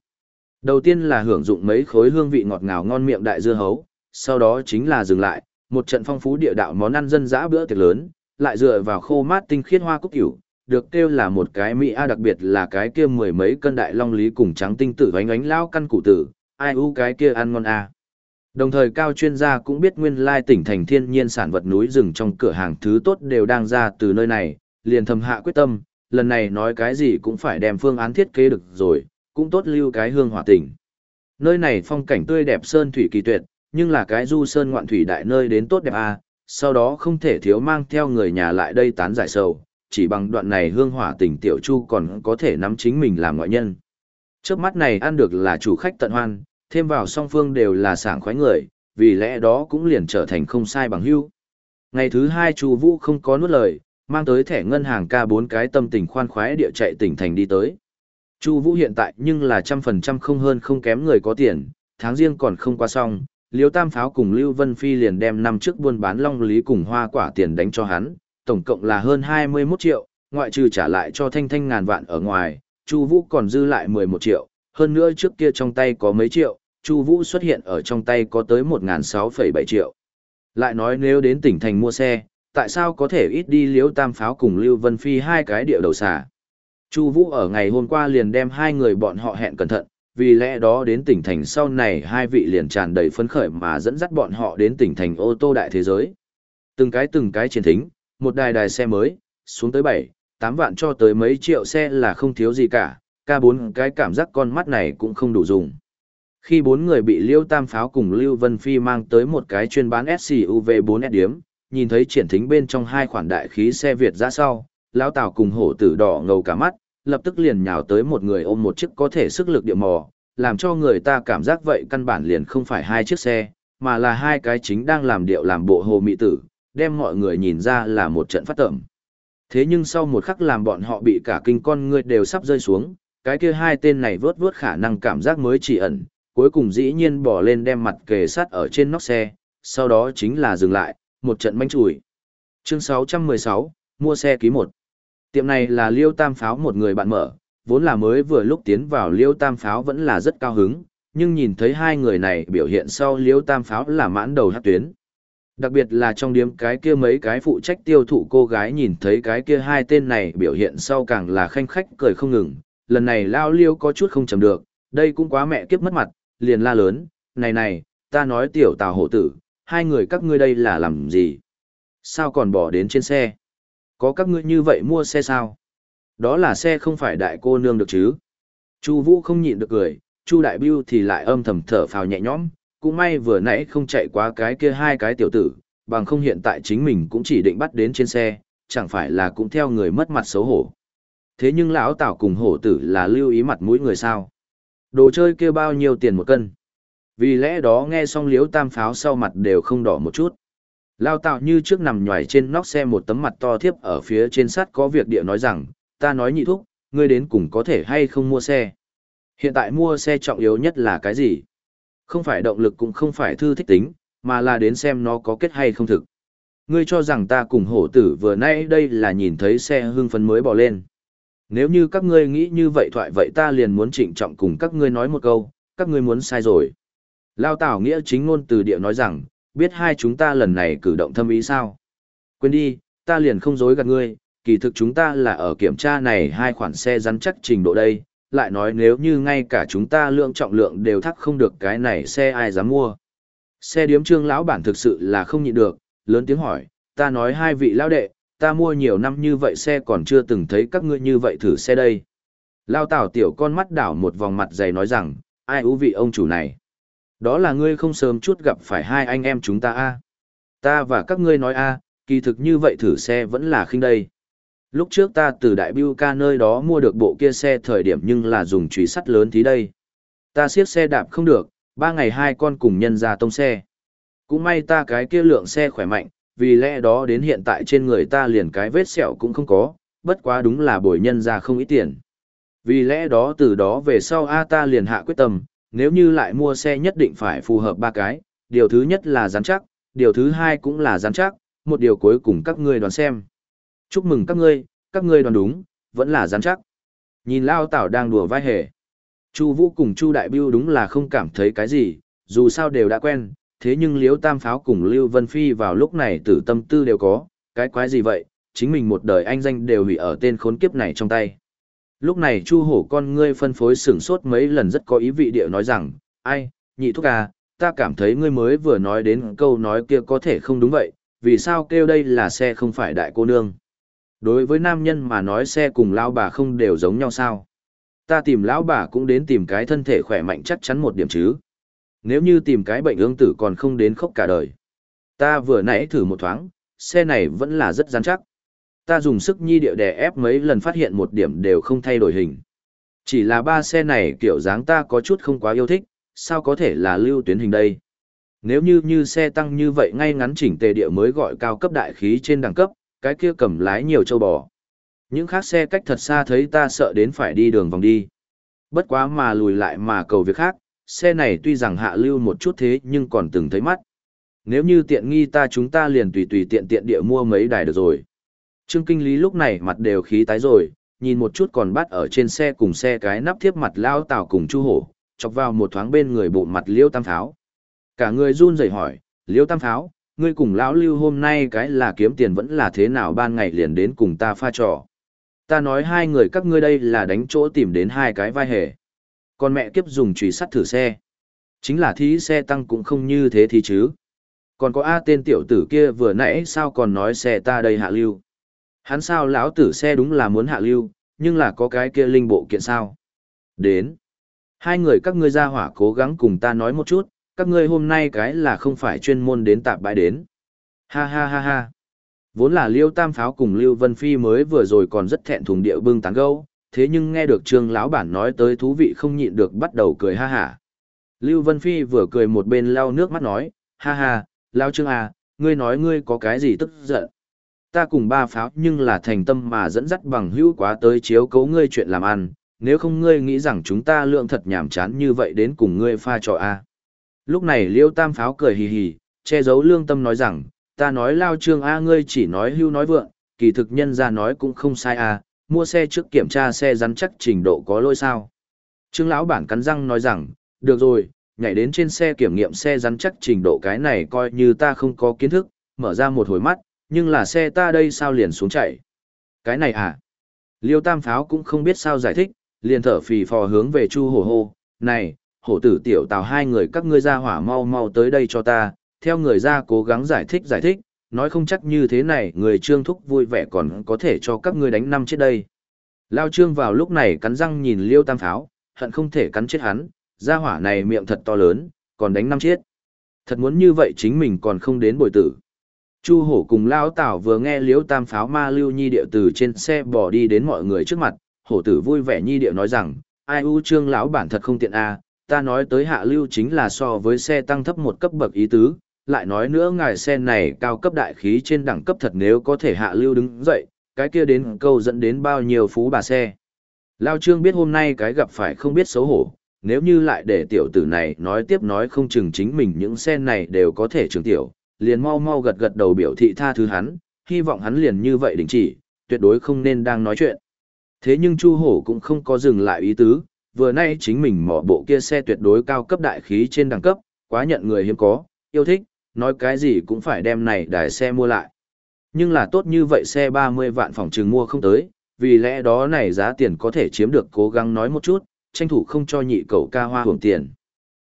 Đầu tiên là hưởng dụng mấy khối hương vị ngọt ngào ngon miệng đại dưa hấu, sau đó chính là dừng lại, một trận phong phú địa đạo món ăn dân dã bữa tiệc lớn, lại dựa vào khô mát tinh khiết hoa cúc cửu, được kêu là một cái mỹ a đặc biệt là cái kia mười mấy cân đại long lý cùng trắng tinh tử vánh ánh lao căn cụ tử, ai u cái kia ăn ngon a. Đồng thời cao chuyên gia cũng biết nguyên lai tỉnh thành thiên nhiên sản vật núi rừng trong cửa hàng thứ tốt đều đang ra từ nơi này, liền thầm hạ quyết tâm, lần này nói cái gì cũng phải đem phương án thiết kế được rồi, cũng tốt lưu cái hương hỏa tỉnh. Nơi này phong cảnh tươi đẹp sơn thủy kỳ tuyệt, nhưng là cái du sơn ngoạn thủy đại nơi đến tốt đẹp a, sau đó không thể thiếu mang theo người nhà lại đây tán giải sầu, chỉ bằng đoạn này hương hỏa tỉnh tiểu chu còn có thể nắm chính mình làm ngoại nhân. Trước mắt này ăn được là chủ khách tận hoan, thêm vào song phương đều là sảng khoái người, vì lẽ đó cũng liền trở thành không sai bằng hữu. Ngày thứ hai Chu Vũ không có nuốt lời, mang tới thẻ ngân hàng ca bốn cái tâm tình khoan khoái địa chạy tỉnh thành đi tới. Chu Vũ hiện tại nhưng là trăm phần trăm không hơn không kém người có tiền, tháng riêng còn không qua xong, Liêu Tam Pháo cùng Lưu Vân Phi liền đem năm trước buôn bán long lý cùng hoa quả tiền đánh cho hắn, tổng cộng là hơn 21 triệu, ngoại trừ trả lại cho Thanh Thanh ngàn vạn ở ngoài, Chu Vũ còn dư lại 11 triệu, hơn nữa trước kia trong tay có mấy triệu, Chu Vũ xuất hiện ở trong tay có tới 1.6,7 triệu. Lại nói nếu đến tỉnh thành mua xe, tại sao có thể ít đi liếu Tam Pháo cùng Lưu Vân Phi hai cái địa đầu xà? Chu Vũ ở ngày hôm qua liền đem hai người bọn họ hẹn cẩn thận, vì lẽ đó đến tỉnh thành sau này hai vị liền tràn đầy phấn khởi mà dẫn dắt bọn họ đến tỉnh thành ô tô đại thế giới. Từng cái từng cái chiến thính, một đài đài xe mới, xuống tới 7, 8 vạn cho tới mấy triệu xe là không thiếu gì cả, ca bốn cái cảm giác con mắt này cũng không đủ dùng. Khi bốn người bị Liêu Tam Pháo cùng Lưu Vân Phi mang tới một cái chuyên bán SUV4S điếm, nhìn thấy triển thính bên trong hai khoản đại khí xe Việt ra sau, lão Tào cùng hổ tử đỏ ngầu cả mắt, lập tức liền nhào tới một người ôm một chiếc có thể sức lực địa mò, làm cho người ta cảm giác vậy căn bản liền không phải hai chiếc xe, mà là hai cái chính đang làm điệu làm bộ hồ mị tử, đem mọi người nhìn ra là một trận phát tẩm. Thế nhưng sau một khắc làm bọn họ bị cả kinh con người đều sắp rơi xuống, cái kia hai tên này vớt vớt khả năng cảm giác mới chỉ ẩn, cuối cùng dĩ nhiên bỏ lên đem mặt kề sát ở trên nóc xe, sau đó chính là dừng lại, một trận bánh chùi. Chương 616, mua xe ký một. Tiệm này là Liêu Tam Pháo một người bạn mở, vốn là mới vừa lúc tiến vào Liêu Tam Pháo vẫn là rất cao hứng, nhưng nhìn thấy hai người này biểu hiện sau Liêu Tam Pháo là mãn đầu hát tuyến. Đặc biệt là trong điếm cái kia mấy cái phụ trách tiêu thụ cô gái nhìn thấy cái kia hai tên này biểu hiện sau càng là khanh khách cười không ngừng, lần này lao liêu có chút không chầm được, đây cũng quá mẹ kiếp mất mặt, liền la lớn, này này, ta nói tiểu tào hổ tử, hai người các ngươi đây là làm gì? Sao còn bỏ đến trên xe? Có các ngươi như vậy mua xe sao? Đó là xe không phải đại cô nương được chứ? Chu Vũ không nhịn được cười, Chu Đại Bưu thì lại âm thầm thở phào nhẹ nhõm, cũng may vừa nãy không chạy quá cái kia hai cái tiểu tử, bằng không hiện tại chính mình cũng chỉ định bắt đến trên xe, chẳng phải là cũng theo người mất mặt xấu hổ. Thế nhưng lão tào cùng hổ tử là lưu ý mặt mũi người sao? Đồ chơi kia bao nhiêu tiền một cân? Vì lẽ đó nghe xong liếu tam pháo sau mặt đều không đỏ một chút. Lao tạo như trước nằm nhòi trên nóc xe một tấm mặt to thiếp ở phía trên sắt có việc địa nói rằng, ta nói nhị thúc, ngươi đến cùng có thể hay không mua xe. Hiện tại mua xe trọng yếu nhất là cái gì? Không phải động lực cũng không phải thư thích tính, mà là đến xem nó có kết hay không thực. Ngươi cho rằng ta cùng hổ tử vừa nay đây là nhìn thấy xe hưng phấn mới bỏ lên. Nếu như các ngươi nghĩ như vậy thoại vậy ta liền muốn trịnh trọng cùng các ngươi nói một câu, các ngươi muốn sai rồi. Lao Tảo Nghĩa chính ngôn từ địa nói rằng, biết hai chúng ta lần này cử động thâm ý sao? Quên đi, ta liền không dối gạt ngươi, kỳ thực chúng ta là ở kiểm tra này hai khoản xe rắn chắc trình độ đây, lại nói nếu như ngay cả chúng ta lượng trọng lượng đều thắc không được cái này xe ai dám mua. Xe điếm trương lão bản thực sự là không nhịn được, lớn tiếng hỏi, ta nói hai vị lão đệ, ta mua nhiều năm như vậy xe còn chưa từng thấy các ngươi như vậy thử xe đây. Lao tảo tiểu con mắt đảo một vòng mặt dày nói rằng, ai ưu vị ông chủ này. Đó là ngươi không sớm chút gặp phải hai anh em chúng ta a Ta và các ngươi nói a kỳ thực như vậy thử xe vẫn là khinh đây. Lúc trước ta từ đại biêu ca nơi đó mua được bộ kia xe thời điểm nhưng là dùng trùy sắt lớn tí đây. Ta siết xe đạp không được, ba ngày hai con cùng nhân ra tông xe. Cũng may ta cái kia lượng xe khỏe mạnh, vì lẽ đó đến hiện tại trên người ta liền cái vết sẹo cũng không có, bất quá đúng là bồi nhân ra không ít tiền. Vì lẽ đó từ đó về sau A ta liền hạ quyết tâm, nếu như lại mua xe nhất định phải phù hợp ba cái, điều thứ nhất là rắn chắc, điều thứ hai cũng là rắn chắc, một điều cuối cùng các ngươi đoán xem. Chúc mừng các ngươi, các ngươi đoán đúng, vẫn là rắn chắc. Nhìn Lao Tảo đang đùa vai hề. Chu Vũ cùng Chu Đại Bưu đúng là không cảm thấy cái gì, dù sao đều đã quen, thế nhưng Liễu Tam Pháo cùng Lưu Vân Phi vào lúc này tử tâm tư đều có, cái quái gì vậy, chính mình một đời anh danh đều hủy ở tên khốn kiếp này trong tay. Lúc này Chu Hổ con ngươi phân phối sửng sốt mấy lần rất có ý vị địa nói rằng, ai, nhị thúc à, ta cảm thấy ngươi mới vừa nói đến câu nói kia có thể không đúng vậy, vì sao kêu đây là xe không phải đại cô nương. Đối với nam nhân mà nói xe cùng lão bà không đều giống nhau sao? Ta tìm lão bà cũng đến tìm cái thân thể khỏe mạnh chắc chắn một điểm chứ. Nếu như tìm cái bệnh ương tử còn không đến khốc cả đời. Ta vừa nãy thử một thoáng, xe này vẫn là rất rắn chắc. Ta dùng sức nhi điệu đè ép mấy lần phát hiện một điểm đều không thay đổi hình. Chỉ là ba xe này kiểu dáng ta có chút không quá yêu thích, sao có thể là lưu tuyến hình đây? Nếu như như xe tăng như vậy ngay ngắn chỉnh tề địa mới gọi cao cấp đại khí trên đẳng cấp, cái kia cầm lái nhiều châu bò. Những khác xe cách thật xa thấy ta sợ đến phải đi đường vòng đi. Bất quá mà lùi lại mà cầu việc khác, xe này tuy rằng hạ lưu một chút thế nhưng còn từng thấy mắt. Nếu như tiện nghi ta chúng ta liền tùy tùy tiện tiện địa mua mấy đài được rồi. Trương Kinh Lý lúc này mặt đều khí tái rồi, nhìn một chút còn bắt ở trên xe cùng xe cái nắp thiếp mặt lao tào cùng chu hổ, chọc vào một thoáng bên người bộ mặt liêu tam pháo. Cả người run rẩy hỏi, liêu tam pháo, ngươi cùng lão lưu hôm nay cái là kiếm tiền vẫn là thế nào ban ngày liền đến cùng ta pha trò. Ta nói hai người các ngươi đây là đánh chỗ tìm đến hai cái vai hề. Còn mẹ kiếp dùng chùy sắt thử xe. Chính là thí xe tăng cũng không như thế thì chứ. Còn có A tên tiểu tử kia vừa nãy sao còn nói xe ta đây hạ lưu. Hắn sao lão tử xe đúng là muốn hạ lưu, nhưng là có cái kia linh bộ kiện sao. Đến. Hai người các ngươi ra hỏa cố gắng cùng ta nói một chút, các ngươi hôm nay cái là không phải chuyên môn đến tạp bãi đến. Ha ha ha ha. Vốn là Liêu Tam Pháo cùng Lưu Vân Phi mới vừa rồi còn rất thẹn thùng địa bưng tán gâu, thế nhưng nghe được Trương lão bản nói tới thú vị không nhịn được bắt đầu cười ha hả. Lưu Vân Phi vừa cười một bên lau nước mắt nói, ha ha, lao Trương à, ngươi nói ngươi có cái gì tức giận. Ta cùng ba pháo nhưng là thành tâm mà dẫn dắt bằng hữu quá tới chiếu cấu ngươi chuyện làm ăn, nếu không ngươi nghĩ rằng chúng ta lượng thật nhảm chán như vậy đến cùng ngươi pha trò a à. Lúc này Liêu Tam Pháo cười hì hì, che giấu lương tâm nói rằng, ta nói lao trương A ngươi chỉ nói hưu nói vượng, kỳ thực nhân ra nói cũng không sai a mua xe trước kiểm tra xe rắn chắc trình độ có lỗi sao. Trương lão bản cắn răng nói rằng, được rồi, nhảy đến trên xe kiểm nghiệm xe rắn chắc trình độ cái này coi như ta không có kiến thức, mở ra một hồi mắt, nhưng là xe ta đây sao liền xuống chạy. Cái này à? Liêu Tam Pháo cũng không biết sao giải thích, liền thở phì phò hướng về Chu Hổ hô, "Này, hổ tử tiểu Tào hai người các ngươi ra hỏa mau mau tới đây cho ta." Theo người ra cố gắng giải thích giải thích, nói không chắc như thế này, người Trương thúc vui vẻ còn có thể cho các ngươi đánh năm chết đây. Lao Trương vào lúc này cắn răng nhìn Liêu Tam Pháo, hận không thể cắn chết hắn, gia hỏa này miệng thật to lớn, còn đánh năm chết. Thật muốn như vậy chính mình còn không đến bồi tử. Chu hổ cùng Lao Tảo vừa nghe Liêu Tam Pháo ma lưu nhi điệu từ trên xe bỏ đi đến mọi người trước mặt, hổ tử vui vẻ nhi điệu nói rằng, ai u trương lão bản thật không tiện a ta nói tới hạ lưu chính là so với xe tăng thấp một cấp bậc ý tứ, lại nói nữa ngài xe này cao cấp đại khí trên đẳng cấp thật nếu có thể hạ lưu đứng dậy, cái kia đến câu dẫn đến bao nhiêu phú bà xe. Lao Trương biết hôm nay cái gặp phải không biết xấu hổ, nếu như lại để tiểu tử này nói tiếp nói không chừng chính mình những xe này đều có thể trường tiểu, liền mau mau gật gật đầu biểu thị tha thứ hắn, hy vọng hắn liền như vậy đình chỉ, tuyệt đối không nên đang nói chuyện. Thế nhưng Chu Hổ cũng không có dừng lại ý tứ, vừa nay chính mình mỏ bộ kia xe tuyệt đối cao cấp đại khí trên đẳng cấp, quá nhận người hiếm có, yêu thích, nói cái gì cũng phải đem này đài xe mua lại. Nhưng là tốt như vậy xe 30 vạn phòng trừng mua không tới, vì lẽ đó này giá tiền có thể chiếm được cố gắng nói một chút, tranh thủ không cho nhị cậu ca hoa hưởng tiền.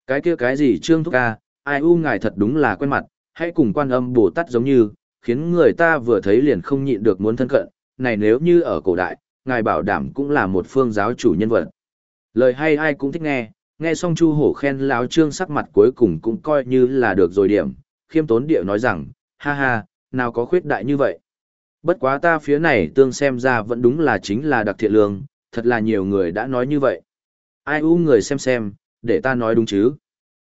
Cái kia cái gì trương thúc ca, ai u ngài thật đúng là quen mặt, hãy cùng quan âm Bồ Tát giống như, khiến người ta vừa thấy liền không nhịn được muốn thân cận, này nếu như ở cổ đại, ngài bảo đảm cũng là một phương giáo chủ nhân vật. Lời hay ai cũng thích nghe, nghe xong Chu Hổ khen lão Trương sắc mặt cuối cùng cũng coi như là được rồi điểm, khiêm tốn địa nói rằng, ha ha, nào có khuyết đại như vậy. Bất quá ta phía này tương xem ra vẫn đúng là chính là đặc thiện lương, thật là nhiều người đã nói như vậy. Ai u người xem xem, để ta nói đúng chứ.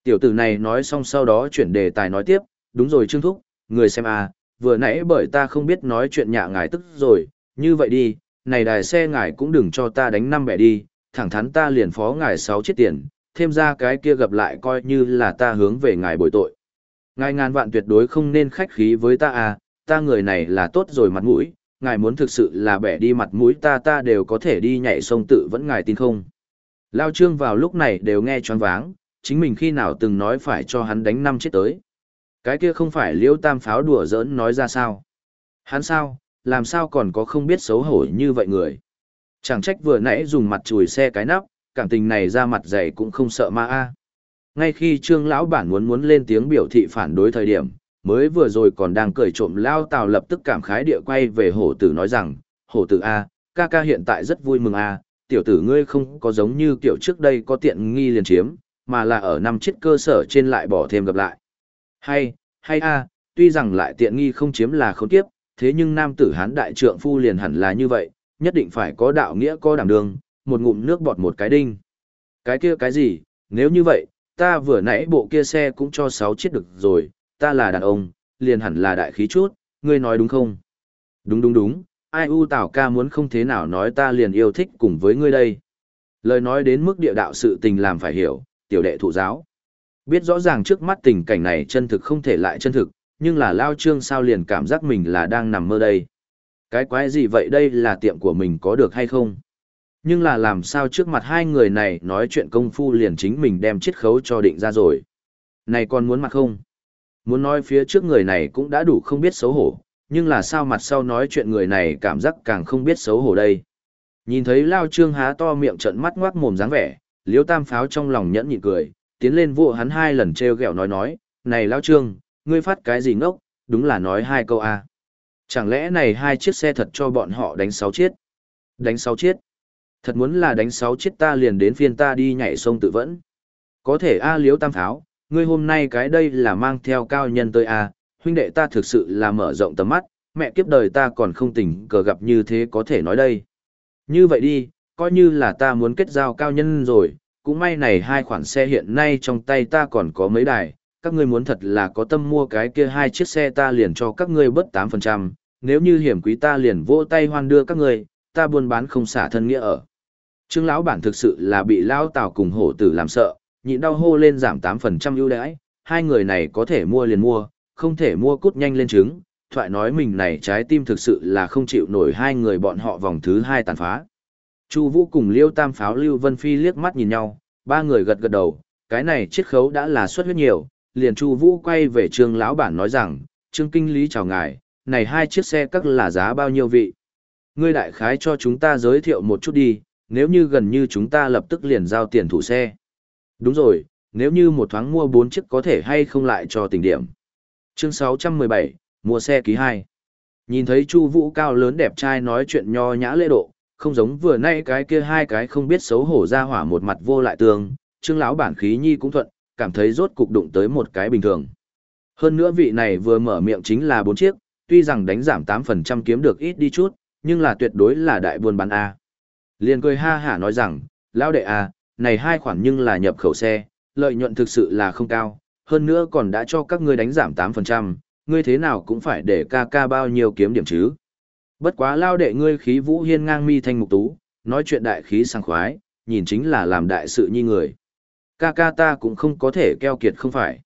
Tiểu tử này nói xong sau đó chuyển đề tài nói tiếp, đúng rồi Trương Thúc, người xem à, vừa nãy bởi ta không biết nói chuyện nhạ ngài tức rồi, như vậy đi, này đài xe ngài cũng đừng cho ta đánh năm bẻ đi, thẳng thắn ta liền phó ngài sáu chiếc tiền, thêm ra cái kia gặp lại coi như là ta hướng về ngài bồi tội. Ngài ngàn vạn tuyệt đối không nên khách khí với ta à, ta người này là tốt rồi mặt mũi, ngài muốn thực sự là bẻ đi mặt mũi ta ta đều có thể đi nhảy sông tự vẫn ngài tin không. Lao Trương vào lúc này đều nghe choáng váng, chính mình khi nào từng nói phải cho hắn đánh năm chết tới. Cái kia không phải liêu tam pháo đùa giỡn nói ra sao. Hắn sao, làm sao còn có không biết xấu hổ như vậy người. Chẳng trách vừa nãy dùng mặt chùi xe cái nắp, cảm tình này ra mặt dày cũng không sợ ma a ngay khi trương lão bản muốn muốn lên tiếng biểu thị phản đối thời điểm, mới vừa rồi còn đang cười trộm lao tào lập tức cảm khái địa quay về hổ tử nói rằng, hổ tử a, ca ca hiện tại rất vui mừng a, tiểu tử ngươi không có giống như kiểu trước đây có tiện nghi liền chiếm, mà là ở năm chiếc cơ sở trên lại bỏ thêm gặp lại. Hay hay a, tuy rằng lại tiện nghi không chiếm là không tiếp thế nhưng nam tử hán đại trượng phu liền hẳn là như vậy, nhất định phải có đạo nghĩa có đảm đường, một ngụm nước bọt một cái đinh. Cái kia cái gì, nếu như vậy ta vừa nãy bộ kia xe cũng cho sáu chiếc được rồi, ta là đàn ông, liền hẳn là đại khí chút, ngươi nói đúng không? Đúng đúng đúng, ai u tảo ca muốn không thế nào nói ta liền yêu thích cùng với ngươi đây. Lời nói đến mức địa đạo sự tình làm phải hiểu, tiểu đệ thụ giáo. Biết rõ ràng trước mắt tình cảnh này chân thực không thể lại chân thực, nhưng là lao trương sao liền cảm giác mình là đang nằm mơ đây. Cái quái gì vậy đây là tiệm của mình có được hay không? Nhưng là làm sao trước mặt hai người này nói chuyện công phu liền chính mình đem chiết khấu cho định ra rồi. Này còn muốn mặt không? Muốn nói phía trước người này cũng đã đủ không biết xấu hổ, nhưng là sao mặt sau nói chuyện người này cảm giác càng không biết xấu hổ đây. Nhìn thấy Lao Trương há to miệng trận mắt ngoác mồm dáng vẻ, liếu Tam Pháo trong lòng nhẫn nhịn cười, tiến lên vụ hắn hai lần treo gẹo nói nói, này Lao Trương, ngươi phát cái gì ngốc, đúng là nói hai câu a à. Chẳng lẽ này hai chiếc xe thật cho bọn họ đánh sáu chiếc? Đánh sáu chiếc? Thật muốn là đánh sáu chiếc ta liền đến phiên ta đi nhảy sông tự vẫn. Có thể A liếu tam tháo, ngươi hôm nay cái đây là mang theo cao nhân tới A, huynh đệ ta thực sự là mở rộng tầm mắt, mẹ kiếp đời ta còn không tình cờ gặp như thế có thể nói đây. Như vậy đi, coi như là ta muốn kết giao cao nhân rồi, cũng may này hai khoản xe hiện nay trong tay ta còn có mấy đài, các ngươi muốn thật là có tâm mua cái kia hai chiếc xe ta liền cho các ngươi bớt 8%, nếu như hiểm quý ta liền vỗ tay hoan đưa các ngươi, ta buôn bán không xả thân nghĩa ở. Trương lão bản thực sự là bị lão Tào cùng hổ tử làm sợ, nhịn đau hô lên giảm 8% ưu đãi, hai người này có thể mua liền mua, không thể mua cút nhanh lên trứng, thoại nói mình này trái tim thực sự là không chịu nổi hai người bọn họ vòng thứ hai tàn phá. Chu Vũ cùng Liêu Tam Pháo Lưu Vân Phi liếc mắt nhìn nhau, ba người gật gật đầu, cái này chiết khấu đã là suất huyết nhiều, liền Chu Vũ quay về Trương lão bản nói rằng, "Trương kinh lý chào ngài, này hai chiếc xe các là giá bao nhiêu vị? Ngươi đại khái cho chúng ta giới thiệu một chút đi, nếu như gần như chúng ta lập tức liền giao tiền thủ xe. Đúng rồi, nếu như một thoáng mua 4 chiếc có thể hay không lại cho tình điểm. Chương 617, mua xe ký 2. Nhìn thấy Chu Vũ cao lớn đẹp trai nói chuyện nho nhã lễ độ, không giống vừa nay cái kia hai cái không biết xấu hổ ra hỏa một mặt vô lại tường, Trương lão bản khí nhi cũng thuận, cảm thấy rốt cục đụng tới một cái bình thường. Hơn nữa vị này vừa mở miệng chính là 4 chiếc, tuy rằng đánh giảm 8% kiếm được ít đi chút, nhưng là tuyệt đối là đại buôn bán A. Liền cười ha hả nói rằng, lão đệ à này hai khoản nhưng là nhập khẩu xe, lợi nhuận thực sự là không cao, hơn nữa còn đã cho các ngươi đánh giảm 8%, ngươi thế nào cũng phải để ca ca bao nhiêu kiếm điểm chứ. Bất quá lao đệ ngươi khí vũ hiên ngang mi thanh mục tú, nói chuyện đại khí sang khoái, nhìn chính là làm đại sự như người. Ca ca ta cũng không có thể keo kiệt không phải.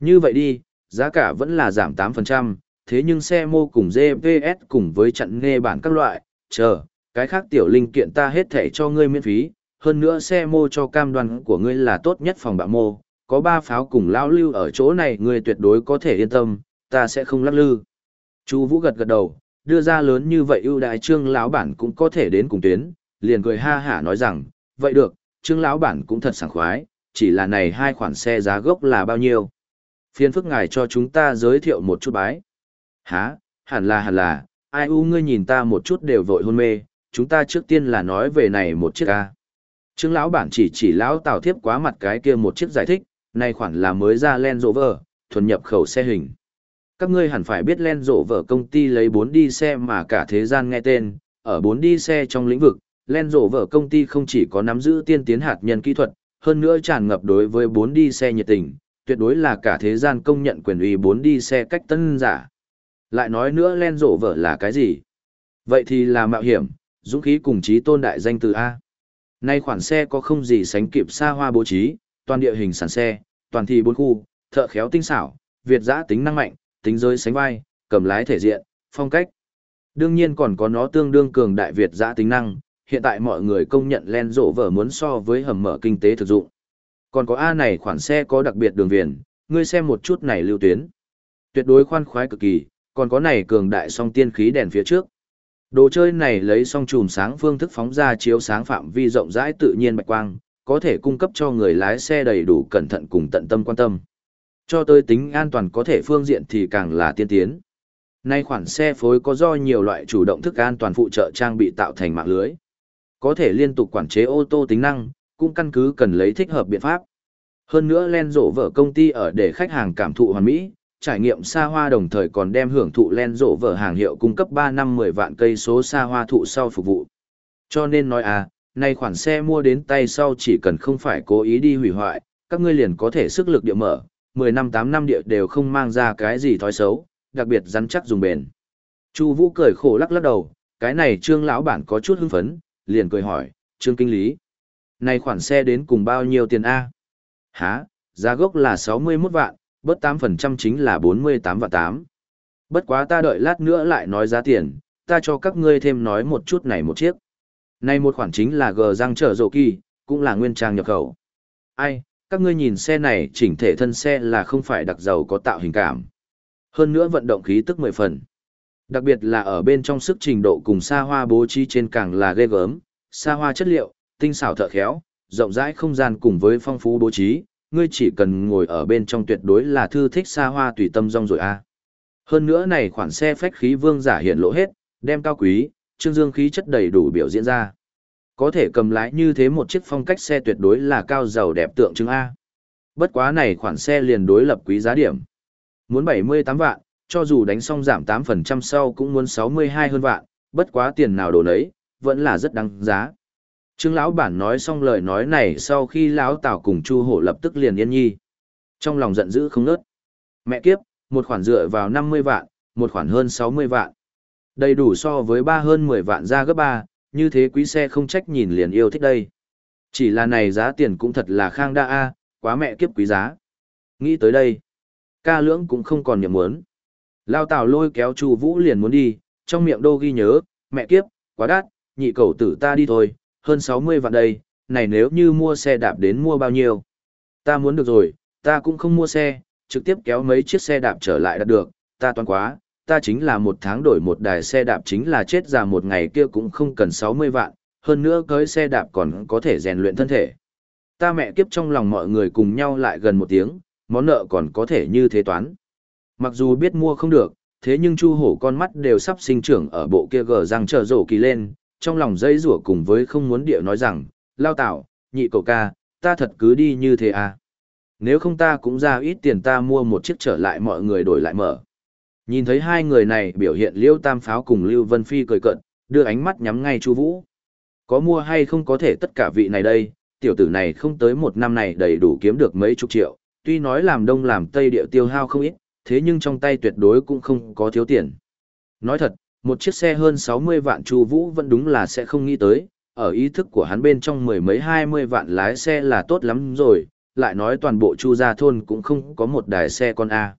Như vậy đi, giá cả vẫn là giảm 8%, thế nhưng xe mô cùng GPS cùng với chặn nghe bản các loại, chờ, cái khác tiểu linh kiện ta hết thể cho ngươi miễn phí, hơn nữa xe mô cho cam đoan của ngươi là tốt nhất phòng bạ mô, có ba pháo cùng lão lưu ở chỗ này ngươi tuyệt đối có thể yên tâm, ta sẽ không lắc lư. Chu Vũ gật gật đầu, đưa ra lớn như vậy ưu đại trương lão bản cũng có thể đến cùng tuyến, liền cười ha hả nói rằng, vậy được, trương lão bản cũng thật sảng khoái, chỉ là này hai khoản xe giá gốc là bao nhiêu. Phiên phức ngài cho chúng ta giới thiệu một chút bái. Hả, hẳn là hẳn là, ai u ngươi nhìn ta một chút đều vội hôn mê, chúng ta trước tiên là nói về này một chiếc ca. Trương lão bản chỉ chỉ lão Tào thiếp quá mặt cái kia một chiếc giải thích, này khoản là mới ra Land Rover, thuần nhập khẩu xe hình. Các ngươi hẳn phải biết Land Rover công ty lấy 4 đi xe mà cả thế gian nghe tên, ở 4 đi xe trong lĩnh vực, Land Rover công ty không chỉ có nắm giữ tiên tiến hạt nhân kỹ thuật, hơn nữa tràn ngập đối với 4 đi xe nhiệt tình, tuyệt đối là cả thế gian công nhận quyền uy 4 đi xe cách tân giả. Lại nói nữa Land Rover là cái gì? Vậy thì là mạo hiểm, dũng khí cùng trí tôn đại danh từ A. Nay khoản xe có không gì sánh kịp xa hoa bố trí, toàn địa hình sàn xe, toàn thị bốn khu, thợ khéo tinh xảo, việt giã tính năng mạnh, tính giới sánh vai, cầm lái thể diện, phong cách. Đương nhiên còn có nó tương đương cường đại việt giã tính năng, hiện tại mọi người công nhận len rộ vở muốn so với hầm mở kinh tế thực dụng. Còn có A này khoản xe có đặc biệt đường viền, ngươi xem một chút này lưu tuyến. Tuyệt đối khoan khoái cực kỳ, còn có này cường đại song tiên khí đèn phía trước. Đồ chơi này lấy song chùm sáng phương thức phóng ra chiếu sáng phạm vi rộng rãi tự nhiên bạch quang, có thể cung cấp cho người lái xe đầy đủ cẩn thận cùng tận tâm quan tâm. Cho tới tính an toàn có thể phương diện thì càng là tiên tiến. Nay khoản xe phối có do nhiều loại chủ động thức an toàn phụ trợ trang bị tạo thành mạng lưới. Có thể liên tục quản chế ô tô tính năng, cũng căn cứ cần lấy thích hợp biện pháp. Hơn nữa len rổ vở công ty ở để khách hàng cảm thụ hoàn mỹ, trải nghiệm xa hoa đồng thời còn đem hưởng thụ len rộ vở hàng hiệu cung cấp 3 năm 10 vạn cây số xa hoa thụ sau phục vụ. Cho nên nói à, nay khoản xe mua đến tay sau chỉ cần không phải cố ý đi hủy hoại, các ngươi liền có thể sức lực địa mở, 10 năm 8 năm địa đều không mang ra cái gì thói xấu, đặc biệt rắn chắc dùng bền. Chu Vũ cười khổ lắc lắc đầu, cái này Trương lão bản có chút hưng phấn, liền cười hỏi, "Trương kinh lý, này khoản xe đến cùng bao nhiêu tiền a?" "Hả? Giá gốc là 61 vạn, bớt 8% chính là 48 và 8. Bất quá ta đợi lát nữa lại nói giá tiền, ta cho các ngươi thêm nói một chút này một chiếc." Này một khoản chính là gờ răng trở rộ kỳ, cũng là nguyên trang nhập khẩu. Ai, các ngươi nhìn xe này chỉnh thể thân xe là không phải đặc dầu có tạo hình cảm. Hơn nữa vận động khí tức mười phần. Đặc biệt là ở bên trong sức trình độ cùng xa hoa bố trí trên càng là ghê gớm, xa hoa chất liệu, tinh xảo thợ khéo, rộng rãi không gian cùng với phong phú bố trí, ngươi chỉ cần ngồi ở bên trong tuyệt đối là thư thích xa hoa tùy tâm rong rồi a. Hơn nữa này khoản xe phách khí vương giả hiện lộ hết, đem cao quý, trương dương khí chất đầy đủ biểu diễn ra. Có thể cầm lái như thế một chiếc phong cách xe tuyệt đối là cao giàu đẹp tượng trưng A. Bất quá này khoản xe liền đối lập quý giá điểm. Muốn 78 vạn, cho dù đánh xong giảm 8% sau cũng muốn 62 hơn vạn, bất quá tiền nào đồ nấy, vẫn là rất đáng giá. Trương lão bản nói xong lời nói này sau khi lão Tào cùng Chu Hổ lập tức liền yên nhi. Trong lòng giận dữ không nớt. Mẹ kiếp, một khoản dựa vào 50 vạn, một khoản hơn 60 vạn. Đầy đủ so với ba hơn 10 vạn ra gấp ba, như thế quý xe không trách nhìn liền yêu thích đây. Chỉ là này giá tiền cũng thật là khang đa a, quá mẹ kiếp quý giá. Nghĩ tới đây, ca lưỡng cũng không còn nhậm muốn. Lao Tào lôi kéo Chu Vũ liền muốn đi, trong miệng đô ghi nhớ, mẹ kiếp, quá đắt, nhị cầu tử ta đi thôi, hơn 60 vạn đây, này nếu như mua xe đạp đến mua bao nhiêu. Ta muốn được rồi, ta cũng không mua xe, trực tiếp kéo mấy chiếc xe đạp trở lại đã được, ta toán quá, ta chính là một tháng đổi một đài xe đạp chính là chết già một ngày kia cũng không cần 60 vạn, hơn nữa cưới xe đạp còn có thể rèn luyện thân thể. Ta mẹ kiếp trong lòng mọi người cùng nhau lại gần một tiếng, món nợ còn có thể như thế toán. Mặc dù biết mua không được, thế nhưng Chu Hổ con mắt đều sắp sinh trưởng ở bộ kia gờ răng trở rổ kỳ lên, trong lòng dây rủa cùng với không muốn địa nói rằng, lao tạo, nhị cậu ca, ta thật cứ đi như thế à. Nếu không ta cũng ra ít tiền ta mua một chiếc trở lại mọi người đổi lại mở. Nhìn thấy hai người này biểu hiện Liêu Tam Pháo cùng Lưu Vân Phi cười cận, đưa ánh mắt nhắm ngay Chu Vũ. Có mua hay không có thể tất cả vị này đây, tiểu tử này không tới một năm này đầy đủ kiếm được mấy chục triệu, tuy nói làm đông làm tây địa tiêu hao không ít, thế nhưng trong tay tuyệt đối cũng không có thiếu tiền. Nói thật, một chiếc xe hơn 60 vạn Chu Vũ vẫn đúng là sẽ không nghĩ tới, ở ý thức của hắn bên trong mười mấy hai mươi vạn lái xe là tốt lắm rồi, lại nói toàn bộ Chu gia thôn cũng không có một đài xe con A.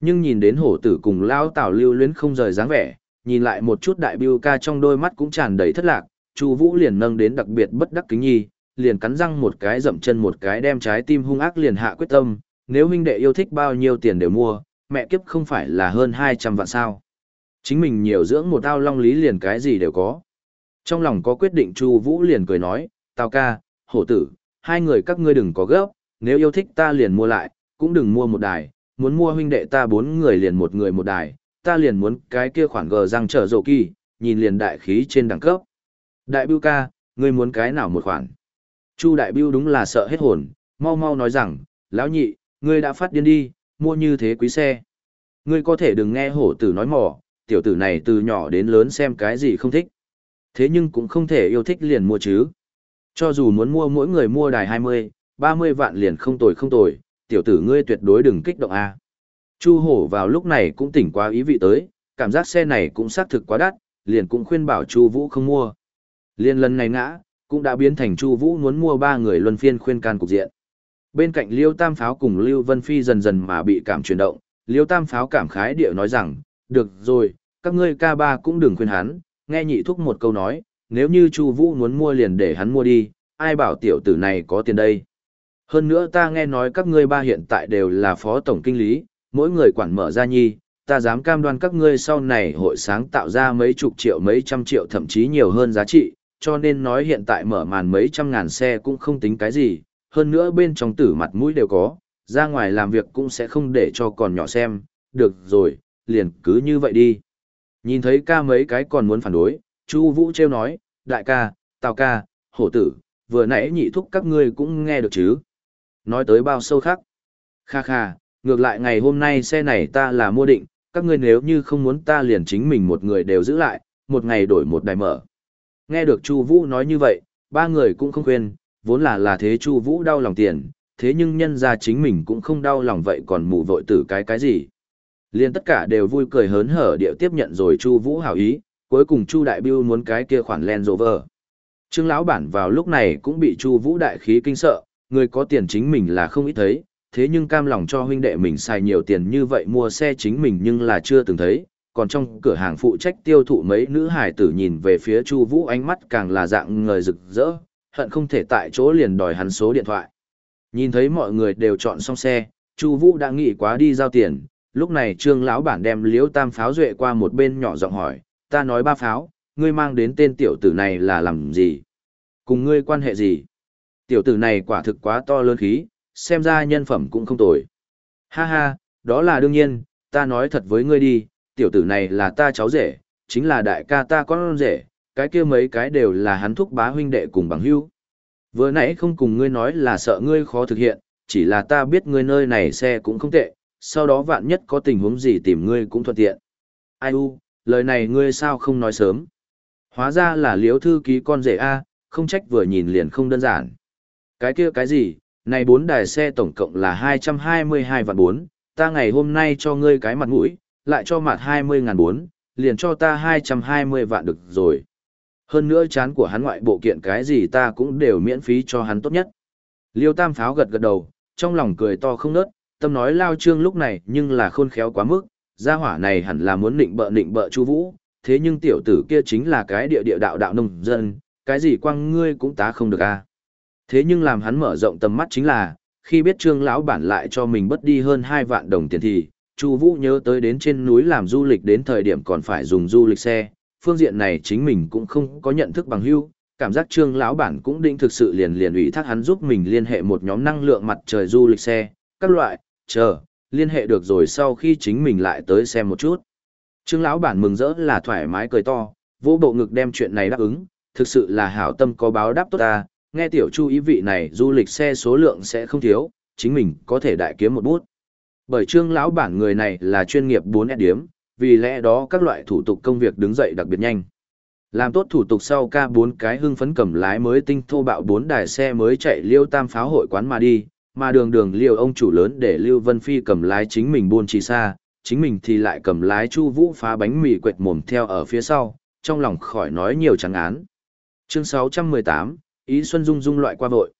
Nhưng nhìn đến hổ tử cùng lão Tào lưu luyến không rời dáng vẻ, nhìn lại một chút đại bưu ca trong đôi mắt cũng tràn đầy thất lạc, Chu Vũ liền nâng đến đặc biệt bất đắc kính nhi, liền cắn răng một cái dậm chân một cái đem trái tim hung ác liền hạ quyết tâm, nếu huynh đệ yêu thích bao nhiêu tiền đều mua, mẹ kiếp không phải là hơn 200 vạn sao. Chính mình nhiều dưỡng một ao long lý liền cái gì đều có. Trong lòng có quyết định Chu Vũ liền cười nói, tào ca, hổ tử, hai người các ngươi đừng có gấp, nếu yêu thích ta liền mua lại, cũng đừng mua một đài, muốn mua huynh đệ ta bốn người liền một người một đài, ta liền muốn cái kia khoản gờ răng trở rộ kỳ, nhìn liền đại khí trên đẳng cấp. Đại Bưu ca, ngươi muốn cái nào một khoản? Chu Đại Bưu đúng là sợ hết hồn, mau mau nói rằng, lão nhị, ngươi đã phát điên đi, mua như thế quý xe. Ngươi có thể đừng nghe hổ tử nói mỏ, tiểu tử này từ nhỏ đến lớn xem cái gì không thích. Thế nhưng cũng không thể yêu thích liền mua chứ. Cho dù muốn mua mỗi người mua đài 20, 30 vạn liền không tồi không tồi, tiểu tử ngươi tuyệt đối đừng kích động a. Chu hổ vào lúc này cũng tỉnh quá ý vị tới, cảm giác xe này cũng xác thực quá đắt, liền cũng khuyên bảo Chu Vũ không mua. Liên lần này ngã, cũng đã biến thành Chu Vũ muốn mua ba người luân phiên khuyên can cục diện. Bên cạnh Liêu Tam Pháo cùng Lưu Vân Phi dần dần mà bị cảm chuyển động, Liêu Tam Pháo cảm khái địa nói rằng, được rồi, các ngươi ca ba cũng đừng khuyên hắn, nghe nhị thúc một câu nói, nếu như Chu Vũ muốn mua liền để hắn mua đi, ai bảo tiểu tử này có tiền đây. Hơn nữa ta nghe nói các ngươi ba hiện tại đều là phó tổng kinh lý, mỗi người quản mở ra nhi, ta dám cam đoan các ngươi sau này hội sáng tạo ra mấy chục triệu mấy trăm triệu thậm chí nhiều hơn giá trị, cho nên nói hiện tại mở màn mấy trăm ngàn xe cũng không tính cái gì, hơn nữa bên trong tử mặt mũi đều có, ra ngoài làm việc cũng sẽ không để cho còn nhỏ xem, được rồi, liền cứ như vậy đi. Nhìn thấy ca mấy cái còn muốn phản đối, Chu Vũ trêu nói, đại ca, tào ca, hổ tử, vừa nãy nhị thúc các ngươi cũng nghe được chứ. Nói tới bao sâu khắc. Kha kha, ngược lại ngày hôm nay xe này ta là mua định, các ngươi nếu như không muốn ta liền chính mình một người đều giữ lại, một ngày đổi một đài mở. Nghe được Chu Vũ nói như vậy, ba người cũng không khuyên, vốn là là thế Chu Vũ đau lòng tiền, thế nhưng nhân ra chính mình cũng không đau lòng vậy còn mù vội tử cái cái gì. Liên tất cả đều vui cười hớn hở điệu tiếp nhận rồi Chu Vũ hảo ý, cuối cùng Chu Đại Bưu muốn cái kia khoản Land Rover. Trương lão bản vào lúc này cũng bị Chu Vũ đại khí kinh sợ, người có tiền chính mình là không ít thấy, thế nhưng cam lòng cho huynh đệ mình xài nhiều tiền như vậy mua xe chính mình nhưng là chưa từng thấy, còn trong cửa hàng phụ trách tiêu thụ mấy nữ hải tử nhìn về phía Chu Vũ ánh mắt càng là dạng người rực rỡ, hận không thể tại chỗ liền đòi hắn số điện thoại. Nhìn thấy mọi người đều chọn xong xe, Chu Vũ đã nghĩ quá đi giao tiền, lúc này Trương lão bản đem Liễu Tam pháo duệ qua một bên nhỏ giọng hỏi, "Ta nói ba pháo, ngươi mang đến tên tiểu tử này là làm gì? Cùng ngươi quan hệ gì?" Tiểu tử này quả thực quá to lớn khí, xem ra nhân phẩm cũng không tồi. Ha ha, đó là đương nhiên, ta nói thật với ngươi đi, tiểu tử này là ta cháu rể, chính là đại ca ta con rể, cái kia mấy cái đều là hắn thúc bá huynh đệ cùng bằng hữu. Vừa nãy không cùng ngươi nói là sợ ngươi khó thực hiện, chỉ là ta biết ngươi nơi này xe cũng không tệ, sau đó vạn nhất có tình huống gì tìm ngươi cũng thuận tiện. Ai u, lời này ngươi sao không nói sớm? Hóa ra là liếu thư ký con rể A, không trách vừa nhìn liền không đơn giản. Cái kia cái gì, này bốn đài xe tổng cộng là 222 vạn 4, ta ngày hôm nay cho ngươi cái mặt mũi, lại cho mặt 20 ngàn 4, liền cho ta 220 vạn được rồi. Hơn nữa chán của hắn ngoại bộ kiện cái gì ta cũng đều miễn phí cho hắn tốt nhất. Liêu Tam Pháo gật gật đầu, trong lòng cười to không nớt, tâm nói lao trương lúc này nhưng là khôn khéo quá mức, gia hỏa này hẳn là muốn định bợ định bợ Chu Vũ, thế nhưng tiểu tử kia chính là cái địa địa đạo đạo nông dân, cái gì quăng ngươi cũng tá không được a. Thế nhưng làm hắn mở rộng tầm mắt chính là, khi biết trương lão bản lại cho mình bất đi hơn hai vạn đồng tiền thì, Chu Vũ nhớ tới đến trên núi làm du lịch đến thời điểm còn phải dùng du lịch xe, phương diện này chính mình cũng không có nhận thức bằng hữu, cảm giác trương lão bản cũng định thực sự liền liền ủy thác hắn giúp mình liên hệ một nhóm năng lượng mặt trời du lịch xe, các loại, chờ, liên hệ được rồi sau khi chính mình lại tới xem một chút. Trương lão bản mừng rỡ là thoải mái cười to, vỗ bộ ngực đem chuyện này đáp ứng, thực sự là hảo tâm có báo đáp tốt ta, nghe tiểu chu ý vị này du lịch xe số lượng sẽ không thiếu, chính mình có thể đại kiếm một bút. Bởi trương lão bản người này là chuyên nghiệp 4S điếm, vì lẽ đó các loại thủ tục công việc đứng dậy đặc biệt nhanh. Làm tốt thủ tục sau ca bốn cái hưng phấn cầm lái mới tinh thô bạo bốn đài xe mới chạy liêu tam pháo hội quán mà đi, mà đường đường liều ông chủ lớn để Lưu Vân Phi cầm lái chính mình buôn trì xa, chính mình thì lại cầm lái Chu Vũ phá bánh mì quệt mồm theo ở phía sau, trong lòng khỏi nói nhiều trắng án. Chương 618, Ý Xuân Dung Dung loại qua vội.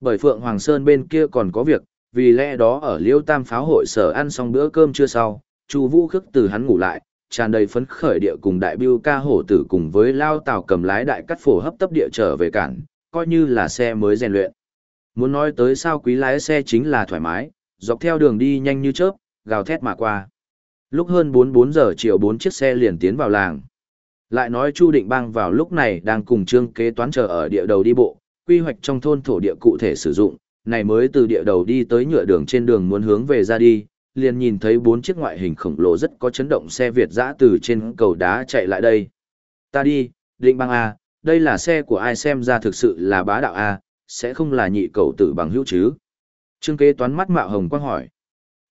Bởi Phượng Hoàng Sơn bên kia còn có việc, vì lẽ đó ở Liêu Tam pháo hội sở ăn xong bữa cơm trưa sau, Chu Vũ khước từ hắn ngủ lại, tràn đầy phấn khởi địa cùng đại biêu ca hổ tử cùng với lao tàu cầm lái đại cắt phổ hấp tấp địa trở về cản, coi như là xe mới rèn luyện. Muốn nói tới sao quý lái xe chính là thoải mái, dọc theo đường đi nhanh như chớp, gào thét mà qua. Lúc hơn 4-4 giờ chiều bốn chiếc xe liền tiến vào làng. Lại nói Chu Định Bang vào lúc này đang cùng Trương Kế Toán chờ ở địa đầu đi bộ, quy hoạch trong thôn thổ địa cụ thể sử dụng, này mới từ địa đầu đi tới nhựa đường trên đường muốn hướng về ra đi, liền nhìn thấy bốn chiếc ngoại hình khổng lồ rất có chấn động xe Việt dã từ trên cầu đá chạy lại đây. Ta đi, Định Bang A, đây là xe của ai xem ra thực sự là bá đạo A, sẽ không là nhị cầu tử bằng hữu chứ. Trương Kế Toán mắt mạo hồng quang hỏi.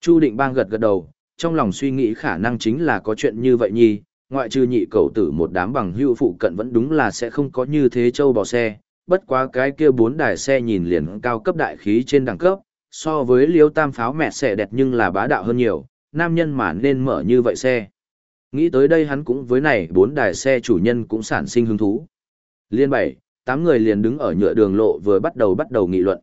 Chu Định Bang gật gật đầu, trong lòng suy nghĩ khả năng chính là có chuyện như vậy nhi, ngoại trừ nhị cầu tử một đám bằng hữu phụ cận vẫn đúng là sẽ không có như thế châu bò xe, bất quá cái kia bốn đài xe nhìn liền cao cấp đại khí trên đẳng cấp, so với liêu tam pháo mẹ xẻ đẹp nhưng là bá đạo hơn nhiều, nam nhân mà nên mở như vậy xe. Nghĩ tới đây hắn cũng với này bốn đài xe chủ nhân cũng sản sinh hứng thú. Liên bảy, tám người liền đứng ở nhựa đường lộ vừa bắt đầu bắt đầu nghị luận.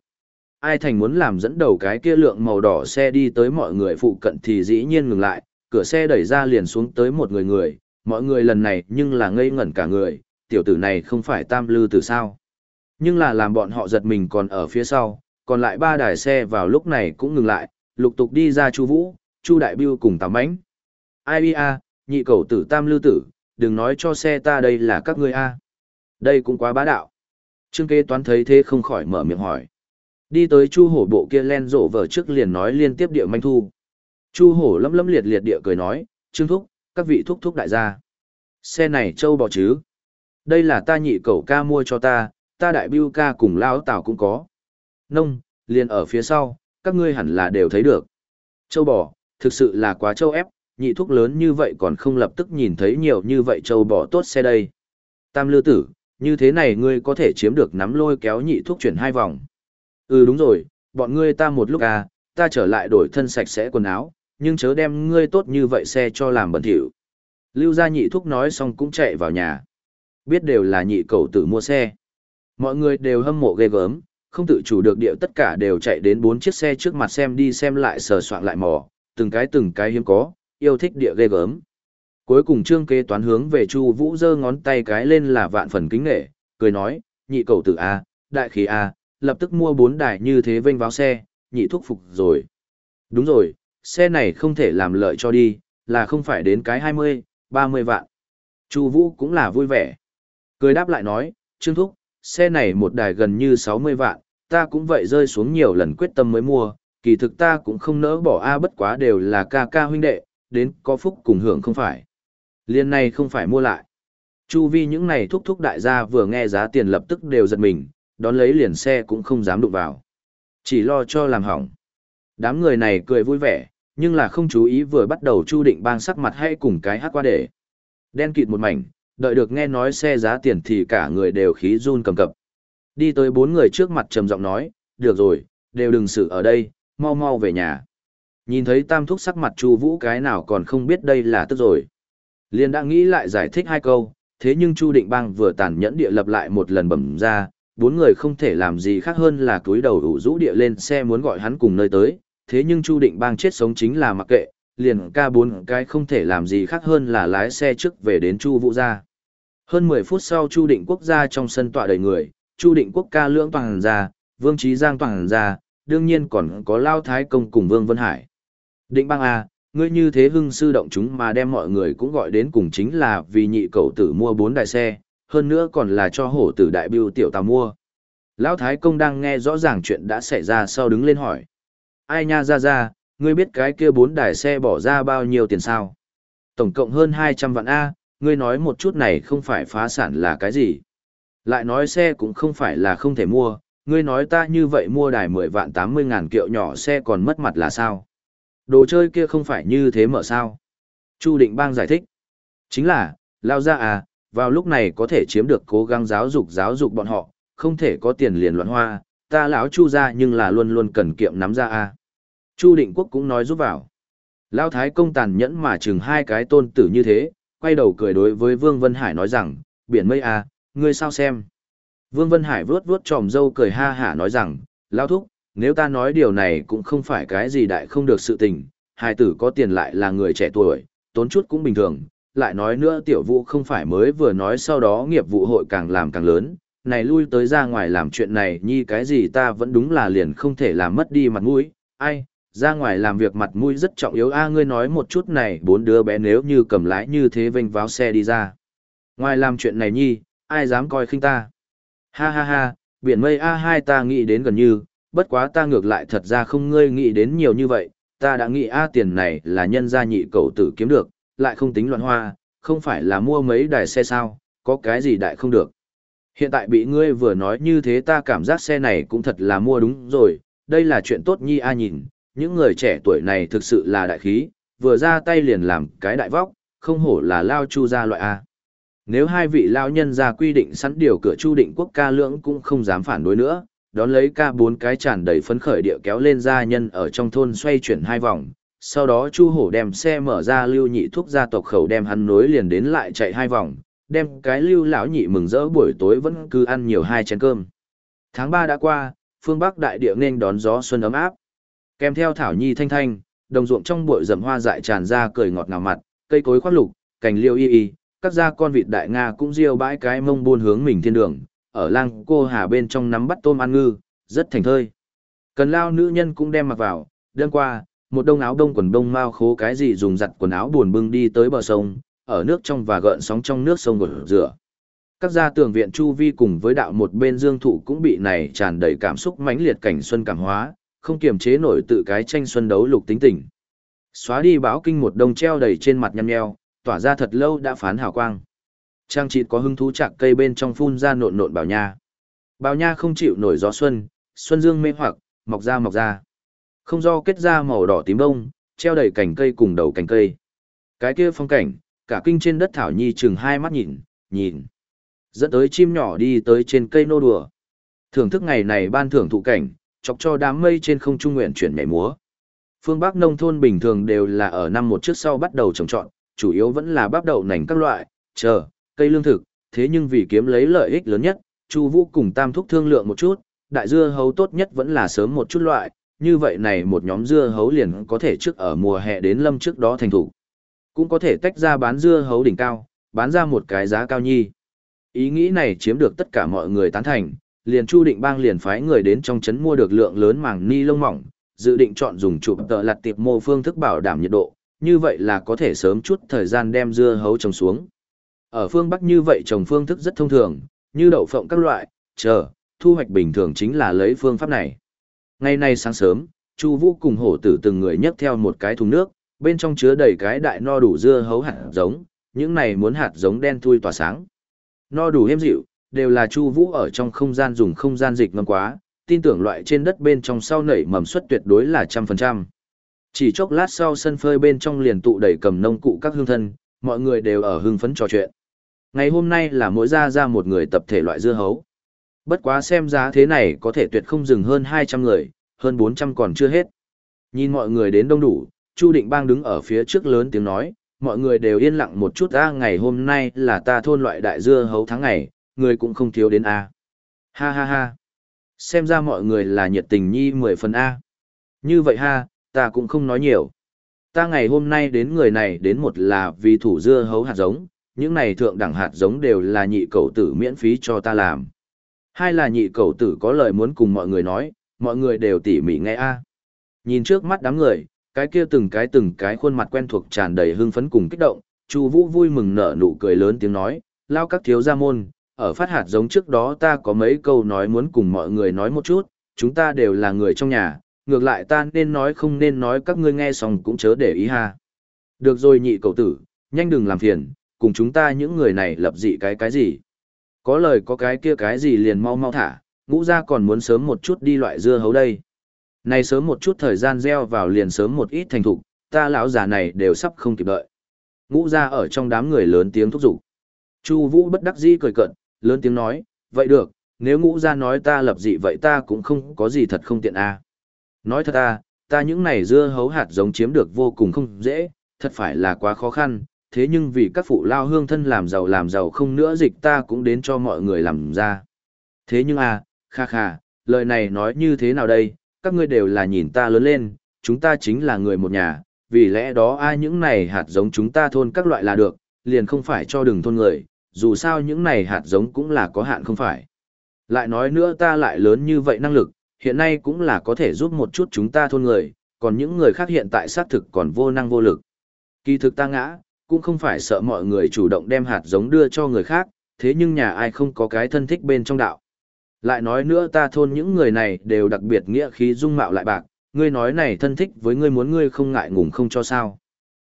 Ai thành muốn làm dẫn đầu cái kia lượng màu đỏ xe đi tới mọi người phụ cận thì dĩ nhiên ngừng lại, cửa xe đẩy ra liền xuống tới một người người, mọi người lần này nhưng là ngây ngẩn cả người, tiểu tử này không phải tam lư từ sao. Nhưng là làm bọn họ giật mình còn ở phía sau, còn lại ba đài xe vào lúc này cũng ngừng lại, lục tục đi ra Chu Vũ, Chu Đại Biêu cùng Tám Bánh. Ai a, nhị cầu tử tam lư tử, đừng nói cho xe ta đây là các ngươi a. Đây cũng quá bá đạo. Trương kế toán thấy thế không khỏi mở miệng hỏi. Đi tới Chu hổ bộ kia len rộ vở trước liền nói liên tiếp địa manh thu. Chu hổ lấm lấm liệt liệt địa cười nói, Trương thúc, các vị thúc thúc đại gia. Xe này trâu bò chứ. Đây là ta nhị cầu ca mua cho ta, ta đại bưu ca cùng lão tảo cũng có. Nông, liền ở phía sau, các ngươi hẳn là đều thấy được. Châu bò, thực sự là quá châu ép, nhị thúc lớn như vậy còn không lập tức nhìn thấy nhiều như vậy châu bò tốt xe đây. Tam lư tử, như thế này ngươi có thể chiếm được nắm lôi kéo nhị thuốc chuyển hai vòng. Ừ đúng rồi, bọn ngươi ta một lúc à, ta trở lại đổi thân sạch sẽ quần áo, nhưng chớ đem ngươi tốt như vậy xe cho làm bẩn thỉu. Lưu gia nhị thuốc nói xong cũng chạy vào nhà. Biết đều là nhị cầu tử mua xe. Mọi người đều hâm mộ ghê gớm, không tự chủ được điệu tất cả đều chạy đến bốn chiếc xe trước mặt xem đi xem lại sờ soạn lại mò, từng cái từng cái hiếm có, yêu thích địa ghê gớm. Cuối cùng trương kế toán hướng về Chu Vũ giơ ngón tay cái lên là vạn phần kính nghệ, cười nói, nhị cầu tử A, đại khí A, lập tức mua bốn đài như thế vênh vào xe, nhị thúc phục rồi. Đúng rồi, xe này không thể làm lợi cho đi, là không phải đến cái 20, 30 vạn. Chu Vũ cũng là vui vẻ. Cười đáp lại nói, Trương Thúc, xe này một đài gần như 60 vạn, ta cũng vậy rơi xuống nhiều lần quyết tâm mới mua, kỳ thực ta cũng không nỡ bỏ A bất quá đều là ca ca huynh đệ, đến có phúc cùng hưởng không phải. Liên này không phải mua lại. Chu vi những này thúc thúc đại gia vừa nghe giá tiền lập tức đều giật mình, đón lấy liền xe cũng không dám đụng vào. Chỉ lo cho làm hỏng. Đám người này cười vui vẻ, nhưng là không chú ý vừa bắt đầu Chu Định Bang sắc mặt hay cùng cái hát qua để. Đen kịt một mảnh, đợi được nghe nói xe giá tiền thì cả người đều khí run cầm cập. Đi tới bốn người trước mặt trầm giọng nói, được rồi, đều đừng xử ở đây, mau mau về nhà. Nhìn thấy tam thúc sắc mặt Chu Vũ cái nào còn không biết đây là tức rồi. Liên đã nghĩ lại giải thích hai câu, thế nhưng Chu Định Bang vừa tàn nhẫn địa lập lại một lần bẩm ra, bốn người không thể làm gì khác hơn là cúi đầu ủ rũ địa lên xe muốn gọi hắn cùng nơi tới, thế nhưng Chu Định Bang chết sống chính là mặc kệ, liền ca bốn cái không thể làm gì khác hơn là lái xe trước về đến Chu Vũ gia. Hơn 10 phút sau Chu Định Quốc gia trong sân tọa đầy người, Chu Định Quốc ca lưỡng toàn gia, Vương Trí Giang toàn gia, đương nhiên còn có Lao Thái Công cùng Vương Vân Hải. Định Bang A, ngươi như thế hưng sư động chúng mà đem mọi người cũng gọi đến cùng chính là vì nhị cậu tử mua bốn đài xe, hơn nữa còn là cho hổ tử đại biêu tiểu tàu mua. Lão Thái Công đang nghe rõ ràng chuyện đã xảy ra sau đứng lên hỏi. Ai nha ra ra, ngươi biết cái kia bốn đài xe bỏ ra bao nhiêu tiền sao? Tổng cộng hơn 200 vạn A, ngươi nói một chút này không phải phá sản là cái gì? Lại nói xe cũng không phải là không thể mua, ngươi nói ta như vậy mua đài 10 vạn 80 ngàn kiệu nhỏ xe còn mất mặt là sao? Đồ chơi kia không phải như thế mở sao? Chu Định Bang giải thích. Chính là, lao ra à, vào lúc này có thể chiếm được cố gắng giáo dục giáo dục bọn họ, không thể có tiền liền loạn hoa, ta lão Chu ra nhưng là luôn luôn cần kiệm nắm ra a. Chu Định Quốc cũng nói giúp vào. Lão Thái công tàn nhẫn mà chừng hai cái tôn tử như thế, quay đầu cười đối với Vương Vân Hải nói rằng, biển mây à, ngươi sao xem. Vương Vân Hải vuốt vuốt tròm dâu cười ha hả nói rằng, lão thúc, nếu ta nói điều này cũng không phải cái gì đại không được sự tình, hài tử có tiền lại là người trẻ tuổi, tốn chút cũng bình thường, lại nói nữa tiểu vũ không phải mới vừa nói sau đó nghiệp vụ hội càng làm càng lớn, này lui tới ra ngoài làm chuyện này nhi cái gì ta vẫn đúng là liền không thể làm mất đi mặt mũi, ai, ra ngoài làm việc mặt mũi rất trọng yếu a ngươi nói một chút này bốn đứa bé nếu như cầm lái như thế vênh váo xe đi ra. Ngoài làm chuyện này nhi, ai dám coi khinh ta. Ha ha ha, biển mây a hai ta nghĩ đến gần như, bất quá ta ngược lại thật ra không ngươi nghĩ đến nhiều như vậy, ta đã nghĩ a tiền này là nhân gia nhị cậu tử kiếm được, lại không tính loạn hoa, không phải là mua mấy đài xe sao, có cái gì đại không được. Hiện tại bị ngươi vừa nói như thế ta cảm giác xe này cũng thật là mua đúng rồi, đây là chuyện tốt nhi a nhìn, những người trẻ tuổi này thực sự là đại khí, vừa ra tay liền làm cái đại vóc, không hổ là lao chu ra loại A. Nếu hai vị lao nhân ra quy định sẵn điều cửa chu định quốc ca lưỡng cũng không dám phản đối nữa, đón lấy ca bốn cái tràn đầy phấn khởi địa kéo lên gia nhân ở trong thôn xoay chuyển hai vòng, sau đó chu hổ đem xe mở ra lưu nhị thuốc gia tộc khẩu đem hắn nối liền đến lại chạy hai vòng, đem cái lưu lão nhị mừng rỡ buổi tối vẫn cứ ăn nhiều hai chén cơm. Tháng ba đã qua, phương Bắc đại địa nên đón gió xuân ấm áp. Kèm theo thảo nhi thanh thanh, đồng ruộng trong bụi rậm hoa dại tràn ra cười ngọt ngào mặt, cây cối khoác lục, cành liêu y y, các gia con vịt đại nga cũng riêu bãi cái mông buôn hướng mình thiên đường, ở lang cô hà bên trong nắm bắt tôm ăn ngư, rất thành thơi. Cần lao nữ nhân cũng đem mặc vào, đêm qua, một đông áo đông quần đông mau khố cái gì dùng giặt quần áo buồn bưng đi tới bờ sông, ở nước trong và gợn sóng trong nước sông gột rửa. Các gia tường viện chu vi cùng với đạo một bên dương thụ cũng bị này tràn đầy cảm xúc mãnh liệt cảnh xuân cảm hóa, không kiềm chế nổi tự cái tranh xuân đấu lục tính tình. Xóa đi báo kinh một đông treo đầy trên mặt nhăn nheo, tỏa ra thật lâu đã phán hào quang. Trang trịt có hứng thú chạc cây bên trong phun ra nộn nộn bảo nha. Bảo nha không chịu nổi gió xuân, xuân dương mê hoặc, mọc ra mọc ra. Không do kết ra màu đỏ tím đông, treo đầy cành cây cùng đầu cành cây. Cái kia phong cảnh, cả kinh trên đất thảo nhi chừng hai mắt nhìn, nhìn. Dẫn tới chim nhỏ đi tới trên cây nô đùa. Thưởng thức ngày này ban thưởng thụ cảnh, chọc cho đám mây trên không trung nguyện chuyển nhảy múa. Phương Bắc nông thôn bình thường đều là ở năm một trước sau bắt đầu trồng trọt, chủ yếu vẫn là bắp đậu nành các loại, chờ, cây lương thực, thế nhưng vì kiếm lấy lợi ích lớn nhất, Chu Vũ cùng Tam Thúc thương lượng một chút, đại dưa hấu tốt nhất vẫn là sớm một chút loại, như vậy này một nhóm dưa hấu liền có thể trước ở mùa hè đến lâm trước đó thành thủ. Cũng có thể tách ra bán dưa hấu đỉnh cao, bán ra một cái giá cao nhi. Ý nghĩ này chiếm được tất cả mọi người tán thành, liền Chu Định Bang liền phái người đến trong trấn mua được lượng lớn màng ni lông mỏng, dự định chọn dùng chụp tợ lật tiệp mô phương thức bảo đảm nhiệt độ, như vậy là có thể sớm chút thời gian đem dưa hấu trồng xuống. Ở phương Bắc như vậy trồng phương thức rất thông thường, như đậu phộng các loại, chờ, thu hoạch bình thường chính là lấy phương pháp này. Ngày nay sáng sớm, Chu Vũ cùng hổ tử từng người nhấc theo một cái thùng nước, bên trong chứa đầy cái đại no đủ dưa hấu hạt giống, những này muốn hạt giống đen thui tỏa sáng. No đủ êm dịu, đều là Chu Vũ ở trong không gian dùng không gian dịch ngâm quá, tin tưởng loại trên đất bên trong sau nảy mầm suất tuyệt đối là trăm phần trăm. Chỉ chốc lát sau sân phơi bên trong liền tụ đầy cầm nông cụ các hương thân, mọi người đều ở hưng phấn trò chuyện. Ngày hôm nay là mỗi ra ra một người tập thể loại dưa hấu. Bất quá xem giá thế này có thể tuyệt không dừng hơn 200 người, hơn 400 còn chưa hết. Nhìn mọi người đến đông đủ, Chu Định Bang đứng ở phía trước lớn tiếng nói, mọi người đều yên lặng một chút a ngày hôm nay là ta thôn loại đại dưa hấu tháng ngày, người cũng không thiếu đến a. Ha ha ha. Xem ra mọi người là nhiệt tình nhi 10 phần a. Như vậy ha, ta cũng không nói nhiều. Ta ngày hôm nay đến người này đến một là vì thủ dưa hấu hạt giống, những này thượng đẳng hạt giống đều là nhị cầu tử miễn phí cho ta làm. Hai là nhị cầu tử có lời muốn cùng mọi người nói, mọi người đều tỉ mỉ nghe a. Nhìn trước mắt đám người, cái kia từng cái từng cái khuôn mặt quen thuộc tràn đầy hưng phấn cùng kích động, Chu Vũ vui mừng nở nụ cười lớn tiếng nói, lao các thiếu gia môn, ở phát hạt giống trước đó ta có mấy câu nói muốn cùng mọi người nói một chút, chúng ta đều là người trong nhà, ngược lại ta nên nói không nên nói các ngươi nghe xong cũng chớ để ý ha. Được rồi nhị cậu tử, nhanh đừng làm phiền, cùng chúng ta những người này lập dị cái cái gì. Có lời có cái kia cái gì liền mau mau thả, ngũ ra còn muốn sớm một chút đi loại dưa hấu đây. Này sớm một chút thời gian gieo vào liền sớm một ít thành thục, ta lão già này đều sắp không kịp đợi. Ngũ ra ở trong đám người lớn tiếng thúc giục. Chu Vũ bất đắc dĩ cười cợt, lớn tiếng nói, vậy được, nếu ngũ ra nói ta lập dị vậy ta cũng không có gì thật không tiện a. À. Nói thật ta, ta những này dưa hấu hạt giống chiếm được vô cùng không dễ, thật phải là quá khó khăn, thế nhưng vì các phụ lao hương thân làm giàu làm giàu không nữa dịch ta cũng đến cho mọi người làm ra. Thế nhưng à, kha kha, lời này nói như thế nào đây, các ngươi đều là nhìn ta lớn lên, chúng ta chính là người một nhà, vì lẽ đó ai những này hạt giống chúng ta thôn các loại là được, liền không phải cho đừng thôn người, dù sao những này hạt giống cũng là có hạn không phải. Lại nói nữa ta lại lớn như vậy năng lực, hiện nay cũng là có thể giúp một chút chúng ta thôn người, còn những người khác hiện tại xác thực còn vô năng vô lực. Kỳ thực ta ngã, cũng không phải sợ mọi người chủ động đem hạt giống đưa cho người khác, thế nhưng nhà ai không có cái thân thích bên trong đạo. Lại nói nữa ta thôn những người này đều đặc biệt nghĩa khí dung mạo lại bạc, ngươi nói này thân thích với ngươi muốn ngươi không ngại ngùng không cho sao.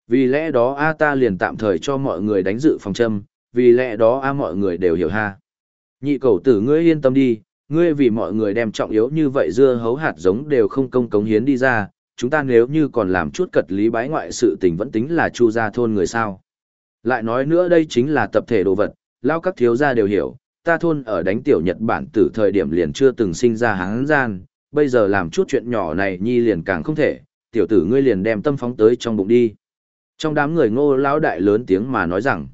Vì lẽ đó A ta liền tạm thời cho mọi người đánh dự phòng châm, vì lẽ đó A mọi người đều hiểu ha. Nhị cầu tử ngươi yên tâm đi, ngươi vì mọi người đem trọng yếu như vậy dưa hấu hạt giống đều không công cống hiến đi ra, chúng ta nếu như còn làm chút cật lý bái ngoại sự tình vẫn tính là chu gia thôn người sao. Lại nói nữa đây chính là tập thể đồ vật, lao các thiếu gia đều hiểu, ta thôn ở đánh tiểu Nhật Bản từ thời điểm liền chưa từng sinh ra hán gian, bây giờ làm chút chuyện nhỏ này nhi liền càng không thể, tiểu tử ngươi liền đem tâm phóng tới trong bụng đi. Trong đám người ngô lão đại lớn tiếng mà nói rằng,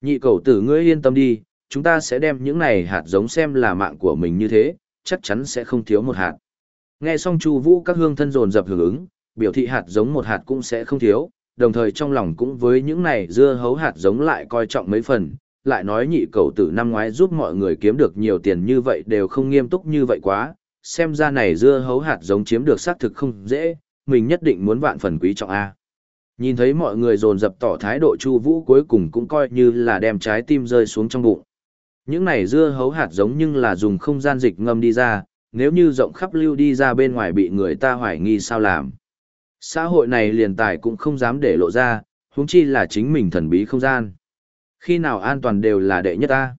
nhị cầu tử ngươi yên tâm đi, chúng ta sẽ đem những này hạt giống xem là mạng của mình như thế, chắc chắn sẽ không thiếu một hạt. Nghe xong Chu Vũ các hương thân dồn dập hưởng ứng, biểu thị hạt giống một hạt cũng sẽ không thiếu, đồng thời trong lòng cũng với những này dưa hấu hạt giống lại coi trọng mấy phần, lại nói nhị cầu tử năm ngoái giúp mọi người kiếm được nhiều tiền như vậy đều không nghiêm túc như vậy quá, xem ra này dưa hấu hạt giống chiếm được xác thực không dễ, mình nhất định muốn vạn phần quý trọng A. Nhìn thấy mọi người dồn dập tỏ thái độ Chu Vũ cuối cùng cũng coi như là đem trái tim rơi xuống trong bụng. Những này dưa hấu hạt giống nhưng là dùng không gian dịch ngâm đi ra, nếu như rộng khắp lưu đi ra bên ngoài bị người ta hoài nghi sao làm. Xã hội này liền tài cũng không dám để lộ ra, huống chi là chính mình thần bí không gian. Khi nào an toàn đều là đệ nhất ta.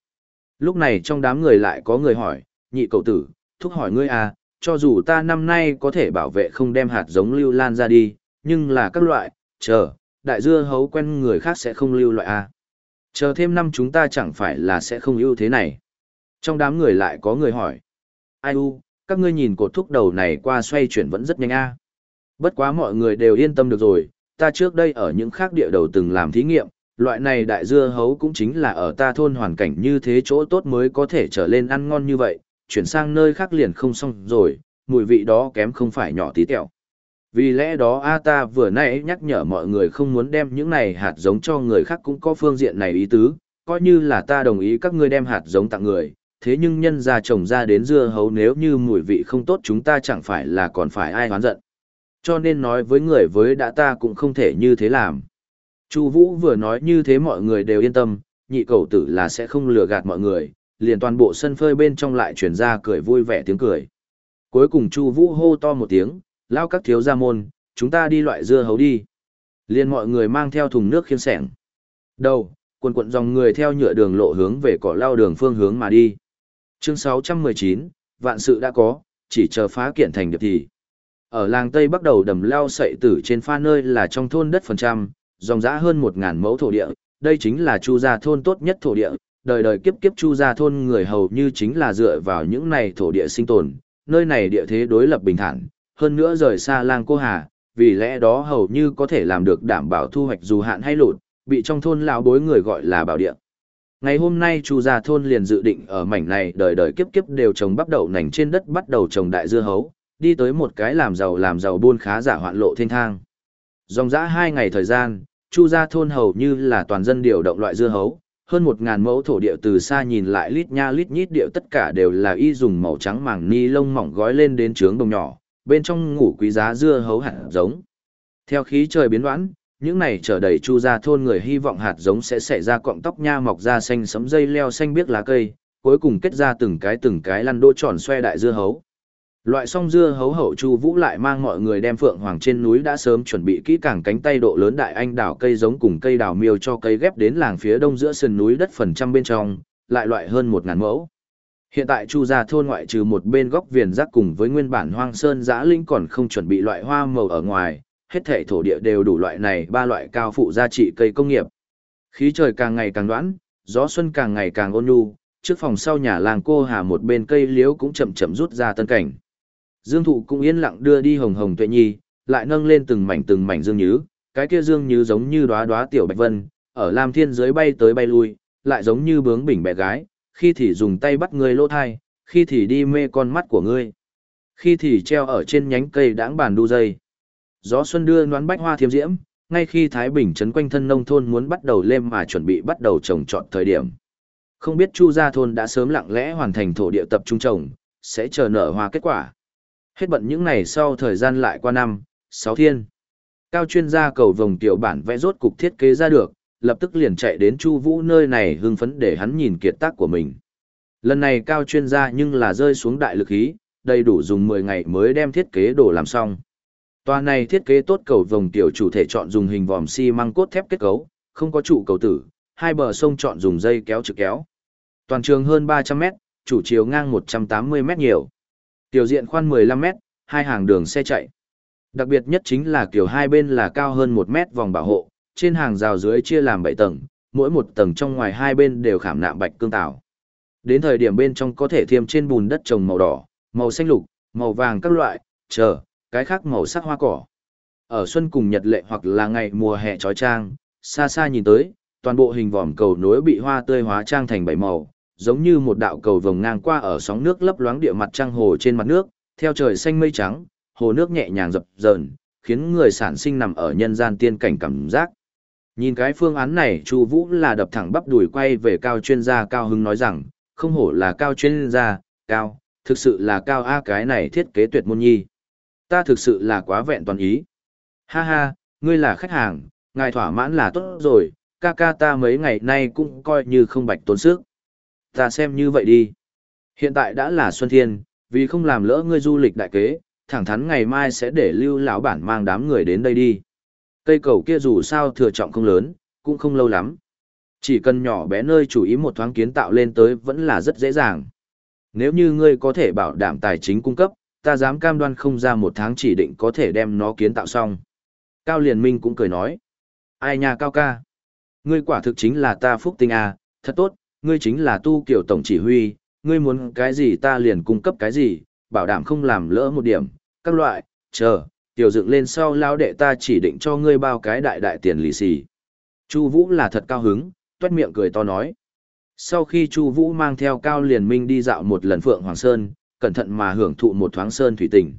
Lúc này trong đám người lại có người hỏi, nhị cậu tử, thúc hỏi ngươi à, cho dù ta năm nay có thể bảo vệ không đem hạt giống lưu lan ra đi, nhưng là các loại, chờ, đại dưa hấu quen người khác sẽ không lưu loại à. Chờ thêm năm chúng ta chẳng phải là sẽ không ưu thế này. Trong đám người lại có người hỏi, ai u, các ngươi nhìn cột thúc đầu này qua xoay chuyển vẫn rất nhanh a. Bất quá mọi người đều yên tâm được rồi, ta trước đây ở những khác địa đầu từng làm thí nghiệm, loại này đại dưa hấu cũng chính là ở ta thôn hoàn cảnh như thế chỗ tốt mới có thể trở lên ăn ngon như vậy, chuyển sang nơi khác liền không xong rồi, mùi vị đó kém không phải nhỏ tí tẹo. Vì lẽ đó A ta vừa nãy nhắc nhở mọi người không muốn đem những này hạt giống cho người khác cũng có phương diện này ý tứ, coi như là ta đồng ý các ngươi đem hạt giống tặng người, thế nhưng nhân ra trồng ra đến dưa hấu nếu như mùi vị không tốt chúng ta chẳng phải là còn phải ai hoán giận. Cho nên nói với người với đã ta cũng không thể như thế làm. Chu Vũ vừa nói như thế mọi người đều yên tâm, nhị cầu tử là sẽ không lừa gạt mọi người, liền toàn bộ sân phơi bên trong lại truyền ra cười vui vẻ tiếng cười. Cuối cùng Chu Vũ hô to một tiếng, lao các thiếu gia môn, chúng ta đi loại dưa hấu đi. Liền mọi người mang theo thùng nước khiên sẻng. Đầu, quần quần dòng người theo nhựa đường lộ hướng về cỏ lao đường phương hướng mà đi. Chương 619, vạn sự đã có, chỉ chờ phá kiện thành được thì. Ở làng Tây bắt đầu đầm lao sậy tử trên pha nơi là trong thôn đất phần trăm, dòng dã hơn 1.000 mẫu thổ địa, đây chính là chu gia thôn tốt nhất thổ địa, đời đời kiếp kiếp chu gia thôn người hầu như chính là dựa vào những này thổ địa sinh tồn, nơi này địa thế đối lập bình thản, hơn nữa rời xa lang cô hà, vì lẽ đó hầu như có thể làm được đảm bảo thu hoạch dù hạn hay lụt, bị trong thôn lão bối người gọi là bảo địa. Ngày hôm nay Chu gia thôn liền dự định ở mảnh này đời đời kiếp kiếp đều trồng bắp đậu nành trên đất bắt đầu trồng đại dưa hấu, đi tới một cái làm giàu làm giàu buôn khá giả hoạn lộ thiên thang. Dòng dã hai ngày thời gian, Chu gia thôn hầu như là toàn dân điều động loại dưa hấu, hơn một ngàn mẫu thổ địa từ xa nhìn lại lít nha lít nhít điệu tất cả đều là y dùng màu trắng màng ni lông mỏng gói lên đến trướng đồng nhỏ, bên trong ngủ quý giá dưa hấu hạt giống. Theo khí trời biến đoán, những này trở đầy chu ra thôn người hy vọng hạt giống sẽ xảy ra cọng tóc nha mọc ra xanh sấm dây leo xanh biếc lá cây, cuối cùng kết ra từng cái từng cái lăn đỗ tròn xoe đại dưa hấu. Loại song dưa hấu hậu Chu Vũ lại mang mọi người đem phượng hoàng trên núi đã sớm chuẩn bị kỹ càng cánh tay độ lớn đại anh đào cây giống cùng cây đào miêu cho cây ghép đến làng phía đông giữa sườn núi đất phần trăm bên trong, lại loại hơn một ngàn mẫu. Hiện tại Chu gia thôn ngoại trừ một bên góc viền rác cùng với nguyên bản hoang sơn giã linh còn không chuẩn bị loại hoa màu ở ngoài, hết thể thổ địa đều đủ loại này ba loại cao phụ gia trị cây công nghiệp. Khí trời càng ngày càng đoán, gió xuân càng ngày càng ôn nhu, trước phòng sau nhà làng cô hà một bên cây liễu cũng chậm chậm rút ra tân cảnh. Dương thụ cũng yên lặng đưa đi hồng hồng tuệ nhi, lại nâng lên từng mảnh từng mảnh dương nhứ, cái kia dương nhứ giống như đóa đóa tiểu bạch vân, ở lam thiên dưới bay tới bay lui, lại giống như bướng bỉnh bé gái, khi thì dùng tay bắt ngươi lỗ thai, khi thì đi mê con mắt của ngươi, khi thì treo ở trên nhánh cây đãng bàn đu dây. Gió xuân đưa nón bách hoa thiêm diễm, ngay khi Thái Bình trấn quanh thân nông thôn muốn bắt đầu lên mà chuẩn bị bắt đầu trồng trọt thời điểm. Không biết Chu Gia Thôn đã sớm lặng lẽ hoàn thành thổ địa tập trung trồng, sẽ chờ nở hoa kết quả. Hết bận những ngày sau thời gian lại qua năm, sáu thiên. Cao chuyên gia cầu vòng tiểu bản vẽ rốt cục thiết kế ra được, lập tức liền chạy đến Chu Vũ nơi này hưng phấn để hắn nhìn kiệt tác của mình. Lần này cao chuyên gia nhưng là rơi xuống đại lực khí, đầy đủ dùng 10 ngày mới đem thiết kế đồ làm xong. Tòa này thiết kế tốt cầu vòng tiểu chủ thể chọn dùng hình vòm xi măng cốt thép kết cấu, không có trụ cầu tử, hai bờ sông chọn dùng dây kéo trực kéo. Toàn trường hơn 300 mét, chủ chiều ngang 180 mét nhiều. Tiểu diện khoan 15 mét, hai hàng đường xe chạy. Đặc biệt nhất chính là kiểu hai bên là cao hơn 1 mét vòng bảo hộ, trên hàng rào dưới chia làm 7 tầng, mỗi một tầng trong ngoài hai bên đều khảm nạm bạch cương tảo. Đến thời điểm bên trong có thể thêm trên bùn đất trồng màu đỏ, màu xanh lục, màu vàng các loại, chờ, cái khác màu sắc hoa cỏ. Ở xuân cùng nhật lệ hoặc là ngày mùa hè trói trang, xa xa nhìn tới, toàn bộ hình vòm cầu nối bị hoa tươi hóa trang thành bảy màu, giống như một đạo cầu vồng ngang qua ở sóng nước lấp loáng địa mặt trăng hồ trên mặt nước, theo trời xanh mây trắng, hồ nước nhẹ nhàng dập dờn, khiến người sản sinh nằm ở nhân gian tiên cảnh cảm giác. Nhìn cái phương án này, Chu Vũ là đập thẳng bắp đùi quay về cao chuyên gia cao hưng nói rằng, không hổ là cao chuyên gia, cao, thực sự là cao a cái này thiết kế tuyệt môn nhi. Ta thực sự là quá vẹn toàn ý. Ha ha, ngươi là khách hàng, ngài thỏa mãn là tốt rồi, ca ca ta mấy ngày nay cũng coi như không bạch tốn sức. Ta xem như vậy đi. Hiện tại đã là Xuân Thiên, vì không làm lỡ ngươi du lịch đại kế, thẳng thắn ngày mai sẽ để lưu lão bản mang đám người đến đây đi. Cây cầu kia dù sao thừa trọng không lớn, cũng không lâu lắm. Chỉ cần nhỏ bé nơi chủ ý một thoáng kiến tạo lên tới vẫn là rất dễ dàng. Nếu như ngươi có thể bảo đảm tài chính cung cấp, ta dám cam đoan không ra một tháng chỉ định có thể đem nó kiến tạo xong. Cao Liên Minh cũng cười nói. Ai nha Cao ca? Ngươi quả thực chính là ta phúc tinh à, thật tốt, ngươi chính là tu kiểu tổng chỉ huy, ngươi muốn cái gì ta liền cung cấp cái gì, bảo đảm không làm lỡ một điểm, các loại, chờ, tiểu dựng lên sau lao đệ ta chỉ định cho ngươi bao cái đại đại tiền lì xì. Chu Vũ là thật cao hứng, tuét miệng cười to nói. Sau khi Chu Vũ mang theo Cao Liên Minh đi dạo một lần Phượng Hoàng Sơn, cẩn thận mà hưởng thụ một thoáng sơn thủy tình.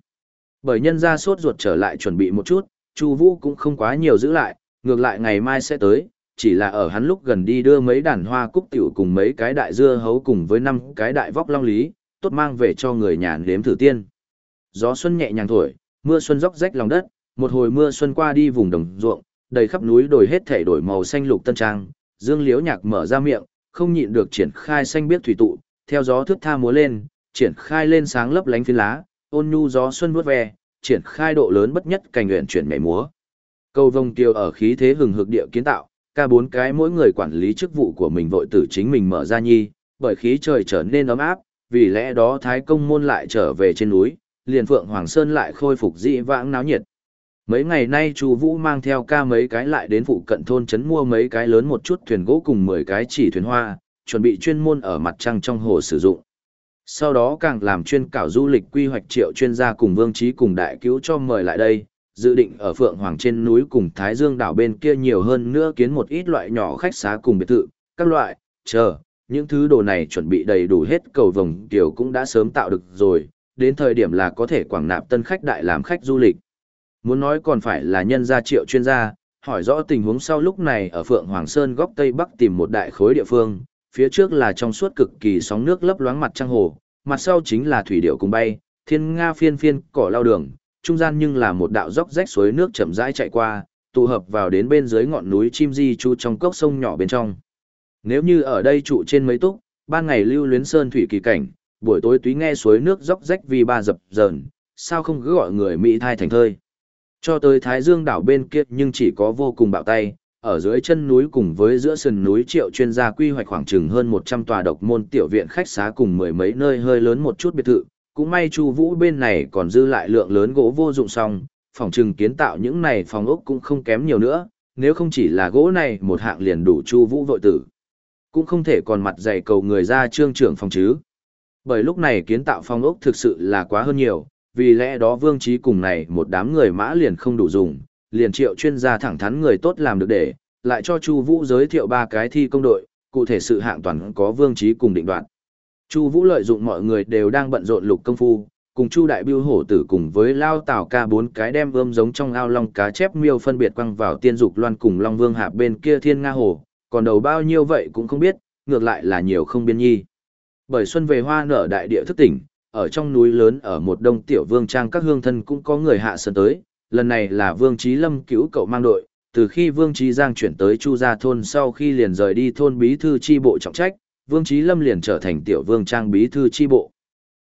Bởi nhân ra sốt ruột trở lại chuẩn bị một chút, Chu Vũ cũng không quá nhiều giữ lại, ngược lại ngày mai sẽ tới, chỉ là ở hắn lúc gần đi đưa mấy đàn hoa cúc tiểu cùng mấy cái đại dưa hấu cùng với năm cái đại vóc long lý, tốt mang về cho người nhà nếm thử tiên. Gió xuân nhẹ nhàng thổi, mưa xuân róc rách lòng đất, một hồi mưa xuân qua đi vùng đồng ruộng, đầy khắp núi đồi hết thảy đổi màu xanh lục tân trang, Dương Liễu Nhạc mở ra miệng, không nhịn được triển khai xanh biết thủy tụ, theo gió thước tha múa lên, triển khai lên sáng lấp lánh phiến lá, ôn nhu gió xuân vuốt ve, triển khai độ lớn bất nhất cảnh nguyện chuyển nhảy múa. Cầu vông tiêu ở khí thế hừng hực địa kiến tạo, ca bốn cái mỗi người quản lý chức vụ của mình vội tử chính mình mở ra nhi, bởi khí trời trở nên ấm áp, vì lẽ đó Thái công môn lại trở về trên núi, liền Phượng Hoàng Sơn lại khôi phục dị vãng náo nhiệt. Mấy ngày nay Chu Vũ mang theo ca mấy cái lại đến phụ cận thôn trấn mua mấy cái lớn một chút thuyền gỗ cùng 10 cái chỉ thuyền hoa, chuẩn bị chuyên môn ở mặt trăng trong hồ sử dụng. Sau đó càng làm chuyên cảo du lịch quy hoạch triệu chuyên gia cùng Vương Trí cùng đại cứu cho mời lại đây, dự định ở Phượng Hoàng trên núi cùng Thái Dương đảo bên kia nhiều hơn nữa kiến một ít loại nhỏ khách xá cùng biệt thự, các loại, chờ, những thứ đồ này chuẩn bị đầy đủ hết cầu vồng tiểu cũng đã sớm tạo được rồi, đến thời điểm là có thể quảng nạp tân khách đại làm khách du lịch. Muốn nói còn phải là nhân gia triệu chuyên gia, hỏi rõ tình huống sau lúc này ở Phượng Hoàng Sơn góc Tây Bắc tìm một đại khối địa phương, phía trước là trong suốt cực kỳ sóng nước lấp loáng mặt trăng hồ, mặt sau chính là thủy điệu cùng bay, thiên nga phiên phiên cỏ lao đường, trung gian nhưng là một đạo dốc rách suối nước chậm rãi chạy qua, tụ hợp vào đến bên dưới ngọn núi chim di chu trong cốc sông nhỏ bên trong. Nếu như ở đây trụ trên mấy túc, ban ngày lưu luyến sơn thủy kỳ cảnh, buổi tối túy nghe suối nước dốc rách vì ba dập dờn, sao không cứ gọi người Mỹ thai thành thơi. Cho tới Thái Dương đảo bên kia nhưng chỉ có vô cùng bạo tay, ở dưới chân núi cùng với giữa sườn núi triệu chuyên gia quy hoạch khoảng chừng hơn 100 tòa độc môn tiểu viện khách xá cùng mười mấy nơi hơi lớn một chút biệt thự, cũng may Chu Vũ bên này còn dư lại lượng lớn gỗ vô dụng xong, phòng trừng kiến tạo những này phòng ốc cũng không kém nhiều nữa, nếu không chỉ là gỗ này một hạng liền đủ Chu Vũ vội tử. Cũng không thể còn mặt dày cầu người ra trương trưởng phòng chứ. Bởi lúc này kiến tạo phòng ốc thực sự là quá hơn nhiều, vì lẽ đó Vương Trí cùng này một đám người mã liền không đủ dùng, liền triệu chuyên gia thẳng thắn người tốt làm được để, lại cho Chu Vũ giới thiệu ba cái thi công đội, cụ thể sự hạng toàn có Vương Trí cùng định đoạt. Chu Vũ lợi dụng mọi người đều đang bận rộn lục công phu, cùng Chu Đại Bưu hổ tử cùng với Lao Tảo ca bốn cái đem ươm giống trong ao long cá chép miêu phân biệt quăng vào tiên dục loan cùng Long Vương hạ bên kia Thiên Nga hồ, còn đầu bao nhiêu vậy cũng không biết, ngược lại là nhiều không biên nhi. Bởi xuân về hoa nở đại địa thức tỉnh, ở trong núi lớn ở một đông tiểu vương trang các hương thân cũng có người hạ sơn tới, lần này là Vương Trí Lâm cứu cậu mang đội, từ khi Vương Trí Giang chuyển tới Chu Gia Thôn sau khi liền rời đi thôn bí thư chi bộ trọng trách, Vương Trí Lâm liền trở thành tiểu vương trang bí thư chi bộ.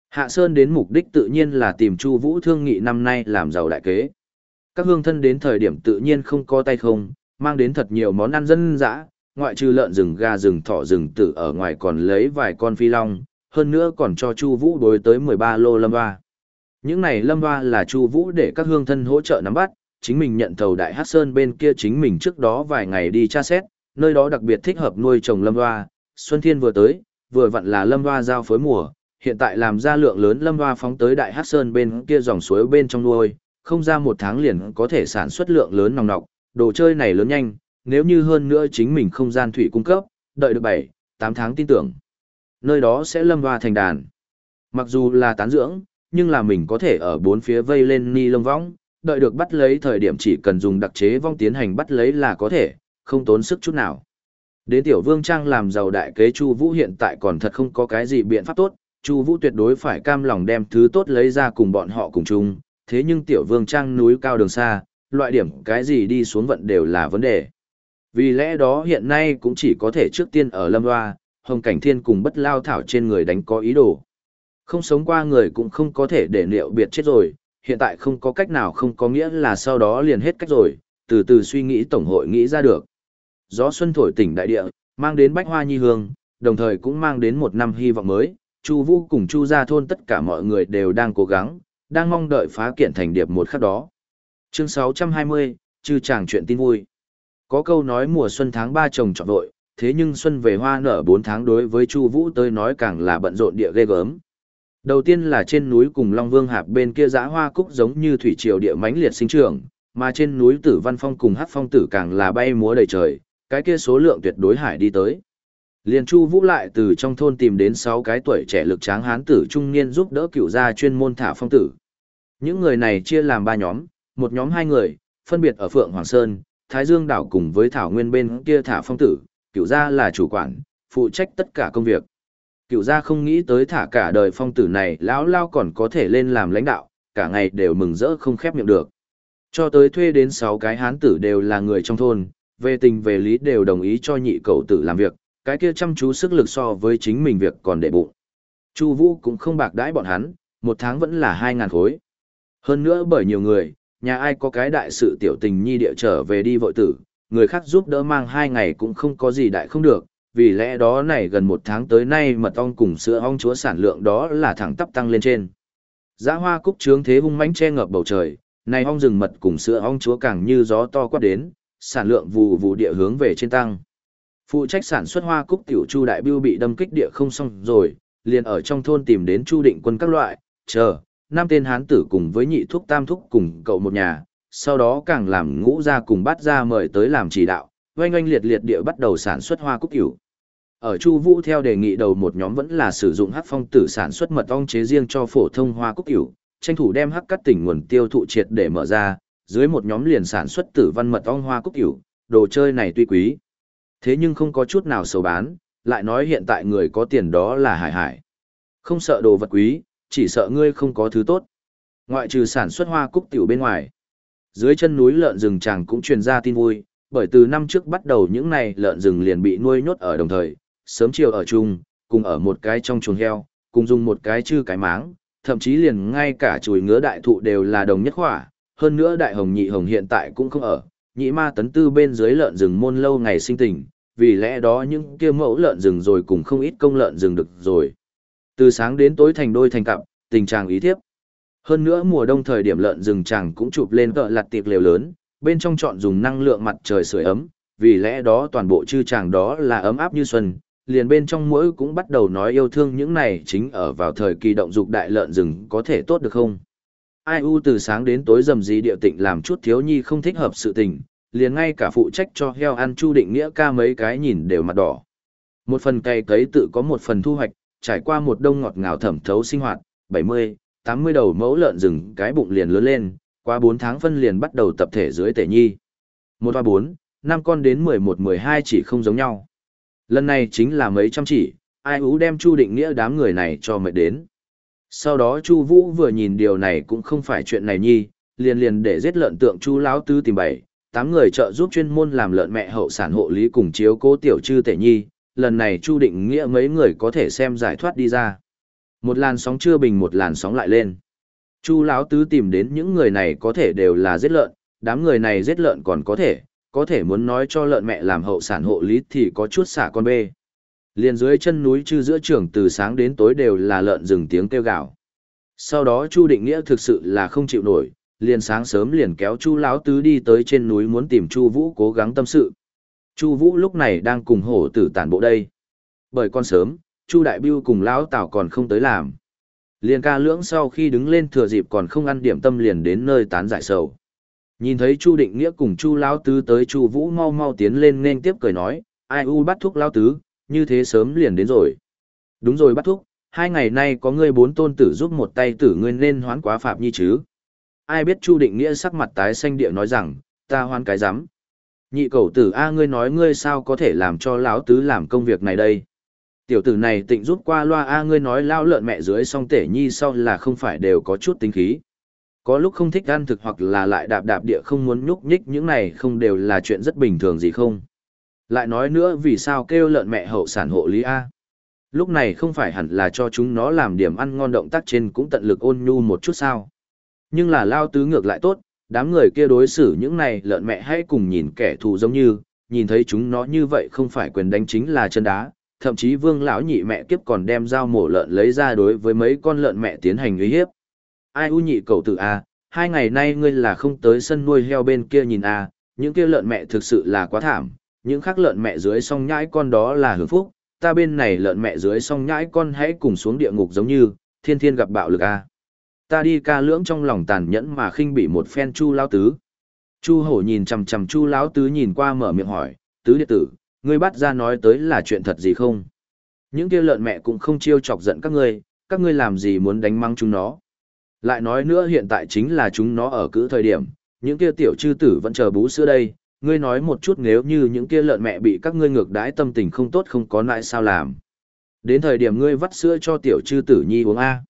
Hạ Sơn đến mục đích tự nhiên là tìm Chu Vũ thương nghị năm nay làm giàu đại kế. Các hương thân đến thời điểm tự nhiên không có tay không, mang đến thật nhiều món ăn dân dã, ngoại trừ lợn rừng gà rừng thỏ rừng tử ở ngoài còn lấy vài con phi long, hơn nữa còn cho Chu Vũ đối tới 13 lô lâm hoa. Những này lâm hoa là Chu Vũ để các hương thân hỗ trợ nắm bắt, chính mình nhận thầu Đại Hắc Sơn bên kia chính mình trước đó vài ngày đi tra xét, nơi đó đặc biệt thích hợp nuôi trồng lâm hoa, Xuân Thiên vừa tới, vừa vặn là lâm hoa giao phối mùa, hiện tại làm ra lượng lớn lâm hoa phóng tới Đại Hắc Sơn bên kia dòng suối bên trong nuôi, không ra một tháng liền có thể sản xuất lượng lớn nòng nọc, đồ chơi này lớn nhanh, nếu như hơn nữa chính mình không gian thủy cung cấp, đợi được 7, 8 tháng tin tưởng. Nơi đó sẽ lâm hoa thành đàn. Mặc dù là tán dưỡng, nhưng là mình có thể ở bốn phía vây lên ni lông võng, đợi được bắt lấy thời điểm chỉ cần dùng đặc chế vong tiến hành bắt lấy là có thể, không tốn sức chút nào. Đến tiểu vương trang làm giàu đại kế Chu Vũ hiện tại còn thật không có cái gì biện pháp tốt, Chu Vũ tuyệt đối phải cam lòng đem thứ tốt lấy ra cùng bọn họ cùng chung, thế nhưng tiểu vương trang núi cao đường xa, loại điểm cái gì đi xuống vận đều là vấn đề. Vì lẽ đó hiện nay cũng chỉ có thể trước tiên ở Lâm Hoa, Hồng Cảnh Thiên cùng bất lao thảo trên người đánh có ý đồ. Không sống qua người cũng không có thể để liệu biệt chết rồi, hiện tại không có cách nào không có nghĩa là sau đó liền hết cách rồi, từ từ suy nghĩ tổng hội nghĩ ra được. Gió xuân thổi tỉnh đại địa, mang đến bách hoa nhi hương, đồng thời cũng mang đến một năm hy vọng mới. Chu Vũ cùng Chu gia thôn tất cả mọi người đều đang cố gắng, đang mong đợi phá kiện thành điệp một khắc đó. Chương 620, chư chàng chuyện tin vui. Có câu nói mùa xuân tháng 3 trồng trọt vội, thế nhưng xuân về hoa nở 4 tháng đối với Chu Vũ tới nói càng là bận rộn địa ghê gớm. Đầu tiên là trên núi cùng Long Vương Hạp bên kia dã hoa cúc giống như thủy triều địa mãnh liệt sinh trưởng, mà trên núi Tử Văn Phong cùng Hắc Phong Tử càng là bay múa đầy trời, cái kia số lượng tuyệt đối hải đi tới. Liên Chu Vũ lại từ trong thôn tìm đến 6 cái tuổi trẻ lực tráng hán tử trung niên giúp đỡ cựu gia chuyên môn thả phong tử. Những người này chia làm 3 nhóm, một nhóm 2 người, phân biệt ở Phượng Hoàng Sơn, Thái Dương đảo cùng với Thảo Nguyên bên kia thả phong tử, cựu gia là chủ quản, phụ trách tất cả công việc. Cựu gia không nghĩ tới thả cả đời phong tử này lão lao còn có thể lên làm lãnh đạo, cả ngày đều mừng rỡ không khép miệng được. Cho tới thuê đến 6 cái hán tử đều là người trong thôn, về tình về lý đều đồng ý cho nhị cậu tử làm việc, cái kia chăm chú sức lực so với chính mình việc còn để bụng. Chu Vũ cũng không bạc đãi bọn hắn, một tháng vẫn là 2000 khối. Hơn nữa bởi nhiều người, nhà ai có cái đại sự tiểu tình nhi địa trở về đi vội tử, người khác giúp đỡ mang hai ngày cũng không có gì đại không được, vì lẽ đó này gần một tháng tới nay mật ong cùng sữa ong chúa sản lượng đó là thẳng tắp tăng lên trên. Giá hoa cúc trướng thế hung mãnh che ngập bầu trời, này ong rừng mật cùng sữa ong chúa càng như gió to quát đến, sản lượng vụ vụ địa hướng về trên tăng. Phụ trách sản xuất hoa cúc tiểu chu đại biêu bị đâm kích địa không xong rồi, liền ở trong thôn tìm đến chu định quân các loại, chờ, năm tên hán tử cùng với nhị thúc tam thúc cùng cậu một nhà, sau đó càng làm ngũ ra cùng bát ra mời tới làm chỉ đạo, oanh oanh liệt liệt địa bắt đầu sản xuất hoa cúc cửu. Ở Chu Vũ theo đề nghị đầu một nhóm vẫn là sử dụng hắc phong tử sản xuất mật ong chế riêng cho phổ thông hoa cúc cửu, tranh thủ đem hắc cắt tỉnh nguồn tiêu thụ triệt để mở ra, dưới một nhóm liền sản xuất tử văn mật ong hoa cúc cửu, đồ chơi này tuy quý, thế nhưng không có chút nào sầu bán, lại nói hiện tại người có tiền đó là hải hải. Không sợ đồ vật quý, chỉ sợ ngươi không có thứ tốt. Ngoại trừ sản xuất hoa cúc tiểu bên ngoài. dưới chân núi lợn rừng chàng cũng truyền ra tin vui, bởi từ năm trước bắt đầu những này lợn rừng liền bị nuôi nhốt ở đồng thời, sớm chiều ở chung, cùng ở một cái trong chuồng heo, cùng dùng một cái chư cái máng, thậm chí liền ngay cả chùi ngứa đại thụ đều là đồng nhất khỏa, hơn nữa đại hồng nhị hồng hiện tại cũng không ở, nhị ma tấn tư bên dưới lợn rừng môn lâu ngày sinh tình, vì lẽ đó những kia mẫu lợn rừng rồi cùng không ít công lợn rừng được rồi. Từ sáng đến tối thành đôi thành cặp, tình trạng ý thiếp. Hơn nữa mùa đông thời điểm lợn rừng chẳng cũng chụp lên cỡ lặt tiệc lều lớn, bên trong chọn dùng năng lượng mặt trời sưởi ấm, vì lẽ đó toàn bộ chư chàng đó là ấm áp như xuân, liền bên trong mỗi cũng bắt đầu nói yêu thương những này chính ở vào thời kỳ động dục đại lợn rừng có thể tốt được không? Ai u từ sáng đến tối dầm gì địa tịnh làm chút thiếu nhi không thích hợp sự tình, liền ngay cả phụ trách cho heo ăn chu định nghĩa ca mấy cái nhìn đều mặt đỏ. Một phần cày cấy tự có một phần thu hoạch, trải qua một đông ngọt ngào thẩm thấu sinh hoạt, 70, 80 đầu mẫu lợn rừng cái bụng liền lớn lên, qua 4 tháng phân liền bắt đầu tập thể dưới tể nhi. Một hoa 4, 5 con đến 11-12 chỉ không giống nhau. Lần này chính là mấy trăm chỉ, ai ú đem Chu định nghĩa đám người này cho mệt đến. Sau đó Chu Vũ vừa nhìn điều này cũng không phải chuyện này nhi, liền liền để giết lợn tượng Chu lão tứ tìm bảy, tám người trợ giúp chuyên môn làm lợn mẹ hậu sản hộ lý cùng chiếu cố tiểu trư tể nhi, lần này Chu định nghĩa mấy người có thể xem giải thoát đi ra. Một làn sóng chưa bình một làn sóng lại lên. Chu lão tứ tìm đến những người này có thể đều là giết lợn, đám người này giết lợn còn có thể, có thể muốn nói cho lợn mẹ làm hậu sản hộ lý thì có chút xả con bê. Liền dưới chân núi chư giữa trường từ sáng đến tối đều là lợn rừng tiếng kêu gào. Sau đó Chu Định Nghĩa thực sự là không chịu nổi, liền sáng sớm liền kéo Chu lão tứ đi tới trên núi muốn tìm Chu Vũ cố gắng tâm sự. Chu Vũ lúc này đang cùng hổ tử tản bộ đây. Bởi con sớm, Chu Đại Bưu cùng lão Tào còn không tới làm. Liền ca lưỡng sau khi đứng lên thừa dịp còn không ăn điểm tâm liền đến nơi tán giải sầu. Nhìn thấy Chu Định Nghĩa cùng Chu lão tứ tới Chu Vũ mau mau tiến lên nên tiếp cười nói, "Ai u bắt thúc lão tứ, như thế sớm liền đến rồi." "Đúng rồi bắt thúc, hai ngày nay có ngươi bốn tôn tử giúp một tay tử ngươi nên hoán quá phạm nhi chứ?" Ai biết Chu Định Nghĩa sắc mặt tái xanh địa nói rằng, "Ta hoán cái rắm." Nhị cầu tử a ngươi nói ngươi sao có thể làm cho lão tứ làm công việc này đây? Tiểu tử này tịnh rút qua loa a ngươi nói lao lợn mẹ dưới song tể nhi sau là không phải đều có chút tính khí. Có lúc không thích ăn thực hoặc là lại đạp đạp địa không muốn nhúc nhích những này không đều là chuyện rất bình thường gì không. Lại nói nữa vì sao kêu lợn mẹ hậu sản hộ lý A. Lúc này không phải hẳn là cho chúng nó làm điểm ăn ngon động tác trên cũng tận lực ôn nhu một chút sao. Nhưng là lao tứ ngược lại tốt, đám người kia đối xử những này lợn mẹ hãy cùng nhìn kẻ thù giống như, nhìn thấy chúng nó như vậy không phải quyền đánh chính là chân đá, thậm chí vương lão nhị mẹ kiếp còn đem dao mổ lợn lấy ra đối với mấy con lợn mẹ tiến hành uy hiếp. Ai u nhị cầu tử a, hai ngày nay ngươi là không tới sân nuôi heo bên kia nhìn a, những kia lợn mẹ thực sự là quá thảm, những khác lợn mẹ dưới song nhãi con đó là hưởng phúc, ta bên này lợn mẹ dưới song nhãi con hãy cùng xuống địa ngục giống như, thiên thiên gặp bạo lực a. Ta đi ca lưỡng trong lòng tàn nhẫn mà khinh bị một phen chu lão tứ. Chu hổ nhìn chằm chằm chu lão tứ nhìn qua mở miệng hỏi, tứ điện tử, ngươi bắt ra nói tới là chuyện thật gì không? Những kia lợn mẹ cũng không chiêu chọc giận các ngươi, các ngươi làm gì muốn đánh măng chúng nó. Lại nói nữa hiện tại chính là chúng nó ở cữ thời điểm, những kia tiểu chư tử vẫn chờ bú sữa đây, ngươi nói một chút nếu như những kia lợn mẹ bị các ngươi ngược đãi tâm tình không tốt không có lại sao làm. Đến thời điểm ngươi vắt sữa cho tiểu chư tử nhi uống A.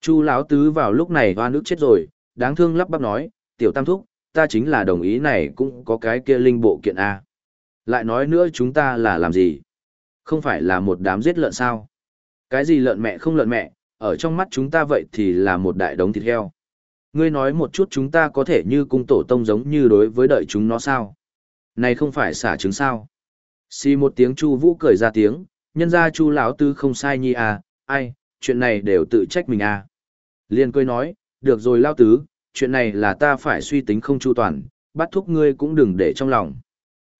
Chu lão tứ vào lúc này hoa nước chết rồi, đáng thương lắp bắp nói, tiểu tam thúc, ta chính là đồng ý này cũng có cái kia linh bộ kiện A. Lại nói nữa chúng ta là làm gì? Không phải là một đám giết lợn sao? Cái gì lợn mẹ không lợn mẹ, ở trong mắt chúng ta vậy thì là một đại đống thịt heo. Ngươi nói một chút chúng ta có thể như cung tổ tông giống như đối với đợi chúng nó sao? Này không phải xả trứng sao? Xì một tiếng Chu Vũ cười ra tiếng, nhân ra Chu lão tư không sai nhi à, ai, chuyện này đều tự trách mình à. Liên cười nói, được rồi lão tứ, chuyện này là ta phải suy tính không chu toàn, bắt thúc ngươi cũng đừng để trong lòng.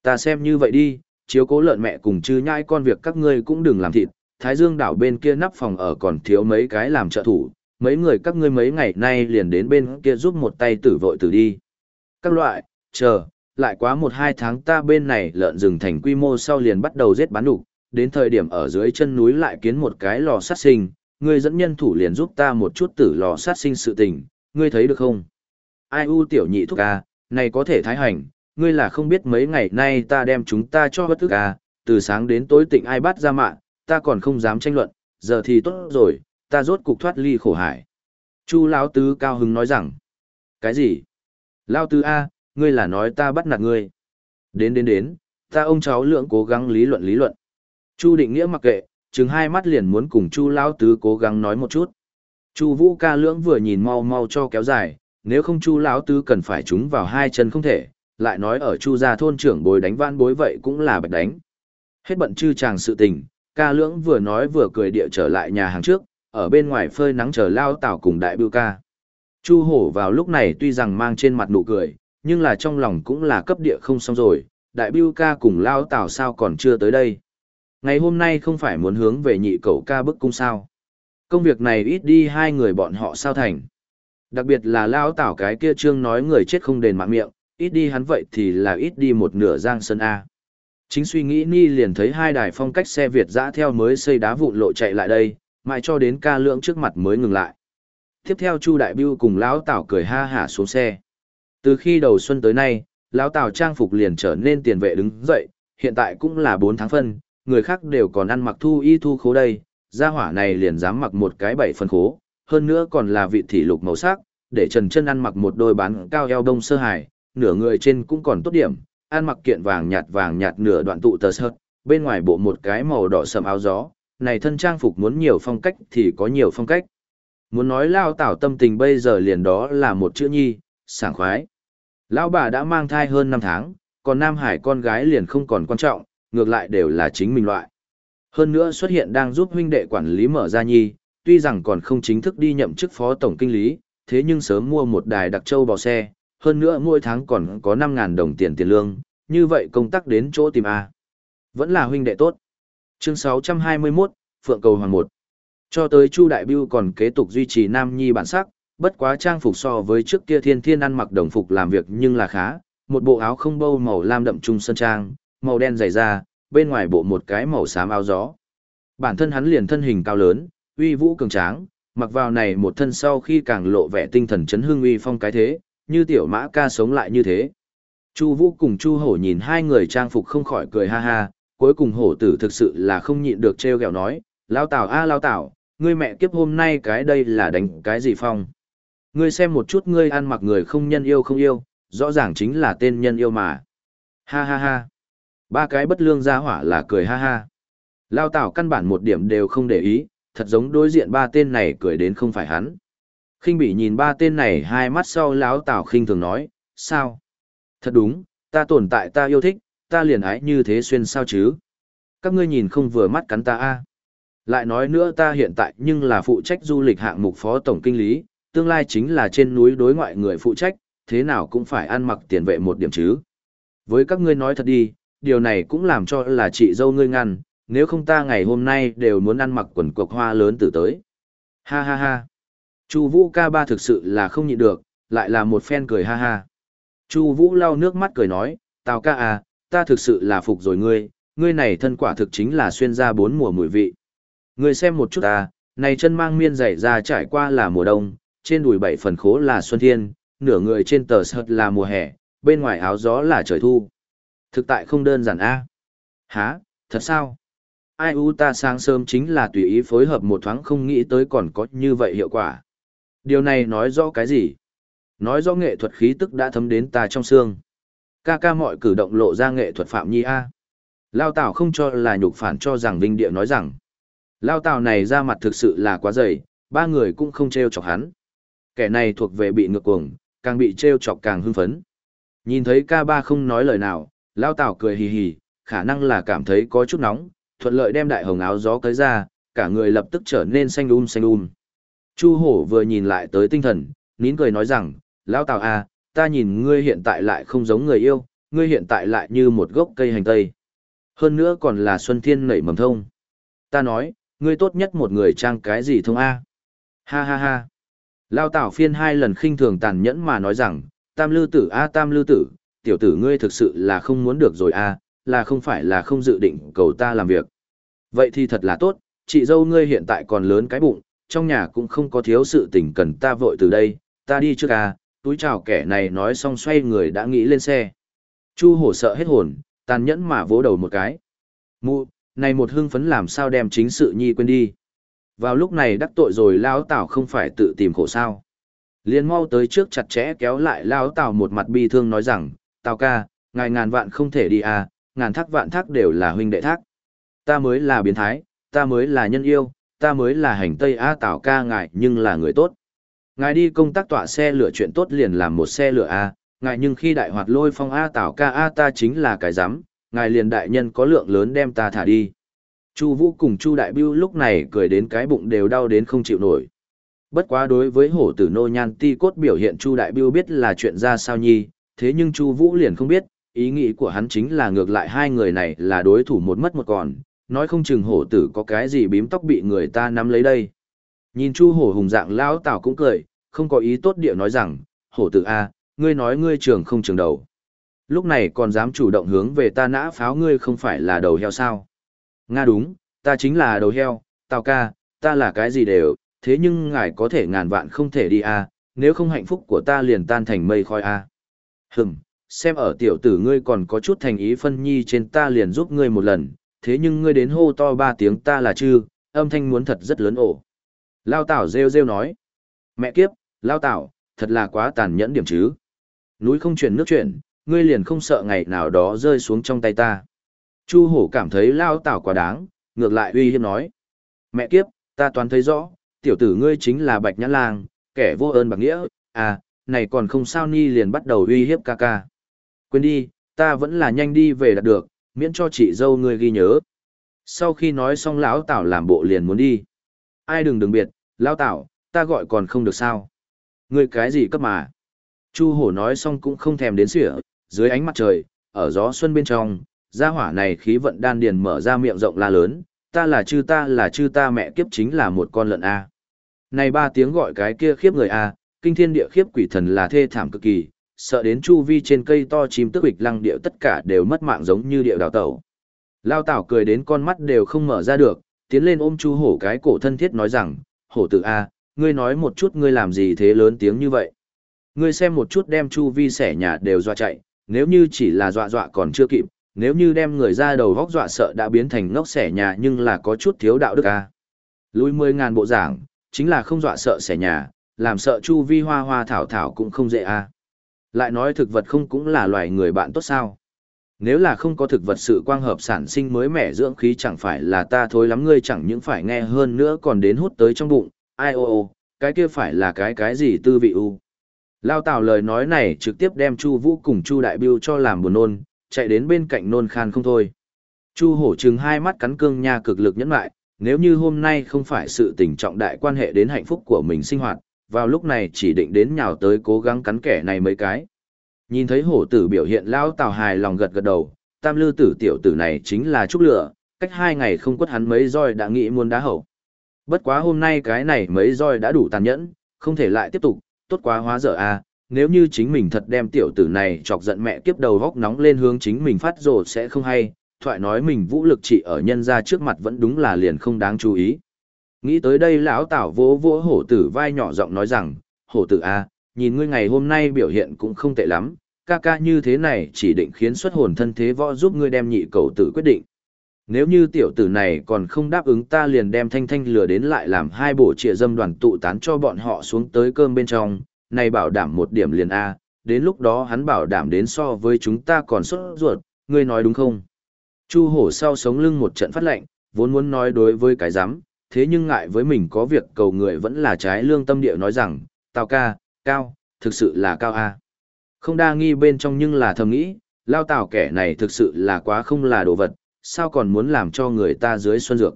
Ta xem như vậy đi, chiếu cố lợn mẹ cùng chư nhai con việc các ngươi cũng đừng làm thịt, Thái Dương đảo bên kia nắp phòng ở còn thiếu mấy cái làm trợ thủ, mấy người các ngươi mấy ngày nay liền đến bên kia giúp một tay tử vội tử đi. Các loại, chờ, lại quá một hai tháng ta bên này lợn rừng thành quy mô sau liền bắt đầu giết bán đủ, đến thời điểm ở dưới chân núi lại kiến một cái lò sát sinh, ngươi dẫn nhân thủ liền giúp ta một chút tử lò sát sinh sự tình, ngươi thấy được không? Ai u tiểu nhị thúc ca, này có thể thái hành, ngươi là không biết mấy ngày nay ta đem chúng ta cho bất thức à, từ sáng đến tối tịnh ai bắt ra mạng, ta còn không dám tranh luận, giờ thì tốt rồi, ta rốt cục thoát ly khổ hải. Chu lão tứ cao hứng nói rằng, cái gì? Lão tứ A, ngươi là nói ta bắt nạt ngươi. Đến đến đến, ta ông cháu lượng cố gắng lý luận lý luận. Chu định nghĩa mặc kệ, chừng hai mắt liền muốn cùng Chu Lão tứ cố gắng nói một chút. Chu Vũ ca lưỡng vừa nhìn mau mau cho kéo dài, nếu không Chu lão tứ cần phải chúng vào hai chân không thể, lại nói ở Chu gia thôn trưởng bồi đánh vãn bối vậy cũng là bạch đánh. Hết bận chư chàng sự tình, ca lưỡng vừa nói vừa cười địa trở lại nhà hàng trước, ở bên ngoài phơi nắng chờ lao tảo cùng đại bưu ca. Chu hổ vào lúc này tuy rằng mang trên mặt nụ cười, nhưng là trong lòng cũng là cấp địa không xong rồi, đại bưu ca cùng lao tảo sao còn chưa tới đây. Ngày hôm nay không phải muốn hướng về nhị cậu ca bức cung sao. Công việc này ít đi hai người bọn họ sao thành. Đặc biệt là lao tảo cái kia trương nói người chết không đền mạng miệng, ít đi hắn vậy thì là ít đi một nửa giang sơn A. Chính suy nghĩ Ni liền thấy hai đài phong cách xe Việt dã theo mới xây đá vụn lộ chạy lại đây, mãi cho đến ca lượng trước mặt mới ngừng lại. Tiếp theo Chu Đại Biêu cùng Lão Tảo cười ha hả xuống xe. Từ khi đầu xuân tới nay, Lão Tảo trang phục liền trở nên tiền vệ đứng dậy, hiện tại cũng là 4 tháng phân, người khác đều còn ăn mặc thu y thu khố đây, gia hỏa này liền dám mặc một cái bảy phân khố, hơn nữa còn là vị thị lục màu sắc, để trần chân ăn mặc một đôi bán cao eo đông sơ hải, nửa người trên cũng còn tốt điểm, ăn mặc kiện vàng nhạt vàng nhạt nửa đoạn tụ tờ sợt, bên ngoài bộ một cái màu đỏ sầm áo gió, này thân trang phục muốn nhiều phong cách thì có nhiều phong cách. Muốn nói lao tảo tâm tình bây giờ liền đó là một chữ nhi, sảng khoái. Lão bà đã mang thai hơn 5 tháng, còn Nam Hải con gái liền không còn quan trọng, ngược lại đều là chính mình loại. Hơn nữa xuất hiện đang giúp huynh đệ quản lý mở ra nhi, tuy rằng còn không chính thức đi nhậm chức phó tổng kinh lý, thế nhưng sớm mua một đài đặc châu bò xe, hơn nữa mỗi tháng còn có 5.000 đồng tiền tiền lương, như vậy công tác đến chỗ tìm A. Vẫn là huynh đệ tốt. Chương 621, Phượng Cầu Hoàng 1. Cho tới Chu Đại Biêu còn kế tục duy trì nam nhi bản sắc, bất quá trang phục so với trước kia thiên thiên ăn mặc đồng phục làm việc nhưng là khá, một bộ áo không bâu màu lam đậm trung sơn trang, màu đen dày da, bên ngoài bộ một cái màu xám áo gió. Bản thân hắn liền thân hình cao lớn, uy vũ cường tráng, mặc vào này một thân sau khi càng lộ vẻ tinh thần chấn hương uy phong cái thế, như tiểu mã ca sống lại như thế. Chu Vũ cùng Chu Hổ nhìn hai người trang phục không khỏi cười ha ha, cuối cùng hổ tử thực sự là không nhịn được trêu ghẹo nói, "Lão Tảo a à, lão Tảo, ngươi mẹ kiếp hôm nay cái đây là đánh cái gì phong? Ngươi xem một chút ngươi ăn mặc người không nhân yêu không yêu, rõ ràng chính là tên nhân yêu mà." Ha ha ha. Ba cái bất lương gia hỏa là cười ha ha. Lão Tảo căn bản một điểm đều không để ý, thật giống đối diện ba tên này cười đến không phải hắn khinh bị nhìn ba tên này hai mắt sau láo tào khinh thường nói, sao? Thật đúng, ta tồn tại ta yêu thích, ta liền ái như thế xuyên sao chứ? Các ngươi nhìn không vừa mắt cắn ta a. Lại nói nữa ta hiện tại nhưng là phụ trách du lịch hạng mục phó tổng kinh lý, tương lai chính là trên núi đối ngoại người phụ trách, thế nào cũng phải ăn mặc tiền vệ một điểm chứ. Với các ngươi nói thật đi, điều này cũng làm cho là chị dâu ngươi ngăn, nếu không ta ngày hôm nay đều muốn ăn mặc quần cộc hoa lớn từ tới. Ha ha ha. Chu Vũ ca ba thực sự là không nhịn được, lại là một phen cười ha ha. Chu Vũ lau nước mắt cười nói, "Tào ca à, ta thực sự là phục rồi ngươi, ngươi này thân quả thực chính là xuyên ra bốn mùa mùi vị. Ngươi xem một chút ta, này chân mang miên dày ra trải qua là mùa đông, trên đùi bảy phần khố là xuân thiên, nửa người trên tờ sợt là mùa hè, bên ngoài áo gió là trời thu. Thực tại không đơn giản a." "Hả? Thật sao?" Ai u ta sáng sớm chính là tùy ý phối hợp một thoáng không nghĩ tới còn có như vậy hiệu quả. Điều này nói rõ cái gì? Nói rõ nghệ thuật khí tức đã thấm đến ta trong xương. Ca ca mọi cử động lộ ra nghệ thuật phạm nhi A. Lao Tảo không cho là nhục phản cho rằng Vinh Địa nói rằng. Lao Tảo này ra mặt thực sự là quá dày, ba người cũng không treo chọc hắn. Kẻ này thuộc về bị ngược cuồng, càng bị treo chọc càng hưng phấn. Nhìn thấy ca ba không nói lời nào, Lao Tảo cười hì hì, khả năng là cảm thấy có chút nóng, thuận lợi đem đại hồng áo gió tới ra, cả người lập tức trở nên xanh um xanh um. Chu hổ vừa nhìn lại tới tinh thần, nín cười nói rằng, lão tào à, ta nhìn ngươi hiện tại lại không giống người yêu, ngươi hiện tại lại như một gốc cây hành tây. Hơn nữa còn là xuân thiên nảy mầm thông. Ta nói, ngươi tốt nhất một người trang cái gì thông a? Ha ha ha. Lao tảo phiên hai lần khinh thường tàn nhẫn mà nói rằng, tam lư tử a tam lư tử, tiểu tử ngươi thực sự là không muốn được rồi a, là không phải là không dự định cầu ta làm việc. Vậy thì thật là tốt, chị dâu ngươi hiện tại còn lớn cái bụng, trong nhà cũng không có thiếu sự tình cần ta vội từ đây, ta đi trước à, túi chào kẻ này nói xong xoay người đã nghĩ lên xe. Chu hổ sợ hết hồn, tàn nhẫn mà vỗ đầu một cái. Mụ, này một hưng phấn làm sao đem chính sự nhi quên đi. Vào lúc này đắc tội rồi lao tảo không phải tự tìm khổ sao. Liên mau tới trước chặt chẽ kéo lại lao tào một mặt bi thương nói rằng, tào ca, ngài ngàn vạn không thể đi à, ngàn thác vạn thác đều là huynh đệ thác. Ta mới là biến thái, ta mới là nhân yêu, ta mới là hành tây a tào ca ngài nhưng là người tốt. Ngài đi công tác tọa xe lửa chuyện tốt liền làm một xe lửa a, ngài nhưng khi đại hoạt lôi phong a tào ca a ta chính là cái rắm ngài liền đại nhân có lượng lớn đem ta thả đi. Chu Vũ cùng Chu Đại Bưu lúc này cười đến cái bụng đều đau đến không chịu nổi. Bất quá đối với hổ tử nô nhan ti cốt biểu hiện Chu Đại Bưu biết là chuyện ra sao nhi, thế nhưng Chu Vũ liền không biết, ý nghĩ của hắn chính là ngược lại hai người này là đối thủ một mất một còn, nói không chừng hổ tử có cái gì bím tóc bị người ta nắm lấy đây. Nhìn Chu hổ hùng dạng lão tào cũng cười, không có ý tốt địa nói rằng, hổ tử a, ngươi nói ngươi trường không trường đầu. Lúc này còn dám chủ động hướng về ta nã pháo ngươi không phải là đầu heo sao. Nga đúng, ta chính là đầu heo, tào ca, ta là cái gì đều, thế nhưng ngài có thể ngàn vạn không thể đi a, nếu không hạnh phúc của ta liền tan thành mây khói a. Hừm, xem ở tiểu tử ngươi còn có chút thành ý phân nhi trên ta liền giúp ngươi một lần, thế nhưng ngươi đến hô to ba tiếng ta là chư, âm thanh muốn thật rất lớn ổ. Lao Tảo rêu rêu nói. Mẹ kiếp, Lao Tảo, thật là quá tàn nhẫn điểm chứ. Núi không chuyển nước chuyển, ngươi liền không sợ ngày nào đó rơi xuống trong tay ta. Chu hổ cảm thấy Lao Tảo quá đáng, ngược lại uy hiếp nói. Mẹ kiếp, ta toàn thấy rõ, tiểu tử ngươi chính là bạch nhãn lang, kẻ vô ơn bạc nghĩa, à, này còn không sao ni liền bắt đầu uy hiếp ca ca. Quên đi, ta vẫn là nhanh đi về đạt được, miễn cho chị dâu ngươi ghi nhớ. Sau khi nói xong lão Tảo làm bộ liền muốn đi. Ai đừng đừng biệt, lão Tảo, ta gọi còn không được sao. Ngươi cái gì cấp mà. Chu hổ nói xong cũng không thèm đến sỉa, dưới ánh mặt trời, ở gió xuân bên trong, gia hỏa này khí vận đan điền mở ra miệng rộng la lớn, ta là chư ta là chư ta mẹ kiếp chính là một con lợn A. Này ba tiếng gọi cái kia khiếp người A, kinh thiên địa khiếp quỷ thần là thê thảm cực kỳ, sợ đến chu vi trên cây to chim tức bịch lăng điệu tất cả đều mất mạng giống như điệu đào tẩu. Lao tảo cười đến con mắt đều không mở ra được, tiến lên ôm chu hổ cái cổ thân thiết nói rằng, hổ tử A, ngươi nói một chút ngươi làm gì thế lớn tiếng như vậy. Ngươi xem một chút đem chu vi sẻ nhà đều dọa chạy, nếu như chỉ là dọa dọa còn chưa kịp, nếu như đem người ra đầu vóc dọa sợ đã biến thành ngốc sẻ nhà nhưng là có chút thiếu đạo đức A. Lùi mười ngàn bộ giảng, chính là không dọa sợ sẻ nhà, làm sợ chu vi hoa hoa thảo thảo cũng không dễ A. Lại nói thực vật không cũng là loài người bạn tốt sao? Nếu là không có thực vật sự quang hợp sản sinh mới mẻ dưỡng khí chẳng phải là ta thôi lắm ngươi chẳng những phải nghe hơn nữa còn đến hút tới trong bụng, ai ô ô, cái kia phải là cái cái gì tư vị u. Lao Tào lời nói này trực tiếp đem Chu Vũ cùng Chu Đại Biêu cho làm buồn nôn, chạy đến bên cạnh nôn khan không thôi. Chu Hổ trừng hai mắt cắn cương nha cực lực nhẫn lại, nếu như hôm nay không phải sự tình trọng đại quan hệ đến hạnh phúc của mình sinh hoạt, vào lúc này chỉ định đến nhào tới cố gắng cắn kẻ này mấy cái. Nhìn thấy hổ tử biểu hiện lao tào hài lòng gật gật đầu, tam lư tử tiểu tử này chính là trúc lửa, cách hai ngày không quất hắn mấy roi đã nghĩ muôn đá hậu. Bất quá hôm nay cái này mấy roi đã đủ tàn nhẫn, không thể lại tiếp tục, tốt quá hóa dở a à, nếu như chính mình thật đem tiểu tử này chọc giận mẹ kiếp đầu góc nóng lên hướng chính mình phát rồ sẽ không hay, thoại nói mình vũ lực trị ở nhân ra trước mặt vẫn đúng là liền không đáng chú ý. Nghĩ tới đây lão tảo vỗ vỗ hổ tử vai nhỏ giọng nói rằng, hổ tử a, nhìn ngươi ngày hôm nay biểu hiện cũng không tệ lắm, ca ca như thế này chỉ định khiến xuất hồn thân thế võ giúp ngươi đem nhị cầu tử quyết định. Nếu như tiểu tử này còn không đáp ứng ta liền đem thanh thanh lừa đến lại làm hai bộ trịa dâm đoàn tụ tán cho bọn họ xuống tới cơm bên trong, này bảo đảm một điểm liền A, đến lúc đó hắn bảo đảm đến so với chúng ta còn sốt ruột, ngươi nói đúng không? Chu hổ sau sống lưng một trận phát lệnh, vốn muốn nói đối với cái giám, thế nhưng ngại với mình có việc cầu người vẫn là trái lương tâm địa nói rằng, tào ca, cao, thực sự là cao A. Không đa nghi bên trong nhưng là thầm nghĩ, lao tào kẻ này thực sự là quá không là đồ vật, sao còn muốn làm cho người ta dưới xuân dược.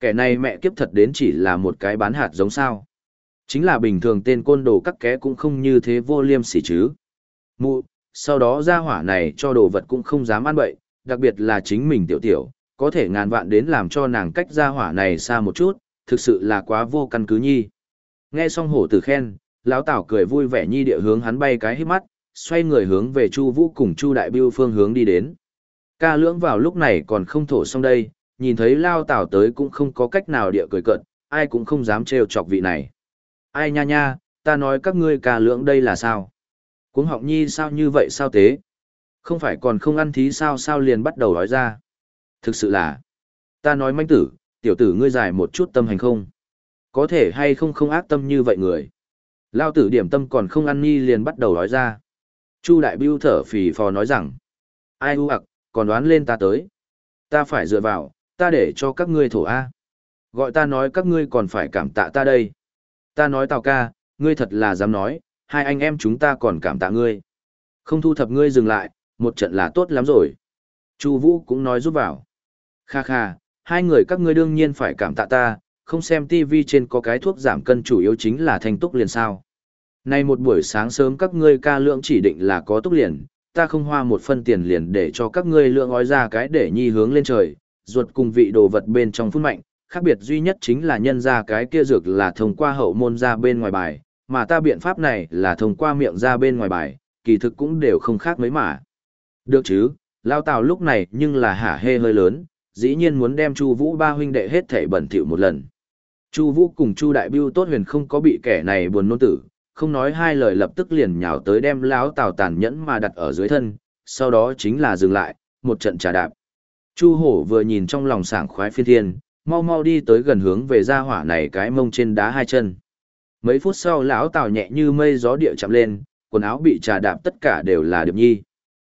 Kẻ này mẹ kiếp thật đến chỉ là một cái bán hạt giống sao. Chính là bình thường tên côn đồ các ké cũng không như thế vô liêm sỉ chứ. Mụ, sau đó ra hỏa này cho đồ vật cũng không dám ăn bậy, đặc biệt là chính mình tiểu tiểu, có thể ngàn vạn đến làm cho nàng cách ra hỏa này xa một chút, thực sự là quá vô căn cứ nhi. Nghe xong hổ tử khen, lão tảo cười vui vẻ nhi địa hướng hắn bay cái hít mắt, xoay người hướng về Chu Vũ cùng Chu Đại Bưu phương hướng đi đến. Ca lưỡng vào lúc này còn không thổ xong đây, nhìn thấy lao tảo tới cũng không có cách nào địa cười cợt, ai cũng không dám trêu chọc vị này. Ai nha nha, ta nói các ngươi ca lưỡng đây là sao? Cuống họng nhi sao như vậy sao thế? Không phải còn không ăn thí sao sao liền bắt đầu nói ra. Thực sự là, ta nói manh tử, tiểu tử ngươi dài một chút tâm hành không? Có thể hay không không ác tâm như vậy người? Lao tử điểm tâm còn không ăn nghi liền bắt đầu nói ra. Chu đại bưu thở phì phò nói rằng, ai u ặc, còn đoán lên ta tới. Ta phải dựa vào, ta để cho các ngươi thổ A. Gọi ta nói các ngươi còn phải cảm tạ ta đây. Ta nói tào ca, ngươi thật là dám nói, hai anh em chúng ta còn cảm tạ ngươi. Không thu thập ngươi dừng lại, một trận là tốt lắm rồi. Chu Vũ cũng nói giúp vào. Kha kha, hai người các ngươi đương nhiên phải cảm tạ ta, không xem TV trên có cái thuốc giảm cân chủ yếu chính là thanh túc liền sao. Nay một buổi sáng sớm các ngươi ca lượng chỉ định là có túc liền, ta không hoa một phân tiền liền để cho các ngươi lượng ói ra cái để nhi hướng lên trời, ruột cùng vị đồ vật bên trong phun mạnh, khác biệt duy nhất chính là nhân ra cái kia dược là thông qua hậu môn ra bên ngoài bài, mà ta biện pháp này là thông qua miệng ra bên ngoài bài, kỳ thực cũng đều không khác mấy mà. Được chứ, lao tào lúc này nhưng là hả hê hơi lớn, dĩ nhiên muốn đem Chu Vũ ba huynh đệ hết thảy bẩn thỉu một lần. Chu Vũ cùng Chu Đại Bưu tốt huyền không có bị kẻ này buồn nôn tử, không nói hai lời lập tức liền nhào tới đem lão Tào tàn nhẫn mà đặt ở dưới thân, sau đó chính là dừng lại, một trận trà đạp. Chu Hổ vừa nhìn trong lòng sảng khoái phiên thiên, mau mau đi tới gần hướng về ra hỏa này cái mông trên đá hai chân. Mấy phút sau lão Tào nhẹ như mây gió địa chạm lên, quần áo bị trà đạp tất cả đều là Điệp Nhi.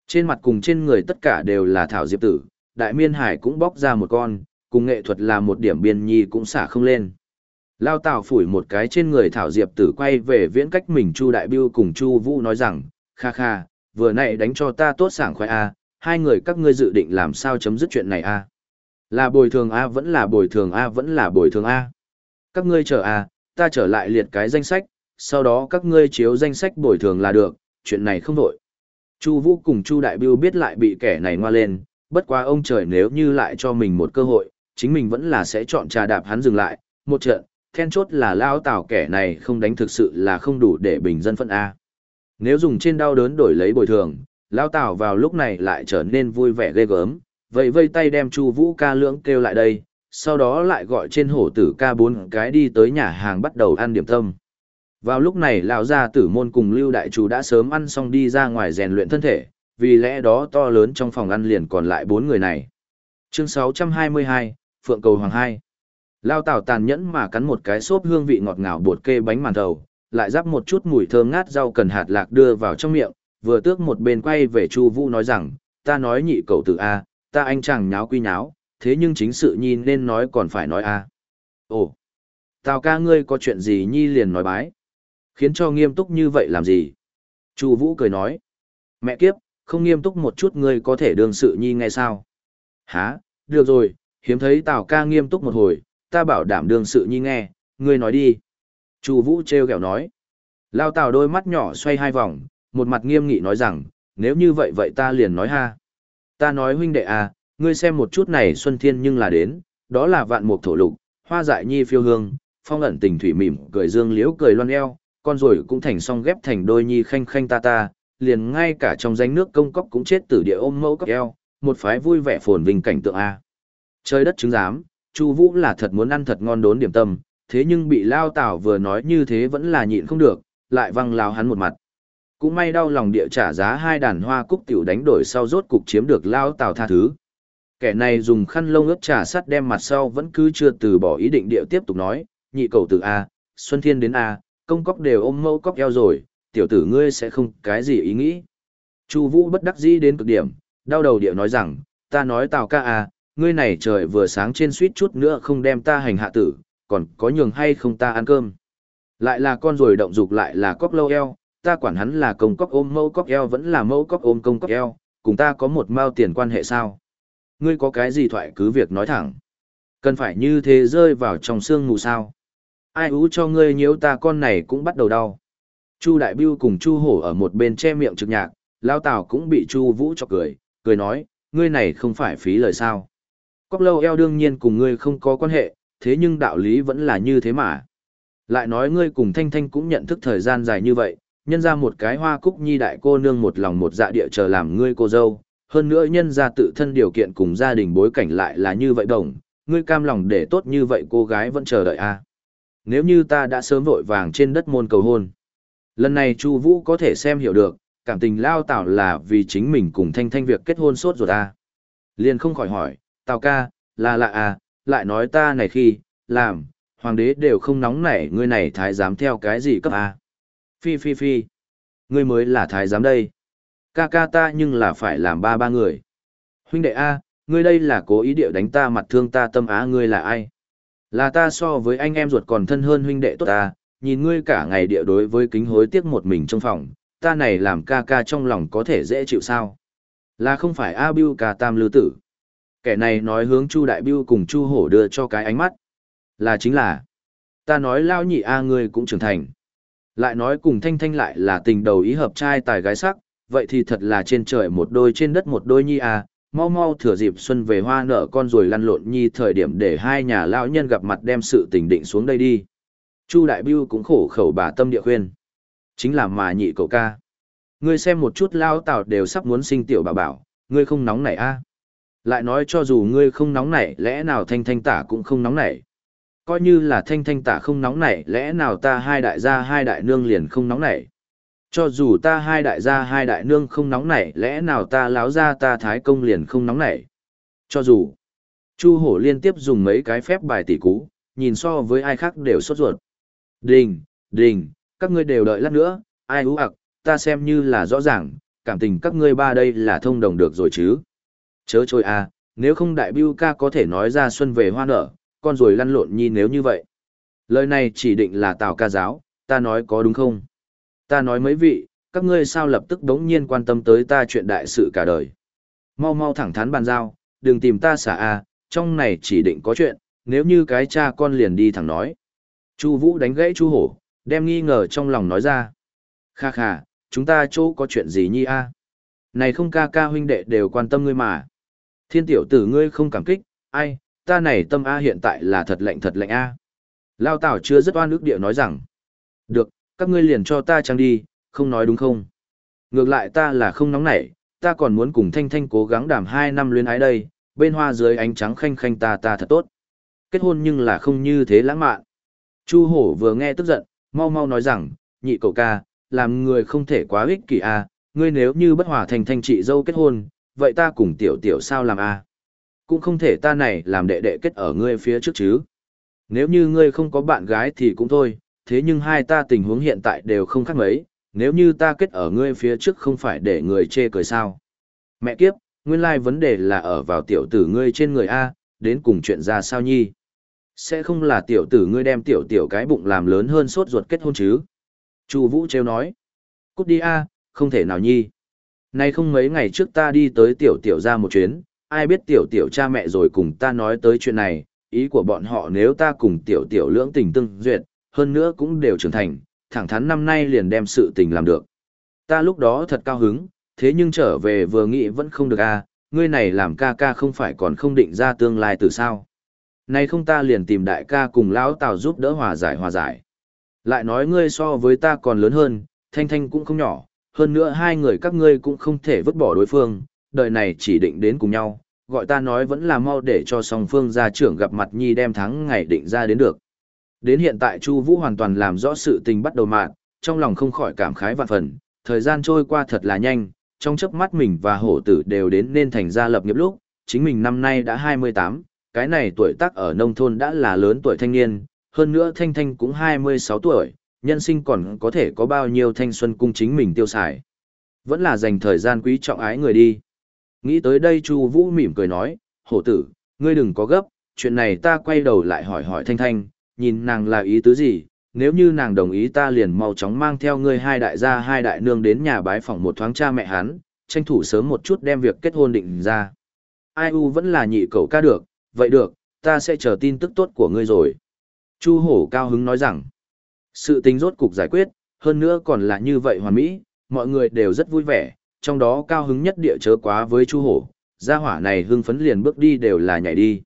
Trên mặt cùng trên người tất cả đều là thảo diệp tử, đại miên hải cũng bóc ra một con, cùng nghệ thuật là một điểm biên nhi cũng xả không lên. Lao Tào phủi một cái trên người Thảo Diệp tử quay về viễn cách mình Chu Đại Biêu cùng Chu Vũ nói rằng, kha kha, vừa nãy đánh cho ta tốt sảng khoái a, hai người các ngươi dự định làm sao chấm dứt chuyện này a? Là bồi thường a vẫn là bồi thường a vẫn là bồi thường a. Các ngươi chờ a, ta trở lại liệt cái danh sách, sau đó các ngươi chiếu danh sách bồi thường là được, chuyện này không đổi. Chu Vũ cùng Chu Đại Biêu biết lại bị kẻ này ngoa lên, bất quá ông trời nếu như lại cho mình một cơ hội, chính mình vẫn là sẽ chọn trà đạp hắn dừng lại, một trận, then chốt là lao tảo kẻ này không đánh thực sự là không đủ để bình dân phận A. Nếu dùng trên đau đớn đổi lấy bồi thường, lao tảo vào lúc này lại trở nên vui vẻ ghê gớm, vậy vây tay đem Chu Vũ ca lưỡng kêu lại đây, sau đó lại gọi trên hổ tử ca bốn cái đi tới nhà hàng bắt đầu ăn điểm tâm. Vào lúc này lão gia tử môn cùng Lưu đại chủ đã sớm ăn xong đi ra ngoài rèn luyện thân thể, vì lẽ đó to lớn trong phòng ăn liền còn lại bốn người này. Chương 622, Phượng Cầu Hoàng 2 Lao Tảo tàn nhẫn mà cắn một cái xốp hương vị ngọt ngào bột kê bánh màn thầu, lại rắc một chút mùi thơm ngát rau cần hạt lạc đưa vào trong miệng, vừa tước một bên quay về Chu Vũ nói rằng, ta nói nhị cậu tử A, ta anh chàng nháo quy nháo, thế nhưng chính sự nhi nên nói còn phải nói A. Ồ, Tào ca ngươi có chuyện gì nhi liền nói bái. Khiến cho nghiêm túc như vậy làm gì? Chu Vũ cười nói, mẹ kiếp, không nghiêm túc một chút ngươi có thể đương sự nhi nghe sao? Hả, được rồi, hiếm thấy Tào ca nghiêm túc một hồi, ta bảo đảm đương sự nhi nghe, ngươi nói đi. Chu Vũ treo kẹo nói. Lao Tào đôi mắt nhỏ xoay hai vòng, một mặt nghiêm nghị nói rằng, nếu như vậy vậy ta liền nói ha. Ta nói huynh đệ à, ngươi xem một chút này xuân thiên nhưng là đến, đó là vạn mục thổ lục, hoa dại nhi phiêu hương, phong ẩn tình thủy mỉm, cười dương liễu cười loan eo, con rồi cũng thành song ghép thành đôi nhi khanh khanh ta ta, liền ngay cả trong danh nước công cốc cũng chết tử địa ôm mẫu cốc eo, một phái vui vẻ phồn vinh cảnh tượng a. Trời đất chứng giám, Chu Vũ là thật muốn ăn thật ngon đốn điểm tâm, thế nhưng bị Lao Tảo vừa nói như thế vẫn là nhịn không được, lại văng lao hắn một mặt. Cũng may đau lòng địa trả giá hai đàn hoa cúc tiểu đánh đổi sau rốt cục chiếm được Lao Tảo tha thứ. Kẻ này dùng khăn lông ướt trà sắt đem mặt sau vẫn cứ chưa từ bỏ ý định địa tiếp tục nói, nhị cầu tử A, Xuân Thiên đến A, công cóc đều ôm mẫu cóc eo rồi, tiểu tử ngươi sẽ không cái gì ý nghĩ. Chu Vũ bất đắc dĩ đến cực điểm, đau đầu điệu nói rằng, ta nói Tào ca à, ngươi này trời vừa sáng trên suýt chút nữa không đem ta hành hạ tử, còn có nhường hay không ta ăn cơm. Lại là con rồi động dục lại là cóc lâu eo, ta quản hắn là công cóc ôm mâu cóc eo vẫn là mâu cóc ôm công cóc eo, cùng ta có một mao tiền quan hệ sao. Ngươi có cái gì thoại cứ việc nói thẳng. Cần phải như thế rơi vào trong xương mù sao. Ai ú cho ngươi nhiễu ta con này cũng bắt đầu đau. Chu Đại Biêu cùng Chu Hổ ở một bên che miệng trực nhạc, Lao Tào cũng bị Chu Vũ cho cười, cười nói, ngươi này không phải phí lời sao. Cóc lâu eo đương nhiên cùng ngươi không có quan hệ, thế nhưng đạo lý vẫn là như thế mà. Lại nói ngươi cùng Thanh Thanh cũng nhận thức thời gian dài như vậy, nhân ra một cái hoa cúc nhi đại cô nương một lòng một dạ địa chờ làm ngươi cô dâu, hơn nữa nhân ra tự thân điều kiện cùng gia đình bối cảnh lại là như vậy đồng, ngươi cam lòng để tốt như vậy cô gái vẫn chờ đợi a à. Nếu như ta đã sớm vội vàng trên đất môn cầu hôn. Lần này Chu Vũ có thể xem hiểu được, cảm tình lao tào là vì chính mình cùng Thanh Thanh việc kết hôn sốt ruột ta. À. Liền không khỏi hỏi, Tào ca, là lạ à, lại nói ta này khi, làm, hoàng đế đều không nóng nảy ngươi này thái giám theo cái gì cấp à. Phi phi phi. Ngươi mới là thái giám đây. Ca ca ta nhưng là phải làm ba ba người. Huynh đệ A, ngươi đây là cố ý điệu đánh ta mặt thương ta tâm á ngươi là ai? Là ta so với anh em ruột còn thân hơn huynh đệ tốt ta, nhìn ngươi cả ngày địa đối với kính hối tiếc một mình trong phòng, ta này làm ca ca trong lòng có thể dễ chịu sao? Là không phải A Biu ca tam lư tử. Kẻ này nói hướng Chu Đại Biu cùng Chu Hổ đưa cho cái ánh mắt. Là chính là, ta nói lao nhị A ngươi cũng trưởng thành. Lại nói cùng Thanh Thanh lại là tình đầu ý hợp trai tài gái sắc, vậy thì thật là trên trời một đôi trên đất một đôi nhi A, mau mau thừa dịp xuân về hoa nở con rồi lăn lộn nhi thời điểm để hai nhà lão nhân gặp mặt đem sự tình định xuống đây đi. Chu Đại Biêu cũng khổ khẩu bà tâm địa khuyên. Chính là mà nhị cậu ca. Ngươi xem một chút lao tảo đều sắp muốn sinh tiểu bà bảo, ngươi không nóng nảy a Lại nói cho dù ngươi không nóng nảy, lẽ nào thanh thanh tả cũng không nóng nảy. Coi như là thanh thanh tả không nóng nảy, lẽ nào ta hai đại gia hai đại nương liền không nóng nảy. Cho dù ta hai đại gia hai đại nương không nóng nảy, lẽ nào ta láo ra ta thái công liền không nóng nảy. Cho dù, Chu hổ liên tiếp dùng mấy cái phép bài tỷ cú, nhìn so với ai khác đều sốt ruột. Đình, đình, các ngươi đều đợi lát nữa, ai ú ạc, ta xem như là rõ ràng, cảm tình các ngươi ba đây là thông đồng được rồi chứ. Chớ trôi à, nếu không đại biêu ca có thể nói ra xuân về hoa nở, con rồi lăn lộn nhi nếu như vậy. Lời này chỉ định là tào ca giáo, ta nói có đúng không? Ta nói mấy vị, các ngươi sao lập tức đống nhiên quan tâm tới ta chuyện đại sự cả đời. Mau mau thẳng thắn bàn giao, đừng tìm ta xả a, trong này chỉ định có chuyện, nếu như cái cha con liền đi thẳng nói. Chu Vũ đánh gãy Chu Hổ, đem nghi ngờ trong lòng nói ra. Kha kha, chúng ta chỗ có chuyện gì nhi a? Này không ca ca huynh đệ đều quan tâm ngươi mà. Thiên tiểu tử ngươi không cảm kích, ai, ta này tâm a hiện tại là thật lạnh thật lạnh a. Lao Tảo chưa rất oan ức địa nói rằng. Được, các ngươi liền cho ta trăng đi, không nói đúng không? Ngược lại ta là không nóng nảy, ta còn muốn cùng Thanh Thanh cố gắng đảm hai năm luyến ái đây, bên hoa dưới ánh trắng khanh khanh ta ta thật tốt. Kết hôn nhưng là không như thế lãng mạn. Chu hổ vừa nghe tức giận, mau mau nói rằng, nhị cậu ca, làm người không thể quá ích kỷ a, ngươi nếu như bất hòa thành thanh chị dâu kết hôn, vậy ta cùng tiểu tiểu sao làm a? Cũng không thể ta này làm đệ đệ kết ở ngươi phía trước chứ. Nếu như ngươi không có bạn gái thì cũng thôi, thế nhưng hai ta tình huống hiện tại đều không khác mấy, nếu như ta kết ở ngươi phía trước không phải để người chê cười sao. Mẹ kiếp, nguyên lai vấn đề là ở vào tiểu tử ngươi trên người A, đến cùng chuyện ra sao nhi. Sẽ không là tiểu tử ngươi đem tiểu tiểu cái bụng làm lớn hơn sốt ruột kết hôn chứ? Chu Vũ trêu nói. Cút đi a, không thể nào nhi. Nay không mấy ngày trước ta đi tới tiểu tiểu ra một chuyến, ai biết tiểu tiểu cha mẹ rồi cùng ta nói tới chuyện này, ý của bọn họ nếu ta cùng tiểu tiểu lưỡng tình tương duyệt, hơn nữa cũng đều trưởng thành, thẳng thắn năm nay liền đem sự tình làm được. Ta lúc đó thật cao hứng, thế nhưng trở về vừa nghĩ vẫn không được a, ngươi này làm ca ca không phải còn không định ra tương lai từ sao? Nay không ta liền tìm đại ca cùng lão Tào giúp đỡ hòa giải hòa giải. Lại nói ngươi so với ta còn lớn hơn, thanh thanh cũng không nhỏ, hơn nữa hai người các ngươi cũng không thể vứt bỏ đối phương, đời này chỉ định đến cùng nhau, gọi ta nói vẫn là mau để cho song phương gia trưởng gặp mặt nhi đem thắng ngày định ra đến được. Đến hiện tại Chu Vũ hoàn toàn làm rõ sự tình bắt đầu mạng, trong lòng không khỏi cảm khái vạn phần, thời gian trôi qua thật là nhanh, trong chớp mắt mình và hổ tử đều đến nên thành gia lập nghiệp lúc, chính mình năm nay đã 28, cái này tuổi tác ở nông thôn đã là lớn tuổi thanh niên, hơn nữa Thanh Thanh cũng 26 tuổi, nhân sinh còn có thể có bao nhiêu thanh xuân cung chính mình tiêu xài. Vẫn là dành thời gian quý trọng ái người đi. Nghĩ tới đây Chu Vũ mỉm cười nói, hổ tử, ngươi đừng có gấp, chuyện này ta quay đầu lại hỏi hỏi Thanh Thanh, nhìn nàng là ý tứ gì, nếu như nàng đồng ý ta liền mau chóng mang theo ngươi hai đại gia hai đại nương đến nhà bái phỏng một thoáng cha mẹ hắn, tranh thủ sớm một chút đem việc kết hôn định ra. Ai u vẫn là nhị cậu ca được, vậy được, ta sẽ chờ tin tức tốt của ngươi rồi. Chu hổ cao hứng nói rằng, sự tình rốt cục giải quyết, hơn nữa còn là như vậy hoàn mỹ, mọi người đều rất vui vẻ, trong đó cao hứng nhất địa chớ quá với chu hổ, gia hỏa này hưng phấn liền bước đi đều là nhảy đi.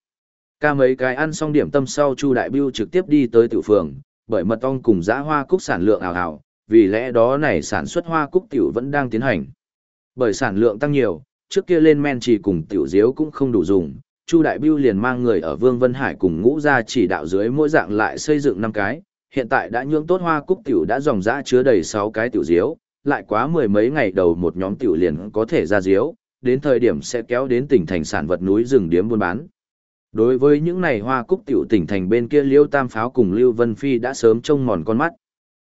Ca mấy cái ăn xong điểm tâm sau Chu Đại Biêu trực tiếp đi tới tiểu phường, bởi mật ong cùng giã hoa cúc sản lượng ảo ảo, vì lẽ đó này sản xuất hoa cúc tiểu vẫn đang tiến hành. Bởi sản lượng tăng nhiều, trước kia lên men chỉ cùng tiểu diếu cũng không đủ dùng, Chu Đại Bưu liền mang người ở Vương Vân Hải cùng ngũ ra chỉ đạo dưới mỗi dạng lại xây dựng năm cái, hiện tại đã nhưỡng tốt hoa cúc tiểu đã dòng dã chứa đầy 6 cái tiểu diếu, lại quá mười mấy ngày đầu một nhóm tiểu liền có thể ra diếu, đến thời điểm sẽ kéo đến tỉnh thành sản vật núi rừng điếm buôn bán. Đối với những này hoa cúc tiểu tỉnh thành bên kia Liêu Tam Pháo cùng Lưu Vân Phi đã sớm trông mòn con mắt.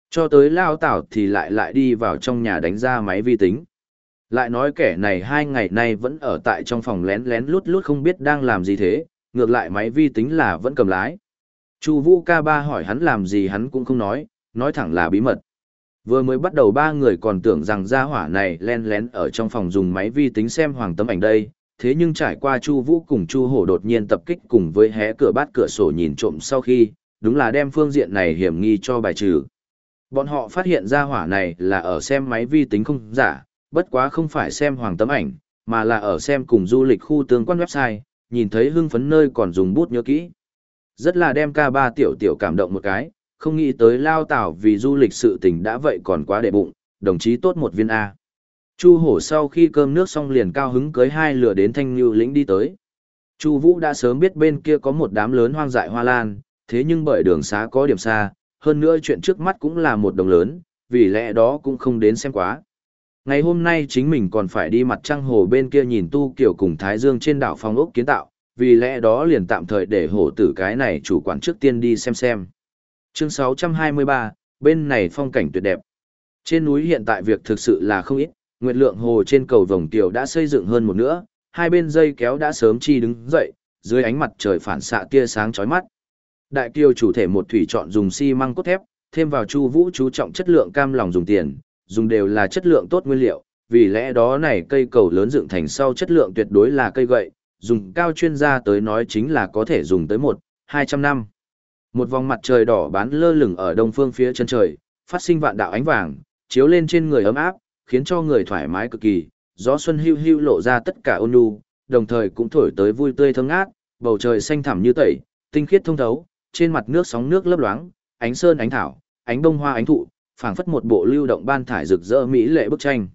Cho tới lao tảo thì lại lại đi vào trong nhà đánh ra máy vi tính. Lại nói kẻ này hai ngày nay vẫn ở tại trong phòng lén lén lút lút không biết đang làm gì thế, ngược lại máy vi tính là vẫn cầm lái. Chu Vũ ca ba hỏi hắn làm gì hắn cũng không nói, nói thẳng là bí mật. Vừa mới bắt đầu ba người còn tưởng rằng gia hỏa này lén lén ở trong phòng dùng máy vi tính xem hoàng tấm ảnh đây, thế nhưng trải qua Chu Vũ cùng Chu Hổ đột nhiên tập kích cùng với hé cửa bát cửa sổ nhìn trộm sau khi, đúng là đem phương diện này hiểm nghi cho bài trừ. Bọn họ phát hiện ra hỏa này là ở xem máy vi tính không giả, bất quá không phải xem hoàng tấm ảnh, mà là ở xem cùng du lịch khu tương quan website, nhìn thấy hưng phấn nơi còn dùng bút nhớ kỹ. Rất là đem ca ba tiểu tiểu cảm động một cái, không nghĩ tới lao tảo vì du lịch sự tình đã vậy còn quá đệ bụng, đồng chí tốt một viên A. Chu hổ sau khi cơm nước xong liền cao hứng cưới hai lửa đến thanh như lĩnh đi tới. Chu vũ đã sớm biết bên kia có một đám lớn hoang dại hoa lan, thế nhưng bởi đường xá có điểm xa, hơn nữa chuyện trước mắt cũng là một đồng lớn, vì lẽ đó cũng không đến xem quá. Ngày hôm nay chính mình còn phải đi mặt trăng hồ bên kia nhìn tu kiểu cùng Thái Dương trên đảo phong ốc kiến tạo, vì lẽ đó liền tạm thời để hổ tử cái này chủ quản trước tiên đi xem xem. Chương 623, bên này phong cảnh tuyệt đẹp. Trên núi hiện tại việc thực sự là không ít, nguyệt lượng hồ trên cầu vòng tiểu đã xây dựng hơn một nữa, hai bên dây kéo đã sớm chi đứng dậy, dưới ánh mặt trời phản xạ tia sáng chói mắt. Đại kiều chủ thể một thủy chọn dùng xi măng cốt thép, thêm vào chu vũ chú trọng chất lượng cam lòng dùng tiền, dùng đều là chất lượng tốt nguyên liệu, vì lẽ đó này cây cầu lớn dựng thành sau chất lượng tuyệt đối là cây gậy, dùng cao chuyên gia tới nói chính là có thể dùng tới một, hai trăm năm. Một vòng mặt trời đỏ bán lơ lửng ở đông phương phía chân trời, phát sinh vạn đạo ánh vàng, chiếu lên trên người ấm áp, khiến cho người thoải mái cực kỳ, gió xuân hưu hưu lộ ra tất cả ôn nhu, đồng thời cũng thổi tới vui tươi thơm ngát, bầu trời xanh thẳm như tẩy, tinh khiết thông thấu, trên mặt nước sóng nước lấp loáng, ánh sơn ánh thảo, ánh bông hoa ánh thụ, phảng phất một bộ lưu động ban thải rực rỡ mỹ lệ bức tranh.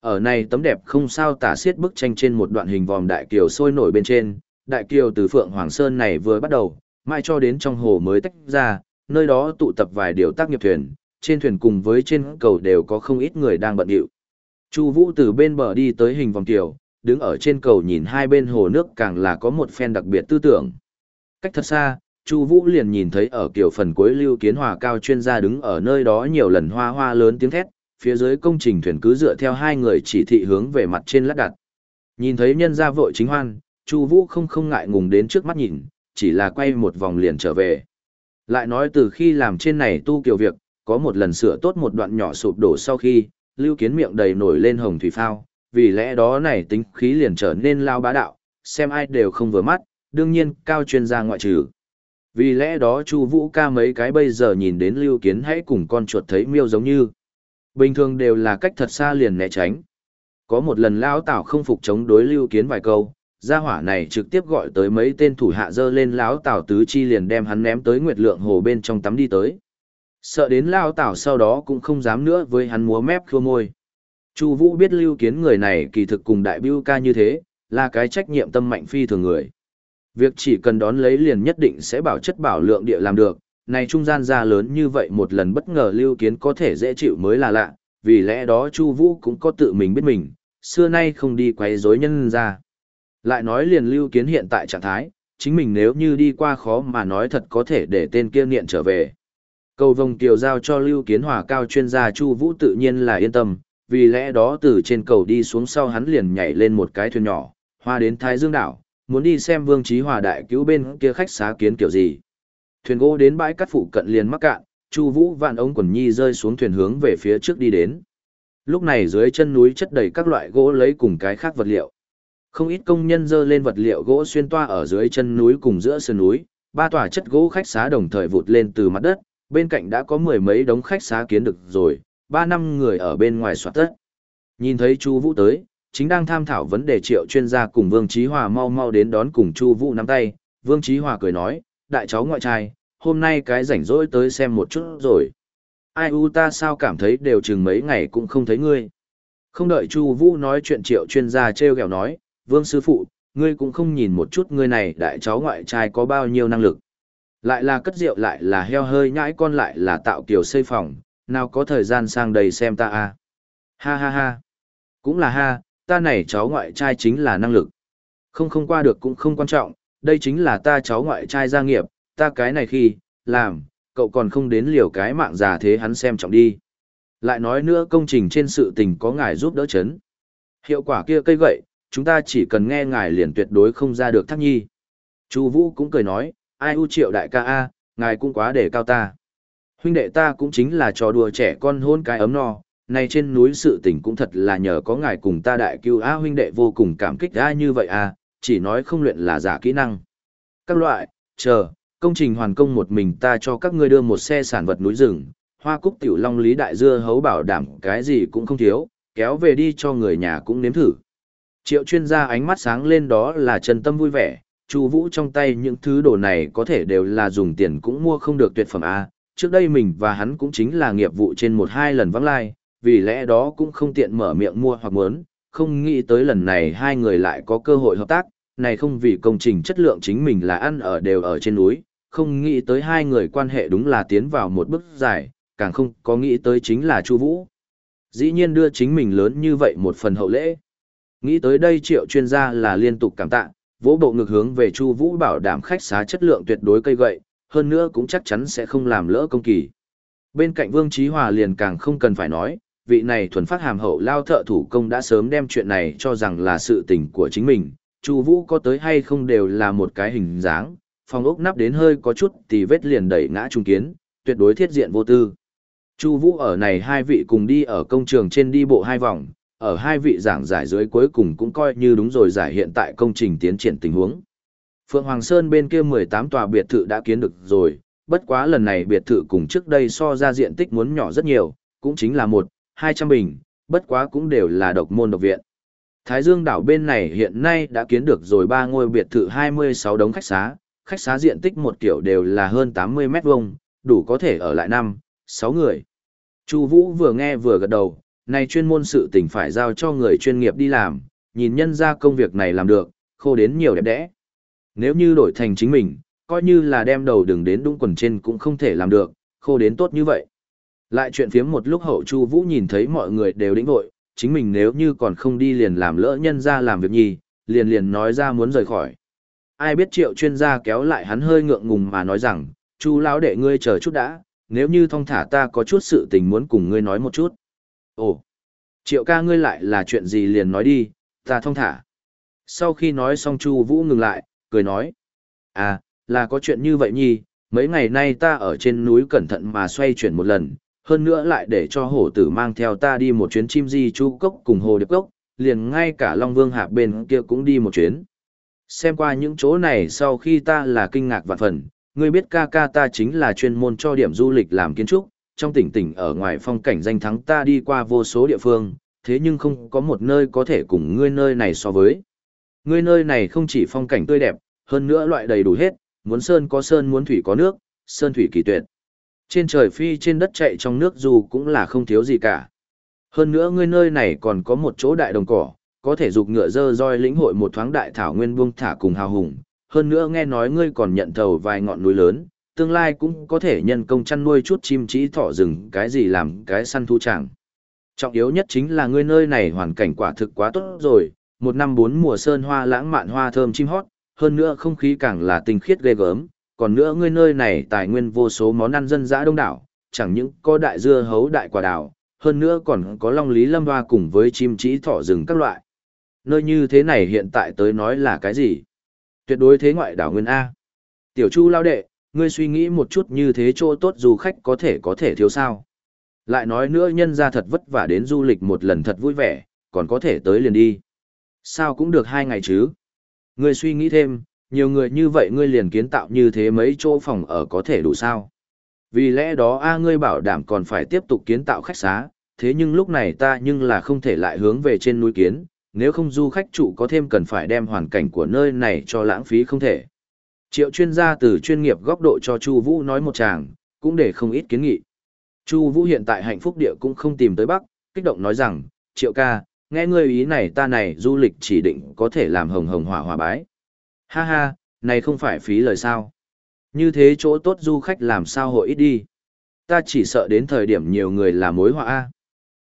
Ở này tấm đẹp không sao tả xiết bức tranh trên một đoạn hình vòm đại kiều sôi nổi bên trên, đại kiều từ Phượng Hoàng Sơn này vừa bắt đầu, mai cho đến trong hồ mới tách ra, nơi đó tụ tập vài điều tác nghiệp thuyền, trên thuyền cùng với trên cầu đều có không ít người đang bận rộn. Chu Vũ từ bên bờ đi tới hình vòng kiều, đứng ở trên cầu nhìn hai bên hồ nước càng là có một phen đặc biệt tư tưởng. Cách thật xa, Chu Vũ liền nhìn thấy ở kiểu phần cuối Lưu Kiến Hòa cao chuyên gia đứng ở nơi đó nhiều lần hoa hoa lớn tiếng thét, phía dưới công trình thuyền cứ dựa theo hai người chỉ thị hướng về mặt trên lắc đặt. Nhìn thấy nhân gia vội chính hoan, Chu Vũ không không ngại ngùng đến trước mắt nhìn, chỉ là quay một vòng liền trở về. Lại nói từ khi làm trên này tu kiểu việc, có một lần sửa tốt một đoạn nhỏ sụp đổ sau khi, Lưu Kiến miệng đầy nổi lên hồng thủy phao, vì lẽ đó này tính khí liền trở nên lao bá đạo, xem ai đều không vừa mắt, đương nhiên cao chuyên gia ngoại trừ. Vì lẽ đó Chu Vũ ca mấy cái bây giờ nhìn đến Lưu Kiến hãy cùng con chuột thấy miêu giống như. Bình thường đều là cách thật xa liền né tránh. Có một lần lão Tảo không phục chống đối Lưu Kiến vài câu, gia hỏa này trực tiếp gọi tới mấy tên thủ hạ dơ lên lão Tảo tứ chi liền đem hắn ném tới Nguyệt Lượng hồ bên trong tắm đi tới. Sợ đến lão Tảo sau đó cũng không dám nữa với hắn múa mép khua môi. Chu Vũ biết Lưu Kiến người này kỳ thực cùng đại bưu ca như thế, là cái trách nhiệm tâm mạnh phi thường người. Việc chỉ cần đón lấy liền nhất định sẽ bảo chất bảo lượng địa làm được, này trung gian ra lớn như vậy một lần bất ngờ lưu kiến có thể dễ chịu mới là lạ, vì lẽ đó Chu Vũ cũng có tự mình biết mình, xưa nay không đi quấy rối nhân ra. Lại nói liền lưu kiến hiện tại trạng thái, chính mình nếu như đi qua khó mà nói thật có thể để tên kia nghiện trở về. Cầu vồng kiều giao cho lưu kiến hòa cao chuyên gia Chu Vũ tự nhiên là yên tâm, vì lẽ đó từ trên cầu đi xuống sau hắn liền nhảy lên một cái thuyền nhỏ, hoa đến Thái Dương đảo, muốn đi xem Vương Chí Hòa đại cứu bên kia khách xá kiến kiểu gì. Thuyền gỗ đến bãi cát phụ cận liền mắc cạn, Chu Vũ vạn ống quần nhi rơi xuống thuyền hướng về phía trước đi đến. Lúc này dưới chân núi chất đầy các loại gỗ lấy cùng cái khác vật liệu. Không ít công nhân dơ lên vật liệu gỗ xuyên toa ở dưới chân núi cùng giữa sườn núi, ba tòa chất gỗ khách xá đồng thời vụt lên từ mặt đất, bên cạnh đã có mười mấy đống khách xá kiến được rồi, ba năm người ở bên ngoài soạt tất. Nhìn thấy Chu Vũ tới, chính đang tham thảo vấn đề triệu chuyên gia cùng Vương Chí Hòa mau mau đến đón cùng Chu Vũ nắm tay, Vương Chí Hòa cười nói, đại cháu ngoại trai, hôm nay cái rảnh rỗi tới xem một chút rồi. Ai u ta sao cảm thấy đều chừng mấy ngày cũng không thấy ngươi. Không đợi Chu Vũ nói chuyện triệu chuyên gia treo gẹo nói, Vương sư phụ, ngươi cũng không nhìn một chút ngươi này đại cháu ngoại trai có bao nhiêu năng lực. Lại là cất rượu lại là heo hơi nhãi con lại là tạo kiểu xây phòng, nào có thời gian sang đây xem ta a. Ha ha ha. Cũng là ha, ta này cháu ngoại trai chính là năng lực. Không không qua được cũng không quan trọng, đây chính là ta cháu ngoại trai gia nghiệp, ta cái này khi, làm, cậu còn không đến liều cái mạng già thế hắn xem trọng đi. Lại nói nữa công trình trên sự tình có ngài giúp đỡ chấn. Hiệu quả kia cây gậy, chúng ta chỉ cần nghe ngài liền tuyệt đối không ra được thắc nhi. Chu Vũ cũng cười nói, ai u triệu đại ca a, ngài cũng quá để cao ta. Huynh đệ ta cũng chính là trò đùa trẻ con hôn cái ấm no, này trên núi sự tình cũng thật là nhờ có ngài cùng ta đại cứu a huynh đệ vô cùng cảm kích a như vậy a, chỉ nói không luyện là giả kỹ năng. Các loại, chờ, công trình hoàn công một mình ta cho các ngươi đưa một xe sản vật núi rừng, hoa cúc tiểu long lý đại dưa hấu bảo đảm cái gì cũng không thiếu, kéo về đi cho người nhà cũng nếm thử. Triệu chuyên gia ánh mắt sáng lên đó là chân tâm vui vẻ, Chu Vũ trong tay những thứ đồ này có thể đều là dùng tiền cũng mua không được tuyệt phẩm a. Trước đây mình và hắn cũng chính là nghiệp vụ trên một hai lần vắng lai, vì lẽ đó cũng không tiện mở miệng mua hoặc muốn, không nghĩ tới lần này hai người lại có cơ hội hợp tác, này không vì công trình chất lượng chính mình là ăn ở đều ở trên núi, không nghĩ tới hai người quan hệ đúng là tiến vào một bước dài, càng không có nghĩ tới chính là Chu Vũ. Dĩ nhiên đưa chính mình lớn như vậy một phần hậu lễ. Nghĩ tới đây triệu chuyên gia là liên tục cảm tạ, vỗ bộ ngực hướng về Chu Vũ bảo đảm khách xá chất lượng tuyệt đối cây gậy, hơn nữa cũng chắc chắn sẽ không làm lỡ công kỳ. Bên cạnh Vương Chí Hòa liền càng không cần phải nói, vị này thuần phát hàm hậu lao thợ thủ công đã sớm đem chuyện này cho rằng là sự tình của chính mình, Chu Vũ có tới hay không đều là một cái hình dáng, phòng ốc nắp đến hơi có chút thì vết liền đẩy ngã trung kiến, tuyệt đối thiết diện vô tư. Chu Vũ ở này hai vị cùng đi ở công trường trên đi bộ hai vòng, ở hai vị giảng giải dưới cuối cùng cũng coi như đúng rồi giải hiện tại công trình tiến triển tình huống. Phượng Hoàng Sơn bên kia 18 tòa biệt thự đã kiến được rồi, bất quá lần này biệt thự cùng trước đây so ra diện tích muốn nhỏ rất nhiều, cũng chính là một, 200 bình, bất quá cũng đều là độc môn độc viện. Thái Dương đảo bên này hiện nay đã kiến được rồi ba ngôi biệt thự 26 đống khách xá, khách xá diện tích một kiểu đều là hơn 80 mét vuông, đủ có thể ở lại năm, 6 người. Chu Vũ vừa nghe vừa gật đầu, này chuyên môn sự tình phải giao cho người chuyên nghiệp đi làm, nhìn nhân ra công việc này làm được, khô đến nhiều đẹp đẽ. Nếu như đổi thành chính mình, coi như là đem đầu đừng đến đúng quần trên cũng không thể làm được, khô đến tốt như vậy. Lại chuyện phiếm một lúc hậu Chu Vũ nhìn thấy mọi người đều đĩnh vội, chính mình nếu như còn không đi liền làm lỡ nhân ra làm việc nhì, liền liền nói ra muốn rời khỏi. Ai biết triệu chuyên gia kéo lại hắn hơi ngượng ngùng mà nói rằng, Chu lão đệ ngươi chờ chút đã, nếu như thong thả ta có chút sự tình muốn cùng ngươi nói một chút. Ồ, triệu ca ngươi lại là chuyện gì liền nói đi, ta thong thả. Sau khi nói xong Chu Vũ ngừng lại, cười nói. À, là có chuyện như vậy nhì, mấy ngày nay ta ở trên núi cẩn thận mà xoay chuyển một lần, hơn nữa lại để cho hổ tử mang theo ta đi một chuyến chim di chu cốc cùng hồ điệp cốc, liền ngay cả Long Vương Hạp bên kia cũng đi một chuyến. Xem qua những chỗ này sau khi ta là kinh ngạc vạn phần, ngươi biết ca ca ta chính là chuyên môn cho điểm du lịch làm kiến trúc, trong tỉnh tỉnh ở ngoài phong cảnh danh thắng ta đi qua vô số địa phương, thế nhưng không có một nơi có thể cùng ngươi nơi này so với. Ngươi nơi này không chỉ phong cảnh tươi đẹp, hơn nữa loại đầy đủ hết, muốn sơn có sơn muốn thủy có nước, sơn thủy kỳ tuyệt. Trên trời phi trên đất chạy trong nước dù cũng là không thiếu gì cả. Hơn nữa ngươi nơi này còn có một chỗ đại đồng cỏ, có thể dục ngựa dơ roi lĩnh hội một thoáng đại thảo nguyên buông thả cùng hào hùng. Hơn nữa nghe nói ngươi còn nhận thầu vài ngọn núi lớn, tương lai cũng có thể nhân công chăn nuôi chút chim trí thỏ rừng cái gì làm cái săn thu chẳng. Trọng yếu nhất chính là ngươi nơi này hoàn cảnh quả thực quá tốt rồi, một năm bốn mùa sơn hoa lãng mạn hoa thơm chim hót, hơn nữa không khí càng là tinh khiết ghê gớm, còn nữa ngươi nơi này tài nguyên vô số món ăn dân dã đông đảo, chẳng những có đại dưa hấu đại quả đào, hơn nữa còn có long lý lâm hoa cùng với chim trí thỏ rừng các loại. Nơi như thế này hiện tại tới nói là cái gì? Tuyệt đối thế ngoại đảo nguyên A. Tiểu Chu lao đệ, ngươi suy nghĩ một chút như thế chỗ tốt du khách có thể có thể thiếu sao. Lại nói nữa nhân ra thật vất vả đến du lịch một lần thật vui vẻ, còn có thể tới liền đi. Sao cũng được hai ngày chứ. Ngươi suy nghĩ thêm, nhiều người như vậy ngươi liền kiến tạo như thế mấy chỗ phòng ở có thể đủ sao. Vì lẽ đó a ngươi bảo đảm còn phải tiếp tục kiến tạo khách xá, thế nhưng lúc này ta nhưng là không thể lại hướng về trên núi kiến, nếu không du khách trụ có thêm cần phải đem hoàn cảnh của nơi này cho lãng phí không thể. Triệu chuyên gia từ chuyên nghiệp góc độ cho Chu Vũ nói một tràng, cũng để không ít kiến nghị. Chu Vũ hiện tại hạnh phúc địa cũng không tìm tới Bắc, kích động nói rằng, Triệu ca, nghe ngươi ý này ta này du lịch chỉ định có thể làm hồng hồng hỏa hỏa bái. Ha ha, này không phải phí lời sao. Như thế chỗ tốt du khách làm sao hội ít đi. Ta chỉ sợ đến thời điểm nhiều người là mối họa a.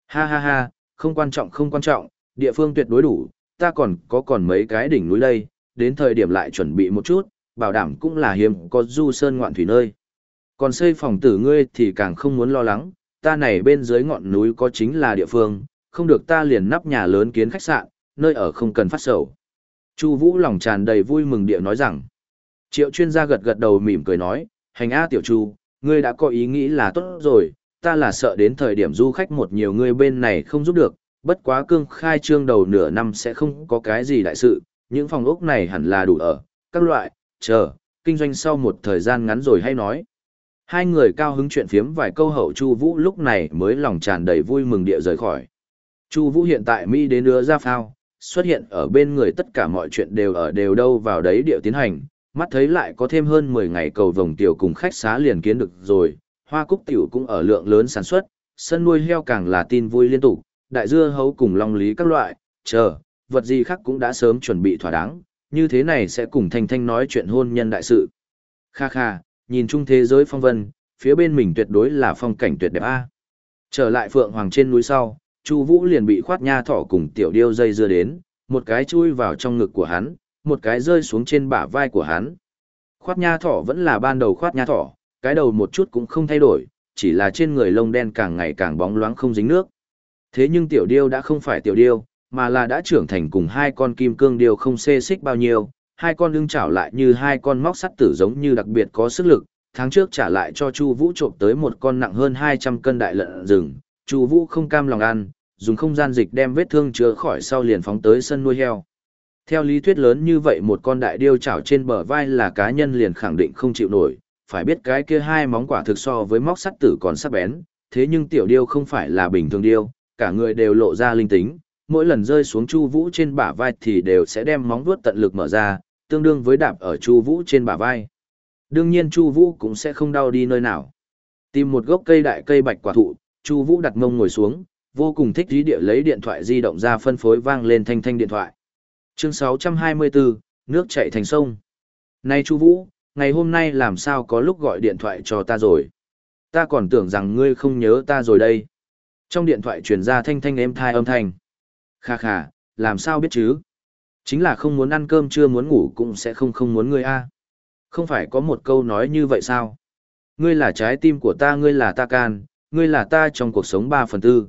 Ha ha ha, không quan trọng không quan trọng, địa phương tuyệt đối đủ, ta còn có còn mấy cái đỉnh núi đây, đến thời điểm lại chuẩn bị một chút, bảo đảm cũng là hiếm có du sơn ngoạn thủy nơi. Còn xây phòng tử ngươi thì càng không muốn lo lắng, ta này bên dưới ngọn núi có chính là địa phương, không được ta liền nắp nhà lớn kiến khách sạn, nơi ở không cần phát sầu. Chu Vũ lòng tràn đầy vui mừng địa nói rằng. Triệu chuyên gia gật gật đầu mỉm cười nói, hành A tiểu Chu, ngươi đã có ý nghĩ là tốt rồi, ta là sợ đến thời điểm du khách một nhiều người bên này không giúp được, bất quá cương khai trương đầu nửa năm sẽ không có cái gì đại sự, những phòng ốc này hẳn là đủ ở, các loại, chờ, kinh doanh sau một thời gian ngắn rồi hay nói. Hai người cao hứng chuyện phiếm vài câu hậu Chu Vũ lúc này mới lòng tràn đầy vui mừng địa rời khỏi. Chu Vũ hiện tại Mỹ đến nửa ra phao, xuất hiện ở bên người tất cả mọi chuyện đều ở đều đâu vào đấy điệu tiến hành, mắt thấy lại có thêm hơn 10 ngày cầu vồng tiểu cùng khách xá liền kiến được rồi, hoa cúc tiểu cũng ở lượng lớn sản xuất, sân nuôi heo càng là tin vui liên tục, đại dưa hấu cùng long lý các loại, chờ, vật gì khác cũng đã sớm chuẩn bị thỏa đáng, như thế này sẽ cùng Thanh Thanh nói chuyện hôn nhân đại sự. Kha kha, nhìn chung thế giới phong vân, phía bên mình tuyệt đối là phong cảnh tuyệt đẹp a. Trở lại Phượng Hoàng trên núi sau, Chu Vũ liền bị khoát nha thỏ cùng tiểu điêu dây dưa đến, một cái chui vào trong ngực của hắn, một cái rơi xuống trên bả vai của hắn. Khoát nha thỏ vẫn là ban đầu khoát nha thỏ, cái đầu một chút cũng không thay đổi, chỉ là trên người lông đen càng ngày càng bóng loáng không dính nước. Thế nhưng tiểu điêu đã không phải tiểu điêu, mà là đã trưởng thành cùng hai con kim cương điêu không xê xích bao nhiêu, hai con lưng chảo lại như hai con móc sắt tử giống như đặc biệt có sức lực, tháng trước trả lại cho Chu Vũ trộm tới một con nặng hơn 200 cân đại lợn rừng, Chu Vũ không cam lòng ăn, dùng không gian dịch đem vết thương chữa khỏi sau liền phóng tới sân nuôi heo. Theo lý thuyết lớn như vậy một con đại điêu chảo trên bờ vai là cá nhân liền khẳng định không chịu nổi, phải biết cái kia hai móng quả thực so với móc sắt tử còn sắc bén, thế nhưng tiểu điêu không phải là bình thường điêu, cả người đều lộ ra linh tính, mỗi lần rơi xuống Chu Vũ trên bả vai thì đều sẽ đem móng vuốt tận lực mở ra, tương đương với đạp ở Chu Vũ trên bả vai. Đương nhiên Chu Vũ cũng sẽ không đau đi nơi nào. Tìm một gốc cây đại cây bạch quả thụ, Chu Vũ đặt mông ngồi xuống, vô cùng thích trí địa lấy điện thoại di động ra phân phối vang lên thanh thanh điện thoại. Chương 624, nước chảy thành sông. Này Chu Vũ, ngày hôm nay làm sao có lúc gọi điện thoại cho ta rồi? Ta còn tưởng rằng ngươi không nhớ ta rồi đây. Trong điện thoại truyền ra thanh thanh êm thai âm thanh. Kha kha, làm sao biết chứ? Chính là không muốn ăn cơm chưa muốn ngủ cũng sẽ không không muốn ngươi a. Không phải có một câu nói như vậy sao? Ngươi là trái tim của ta, ngươi là ta can, ngươi là ta trong cuộc sống ba phần tư.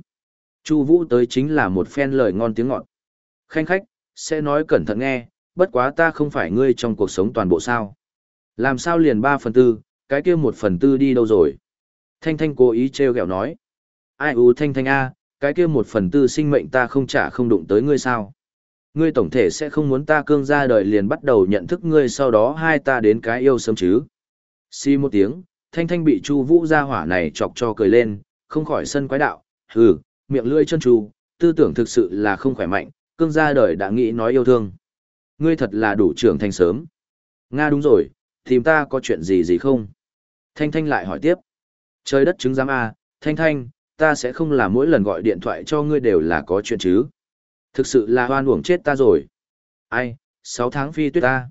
Chu Vũ tới chính là một phen lời ngon tiếng ngọt. Khanh khách, sẽ nói cẩn thận nghe, bất quá ta không phải ngươi trong cuộc sống toàn bộ sao. Làm sao liền ba phần tư, cái kia một phần tư đi đâu rồi? Thanh Thanh cố ý trêu ghẹo nói. Ai u Thanh Thanh a, cái kia một phần tư sinh mệnh ta không trả không đụng tới ngươi sao? Ngươi tổng thể sẽ không muốn ta cương ra đời liền bắt đầu nhận thức ngươi sau đó hai ta đến cái yêu sớm chứ. Xi một tiếng, thanh thanh bị chu vũ ra hỏa này chọc cho cười lên, không khỏi sân quái đạo, hừ, miệng lưỡi chân trù, tư tưởng thực sự là không khỏe mạnh, cương gia đời đã nghĩ nói yêu thương. Ngươi thật là đủ trưởng thành sớm. Nga đúng rồi, tìm ta có chuyện gì gì không? Thanh thanh lại hỏi tiếp. Trời đất chứng giám A, thanh thanh, ta sẽ không làm mỗi lần gọi điện thoại cho ngươi đều là có chuyện chứ. Thực sự là hoan uổng chết ta rồi. Ai, sáu tháng phi tuyết ta.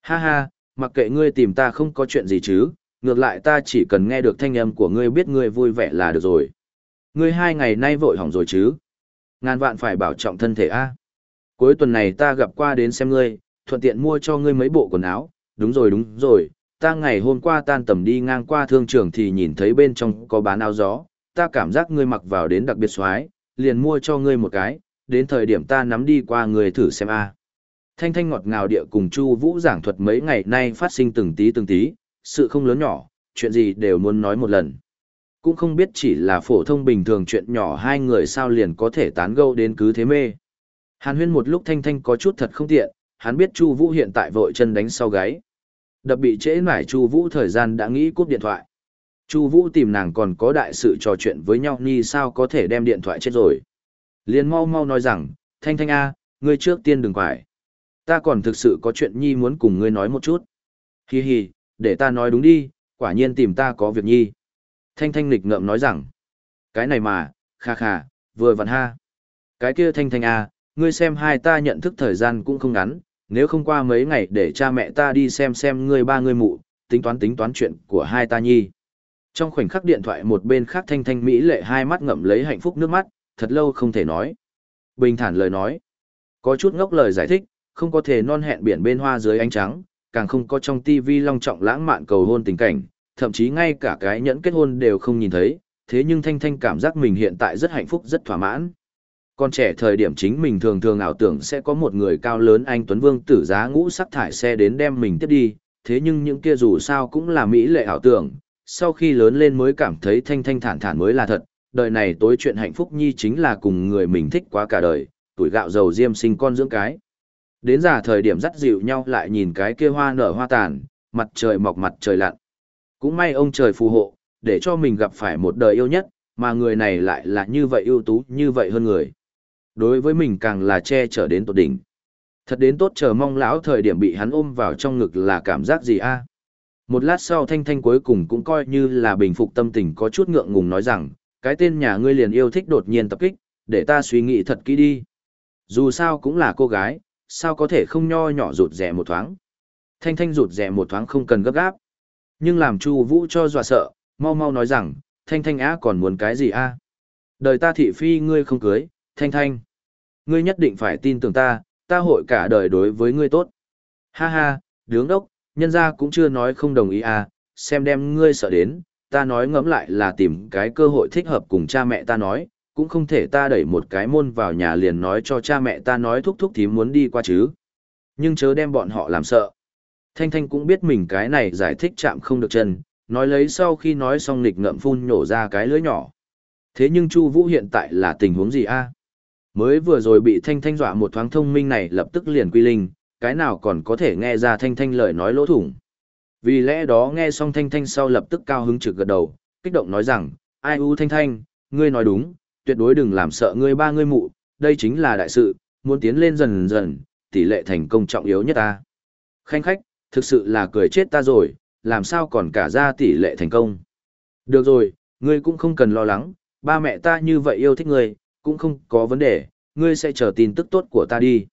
Ha ha, mặc kệ ngươi tìm ta không có chuyện gì chứ, ngược lại ta chỉ cần nghe được thanh âm của ngươi biết ngươi vui vẻ là được rồi. Ngươi hai ngày nay vội hỏng rồi chứ. Ngàn vạn phải bảo trọng thân thể a. Cuối tuần này ta gặp qua đến xem ngươi, thuận tiện mua cho ngươi mấy bộ quần áo. Đúng rồi đúng rồi, ta ngày hôm qua tan tầm đi ngang qua thương trường thì nhìn thấy bên trong có bán áo gió. Ta cảm giác ngươi mặc vào đến đặc biệt xoái, liền mua cho ngươi một cái, đến thời điểm ta nắm đi qua người thử xem a. Thanh thanh ngọt ngào địa cùng Chu Vũ giảng thuật mấy ngày nay phát sinh từng tí từng tí, sự không lớn nhỏ, chuyện gì đều muốn nói một lần. Cũng không biết chỉ là phổ thông bình thường chuyện nhỏ hai người sao liền có thể tán gẫu đến cứ thế mê. Hàn huyên một lúc thanh thanh có chút thật không tiện, hắn biết Chu Vũ hiện tại vội chân đánh sau gáy. Đập bị trễ nải Chu Vũ thời gian đã nghĩ cúp điện thoại. Chu Vũ tìm nàng còn có đại sự trò chuyện với nhau ni sao có thể đem điện thoại chết rồi. Liền mau mau nói rằng, Thanh Thanh A, ngươi trước tiên đừng quải. Ta còn thực sự có chuyện nhi muốn cùng ngươi nói một chút. Hi hi, để ta nói đúng đi, quả nhiên tìm ta có việc nhi. Thanh Thanh lịch ngợm nói rằng, cái này mà, kha kha, vừa vặn ha. Cái kia Thanh Thanh à, ngươi xem hai ta nhận thức thời gian cũng không ngắn, nếu không qua mấy ngày để cha mẹ ta đi xem xem ngươi ba ngươi mụ, tính toán tính toán chuyện của hai ta nhi. Trong khoảnh khắc điện thoại một bên khác Thanh Thanh Mỹ lệ hai mắt ngậm lấy hạnh phúc nước mắt, thật lâu không thể nói. Bình thản lời nói. Có chút ngốc lời giải thích, không có thể non hẹn biển bên hoa dưới ánh trắng, càng không có trong tivi long trọng lãng mạn cầu hôn tình cảnh, thậm chí ngay cả cái nhẫn kết hôn đều không nhìn thấy, thế nhưng Thanh Thanh cảm giác mình hiện tại rất hạnh phúc rất thỏa mãn. Con trẻ thời điểm chính mình thường thường ảo tưởng sẽ có một người cao lớn anh Tuấn Vương tử giá ngũ sắc thải xe đến đem mình tiếp đi, thế nhưng những kia dù sao cũng là mỹ lệ ảo tưởng, sau khi lớn lên mới cảm thấy thanh thanh thản thản mới là thật, đời này tối chuyện hạnh phúc nhi chính là cùng người mình thích quá cả đời, tuổi gạo dầu diêm sinh con dưỡng cái. Đến già thời điểm dắt dịu nhau lại nhìn cái kia hoa nở hoa tàn, mặt trời mọc mặt trời lặn. Cũng may ông trời phù hộ, để cho mình gặp phải một đời yêu nhất, mà người này lại là như vậy ưu tú như vậy hơn người. Đối với mình càng là che chở đến tột đỉnh. Thật đến tốt chờ mong lão thời điểm bị hắn ôm vào trong ngực là cảm giác gì a? Một lát sau Thanh Thanh cuối cùng cũng coi như là bình phục tâm tình có chút ngượng ngùng nói rằng, cái tên nhà ngươi liền yêu thích đột nhiên tập kích, để ta suy nghĩ thật kỹ đi. Dù sao cũng là cô gái, sao có thể không nho nhỏ rụt rẻ một thoáng. Thanh Thanh rụt rẻ một thoáng không cần gấp gáp. Nhưng làm Chu Vũ cho dọa sợ, mau mau nói rằng, Thanh Thanh á còn muốn cái gì a? Đời ta thị phi ngươi không cưới, Thanh Thanh. Ngươi nhất định phải tin tưởng ta, ta hội cả đời đối với ngươi tốt. Ha ha, đứng đốc, nhân gia cũng chưa nói không đồng ý à, xem đem ngươi sợ đến, ta nói ngẫm lại là tìm cái cơ hội thích hợp cùng cha mẹ ta nói, cũng không thể ta đẩy một cái môn vào nhà liền nói cho cha mẹ ta nói thúc thúc thím muốn đi qua chứ. Nhưng chớ đem bọn họ làm sợ. Thanh Thanh cũng biết mình cái này giải thích chạm không được chân, nói lấy sau khi nói xong nghịch ngậm phun nhổ ra cái lưỡi nhỏ. Thế nhưng Chu Vũ hiện tại là tình huống gì a? Mới vừa rồi bị Thanh Thanh dọa một thoáng thông minh này lập tức liền quy linh, cái nào còn có thể nghe ra Thanh Thanh lời nói lỗ thủng. Vì lẽ đó nghe xong Thanh Thanh sau lập tức cao hứng trực gật đầu, kích động nói rằng, ai u Thanh Thanh, ngươi nói đúng, tuyệt đối đừng làm sợ ngươi ba ngươi mụ, đây chính là đại sự, muốn tiến lên dần dần, tỷ lệ thành công trọng yếu nhất ta. Khanh khách, thực sự là cười chết ta rồi, làm sao còn cả ra tỷ lệ thành công. Được rồi, ngươi cũng không cần lo lắng, ba mẹ ta như vậy yêu thích ngươi, cũng không có vấn đề, ngươi sẽ chờ tin tức tốt của ta đi.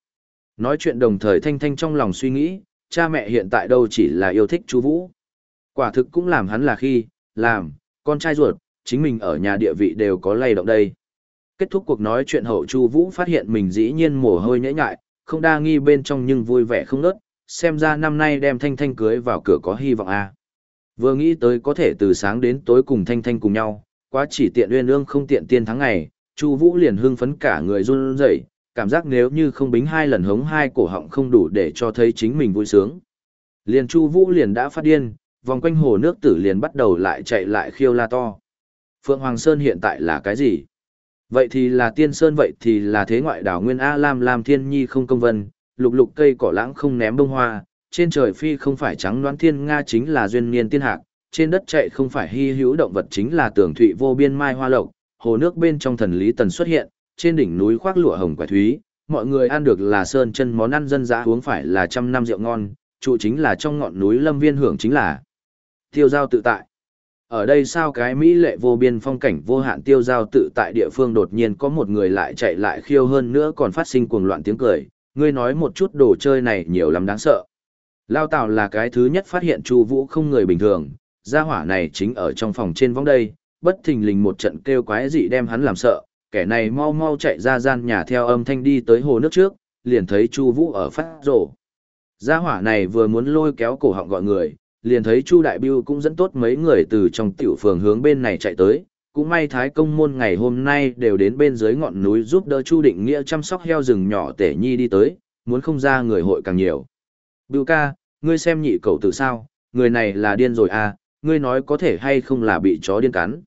Nói chuyện đồng thời Thanh Thanh trong lòng suy nghĩ, cha mẹ hiện tại đâu chỉ là yêu thích chú Vũ. Quả thực cũng làm hắn là khi, làm, con trai ruột, chính mình ở nhà địa vị đều có lay động đây. Kết thúc cuộc nói chuyện hậu Chu Vũ phát hiện mình dĩ nhiên mồ hôi nhễ nhại, không đa nghi bên trong nhưng vui vẻ không nớt, xem ra năm nay đem Thanh Thanh cưới vào cửa có hy vọng a. À. Vừa nghĩ tới có thể từ sáng đến tối cùng Thanh Thanh cùng nhau, quá chỉ tiện uyên ương không tiện tiên tháng ngày, Chu Vũ liền hưng phấn cả người run rẩy, cảm giác nếu như không bính hai lần hống hai cổ họng không đủ để cho thấy chính mình vui sướng. Liền Chu Vũ liền đã phát điên, vòng quanh hồ nước tử liền bắt đầu lại chạy lại khiêu la to. Phượng Hoàng Sơn hiện tại là cái gì? Vậy thì là tiên sơn vậy thì là thế ngoại đảo nguyên A Lam Lam Thiên Nhi không công vân, lục lục cây cỏ lãng không ném bông hoa, trên trời phi không phải trắng đoán thiên Nga chính là duyên niên tiên hạc, trên đất chạy không phải hy hữu động vật chính là tường thụy vô biên mai hoa lộc, hồ nước bên trong thần lý tần xuất hiện, trên đỉnh núi khoác lụa hồng quả thúy, mọi người ăn được là sơn chân món ăn dân dã uống phải là trăm năm rượu ngon, trụ chính là trong ngọn núi lâm viên hưởng chính là tiêu giao tự tại. Ở đây sao cái Mỹ lệ vô biên phong cảnh vô hạn tiêu giao tự tại địa phương đột nhiên có một người lại chạy lại khiêu hơn nữa còn phát sinh cuồng loạn tiếng cười, ngươi nói một chút đồ chơi này nhiều lắm đáng sợ. Lao Tào là cái thứ nhất phát hiện Chu Vũ không người bình thường, gia hỏa này chính ở trong phòng trên võng đây, bất thình lình một trận kêu quái dị đem hắn làm sợ, kẻ này mau mau chạy ra gian nhà theo âm thanh đi tới hồ nước trước, liền thấy Chu Vũ ở phát rổ. Gia hỏa này vừa muốn lôi kéo cổ họng gọi người, liền thấy Chu Đại Biêu cũng dẫn tốt mấy người từ trong tiểu phường hướng bên này chạy tới, cũng may Thái Công môn ngày hôm nay đều đến bên dưới ngọn núi giúp đỡ Chu Định Nghĩa chăm sóc heo rừng nhỏ tể nhi đi tới, muốn không ra người hội càng nhiều. Biêu ca, ngươi xem nhị cậu từ sao, người này là điên rồi à, ngươi nói có thể hay không là bị chó điên cắn.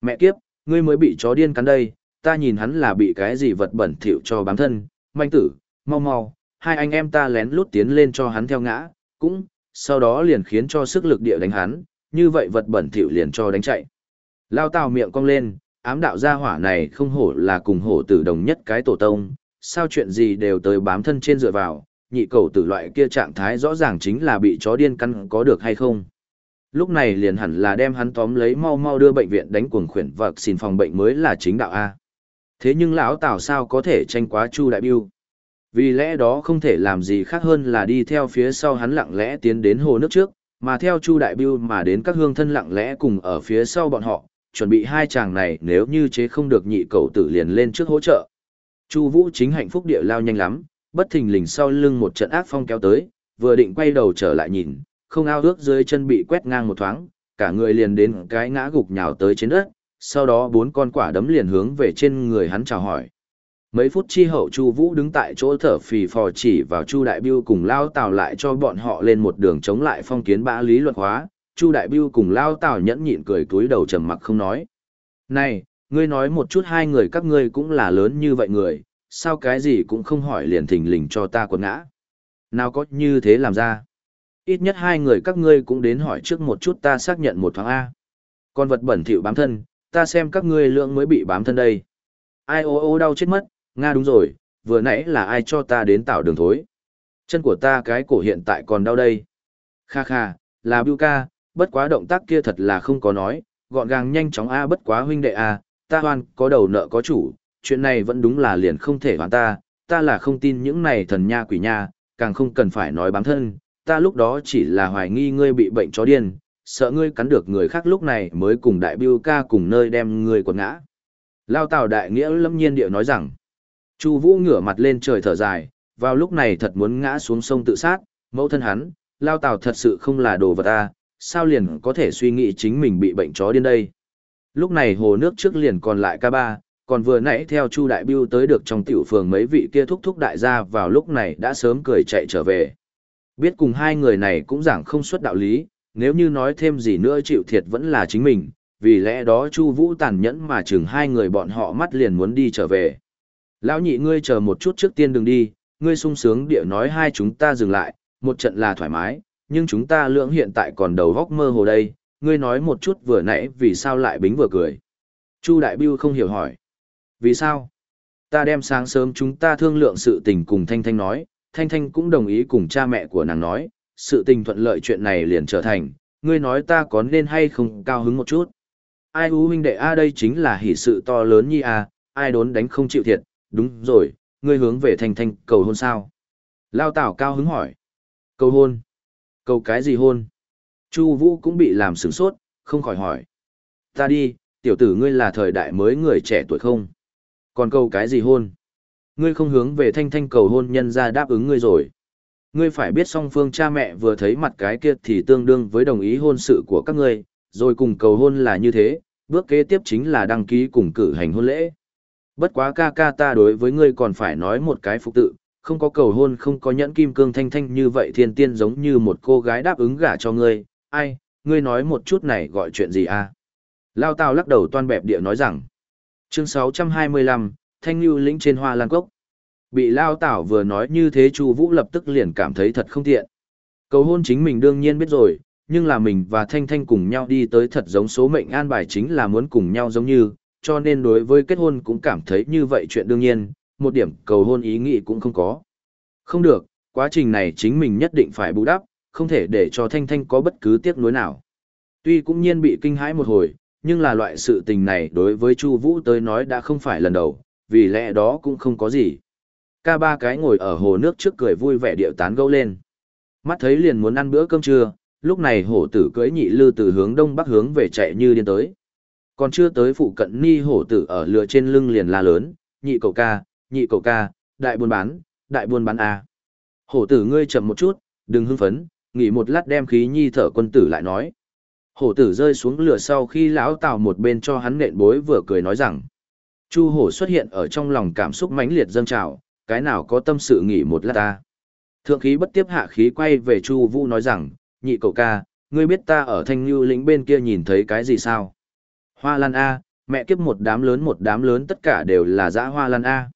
Mẹ kiếp, ngươi mới bị chó điên cắn đây, ta nhìn hắn là bị cái gì vật bẩn thỉu cho bám thân, manh tử, mau mau, hai anh em ta lén lút tiến lên cho hắn theo ngã, cũng, sau đó liền khiến cho sức lực địa đánh hắn, như vậy vật bẩn thỉu liền cho đánh chạy. Lao tào miệng cong lên, ám đạo gia hỏa này không hổ là cùng hổ tử đồng nhất cái tổ tông, sao chuyện gì đều tới bám thân trên dựa vào, nhị cầu tử loại kia trạng thái rõ ràng chính là bị chó điên căn có được hay không. Lúc này liền hẳn là đem hắn tóm lấy mau mau đưa bệnh viện đánh cuồng khuyển vật xin phòng bệnh mới là chính đạo A. Thế nhưng lão Tào sao có thể tranh quá Chu Đại Biêu? Vì lẽ đó không thể làm gì khác hơn là đi theo phía sau hắn lặng lẽ tiến đến hồ nước trước, mà theo Chu Đại Biêu mà đến các hương thân lặng lẽ cùng ở phía sau bọn họ, chuẩn bị hai chàng này nếu như chế không được nhị cầu tử liền lên trước hỗ trợ. Chu Vũ chính hạnh phúc địa lao nhanh lắm, bất thình lình sau lưng một trận ác phong kéo tới, vừa định quay đầu trở lại nhìn, không ao ước dưới chân bị quét ngang một thoáng, cả người liền đến cái ngã gục nhào tới trên đất, sau đó bốn con quả đấm liền hướng về trên người hắn chào hỏi. Mấy phút chi hậu Chu Vũ đứng tại chỗ thở phì phò chỉ vào Chu Đại Biêu cùng Lao Tào lại cho bọn họ lên một đường chống lại phong kiến bã lý luận hóa, Chu Đại Biêu cùng Lao Tào nhẫn nhịn cười túi đầu trầm mặc không nói. Này, ngươi nói một chút hai người các ngươi cũng là lớn như vậy người, sao cái gì cũng không hỏi liền thình lình cho ta quật ngã. Nào có như thế làm ra. Ít nhất hai người các ngươi cũng đến hỏi trước một chút ta xác nhận một thoáng A. Con vật bẩn thỉu bám thân, ta xem các ngươi lượng mới bị bám thân đây. Ai ô ô đau chết mất, Nga đúng rồi, vừa nãy là ai cho ta đến tạo đường thối. Chân của ta cái cổ hiện tại còn đau đây. Kha kha, là Bưu ca, bất quá động tác kia thật là không có nói, gọn gàng nhanh chóng A bất quá huynh đệ A, ta hoan có đầu nợ có chủ, chuyện này vẫn đúng là liền không thể hoàn ta, ta là không tin những này thần nha quỷ nha, càng không cần phải nói bám thân, ta lúc đó chỉ là hoài nghi ngươi bị bệnh chó điên, sợ ngươi cắn được người khác lúc này mới cùng đại biêu ca cùng nơi đem ngươi quật ngã. Lao Tào đại nghĩa lâm nhiên điệu nói rằng, Chu Vũ ngửa mặt lên trời thở dài, vào lúc này thật muốn ngã xuống sông tự sát, mẫu thân hắn, Lao Tào thật sự không là đồ vật a, sao liền có thể suy nghĩ chính mình bị bệnh chó điên đây. Lúc này hồ nước trước liền còn lại ca ba, còn vừa nãy theo Chu Đại Biêu tới được trong tiểu phường mấy vị kia thúc thúc đại gia vào lúc này đã sớm cười chạy trở về. Biết cùng hai người này cũng giảng không xuất đạo lý, nếu như nói thêm gì nữa chịu thiệt vẫn là chính mình, vì lẽ đó Chu Vũ tàn nhẫn mà chừng hai người bọn họ mắt liền muốn đi trở về. Lão nhị ngươi chờ một chút trước tiên đừng đi, ngươi sung sướng địa nói hai chúng ta dừng lại, một trận là thoải mái, nhưng chúng ta lưỡng hiện tại còn đầu góc mơ hồ đây, ngươi nói một chút vừa nãy vì sao lại bính vừa cười. Chu Đại Biêu không hiểu hỏi. Vì sao? Ta đem sáng sớm chúng ta thương lượng sự tình cùng Thanh Thanh nói, Thanh Thanh cũng đồng ý cùng cha mẹ của nàng nói, sự tình thuận lợi chuyện này liền trở thành, ngươi nói ta có nên hay không cao hứng một chút. Ai hú huynh đệ A đây chính là hỷ sự to lớn như A, ai đốn đánh không chịu thiệt, đúng rồi, ngươi hướng về Thanh Thanh cầu hôn sao? Lao Tảo cao hứng hỏi. Cầu hôn? Cầu cái gì hôn? Chu Vũ cũng bị làm sửng sốt, không khỏi hỏi. Ta đi, tiểu tử ngươi là thời đại mới người trẻ tuổi không? Còn cầu cái gì hôn? Ngươi không hướng về thanh thanh cầu hôn nhân ra đáp ứng ngươi rồi. Ngươi phải biết song phương cha mẹ vừa thấy mặt cái kia thì tương đương với đồng ý hôn sự của các ngươi, rồi cùng cầu hôn là như thế, bước kế tiếp chính là đăng ký cùng cử hành hôn lễ. Bất quá ca ca ta đối với ngươi còn phải nói một cái phục tự, không có cầu hôn không có nhẫn kim cương thanh thanh như vậy thiên tiên giống như một cô gái đáp ứng gả cho ngươi, ai, ngươi nói một chút này gọi chuyện gì à? Lao Tào lắc đầu toan bẹp địa nói rằng, chương 625, Thanh Lưu lĩnh trên hoa lan cốc. Bị Lao Tào vừa nói như thế Chu Vũ lập tức liền cảm thấy thật không tiện. Cầu hôn chính mình đương nhiên biết rồi, nhưng là mình và Thanh Thanh cùng nhau đi tới thật giống số mệnh an bài chính là muốn cùng nhau giống như, cho nên đối với kết hôn cũng cảm thấy như vậy chuyện đương nhiên, một điểm cầu hôn ý nghĩ cũng không có. Không được, quá trình này chính mình nhất định phải bù đắp, không thể để cho Thanh Thanh có bất cứ tiếc nuối nào. Tuy cũng nhiên bị kinh hãi một hồi, nhưng là loại sự tình này đối với Chu Vũ tới nói đã không phải lần đầu, vì lẽ đó cũng không có gì. Ca ba cái ngồi ở hồ nước trước cười vui vẻ điệu tán gẫu lên. Mắt thấy liền muốn ăn bữa cơm trưa, lúc này hổ tử cưỡi nhị lư từ hướng đông bắc hướng về chạy như điên tới. Còn chưa tới phụ cận ni hổ tử ở lửa trên lưng liền la lớn, nhị cậu ca, nhị cậu ca, đại buôn bán, đại buôn bán a. Hổ tử ngươi chậm một chút, đừng hưng phấn, nghỉ một lát đem khí nhi thở quân tử lại nói. Hổ tử rơi xuống lửa sau khi lão tào một bên cho hắn nện bối vừa cười nói rằng. Chu hổ xuất hiện ở trong lòng cảm xúc mãnh liệt dâng trào, cái nào có tâm sự nghỉ một lát ta. Thượng khí bất tiếp hạ khí quay về Chu Vũ nói rằng, nhị cậu ca, ngươi biết ta ở thanh lưu lĩnh bên kia nhìn thấy cái gì sao? Hoa lan A, mẹ kiếp một đám lớn một đám lớn tất cả đều là dã hoa lan A.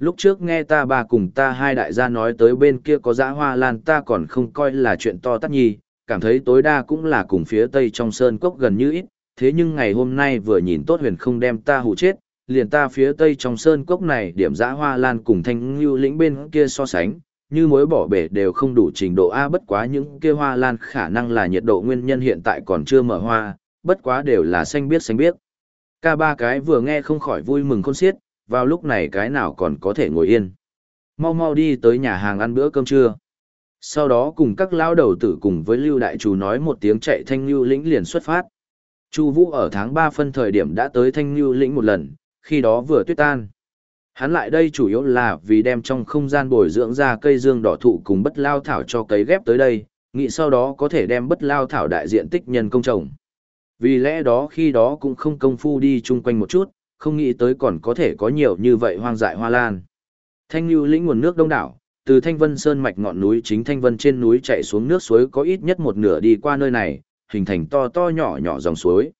Lúc trước nghe ta bà cùng ta hai đại gia nói tới bên kia có dã hoa lan ta còn không coi là chuyện to tát nhi, cảm thấy tối đa cũng là cùng phía tây trong sơn cốc gần như ít, thế nhưng ngày hôm nay vừa nhìn tốt huyền không đem ta hù chết, liền ta phía tây trong sơn cốc này điểm dã hoa lan cùng thanh lưu lĩnh bên kia so sánh, như mối bỏ bể đều không đủ trình độ A bất quá những kia hoa lan khả năng là nhiệt độ nguyên nhân hiện tại còn chưa mở hoa, bất quá đều là xanh biết xanh biết. Ca ba cái vừa nghe không khỏi vui mừng khôn xiết, vào lúc này cái nào còn có thể ngồi yên. Mau mau đi tới nhà hàng ăn bữa cơm trưa. Sau đó cùng các lão đầu tử cùng với Lưu Đại Chủ nói một tiếng chạy Thanh Lưu lĩnh liền xuất phát. Chu Vũ ở tháng 3 phân thời điểm đã tới Thanh Lưu lĩnh một lần, khi đó vừa tuyết tan. Hắn lại đây chủ yếu là vì đem trong không gian bồi dưỡng ra cây dương đỏ thụ cùng bất lao thảo cho cấy ghép tới đây, nghĩ sau đó có thể đem bất lao thảo đại diện tích nhân công trồng. Vì lẽ đó khi đó cũng không công phu đi chung quanh một chút, không nghĩ tới còn có thể có nhiều như vậy hoang dại hoa lan. Thanh lưu lĩnh nguồn nước đông đảo, từ Thanh Vân Sơn mạch ngọn núi chính Thanh Vân trên núi chạy xuống nước suối có ít nhất một nửa đi qua nơi này, hình thành to to nhỏ nhỏ dòng suối.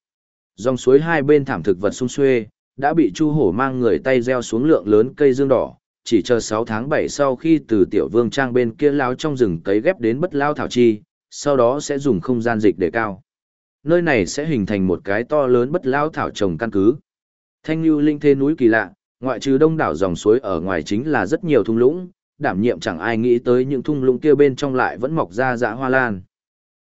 Dòng suối hai bên thảm thực vật sung xuê, đã bị Chu Hổ mang người tay gieo xuống lượng lớn cây dương đỏ, chỉ chờ 6 tháng 7 sau khi từ tiểu vương trang bên kia lao trong rừng cấy ghép đến bất lao thảo chi, sau đó sẽ dùng không gian dịch để cao. Nơi này sẽ hình thành một cái to lớn bất lao thảo trồng căn cứ. Thanh lưu linh thế núi kỳ lạ, ngoại trừ đông đảo dòng suối ở ngoài chính là rất nhiều thung lũng, đảm nhiệm chẳng ai nghĩ tới những thung lũng kia bên trong lại vẫn mọc ra dã hoa lan.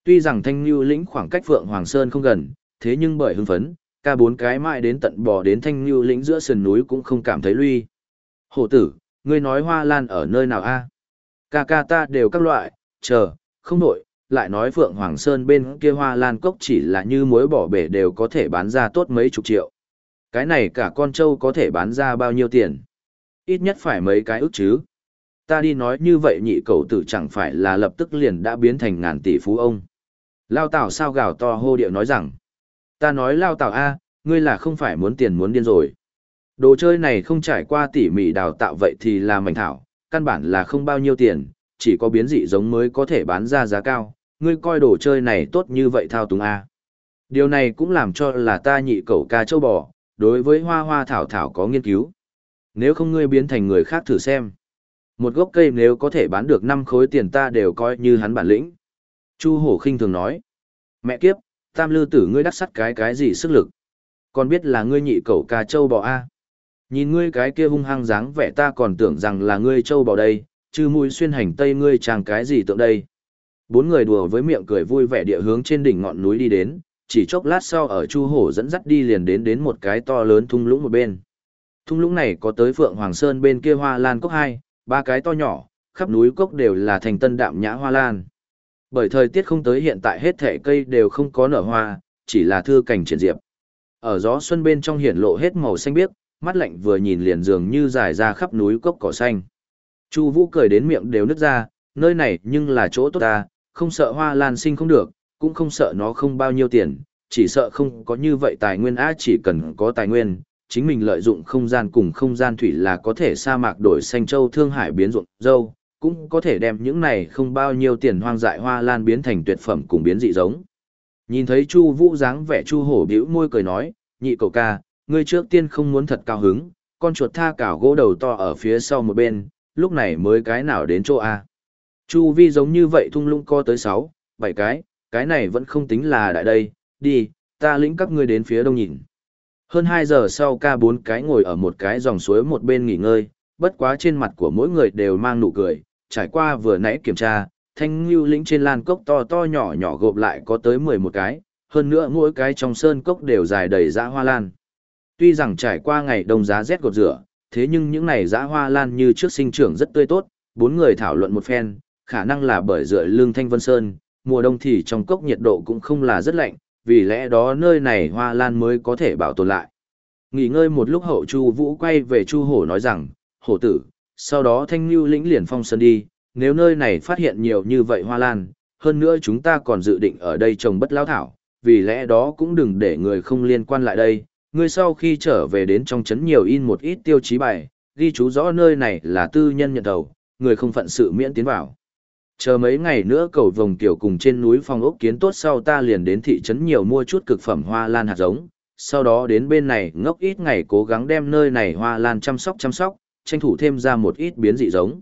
Tuy rằng Thanh Lưu lĩnh khoảng cách Phượng Hoàng Sơn không gần, thế nhưng bởi hưng phấn, ca bốn cái mãi đến tận bò đến Thanh Lưu lĩnh giữa sườn núi cũng không cảm thấy lui. Hổ tử, ngươi nói hoa lan ở nơi nào a? Ca ca ta đều các loại, chờ, không nổi, lại nói Phượng Hoàng Sơn bên kia hoa lan cốc chỉ là như muối bỏ bể đều có thể bán ra tốt mấy chục triệu. Cái này cả con trâu có thể bán ra bao nhiêu tiền? Ít nhất phải mấy cái ức chứ. Ta đi nói như vậy nhị cầu tử chẳng phải là lập tức liền đã biến thành ngàn tỷ phú ông. Lao Tảo sao gào to hô điệu nói rằng. Ta nói Lao Tảo A, ngươi là không phải muốn tiền muốn điên rồi. Đồ chơi này không trải qua tỉ mỉ đào tạo vậy thì là mảnh thảo, căn bản là không bao nhiêu tiền, chỉ có biến dị giống mới có thể bán ra giá cao. Ngươi coi đồ chơi này tốt như vậy thao túng A. Điều này cũng làm cho là ta nhị cầu ca châu bò, đối với hoa hoa thảo thảo có nghiên cứu. Nếu không ngươi biến thành người khác thử xem. Một gốc cây nếu có thể bán được 5 khối tiền ta đều coi như hắn bản lĩnh. Chu hổ khinh thường nói. Mẹ kiếp, tam lư tử ngươi đắc sắt cái cái gì sức lực. Còn biết là ngươi nhị cẩu ca châu bò A. Nhìn ngươi cái kia hung hăng dáng vẻ ta còn tưởng rằng là ngươi châu bò đây, chứ mũi xuyên hành tây ngươi chàng cái gì tượng đây. Bốn người đùa với miệng cười vui vẻ địa hướng trên đỉnh ngọn núi đi đến, chỉ chốc lát sau ở Chu Hổ dẫn dắt đi liền đến đến một cái to lớn thung lũng một bên. Thung lũng này có tới Phượng Hoàng Sơn bên kia hoa lan cốc hai, ba cái to nhỏ, khắp núi cốc đều là thành tân đạm nhã hoa lan. Bởi thời tiết không tới hiện tại hết thể cây đều không có nở hoa, chỉ là thưa cảnh triển diệp. Ở gió xuân bên trong hiển lộ hết màu xanh biếc, mắt lạnh vừa nhìn liền dường như dài ra khắp núi cốc cỏ xanh. Chu Vũ cười đến miệng đều nứt ra, nơi này nhưng là chỗ tốt ta, không sợ hoa lan sinh không được, cũng không sợ nó không bao nhiêu tiền, chỉ sợ không có như vậy tài nguyên á chỉ cần có tài nguyên, chính mình lợi dụng không gian cùng không gian thủy là có thể sa mạc đổi xanh châu thương hải biến ruộng dâu, cũng có thể đem những này không bao nhiêu tiền hoang dại hoa lan biến thành tuyệt phẩm cùng biến dị giống. Nhìn thấy Chu Vũ dáng vẻ Chu Hổ bĩu môi cười nói, "Nhị cậu ca, ngươi trước tiên không muốn thật cao hứng, con chuột tha cào gỗ đầu to ở phía sau một bên, lúc này mới cái nào đến chỗ a?" Chu Vi giống như vậy thung lũng co tới 6, 7 cái, cái này vẫn không tính là đại đây, đi, ta lĩnh các ngươi đến phía đông nhìn. Hơn 2 giờ sau ca bốn cái ngồi ở một cái dòng suối một bên nghỉ ngơi, bất quá trên mặt của mỗi người đều mang nụ cười, trải qua vừa nãy kiểm tra, thanh lưu lĩnh trên lan cốc to to nhỏ nhỏ gộp lại có tới 11 cái, hơn nữa mỗi cái trong sơn cốc đều dài đầy dã hoa lan. Tuy rằng trải qua ngày đông giá rét gột rửa, thế nhưng những này dã hoa lan như trước sinh trưởng rất tươi tốt, bốn người thảo luận một phen, khả năng là bởi dựa lương thanh vân sơn, mùa đông thì trong cốc nhiệt độ cũng không là rất lạnh, vì lẽ đó nơi này hoa lan mới có thể bảo tồn lại. Nghỉ ngơi một lúc hậu Chu Vũ quay về Chu Hổ nói rằng, hổ tử, sau đó thanh lưu lĩnh liền phong sơn đi, nếu nơi này phát hiện nhiều như vậy hoa lan, hơn nữa chúng ta còn dự định ở đây trồng bất lao thảo, vì lẽ đó cũng đừng để người không liên quan lại đây, người sau khi trở về đến trong trấn nhiều in một ít tiêu chí bài, ghi chú rõ nơi này là tư nhân nhận đầu, người không phận sự miễn tiến vào. Chờ mấy ngày nữa cầu vồng tiểu cùng trên núi phong ốc kiến tốt sau ta liền đến thị trấn nhiều mua chút cực phẩm hoa lan hạt giống, sau đó đến bên này ngốc ít ngày cố gắng đem nơi này hoa lan chăm sóc chăm sóc, tranh thủ thêm ra một ít biến dị giống.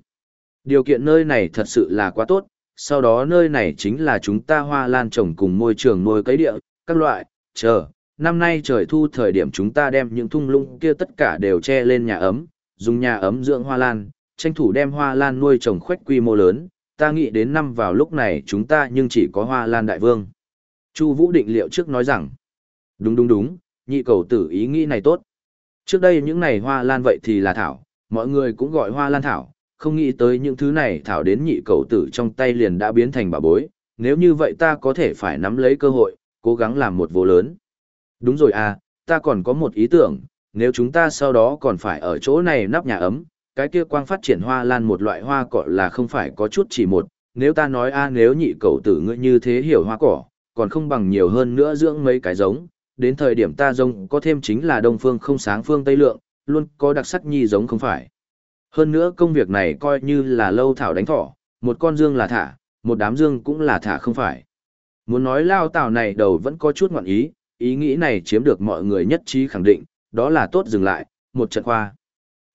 Điều kiện nơi này thật sự là quá tốt, sau đó nơi này chính là chúng ta hoa lan trồng cùng môi trường nuôi cấy địa, các loại, chờ, năm nay trời thu thời điểm chúng ta đem những thung lũng kia tất cả đều che lên nhà ấm, dùng nhà ấm dưỡng hoa lan, tranh thủ đem hoa lan nuôi trồng khoách quy mô lớn, ta nghĩ đến năm vào lúc này chúng ta nhưng chỉ có hoa lan đại vương. Chu Vũ định liệu trước nói rằng, đúng đúng đúng, nhị cầu tử ý nghĩ này tốt. Trước đây những này hoa lan vậy thì là thảo, mọi người cũng gọi hoa lan thảo, không nghĩ tới những thứ này thảo đến nhị cầu tử trong tay liền đã biến thành bà bối, nếu như vậy ta có thể phải nắm lấy cơ hội, cố gắng làm một vô lớn. Đúng rồi à, ta còn có một ý tưởng, nếu chúng ta sau đó còn phải ở chỗ này nắp nhà ấm, cái kia quang phát triển hoa lan một loại hoa cỏ là không phải có chút chỉ một, nếu ta nói a nếu nhị cậu tử ngươi như thế hiểu hoa cỏ, còn không bằng nhiều hơn nữa dưỡng mấy cái giống, đến thời điểm ta giống có thêm chính là đông phương không sáng phương Tây Lượng, luôn có đặc sắc nhi giống không phải. Hơn nữa công việc này coi như là lâu thảo đánh thỏ, một con dương là thả, một đám dương cũng là thả không phải. Muốn nói lao tảo này đầu vẫn có chút ngoạn ý, ý nghĩ này chiếm được mọi người nhất trí khẳng định, đó là tốt dừng lại, một trận khoa.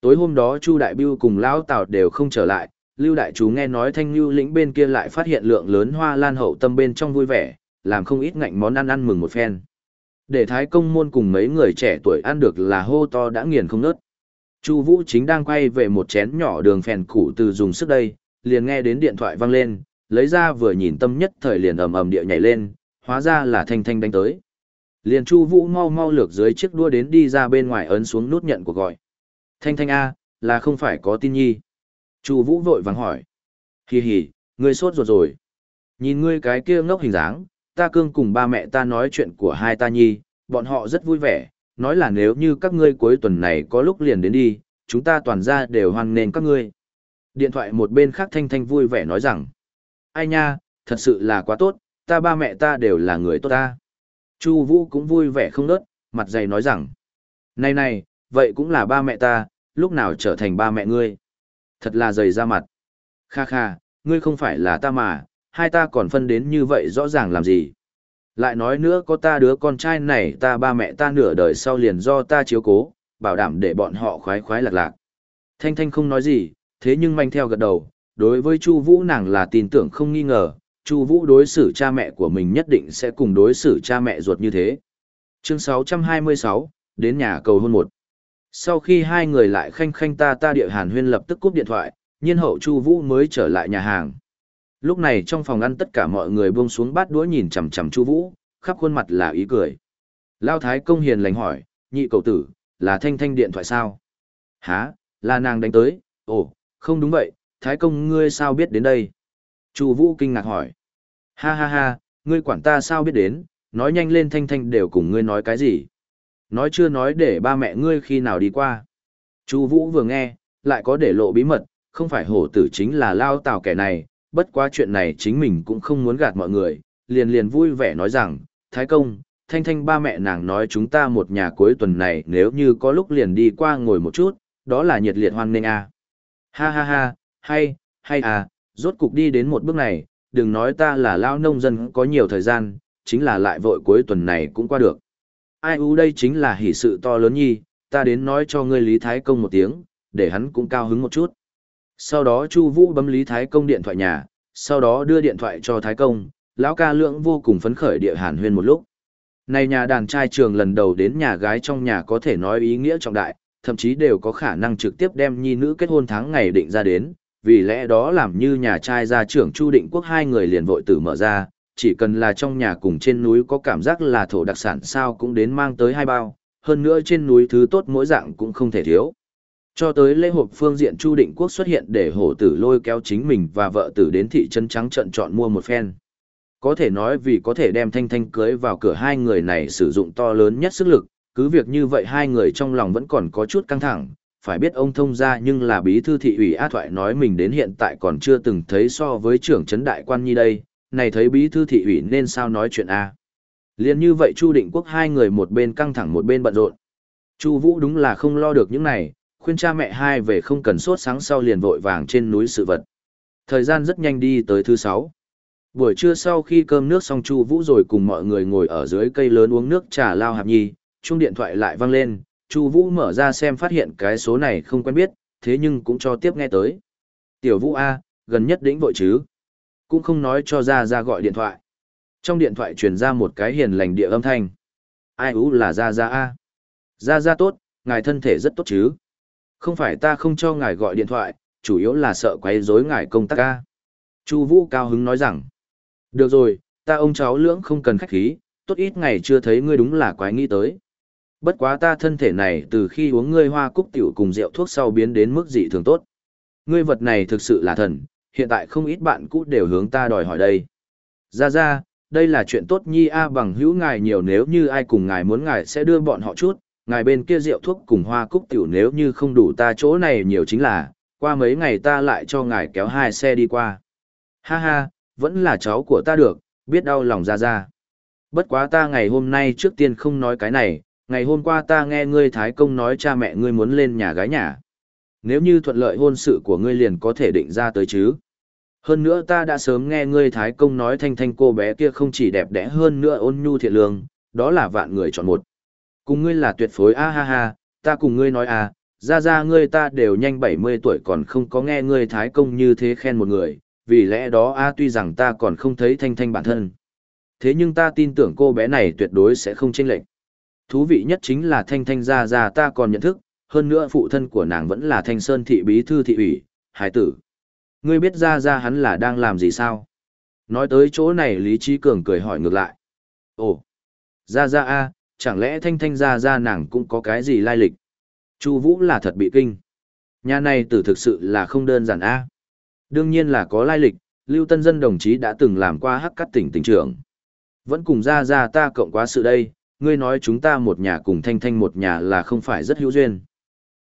Tối hôm đó Chu Đại Biêu cùng Lão Tào đều không trở lại, Lưu Đại Chú nghe nói thanh lưu lĩnh bên kia lại phát hiện lượng lớn hoa lan hậu tâm bên trong vui vẻ, làm không ít ngạnh món ăn ăn mừng một phen. Để Thái Công môn cùng mấy người trẻ tuổi ăn được là hô to đã nghiền không nớt. Chu Vũ chính đang quay về một chén nhỏ đường phèn củ từ dùng sức đây, liền nghe đến điện thoại vang lên, lấy ra vừa nhìn tâm nhất thời liền ầm ầm địa nhảy lên, hóa ra là Thanh Thanh đánh tới. Liền Chu Vũ mau mau lược dưới chiếc đua đến đi ra bên ngoài ấn xuống nút nhận của gọi. Thanh Thanh a, là không phải có tin nhi. Chu Vũ vội vàng hỏi. Hì hì, ngươi sốt ruột rồi. Nhìn ngươi cái kia ngốc hình dáng, ta cương cùng ba mẹ ta nói chuyện của hai ta nhi, bọn họ rất vui vẻ, nói là nếu như các ngươi cuối tuần này có lúc liền đến đi, chúng ta toàn ra đều hoan nghênh các ngươi. Điện thoại một bên khác Thanh Thanh vui vẻ nói rằng, ai nha, thật sự là quá tốt, ta ba mẹ ta đều là người tốt ta. Chu Vũ cũng vui vẻ không nớt, mặt dày nói rằng, này này, vậy cũng là ba mẹ ta, lúc nào trở thành ba mẹ ngươi. Thật là dày ra mặt. Kha kha, ngươi không phải là ta mà, hai ta còn phân đến như vậy rõ ràng làm gì. Lại nói nữa có ta đứa con trai này ta ba mẹ ta nửa đời sau liền do ta chiếu cố, bảo đảm để bọn họ khoái khoái lạc lạc. Thanh Thanh không nói gì, thế nhưng manh theo gật đầu, đối với Chu Vũ nàng là tin tưởng không nghi ngờ, Chu Vũ đối xử cha mẹ của mình nhất định sẽ cùng đối xử cha mẹ ruột như thế. Chương 626, đến nhà cầu hôn một. Sau khi hai người lại khanh khanh ta ta địa hàn huyên lập tức cúp điện thoại, nhiên hậu Chu Vũ mới trở lại nhà hàng. Lúc này trong phòng ăn tất cả mọi người buông xuống bát đũa nhìn chằm chằm Chu Vũ, khắp khuôn mặt là ý cười. Lao Thái công hiền lành hỏi, nhị cậu tử, là thanh thanh điện thoại sao? Hả, là nàng đánh tới, ồ, không đúng vậy, Thái công ngươi sao biết đến đây? Chu Vũ kinh ngạc hỏi. Ha ha ha, ngươi quản ta sao biết đến, nói nhanh lên thanh thanh đều cùng ngươi nói cái gì? Nói chưa nói để ba mẹ ngươi khi nào đi qua. Chu Vũ vừa nghe, lại có để lộ bí mật, không phải hổ tử chính là lao tào kẻ này, bất quá chuyện này chính mình cũng không muốn gạt mọi người, liền liền vui vẻ nói rằng, Thái Công, Thanh Thanh ba mẹ nàng nói chúng ta một nhà cuối tuần này nếu như có lúc liền đi qua ngồi một chút, đó là nhiệt liệt hoan nghênh à. Ha ha ha, hay, hay à, rốt cục đi đến một bước này, đừng nói ta là lao nông dân có nhiều thời gian, chính là lại vội cuối tuần này cũng qua được. Ai u đây chính là hỷ sự to lớn nhi, ta đến nói cho ngươi Lý Thái Công một tiếng, để hắn cũng cao hứng một chút. Sau đó Chu Vũ bấm Lý Thái Công điện thoại nhà, sau đó đưa điện thoại cho Thái Công, lão ca lượng vô cùng phấn khởi địa hàn huyên một lúc. Này nhà đàn trai trường lần đầu đến nhà gái trong nhà có thể nói ý nghĩa trọng đại, thậm chí đều có khả năng trực tiếp đem nhi nữ kết hôn tháng ngày định ra đến, vì lẽ đó làm như nhà trai gia trưởng Chu Định Quốc hai người liền vội tử mở ra, chỉ cần là trong nhà cùng trên núi có cảm giác là thổ đặc sản sao cũng đến mang tới hai bao, hơn nữa trên núi thứ tốt mỗi dạng cũng không thể thiếu. Cho tới lễ hộp phương diện Chu Định Quốc xuất hiện để hổ tử lôi kéo chính mình và vợ tử đến thị trấn trắng trận chọn mua một phen. Có thể nói vì có thể đem thanh thanh cưới vào cửa hai người này sử dụng to lớn nhất sức lực, cứ việc như vậy hai người trong lòng vẫn còn có chút căng thẳng, phải biết ông thông ra nhưng là bí thư thị ủy A Thoại nói mình đến hiện tại còn chưa từng thấy so với trưởng trấn đại quan nhi đây, này thấy bí thư thị ủy nên sao nói chuyện A. Liên như vậy Chu Định Quốc hai người một bên căng thẳng một bên bận rộn. Chu Vũ đúng là không lo được những này, khuyên cha mẹ hai về không cần sốt sáng sau liền vội vàng trên núi sự vật. Thời gian rất nhanh đi tới thứ sáu. Buổi trưa sau khi cơm nước xong Chu Vũ rồi cùng mọi người ngồi ở dưới cây lớn uống nước trà lao hạp nhi, chuông điện thoại lại vang lên, Chu Vũ mở ra xem phát hiện cái số này không quen biết, thế nhưng cũng cho tiếp nghe tới. Tiểu Vũ a, gần nhất đỉnh vội chứ? Cũng không nói cho ra ra gọi điện thoại. Trong điện thoại truyền ra một cái hiền lành địa âm thanh. Ai ú là ra ra a? Ra ra tốt, ngài thân thể rất tốt chứ? Không phải ta không cho ngài gọi điện thoại, chủ yếu là sợ quấy rối ngài công tác a. Chu Vũ cao hứng nói rằng. Được rồi, ta ông cháu lưỡng không cần khách khí, tốt ít ngày chưa thấy ngươi đúng là quái nghĩ tới. Bất quá ta thân thể này từ khi uống ngươi hoa cúc tiểu cùng rượu thuốc sau biến đến mức dị thường tốt. Ngươi vật này thực sự là thần, hiện tại không ít bạn cũ đều hướng ta đòi hỏi đây. Ra ra, đây là chuyện tốt nhi a bằng hữu ngài nhiều nếu như ai cùng ngài muốn ngài sẽ đưa bọn họ chút, ngài bên kia rượu thuốc cùng hoa cúc tiểu nếu như không đủ ta chỗ này nhiều chính là, qua mấy ngày ta lại cho ngài kéo hai xe đi qua. Ha ha, vẫn là cháu của ta được, biết đau lòng ra ra. Bất quá ta ngày hôm nay trước tiên không nói cái này, ngày hôm qua ta nghe ngươi Thái Công nói cha mẹ ngươi muốn lên nhà gái nhà. Nếu như thuận lợi hôn sự của ngươi liền có thể định ra tới chứ. Hơn nữa ta đã sớm nghe ngươi Thái Công nói thanh thanh cô bé kia không chỉ đẹp đẽ hơn nữa ôn nhu thiện lương, đó là vạn người chọn một. Cùng ngươi là tuyệt phối a ha ha, ta cùng ngươi nói à, ra ra ngươi ta đều nhanh 70 tuổi còn không có nghe ngươi Thái Công như thế khen một người, vì lẽ đó a tuy rằng ta còn không thấy thanh thanh bản thân. Thế nhưng ta tin tưởng cô bé này tuyệt đối sẽ không chênh lệch. Thú vị nhất chính là thanh thanh ra ra ta còn nhận thức, hơn nữa phụ thân của nàng vẫn là thanh sơn thị bí thư thị ủy, hải tử. Ngươi biết ra ra hắn là đang làm gì sao? Nói tới chỗ này Lý Trí Cường cười hỏi ngược lại. Ồ, ra ra a, chẳng lẽ thanh thanh ra ra nàng cũng có cái gì lai lịch? Chu Vũ là thật bị kinh. Nhà này tử thực sự là không đơn giản a. Đương nhiên là có lai lịch, Lưu Tân Dân đồng chí đã từng làm qua hắc cắt tỉnh tỉnh trưởng. Vẫn cùng ra ra ta cộng quá sự đây, ngươi nói chúng ta một nhà cùng thanh thanh một nhà là không phải rất hữu duyên.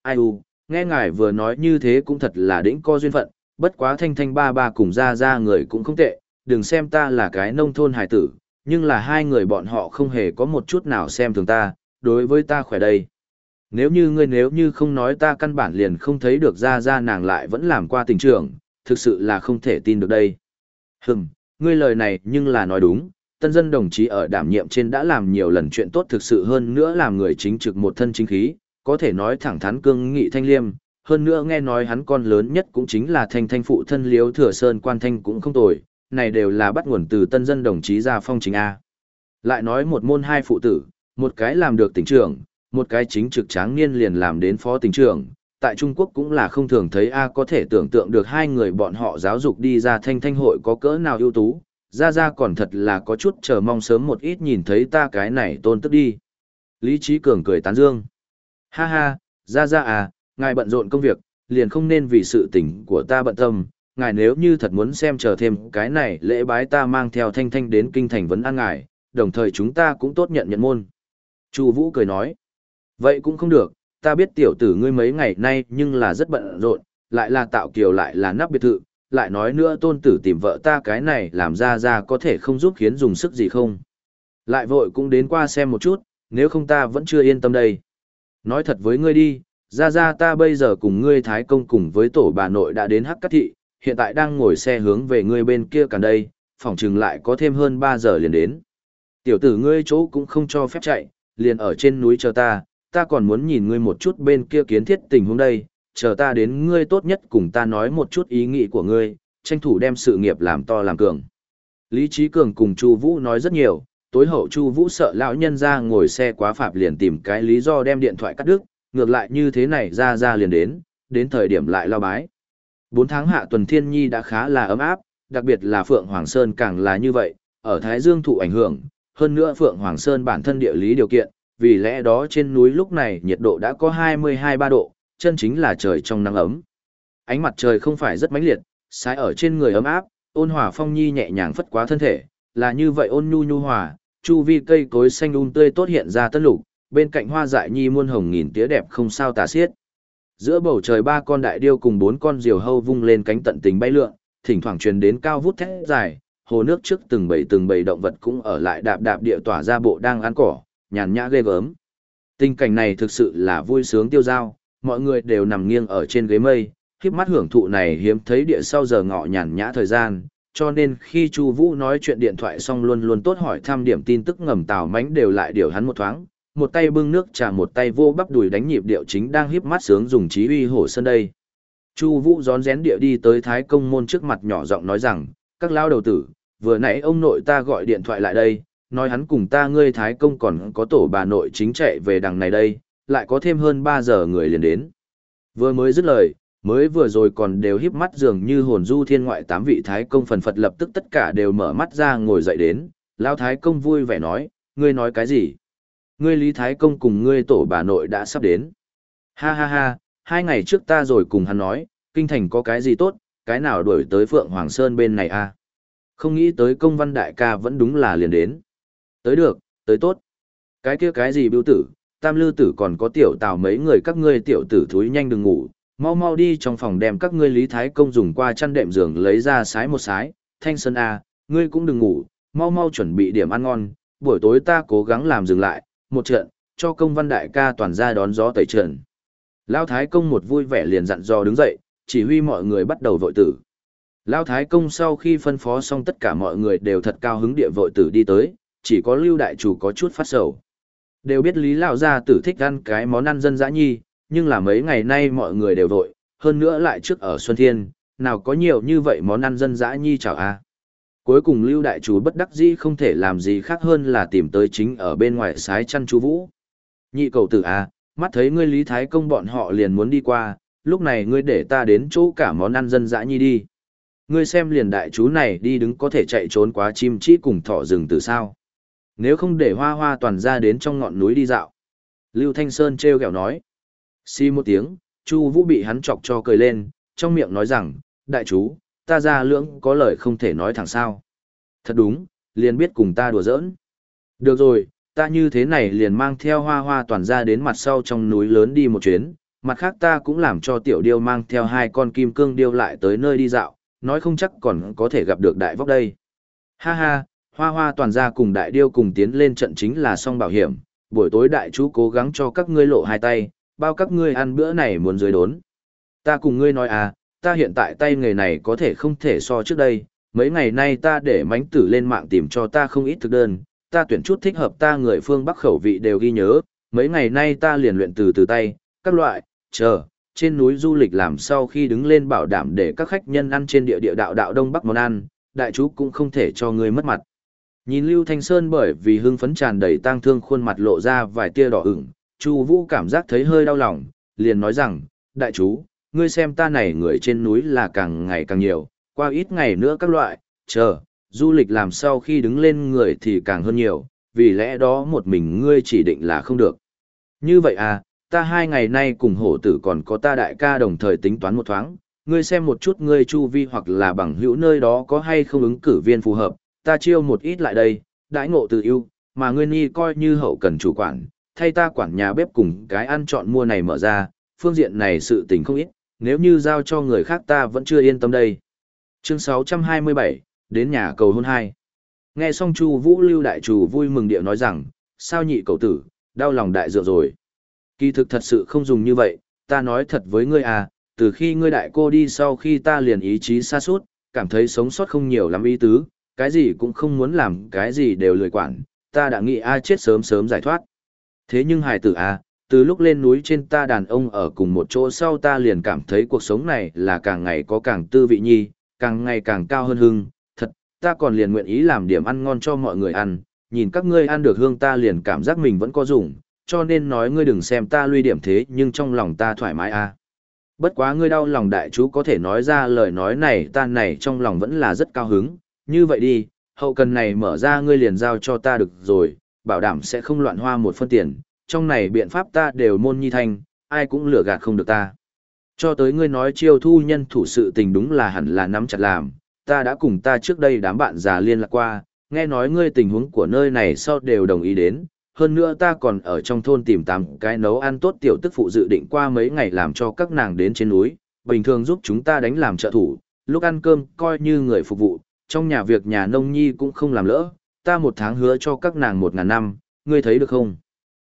Ai u, nghe ngài vừa nói như thế cũng thật là đỉnh co duyên phận, bất quá thanh thanh ba ba cùng ra ra người cũng không tệ, đừng xem ta là cái nông thôn hải tử, nhưng là hai người bọn họ không hề có một chút nào xem thường ta, đối với ta khỏe đây. Nếu như ngươi nếu như không nói ta căn bản liền không thấy được ra ra nàng lại vẫn làm qua tình trường, thực sự là không thể tin được đây. Hừm, ngươi lời này nhưng là nói đúng, tân dân đồng chí ở đảm nhiệm trên đã làm nhiều lần chuyện tốt thực sự hơn nữa làm người chính trực một thân chính khí, có thể nói thẳng thắn cương nghị thanh liêm, hơn nữa nghe nói hắn con lớn nhất cũng chính là thanh thanh phụ thân liếu thừa sơn quan thanh cũng không tồi, này đều là bắt nguồn từ tân dân đồng chí ra phong chính A. Lại nói một môn hai phụ tử, một cái làm được tỉnh trưởng, một cái chính trực tráng niên liền làm đến phó tỉnh trưởng, tại Trung Quốc cũng là không thường thấy A có thể tưởng tượng được hai người bọn họ giáo dục đi ra thanh thanh hội có cỡ nào ưu tú, ra ra còn thật là có chút chờ mong sớm một ít nhìn thấy ta cái này tôn tức đi. Lý Trí Cường cười tán dương. Ha ha, ra ra à, ngài bận rộn công việc, liền không nên vì sự tình của ta bận tâm, ngài nếu như thật muốn xem chờ thêm cái này lễ bái ta mang theo thanh thanh đến kinh thành vấn an ngài, đồng thời chúng ta cũng tốt nhận nhận môn. Chu Vũ cười nói, vậy cũng không được, ta biết tiểu tử ngươi mấy ngày nay nhưng là rất bận rộn, lại là tạo kiều lại là nắp biệt thự, lại nói nữa tôn tử tìm vợ ta cái này làm ra ra có thể không giúp khiến dùng sức gì không. Lại vội cũng đến qua xem một chút, nếu không ta vẫn chưa yên tâm đây. Nói thật với ngươi đi, ra ra ta bây giờ cùng ngươi Thái Công cùng với tổ bà nội đã đến Hắc Cát Thị, hiện tại đang ngồi xe hướng về ngươi bên kia cả đây, phòng chừng lại có thêm hơn 3 giờ liền đến. Tiểu tử ngươi chỗ cũng không cho phép chạy, liền ở trên núi chờ ta, ta còn muốn nhìn ngươi một chút bên kia kiến thiết tình huống đây, chờ ta đến ngươi tốt nhất cùng ta nói một chút ý nghĩ của ngươi, tranh thủ đem sự nghiệp làm to làm cường. Lý Trí Cường cùng Chu Vũ nói rất nhiều, tối hậu Chu Vũ sợ lão nhân ra ngồi xe quá phạm liền tìm cái lý do đem điện thoại cắt đứt, ngược lại như thế này ra ra liền đến, đến thời điểm lại lao bái. Bốn tháng hạ tuần thiên nhi đã khá là ấm áp, đặc biệt là Phượng Hoàng Sơn càng là như vậy, ở Thái Dương thụ ảnh hưởng, hơn nữa Phượng Hoàng Sơn bản thân địa lý điều kiện, vì lẽ đó trên núi lúc này nhiệt độ đã có 22-3 độ, chân chính là trời trong nắng ấm. Ánh mặt trời không phải rất mãnh liệt, sái ở trên người ấm áp, ôn hòa phong nhi nhẹ nhàng phất quá thân thể, là như vậy ôn nhu nhu hòa, chu vi cây cối xanh um tươi tốt hiện ra tân lục, bên cạnh hoa dại nhi muôn hồng nghìn tía đẹp không sao tả xiết. Giữa bầu trời ba con đại điêu cùng bốn con diều hâu vung lên cánh tận tình bay lượn, thỉnh thoảng truyền đến cao vút thét dài, hồ nước trước từng bầy từng bầy động vật cũng ở lại đạp đạp địa tỏa ra bộ đang ăn cỏ, nhàn nhã ghê gớm. Tình cảnh này thực sự là vui sướng tiêu dao, mọi người đều nằm nghiêng ở trên ghế mây, khiếp mắt hưởng thụ này hiếm thấy địa sau giờ ngọ nhàn nhã thời gian, cho nên khi Chu Vũ nói chuyện điện thoại xong luôn luôn tốt hỏi thăm điểm tin tức ngầm Tào Mánh đều lại điều hắn một thoáng, một tay bưng nước trà một tay vô bắp đùi đánh nhịp điệu chính đang híp mắt sướng dùng trí uy hổ sân đây. Chu Vũ rón rén địa đi tới Thái Công môn trước mặt nhỏ giọng nói rằng, "Các lão đầu tử, vừa nãy ông nội ta gọi điện thoại lại đây, nói hắn cùng ta ngươi Thái Công còn có tổ bà nội chính chạy về đằng này đây, lại có thêm hơn 3 giờ người liền đến." Vừa mới dứt lời, mới vừa rồi còn đều híp mắt dường như hồn du thiên ngoại tám vị Thái Công phần phật lập tức tất cả đều mở mắt ra ngồi dậy đến, lão Thái Công vui vẻ nói, "Ngươi nói cái gì?" Ngươi Lý Thái Công cùng ngươi tổ bà nội đã sắp đến. Ha ha ha, hai ngày trước ta rồi cùng hắn nói, kinh thành có cái gì tốt, cái nào đuổi tới Phượng Hoàng Sơn bên này a à? Không nghĩ tới công văn đại ca vẫn đúng là liền đến. Tới được, tới tốt. Cái kia cái gì biểu tử, tam lư tử còn có tiểu tào mấy người các ngươi tiểu tử thúi nhanh đừng ngủ, mau mau đi trong phòng đem các ngươi lý thái công dùng qua chăn đệm giường lấy ra sái một sái, thanh sơn a, ngươi cũng đừng ngủ, mau mau chuẩn bị điểm ăn ngon, buổi tối ta cố gắng làm dừng lại, một trận, cho công văn đại ca toàn ra đón gió tẩy trần. Lao Thái Công một vui vẻ liền dặn dò đứng dậy, chỉ huy mọi người bắt đầu vội tử. Lao Thái Công sau khi phân phó xong tất cả mọi người đều thật cao hứng địa vội tử đi tới, chỉ có Lưu Đại Chủ có chút phát sầu. Đều biết Lý Lão Gia tử thích ăn cái món ăn dân dã nhi, nhưng là mấy ngày nay mọi người đều vội, hơn nữa lại trước ở Xuân Thiên, nào có nhiều như vậy món ăn dân dã nhi chảo a. Cuối cùng Lưu Đại chú bất đắc dĩ không thể làm gì khác hơn là tìm tới chính ở bên ngoài sái chăn chú Vũ. Nhị cầu tử a, mắt thấy ngươi Lý Thái Công bọn họ liền muốn đi qua, lúc này ngươi để ta đến chỗ cả món ăn dân dã nhi đi. Ngươi xem liền đại chú này đi đứng có thể chạy trốn quá chim chí cùng thỏ rừng từ sao. Nếu không để hoa hoa toàn ra đến trong ngọn núi đi dạo. Lưu Thanh Sơn treo kẹo nói xì một tiếng, Chu Vũ bị hắn chọc cho cười lên, trong miệng nói rằng, đại chú, ta ra lưỡng có lời không thể nói thẳng sao. Thật đúng, liền biết cùng ta đùa giỡn. Được rồi, ta như thế này liền mang theo hoa hoa toàn ra đến mặt sau trong núi lớn đi một chuyến, mặt khác ta cũng làm cho tiểu điêu mang theo hai con kim cương điêu lại tới nơi đi dạo, nói không chắc còn có thể gặp được đại vóc đây. Ha ha, hoa hoa toàn ra cùng đại điêu cùng tiến lên trận chính là song bảo hiểm, buổi tối đại chú cố gắng cho các ngươi lộ hai tay, bao các ngươi ăn bữa này muốn dưới đốn. Ta cùng ngươi nói à, ta hiện tại tay nghề này có thể không thể so trước đây, mấy ngày nay ta để mánh tử lên mạng tìm cho ta không ít thực đơn, ta tuyển chút thích hợp ta người phương Bắc khẩu vị đều ghi nhớ, mấy ngày nay ta liền luyện từ từ tay, các loại, chờ, trên núi du lịch làm sau khi đứng lên bảo đảm để các khách nhân ăn trên địa địa đạo đạo Đông Bắc món ăn, đại chú cũng không thể cho người mất mặt. Nhìn Lưu Thanh Sơn bởi vì hưng phấn tràn đầy tang thương khuôn mặt lộ ra vài tia đỏ ửng, Chu Vũ cảm giác thấy hơi đau lòng, liền nói rằng, đại chú, ngươi xem ta này người trên núi là càng ngày càng nhiều, qua ít ngày nữa các loại, chờ, du lịch làm sau khi đứng lên người thì càng hơn nhiều, vì lẽ đó một mình ngươi chỉ định là không được. Như vậy à, ta hai ngày nay cùng hổ tử còn có ta đại ca đồng thời tính toán một thoáng, ngươi xem một chút ngươi chu vi hoặc là bằng hữu nơi đó có hay không ứng cử viên phù hợp, ta chiêu một ít lại đây, đãi ngộ từ yêu, mà ngươi ni coi như hậu cần chủ quản, thay ta quản nhà bếp cùng cái ăn chọn mua này mở ra, phương diện này sự tình không ít, nếu như giao cho người khác ta vẫn chưa yên tâm đây. Chương 627, đến nhà cầu hôn hai. Nghe xong Chu Vũ Lưu đại chủ vui mừng điệu nói rằng, sao nhị cậu tử, đau lòng đại dựa rồi. Kỳ thực thật sự không dùng như vậy, ta nói thật với ngươi à, từ khi ngươi đại cô đi sau khi ta liền ý chí xa suốt, cảm thấy sống sót không nhiều lắm ý tứ, cái gì cũng không muốn làm, cái gì đều lười quản, ta đã nghĩ ai chết sớm sớm giải thoát. Thế nhưng hài tử à, từ lúc lên núi trên ta đàn ông ở cùng một chỗ sau ta liền cảm thấy cuộc sống này là càng ngày có càng tư vị nhi, càng ngày càng cao hơn hưng, thật, ta còn liền nguyện ý làm điểm ăn ngon cho mọi người ăn, nhìn các ngươi ăn được hương ta liền cảm giác mình vẫn có dùng, cho nên nói ngươi đừng xem ta luy điểm thế nhưng trong lòng ta thoải mái à. Bất quá ngươi đau lòng đại chú có thể nói ra lời nói này ta này trong lòng vẫn là rất cao hứng, như vậy đi, hậu cần này mở ra ngươi liền giao cho ta được rồi, bảo đảm sẽ không loạn hoa một phân tiền, trong này biện pháp ta đều môn nhi thanh, ai cũng lừa gạt không được ta. Cho tới ngươi nói chiêu thu nhân thủ sự tình đúng là hẳn là nắm chặt làm, ta đã cùng ta trước đây đám bạn già liên lạc qua, nghe nói ngươi tình huống của nơi này sau đều đồng ý đến, hơn nữa ta còn ở trong thôn tìm tám cái nấu ăn tốt tiểu tức phụ dự định qua mấy ngày làm cho các nàng đến trên núi, bình thường giúp chúng ta đánh làm trợ thủ, lúc ăn cơm coi như người phục vụ, trong nhà việc nhà nông nhi cũng không làm lỡ, ta một tháng hứa cho các nàng một ngàn năm, ngươi thấy được không?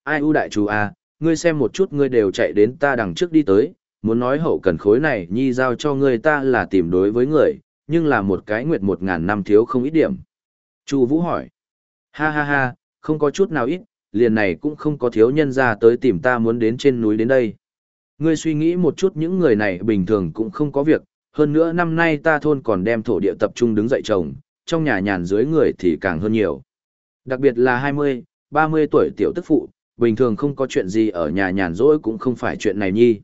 Ai ưu đại chú à, ngươi xem một chút ngươi đều chạy đến ta đằng trước đi tới, muốn nói hậu cần khối này nhi giao cho ngươi ta là tìm đối với người, nhưng là một cái nguyệt một ngàn năm thiếu không ít điểm. Chu Vũ hỏi, ha ha ha, không có chút nào ít, liền này cũng không có thiếu nhân ra tới tìm ta muốn đến trên núi đến đây. Ngươi suy nghĩ một chút những người này bình thường cũng không có việc, hơn nữa năm nay ta thôn còn đem thổ địa tập trung đứng dậy trồng, trong nhà nhàn dưới người thì càng hơn nhiều. Đặc biệt là 20, 30 tuổi tiểu tức phụ, bình thường không có chuyện gì ở nhà nhàn rỗi cũng không phải chuyện này nhi.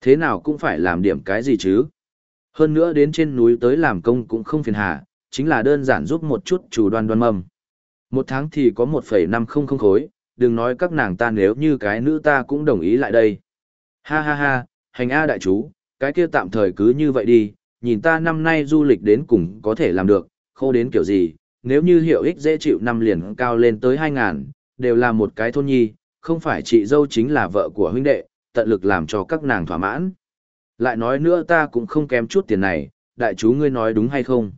Thế nào cũng phải làm điểm cái gì chứ. Hơn nữa đến trên núi tới làm công cũng không phiền hà, chính là đơn giản giúp một chút chủ đoan đoan mầm. Một tháng thì có 1,500 khối, đừng nói các nàng ta nếu như cái nữ ta cũng đồng ý lại đây. Ha ha ha, hành A đại chú, cái kia tạm thời cứ như vậy đi, nhìn ta năm nay du lịch đến cùng có thể làm được, khô đến kiểu gì, nếu như hiệu ích dễ chịu năm liền cao lên tới 2.000, đều là một cái thôn nhi, không phải chị dâu chính là vợ của huynh đệ, tận lực làm cho các nàng thỏa mãn. Lại nói nữa ta cũng không kém chút tiền này, đại chú ngươi nói đúng hay không?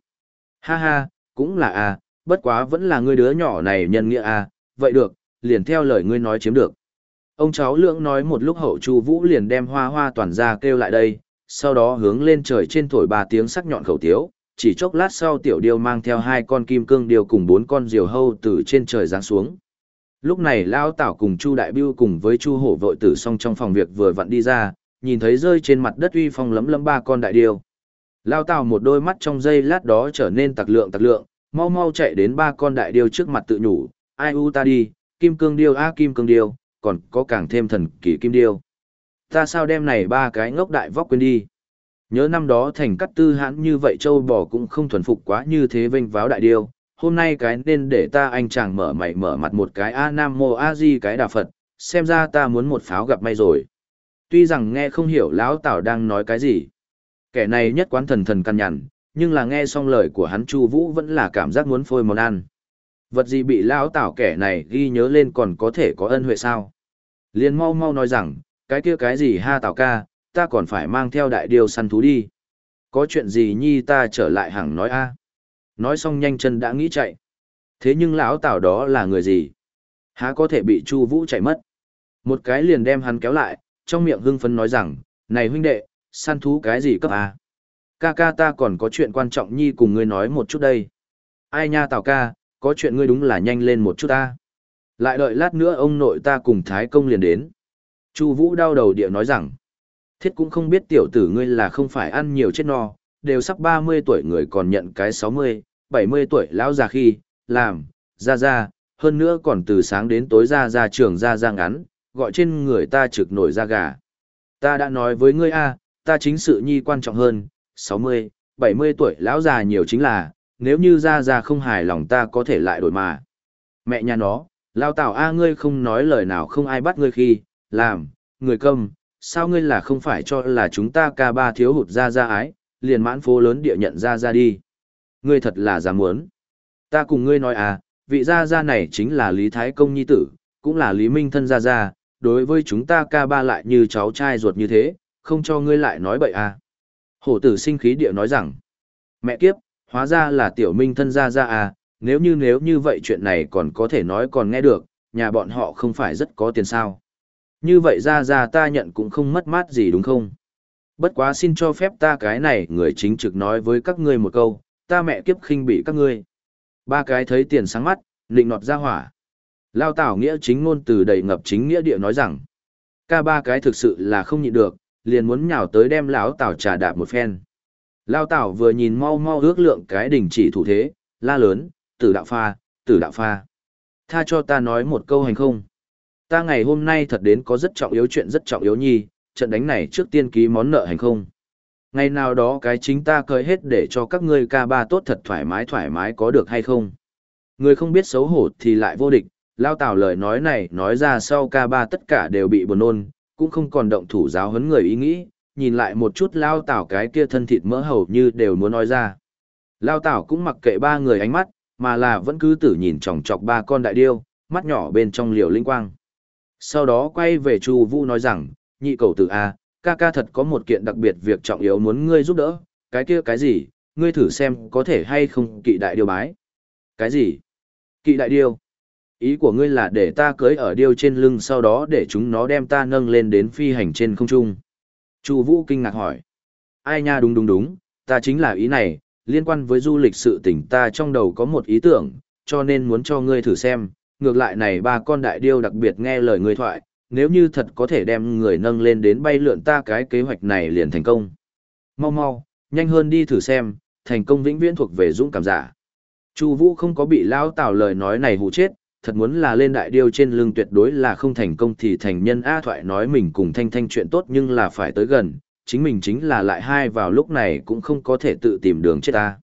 Ha ha, cũng là à, bất quá vẫn là ngươi đứa nhỏ này nhân nghĩa à, vậy được, liền theo lời ngươi nói chiếm được. Ông cháu lưỡng nói một lúc hậu Chu Vũ liền đem hoa hoa toàn ra kêu lại đây, sau đó hướng lên trời trên thổi ba tiếng sắc nhọn khẩu tiếu, chỉ chốc lát sau tiểu điêu mang theo hai con kim cương điêu cùng bốn con diều hâu từ trên trời giáng xuống. Lúc này Lao Tảo cùng Chu Đại Biêu cùng với Chu Hổ vội tử xong trong phòng việc vừa vặn đi ra, nhìn thấy rơi trên mặt đất uy phong lấm lấm ba con đại điêu. Lao Tảo một đôi mắt trong giây lát đó trở nên tặc lượng tặc lượng, mau mau chạy đến ba con đại điêu trước mặt tự nhủ, ai u ta đi, kim cương điêu a kim cương điêu, còn có càng thêm thần kỳ kim điêu. Ta sao đem này ba cái ngốc đại vóc quên đi. Nhớ năm đó thành cắt tư hãn như vậy châu bò cũng không thuần phục quá như thế vênh váo đại điêu, hôm nay cái nên để ta anh chàng mở mày mở mặt một cái A Nam Mô A Di cái đà Phật, xem ra ta muốn một pháo gặp may rồi. Tuy rằng nghe không hiểu lão Tảo đang nói cái gì. Kẻ này nhất quán thần thần căn nhằn, nhưng là nghe xong lời của hắn Chu Vũ vẫn là cảm giác muốn phôi món ăn. Vật gì bị lão Tảo kẻ này ghi nhớ lên còn có thể có ân huệ sao? Liên mau mau nói rằng, cái kia cái gì ha Tảo ca, ta còn phải mang theo đại điều săn thú đi. Có chuyện gì nhi ta trở lại hàng nói a. Nói xong nhanh chân đã nghĩ chạy. Thế nhưng lão Tảo đó là người gì? Há có thể bị Chu Vũ chạy mất. Một cái liền đem hắn kéo lại, trong miệng hưng phấn nói rằng, này huynh đệ, săn thú cái gì cấp a? Ca ca ta còn có chuyện quan trọng nhi cùng ngươi nói một chút đây. Ai nha Tào ca, có chuyện ngươi đúng là nhanh lên một chút ta. Lại đợi lát nữa ông nội ta cùng Thái Công liền đến. Chu Vũ đau đầu địa nói rằng, thiết cũng không biết tiểu tử ngươi là không phải ăn nhiều chết no, đều sắp 30 tuổi người còn nhận cái 60, 70 tuổi lão già khi, làm, ra ra, hơn nữa còn từ sáng đến tối ra ra trường ra ra ngắn, gọi trên người ta trực nổi da gà. Ta đã nói với ngươi a, ta chính sự nhi quan trọng hơn, 60, 70 tuổi lão già nhiều chính là, nếu như ra ra không hài lòng ta có thể lại đổi mà. Mẹ nhà nó, lao tảo a ngươi không nói lời nào không ai bắt ngươi khi, làm, người công, sao ngươi là không phải cho là chúng ta ca ba thiếu hụt ra ra ái, liền mãn phố lớn địa nhận ra ra đi. Ngươi thật là dám muốn. Ta cùng ngươi nói à, vị gia gia này chính là Lý Thái Công Nhi Tử, cũng là Lý Minh Thân gia gia, đối với chúng ta ca ba lại như cháu trai ruột như thế, không cho ngươi lại nói bậy à. Hổ tử sinh khí địa nói rằng, mẹ kiếp, hóa ra là tiểu minh thân gia gia à, nếu như nếu như vậy chuyện này còn có thể nói còn nghe được, nhà bọn họ không phải rất có tiền sao. Như vậy ra ra ta nhận cũng không mất mát gì đúng không? Bất quá xin cho phép ta cái này người chính trực nói với các ngươi một câu, ta mẹ kiếp khinh bị các ngươi. Ba cái thấy tiền sáng mắt, nịnh nọt ra hỏa. Lao Tảo nghĩa chính ngôn từ đầy ngập chính nghĩa địa nói rằng, ca ba cái thực sự là không nhịn được, liền muốn nhào tới đem lão Tảo trà đạp một phen. Lao Tảo vừa nhìn mau mau ước lượng cái đình chỉ thủ thế, la lớn, tử đạo pha, tử đạo pha. Tha cho ta nói một câu hành không. Ta ngày hôm nay thật đến có rất trọng yếu chuyện rất trọng yếu nhi, trận đánh này trước tiên ký món nợ hành không. Ngày nào đó cái chính ta cởi hết để cho các ngươi ca ba tốt thật thoải mái thoải mái có được hay không. Người không biết xấu hổ thì lại vô địch, lao tào lời nói này nói ra sau ca ba tất cả đều bị buồn nôn, cũng không còn động thủ giáo huấn người ý nghĩ, nhìn lại một chút lao tào cái kia thân thịt mỡ hầu như đều muốn nói ra. Lao tảo cũng mặc kệ ba người ánh mắt, mà là vẫn cứ tử nhìn chòng chọc ba con đại điêu, mắt nhỏ bên trong liều linh quang. Sau đó quay về Chu Vũ nói rằng, nhị cầu tử A, ca ca thật có một kiện đặc biệt việc trọng yếu muốn ngươi giúp đỡ, cái kia cái gì, ngươi thử xem có thể hay không kỵ đại điêu bái. Cái gì? Kỵ đại điêu? Ý của ngươi là để ta cưới ở điêu trên lưng sau đó để chúng nó đem ta nâng lên đến phi hành trên không trung. Chu Vũ kinh ngạc hỏi. Ai nha đúng đúng đúng, ta chính là ý này, liên quan với du lịch sự tình ta trong đầu có một ý tưởng, cho nên muốn cho ngươi thử xem, ngược lại này ba con đại điêu đặc biệt nghe lời người thoại, nếu như thật có thể đem người nâng lên đến bay lượn ta cái kế hoạch này liền thành công. Mau mau, nhanh hơn đi thử xem, thành công vĩnh viễn thuộc về dũng cảm giả. Chu Vũ không có bị lão Tào lời nói này hù chết, thật muốn là lên đại điêu trên lưng tuyệt đối là không thành công thì thành nhân A thoại nói mình cùng Thanh Thanh chuyện tốt nhưng là phải tới gần, chính mình chính là lại hai vào lúc này cũng không có thể tự tìm đường chết ta.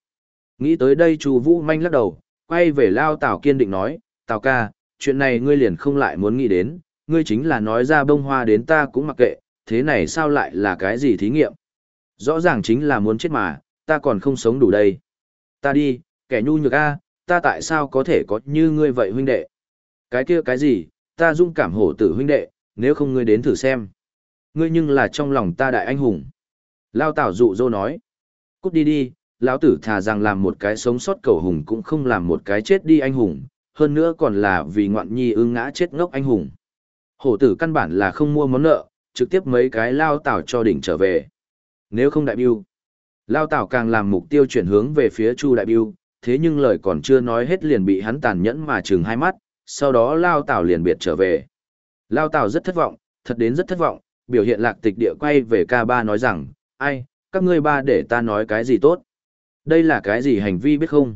Nghĩ tới đây Chu Vũ manh lắc đầu, quay về Lão Tào kiên định nói, Tào ca, chuyện này ngươi liền không lại muốn nghĩ đến, ngươi chính là nói ra bông hoa đến ta cũng mặc kệ, thế này sao lại là cái gì thí nghiệm? Rõ ràng chính là muốn chết mà, ta còn không sống đủ đây. Ta đi, kẻ nhu nhược a, ta tại sao có thể có như ngươi vậy huynh đệ? Cái kia cái gì, ta dung cảm hổ tử huynh đệ, nếu không ngươi đến thử xem. Ngươi nhưng là trong lòng ta đại anh hùng. Lao Tảo dụ dỗ nói. Cút đi đi, lão tử thà rằng làm một cái sống sót cầu hùng cũng không làm một cái chết đi anh hùng, hơn nữa còn là vì ngoạn nhi ưng ngã chết ngốc anh hùng. Hổ tử căn bản là không mua món nợ, trực tiếp mấy cái lao tảo cho đỉnh trở về. Nếu không đại biêu, lao tảo càng làm mục tiêu chuyển hướng về phía Chu đại biêu, thế nhưng lời còn chưa nói hết liền bị hắn tàn nhẫn mà chừng hai mắt, sau đó lao tảo liền biệt trở về. Lao tảo rất thất vọng, thật đến rất thất vọng, biểu hiện lạc tịch địa quay về ca ba nói rằng, ai, các ngươi ba để ta nói cái gì tốt. Đây là cái gì hành vi biết không?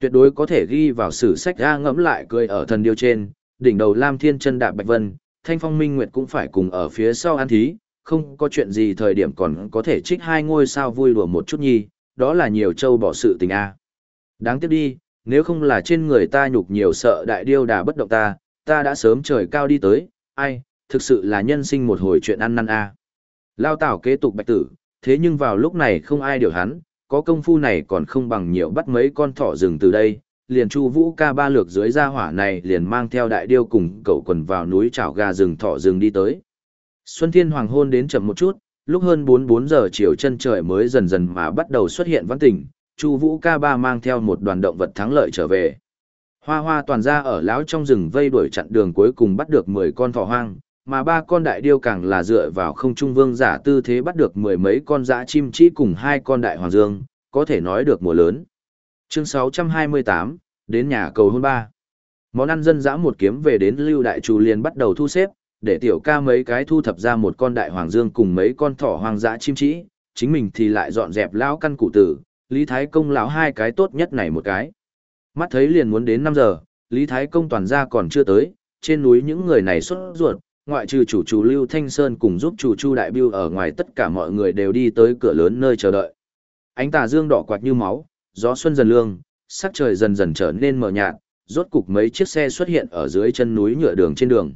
Tuyệt đối có thể ghi vào sử sách ra ngẫm lại cười ở thần điêu trên, đỉnh đầu Lam Thiên chân đạp Bạch Vân, Thanh Phong Minh Nguyệt cũng phải cùng ở phía sau an thí, không có chuyện gì thời điểm còn có thể trích hai ngôi sao vui đùa một chút nhi, đó là nhiều châu bỏ sự tình a. Đáng tiếc đi, nếu không là trên người ta nhục nhiều sợ đại điêu đà bất động ta, ta đã sớm trời cao đi tới, ai, thực sự là nhân sinh một hồi chuyện ăn năn a. Lao Tảo kế tục bạch tử, thế nhưng vào lúc này không ai điều hắn, có công phu này còn không bằng nhiều bắt mấy con thỏ rừng từ đây, liền chu vũ ca ba lược dưới gia hỏa này liền mang theo đại điêu cùng cậu quần vào núi chảo gà rừng thỏ rừng đi tới. Xuân Thiên Hoàng hôn đến chậm một chút, lúc hơn 4-4 giờ chiều chân trời mới dần dần mà bắt đầu xuất hiện văn tỉnh, chu vũ ca ba mang theo một đoàn động vật thắng lợi trở về. Hoa hoa toàn ra ở lão trong rừng vây đuổi chặn đường cuối cùng bắt được 10 con thỏ hoang, mà ba con đại điêu càng là dựa vào không trung vương giả tư thế bắt được mười mấy con dã chim chỉ cùng hai con đại hoàng dương, có thể nói được mùa lớn. Chương 628, đến nhà cầu hôn ba. Món ăn dân dã một kiếm về đến lưu đại chủ liền bắt đầu thu xếp, để tiểu ca mấy cái thu thập ra một con đại hoàng dương cùng mấy con thỏ hoang dã chim chỉ, chính mình thì lại dọn dẹp lão căn cụ tử, Lý Thái Công lão hai cái tốt nhất này một cái. Mắt thấy liền muốn đến 5 giờ, Lý Thái Công toàn ra còn chưa tới, trên núi những người này xuất ruột, ngoại trừ chủ chủ Lưu Thanh Sơn cùng giúp chủ Chu Đại Biêu ở ngoài tất cả mọi người đều đi tới cửa lớn nơi chờ đợi. Ánh tà dương đỏ quạt như máu, gió xuân dần lương, sắc trời dần dần trở nên mờ nhạt, rốt cục mấy chiếc xe xuất hiện ở dưới chân núi nhựa đường trên đường.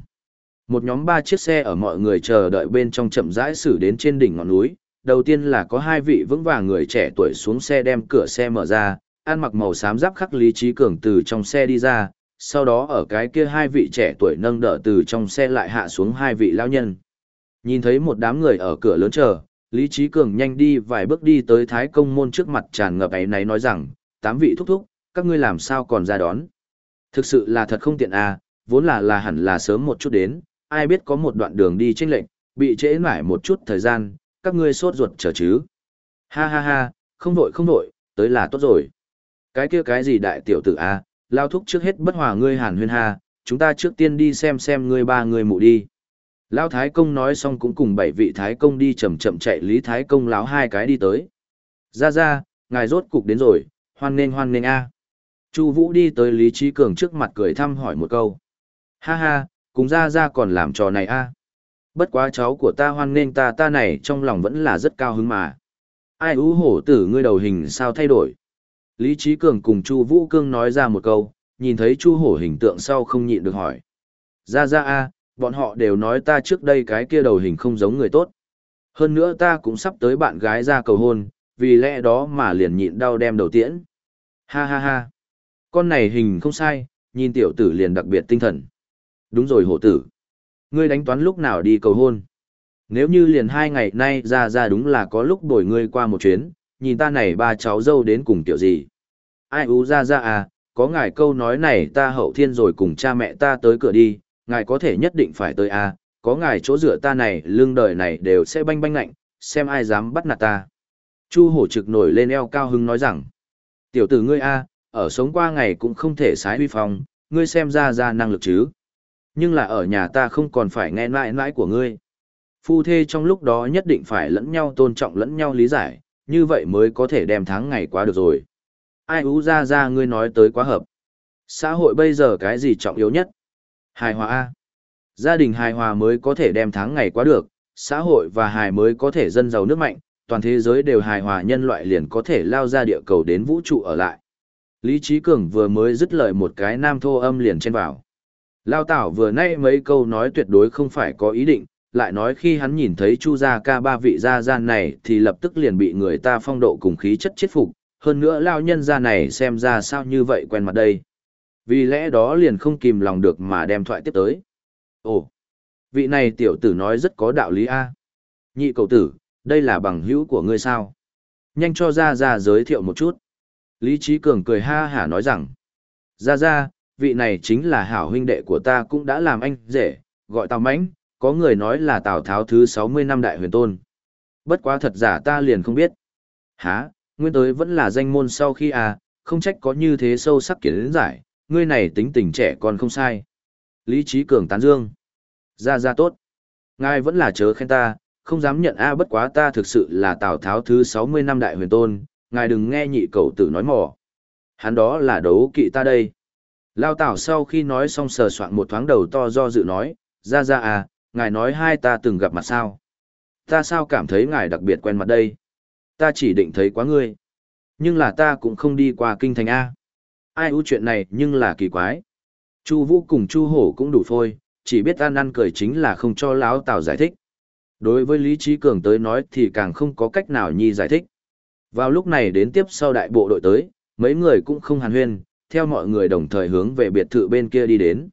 Một nhóm ba chiếc xe ở mọi người chờ đợi bên trong chậm rãi xử đến trên đỉnh ngọn núi. Đầu tiên là có hai vị vững vàng người trẻ tuổi xuống xe đem cửa xe mở ra, ăn mặc màu xám giáp khắc Lý Trí Cường từ trong xe đi ra, sau đó ở cái kia hai vị trẻ tuổi nâng đỡ từ trong xe lại hạ xuống hai vị lao nhân. Nhìn thấy một đám người ở cửa lớn chờ, Lý Trí Cường nhanh đi vài bước đi tới Thái Công môn trước mặt tràn ngập ấy này nói rằng, tám vị thúc thúc, các ngươi làm sao còn ra đón. Thực sự là thật không tiện à, vốn là là hẳn là sớm một chút đến, ai biết có một đoạn đường đi chênh lệnh, bị trễ mãi một chút thời gian, các ngươi sốt ruột chờ chứ. Ha ha ha, không vội không vội, tới là tốt rồi. Cái kia cái gì đại tiểu tử à, lao thúc trước hết bất hòa ngươi hàn huyên Hà, chúng ta trước tiên đi xem xem ngươi ba người mụ đi. Lao Thái Công nói xong cũng cùng bảy vị Thái Công đi chậm chậm chạy Lý Thái Công láo hai cái đi tới. Ra ra, ngài rốt cục đến rồi, hoan nghênh hoan nghênh a. Chu Vũ đi tới Lý Trí Cường trước mặt cười thăm hỏi một câu. Ha ha, cùng ra ra còn làm trò này a. Bất quá cháu của ta hoan nghênh ta ta này trong lòng vẫn là rất cao hứng mà. Ai ú hổ tử ngươi đầu hình sao thay đổi. Lý Trí Cường cùng Chu Vũ Cương nói ra một câu, nhìn thấy Chu Hổ hình tượng sau không nhịn được hỏi. Ra ra a, bọn họ đều nói ta trước đây cái kia đầu hình không giống người tốt. Hơn nữa ta cũng sắp tới bạn gái ra cầu hôn, vì lẽ đó mà liền nhịn đau đem đầu tiễn. Ha ha ha. Con này hình không sai, nhìn tiểu tử liền đặc biệt tinh thần. Đúng rồi hổ tử. Ngươi đánh toán lúc nào đi cầu hôn. Nếu như liền hai ngày nay ra ra đúng là có lúc đổi ngươi qua một chuyến, nhìn ta này ba cháu dâu đến cùng tiểu gì. Ai ú ra ra à, có ngài câu nói này ta hậu thiên rồi cùng cha mẹ ta tới cửa đi, ngài có thể nhất định phải tới à, có ngài chỗ dựa ta này lương đời này đều sẽ banh banh lạnh, xem ai dám bắt nạt ta. Chu hổ trực nổi lên eo cao hứng nói rằng, tiểu tử ngươi a, ở sống qua ngày cũng không thể sái huy phong, ngươi xem ra ra năng lực chứ. Nhưng là ở nhà ta không còn phải nghe mãi mãi của ngươi. Phu thê trong lúc đó nhất định phải lẫn nhau tôn trọng lẫn nhau lý giải, như vậy mới có thể đem tháng ngày qua được rồi. Ai ú ra ra ngươi nói tới quá hợp. Xã hội bây giờ cái gì trọng yếu nhất? Hài hòa A. Gia đình hài hòa mới có thể đem tháng ngày qua được, xã hội và hài mới có thể dân giàu nước mạnh, toàn thế giới đều hài hòa nhân loại liền có thể lao ra địa cầu đến vũ trụ ở lại. Lý Trí Cường vừa mới dứt lời một cái nam thô âm liền trên vào. Lao Tảo vừa nay mấy câu nói tuyệt đối không phải có ý định, lại nói khi hắn nhìn thấy Chu Gia ca ba vị gia gian này thì lập tức liền bị người ta phong độ cùng khí chất chết phục, hơn nữa lao nhân gia này xem ra sao như vậy quen mặt đây. Vì lẽ đó liền không kìm lòng được mà đem thoại tiếp tới. Ồ, vị này tiểu tử nói rất có đạo lý a. Nhị cầu tử, đây là bằng hữu của ngươi sao? Nhanh cho ra ra giới thiệu một chút. Lý Trí Cường cười ha hả nói rằng, ra ra, vị này chính là hảo huynh đệ của ta cũng đã làm anh rể, gọi Tào Mãnh, có người nói là Tào Tháo thứ 60 năm đại huyền tôn. Bất quá thật giả ta liền không biết. Hả, nguyên tới vẫn là danh môn sau khi à, không trách có như thế sâu sắc kiến giải, ngươi này tính tình trẻ còn không sai. Lý Trí Cường tán dương. Ra ra tốt. Ngài vẫn là chớ khen ta, không dám nhận a bất quá ta thực sự là Tào Tháo thứ 60 năm đại huyền tôn, ngài đừng nghe nhị cậu tử nói mỏ. Hắn đó là đấu kỵ ta đây. Lao Tào sau khi nói xong sờ soạn một thoáng đầu to do dự nói, ra ra à, ngài nói hai ta từng gặp mặt sao. Ta sao cảm thấy ngài đặc biệt quen mặt đây. Ta chỉ định thấy quá ngươi. Nhưng là ta cũng không đi qua kinh thành A. Ai ưu chuyện này nhưng là kỳ quái. Chu Vũ cùng Chu Hổ cũng đủ phôi, chỉ biết ăn ăn cười chính là không cho lão Tào giải thích. Đối với Lý Trí Cường tới nói thì càng không có cách nào nhi giải thích. Vào lúc này đến tiếp sau đại bộ đội tới, mấy người cũng không hàn huyên, theo mọi người đồng thời hướng về biệt thự bên kia đi đến.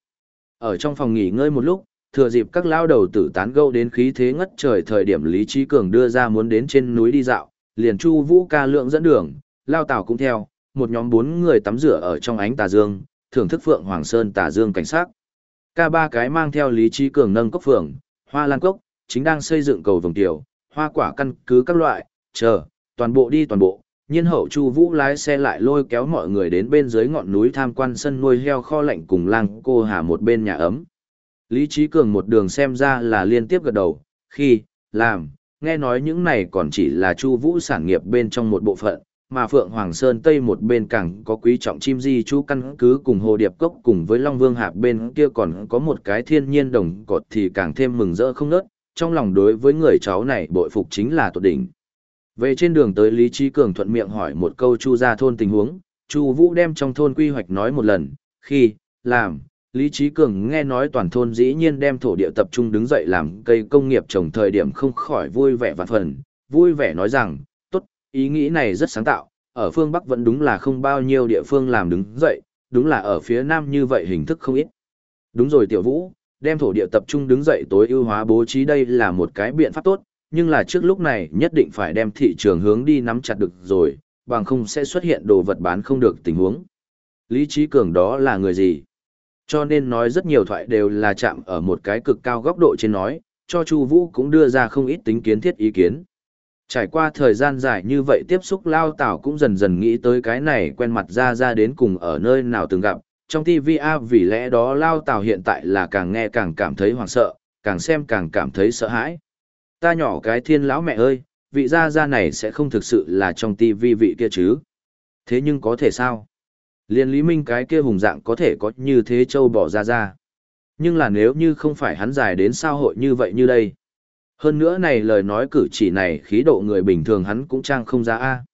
Ở trong phòng nghỉ ngơi một lúc, thừa dịp các lao đầu tử tán gẫu đến khí thế ngất trời thời điểm Lý Trí Cường đưa ra muốn đến trên núi đi dạo, liền Chu Vũ ca lượng dẫn đường, lao tảo cũng theo, một nhóm bốn người tắm rửa ở trong ánh tà dương, thưởng thức Phượng Hoàng Sơn tà dương cảnh sát. Ca ba cái mang theo Lý Trí Cường nâng cốc phượng, hoa lan cốc, chính đang xây dựng cầu vồng tiểu, hoa quả căn cứ các loại, chờ, toàn bộ đi toàn bộ. Nhiên hậu Chu Vũ lái xe lại lôi kéo mọi người đến bên dưới ngọn núi tham quan sân nuôi heo kho lạnh cùng lang cô hà một bên nhà ấm. Lý Trí Cường một đường xem ra là liên tiếp gật đầu, khi, làm, nghe nói những này còn chỉ là Chu Vũ sản nghiệp bên trong một bộ phận, mà Phượng Hoàng Sơn Tây một bên càng có quý trọng chim di chú căn cứ cùng Hồ Điệp Cốc cùng với Long Vương Hạp bên kia còn có một cái thiên nhiên đồng cột thì càng thêm mừng rỡ không nớt, trong lòng đối với người cháu này bội phục chính là tột đỉnh. Về trên đường tới Lý Trí Cường thuận miệng hỏi một câu Chu gia thôn tình huống, Chu Vũ đem trong thôn quy hoạch nói một lần, khi, làm, Lý Trí Cường nghe nói toàn thôn dĩ nhiên đem thổ địa tập trung đứng dậy làm cây công nghiệp trồng thời điểm không khỏi vui vẻ vạn phần, vui vẻ nói rằng, tốt, ý nghĩ này rất sáng tạo, ở phương Bắc vẫn đúng là không bao nhiêu địa phương làm đứng dậy, đúng là ở phía Nam như vậy hình thức không ít. Đúng rồi Tiểu Vũ, đem thổ địa tập trung đứng dậy tối ưu hóa bố trí đây là một cái biện pháp tốt, nhưng là trước lúc này nhất định phải đem thị trường hướng đi nắm chặt được rồi, bằng không sẽ xuất hiện đồ vật bán không được tình huống. Lý Trí Cường đó là người gì? Cho nên nói rất nhiều thoại đều là chạm ở một cái cực cao góc độ trên nói, cho Chu Vũ cũng đưa ra không ít tính kiến thiết ý kiến. Trải qua thời gian dài như vậy tiếp xúc Lao Tảo cũng dần dần nghĩ tới cái này quen mặt ra ra đến cùng ở nơi nào từng gặp. Trong TVA vì lẽ đó Lao Tảo hiện tại là càng nghe càng cảm thấy hoảng sợ, càng xem càng cảm thấy sợ hãi. Ta nhỏ cái thiên lão mẹ ơi, vị gia gia này sẽ không thực sự là trong TV vị kia chứ. Thế nhưng có thể sao? Liên Lý Minh cái kia hùng dạng có thể có như thế châu bỏ ra ra. Nhưng là nếu như không phải hắn dài đến sao hội như vậy như đây. Hơn nữa này lời nói cử chỉ này khí độ người bình thường hắn cũng trang không ra A.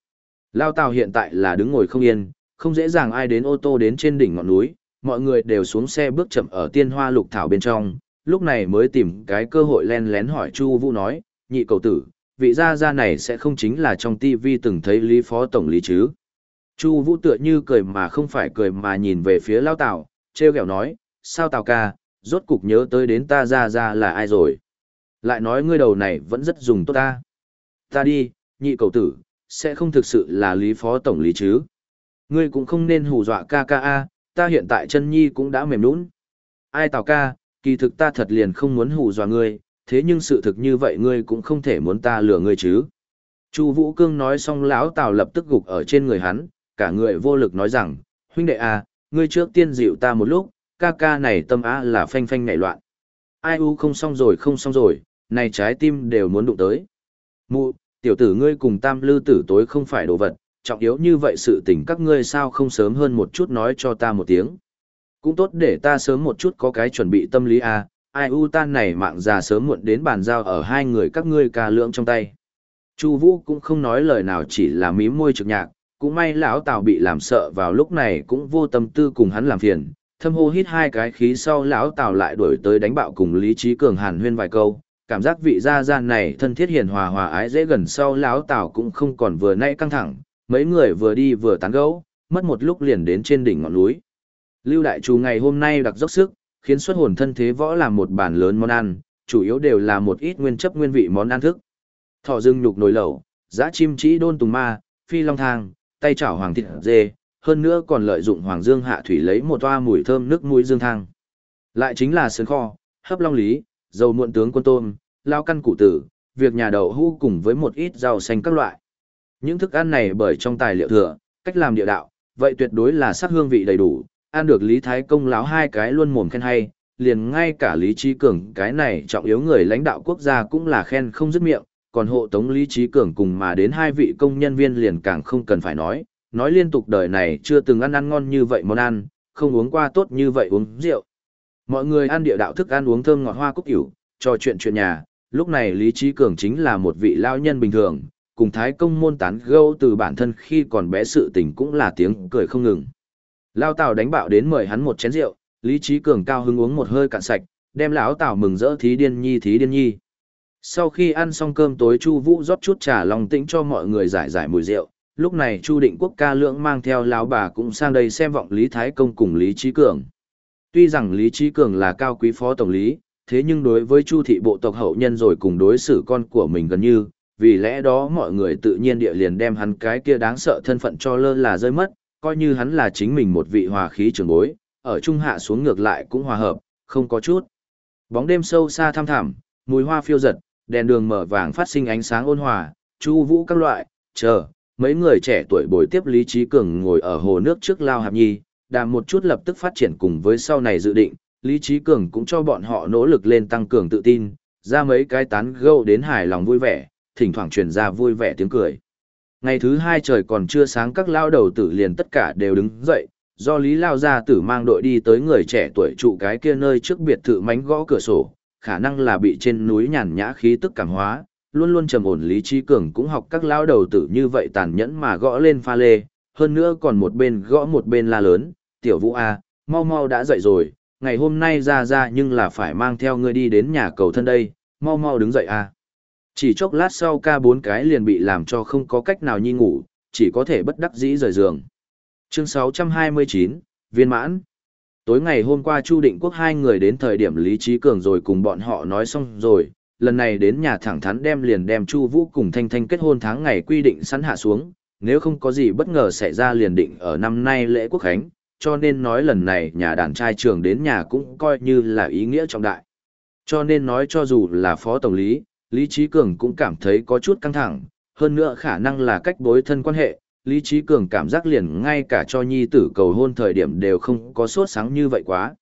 Lao Tào hiện tại là đứng ngồi không yên, không dễ dàng ai đến ô tô đến trên đỉnh ngọn núi, mọi người đều xuống xe bước chậm ở tiên hoa lục thảo bên trong, lúc này mới tìm cái cơ hội len lén hỏi Chu Vũ nói, nhị cầu tử, vị gia gia này sẽ không chính là trong tivi từng thấy Lý Phó Tổng Lý chứ. Chu Vũ tựa như cười mà không phải cười mà nhìn về phía Lao Tào, trêu ghẹo nói, sao Tào ca, rốt cục nhớ tới đến ta ra ra là ai rồi. Lại nói ngươi đầu này vẫn rất dùng tốt ta. Ta đi, nhị cầu tử, sẽ không thực sự là Lý Phó Tổng Lý chứ. Ngươi cũng không nên hù dọa ca ca a, ta hiện tại chân nhi cũng đã mềm nũng. Ai Tào ca, kỳ thực ta thật liền không muốn hù dọa ngươi, thế nhưng sự thực như vậy ngươi cũng không thể muốn ta lừa ngươi chứ. Chu Vũ Cương nói xong lão Tào lập tức gục ở trên người hắn, cả người vô lực nói rằng, huynh đệ à, ngươi trước tiên dịu ta một lúc, ca ca này tâm á là phanh phanh ngại loạn. Ai u không xong rồi không xong rồi, này trái tim đều muốn đụng tới. Mụ, tiểu tử ngươi cùng tam lư tử tối không phải đồ vật, trọng yếu như vậy sự tình các ngươi sao không sớm hơn một chút nói cho ta một tiếng. Cũng tốt để ta sớm một chút có cái chuẩn bị tâm lý à, ai u tan này mạng già sớm muộn đến bàn giao ở hai người các ngươi ca lượng trong tay. Chu Vũ cũng không nói lời nào chỉ là mím môi trực nhạc, cũng may lão Tào bị làm sợ vào lúc này cũng vô tâm tư cùng hắn làm phiền, thâm hô hít hai cái khí sau lão Tào lại đuổi tới đánh bạo cùng Lý Trí Cường hàn huyên vài câu, cảm giác vị gia gian này thân thiết hiền hòa hòa ái dễ gần sau lão Tào cũng không còn vừa nay căng thẳng, mấy người vừa đi vừa tán gẫu, mất một lúc liền đến trên đỉnh ngọn núi. Lưu đại chủ ngày hôm nay đặc dốc sức, khiến xuất hồn thân thế võ làm một bàn lớn món ăn, chủ yếu đều là một ít nguyên chấp nguyên vị món ăn thức. Thọ dưng nhục nồi lẩu, giã chim chỉ đôn tùng ma, phi long thang, tay chảo hoàng thịt dê, hơn nữa còn lợi dụng hoàng dương hạ thủy lấy một toa mùi thơm nước mũi dương thang. Lại chính là sườn kho, hấp long lý, dầu muộn tướng quân tôm, lao căn cụ tử, việc nhà đậu hũ cùng với một ít rau xanh các loại. Những thức ăn này bởi trong tài liệu thừa, cách làm địa đạo, vậy tuyệt đối là sắc hương vị đầy đủ, ăn được Lý Thái Công láo hai cái luôn mồm khen hay, liền ngay cả Lý Trí Cường cái này trọng yếu người lãnh đạo quốc gia cũng là khen không dứt miệng, còn hộ tống Lý Trí Cường cùng mà đến hai vị công nhân viên liền càng không cần phải nói, nói liên tục đời này chưa từng ăn ăn ngon như vậy món ăn, không uống qua tốt như vậy uống rượu. Mọi người ăn địa đạo thức ăn uống thơm ngọt hoa cúc cửu, trò chuyện chuyện nhà, lúc này Lý Trí Cường chính là một vị lao nhân bình thường, cùng Thái Công môn tán gâu từ bản thân khi còn bé sự tình cũng là tiếng cười không ngừng. Lao Tào đánh bạo đến mời hắn một chén rượu, Lý Trí Cường cao hứng uống một hơi cạn sạch, đem lão Tào mừng rỡ thí điên nhi thí điên nhi. Sau khi ăn xong cơm tối Chu Vũ rót chút trà lòng tĩnh cho mọi người giải giải mùi rượu, lúc này Chu Định Quốc ca lượng mang theo lão bà cũng sang đây xem vọng Lý Thái Công cùng Lý Trí Cường. Tuy rằng Lý Trí Cường là cao quý phó tổng lý, thế nhưng đối với Chu thị bộ tộc hậu nhân rồi cùng đối xử con của mình gần như, vì lẽ đó mọi người tự nhiên địa liền đem hắn cái kia đáng sợ thân phận cho lơ là rơi mất, coi như hắn là chính mình một vị hòa khí trưởng bối, ở trung hạ xuống ngược lại cũng hòa hợp, không có chút. Bóng đêm sâu xa thăm thẳm, mùi hoa phiêu giật, đèn đường mở vàng phát sinh ánh sáng ôn hòa, chu vũ các loại, chờ, mấy người trẻ tuổi bồi tiếp Lý Trí Cường ngồi ở hồ nước trước lao hạp nhi, đàm một chút lập tức phát triển cùng với sau này dự định, Lý Trí Cường cũng cho bọn họ nỗ lực lên tăng cường tự tin, ra mấy cái tán gẫu đến hài lòng vui vẻ, thỉnh thoảng truyền ra vui vẻ tiếng cười. Ngày thứ hai trời còn chưa sáng các lao đầu tử liền tất cả đều đứng dậy, do Lý Lao Gia tử mang đội đi tới người trẻ tuổi trụ cái kia nơi trước biệt thự mánh gõ cửa sổ, khả năng là bị trên núi nhàn nhã khí tức cảm hóa, luôn luôn trầm ổn Lý Trí Cường cũng học các lao đầu tử như vậy tàn nhẫn mà gõ lên pha lê, hơn nữa còn một bên gõ một bên la lớn, tiểu vũ A, mau mau đã dậy rồi, ngày hôm nay ra ra nhưng là phải mang theo ngươi đi đến nhà cầu thân đây, mau mau đứng dậy A. Chỉ chốc lát sau ca bốn cái liền bị làm cho không có cách nào nhi ngủ, chỉ có thể bất đắc dĩ rời giường. Chương 629, Viên mãn. Tối ngày hôm qua Chu Định Quốc hai người đến thời điểm Lý Trí Cường rồi cùng bọn họ nói xong rồi, lần này đến nhà thẳng thắn đem liền đem Chu Vũ cùng Thanh Thanh kết hôn tháng ngày quy định sẵn hạ xuống, nếu không có gì bất ngờ xảy ra liền định ở năm nay lễ quốc khánh, cho nên nói lần này nhà đàn trai trường đến nhà cũng coi như là ý nghĩa trọng đại. Cho nên nói cho dù là phó tổng lý, Lý Trí Cường cũng cảm thấy có chút căng thẳng, hơn nữa khả năng là cách bối thân quan hệ, Lý Trí Cường cảm giác liền ngay cả cho nhi tử cầu hôn thời điểm đều không có sốt sáng như vậy quá.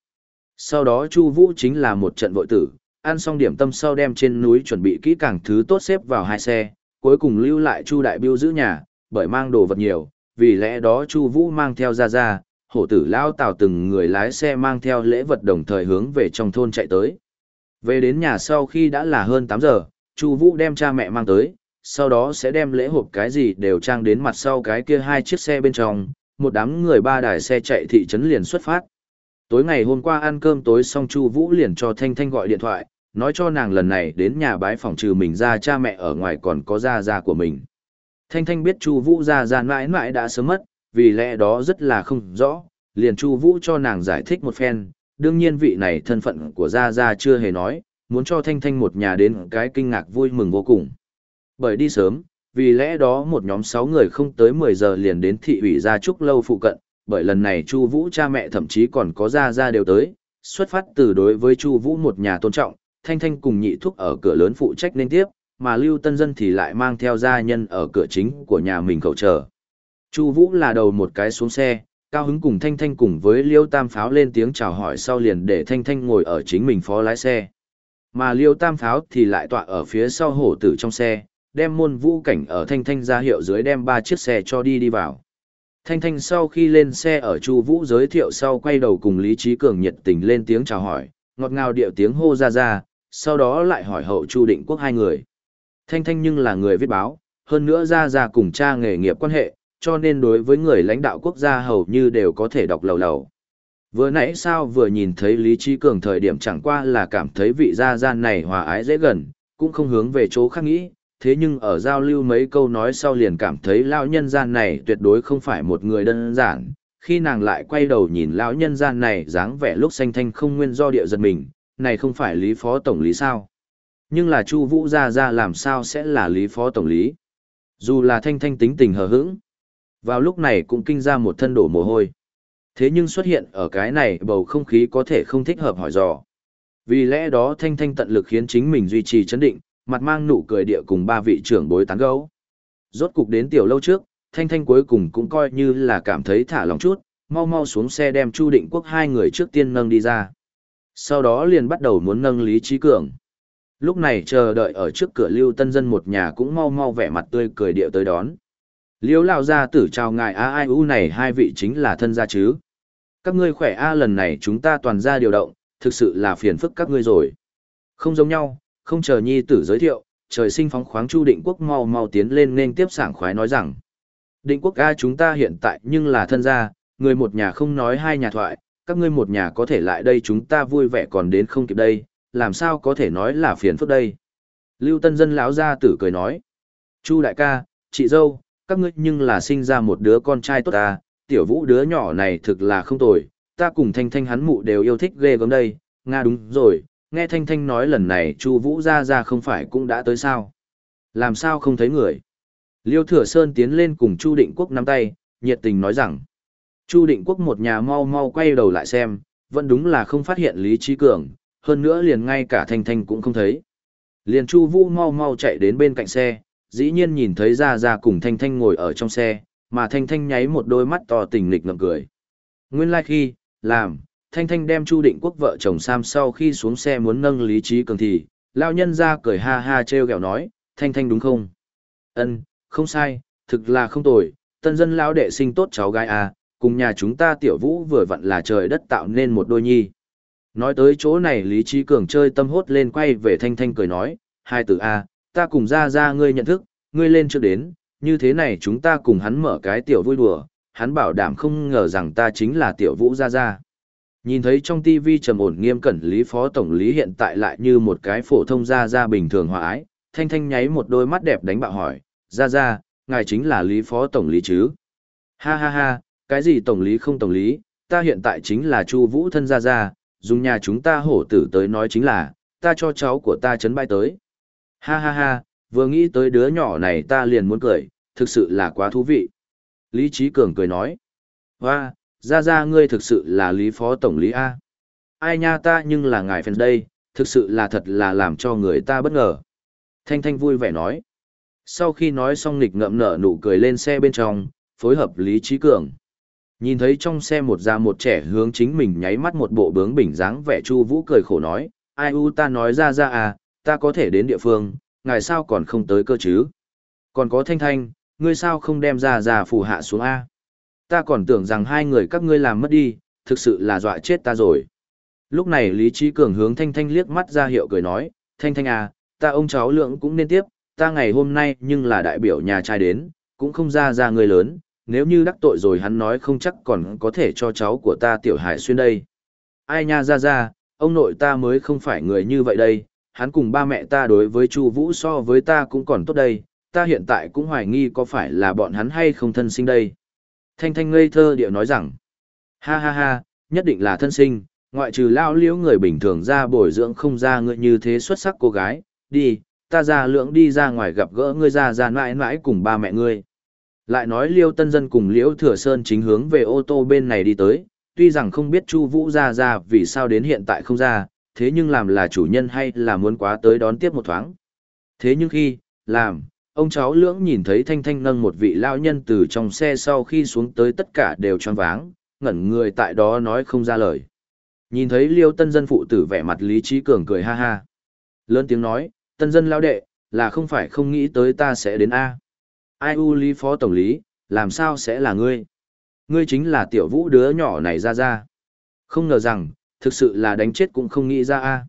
Sau đó Chu Vũ chính là một trận vội tử, ăn xong điểm tâm sau đem trên núi chuẩn bị kỹ càng thứ tốt xếp vào hai xe, cuối cùng lưu lại Chu Đại Biêu giữ nhà, bởi mang đồ vật nhiều, vì lẽ đó Chu Vũ mang theo ra ra, hổ tử lao tào từng người lái xe mang theo lễ vật đồng thời hướng về trong thôn chạy tới. Về đến nhà sau khi đã là hơn tám giờ, Chu Vũ đem cha mẹ mang tới, sau đó sẽ đem lễ hộp cái gì đều trang đến mặt sau cái kia hai chiếc xe bên trong, một đám người ba đài xe chạy thị trấn liền xuất phát. Tối ngày hôm qua ăn cơm tối xong Chu Vũ liền cho Thanh Thanh gọi điện thoại, nói cho nàng lần này đến nhà bái phòng trừ mình ra cha mẹ ở ngoài còn có gia gia của mình. Thanh Thanh biết Chu Vũ gia gia mãi mãi đã sớm mất, vì lẽ đó rất là không rõ, liền Chu Vũ cho nàng giải thích một phen, đương nhiên vị này thân phận của gia gia chưa hề nói, muốn cho Thanh Thanh một nhà đến cái kinh ngạc vui mừng vô cùng. Bởi đi sớm, vì lẽ đó một nhóm 6 người không tới 10 giờ liền đến thị ủy gia trúc lâu phụ cận, bởi lần này Chu Vũ cha mẹ thậm chí còn có gia gia đều tới, xuất phát từ đối với Chu Vũ một nhà tôn trọng, Thanh Thanh cùng nhị thúc ở cửa lớn phụ trách nên tiếp, mà Lưu Tân Dân thì lại mang theo gia nhân ở cửa chính của nhà mình khẩu chờ. Chu Vũ là đầu một cái xuống xe, cao hứng cùng Thanh Thanh cùng với Liêu Tam Pháo lên tiếng chào hỏi sau liền để Thanh Thanh ngồi ở chính mình phó lái xe. Mà Liêu Tam Pháo thì lại tọa ở phía sau hổ tử trong xe, đem môn vũ cảnh ở Thanh Thanh ra hiệu dưới đem ba chiếc xe cho đi đi vào. Thanh Thanh sau khi lên xe ở Chu Vũ giới thiệu sau quay đầu cùng Lý Trí Cường nhiệt tình lên tiếng chào hỏi, ngọt ngào điệu tiếng hô ra ra, sau đó lại hỏi hậu Chu Định Quốc hai người. Thanh Thanh nhưng là người viết báo, hơn nữa ra ra cùng cha nghề nghiệp quan hệ, cho nên đối với người lãnh đạo quốc gia hầu như đều có thể đọc lầu lầu. Vừa nãy sao vừa nhìn thấy Lý Trí Cường thời điểm chẳng qua là cảm thấy vị gia gian này hòa ái dễ gần, cũng không hướng về chỗ khác nghĩ, thế nhưng ở giao lưu mấy câu nói sau liền cảm thấy lão nhân gian này tuyệt đối không phải một người đơn giản. Khi nàng lại quay đầu nhìn lão nhân gian này dáng vẻ lúc xanh thanh không nguyên do địa giật mình, này không phải lý phó tổng lý sao? Nhưng là Chu Vũ gia gia làm sao sẽ là lý phó tổng lý? Dù là thanh thanh tính tình hờ hững, vào lúc này cũng kinh ra một thân đổ mồ hôi. Thế nhưng xuất hiện ở cái này bầu không khí có thể không thích hợp hỏi dò. Vì lẽ đó thanh thanh tận lực khiến chính mình duy trì chấn định, mặt mang nụ cười địa cùng ba vị trưởng bối tán gấu. Rốt cục đến tiểu lâu trước, thanh thanh cuối cùng cũng coi như là cảm thấy thả lòng chút, mau mau xuống xe đem Chu Định Quốc hai người trước tiên nâng đi ra. Sau đó liền bắt đầu muốn nâng Lý Trí Cường. Lúc này chờ đợi ở trước cửa Lưu Tân Dân một nhà cũng mau mau vẻ mặt tươi cười điệu tới đón. Liêu lao ra tử chào ngài a ai u này hai vị chính là thân gia chứ. Các ngươi khỏe a lần này chúng ta toàn ra điều động, thực sự là phiền phức các ngươi rồi. Không giống nhau, không chờ nhi tử giới thiệu, trời sinh phóng khoáng Chu Định Quốc mau mau tiến lên nên tiếp sảng khoái nói rằng. Định Quốc A chúng ta hiện tại nhưng là thân gia, người một nhà không nói hai nhà thoại, các ngươi một nhà có thể lại đây chúng ta vui vẻ còn đến không kịp đây, làm sao có thể nói là phiền phức đây. Lưu Tân Dân lão gia tử cười nói. Chu đại ca, chị dâu, các ngươi nhưng là sinh ra một đứa con trai tốt ta, tiểu vũ đứa nhỏ này thực là không tồi, ta cùng thanh thanh hắn mụ đều yêu thích ghê gớm đây, Nga đúng rồi, nghe thanh thanh nói lần này chu vũ ra ra không phải cũng đã tới sao. Làm sao không thấy người. Liêu Thừa Sơn tiến lên cùng Chu Định Quốc nắm tay, nhiệt tình nói rằng. Chu Định Quốc một nhà mau mau quay đầu lại xem, vẫn đúng là không phát hiện Lý Trí Cường, hơn nữa liền ngay cả Thanh Thanh cũng không thấy. Liền Chu Vũ mau mau chạy đến bên cạnh xe, dĩ nhiên nhìn thấy Gia Gia cùng Thanh Thanh ngồi ở trong xe, mà Thanh Thanh nháy một đôi mắt to tình nghịch ngậm cười. Nguyên lai like khi, làm, Thanh Thanh đem Chu Định Quốc vợ chồng Sam sau khi xuống xe muốn nâng Lý Trí Cường thì, lão nhân ra cười ha ha trêu ghẹo nói, Thanh Thanh đúng không? Ân, không sai, thực là không tồi, tân dân lão đệ sinh tốt cháu gái à, cùng nhà chúng ta tiểu vũ vừa vặn là trời đất tạo nên một đôi nhi. Nói tới chỗ này Lý Trí Cường chơi tâm hốt lên quay về Thanh Thanh cười nói, hai tử A, ta cùng ra ra ngươi nhận thức, ngươi lên trước đến, như thế này chúng ta cùng hắn mở cái tiểu vui đùa, hắn bảo đảm không ngờ rằng ta chính là tiểu vũ ra ra. Nhìn thấy trong TV trầm ổn nghiêm cẩn Lý Phó Tổng Lý hiện tại lại như một cái phổ thông gia gia bình thường hòa ái, Thanh Thanh nháy một đôi mắt đẹp đánh bạo hỏi, gia gia, ngài chính là Lý Phó Tổng Lý chứ? Ha ha ha, cái gì tổng lý không tổng lý, ta hiện tại chính là Chu Vũ thân gia gia, dùng nhà chúng ta hổ tử tới nói chính là, ta cho cháu của ta chấn bay tới. Ha ha ha, vừa nghĩ tới đứa nhỏ này ta liền muốn cười, thực sự là quá thú vị. Lý Trí Cường cười nói, hoa, gia gia ngươi thực sự là Lý Phó Tổng lý A. Ai nha ta nhưng là ngài phần đây, thực sự là thật là làm cho người ta bất ngờ. Thanh Thanh vui vẻ nói. Sau khi nói xong nghịch ngậm nở nụ cười lên xe bên trong, phối hợp Lý Trí Cường. Nhìn thấy trong xe một già một trẻ hướng chính mình nháy mắt một bộ bướng bỉnh dáng vẻ Chu Vũ cười khổ nói, ai u ta nói ra ra à, ta có thể đến địa phương, ngài sao còn không tới cơ chứ? Còn có Thanh Thanh, ngươi sao không đem ra ra phù hạ xuống a? Ta còn tưởng rằng hai người các ngươi làm mất đi, thực sự là dọa chết ta rồi. Lúc này Lý Trí Cường hướng Thanh Thanh liếc mắt ra hiệu cười nói, Thanh Thanh à, ta ông cháu lượng cũng nên tiếp, ta ngày hôm nay nhưng là đại biểu nhà trai đến, cũng không ra ra người lớn, nếu như đắc tội rồi hắn nói không chắc còn có thể cho cháu của ta tiểu hải xuyên đây. Ai nha ra ra, ông nội ta mới không phải người như vậy đây, hắn cùng ba mẹ ta đối với Chu Vũ so với ta cũng còn tốt đây, ta hiện tại cũng hoài nghi có phải là bọn hắn hay không thân sinh đây. Thanh Thanh ngây thơ điệu nói rằng, ha ha ha, nhất định là thân sinh, ngoại trừ lao liễu người bình thường ra bồi dưỡng không ra ngươi như thế xuất sắc cô gái, đi, ta ra lưỡng đi ra ngoài gặp gỡ ngươi ra ra mãi mãi cùng ba mẹ ngươi. Lại nói Liêu Tân Dân cùng Liễu Thừa Sơn chính hướng về ô tô bên này đi tới, tuy rằng không biết Chu Vũ ra ra vì sao đến hiện tại không ra, thế nhưng làm là chủ nhân hay là muốn quá tới đón tiếp một thoáng. Thế nhưng khi, làm, ông cháu lưỡng nhìn thấy Thanh Thanh nâng một vị lao nhân từ trong xe sau khi xuống tới tất cả đều choáng váng, ngẩn người tại đó nói không ra lời. Nhìn thấy Liêu Tân Dân phụ tử vẻ mặt lý trí cường cười ha ha. Lớn tiếng nói, Tân Dân lão đệ, là không phải không nghĩ tới ta sẽ đến A. Ai u lý phó tổng lý, làm sao sẽ là ngươi? Ngươi chính là tiểu vũ đứa nhỏ này ra ra. Không ngờ rằng, thực sự là đánh chết cũng không nghĩ ra a.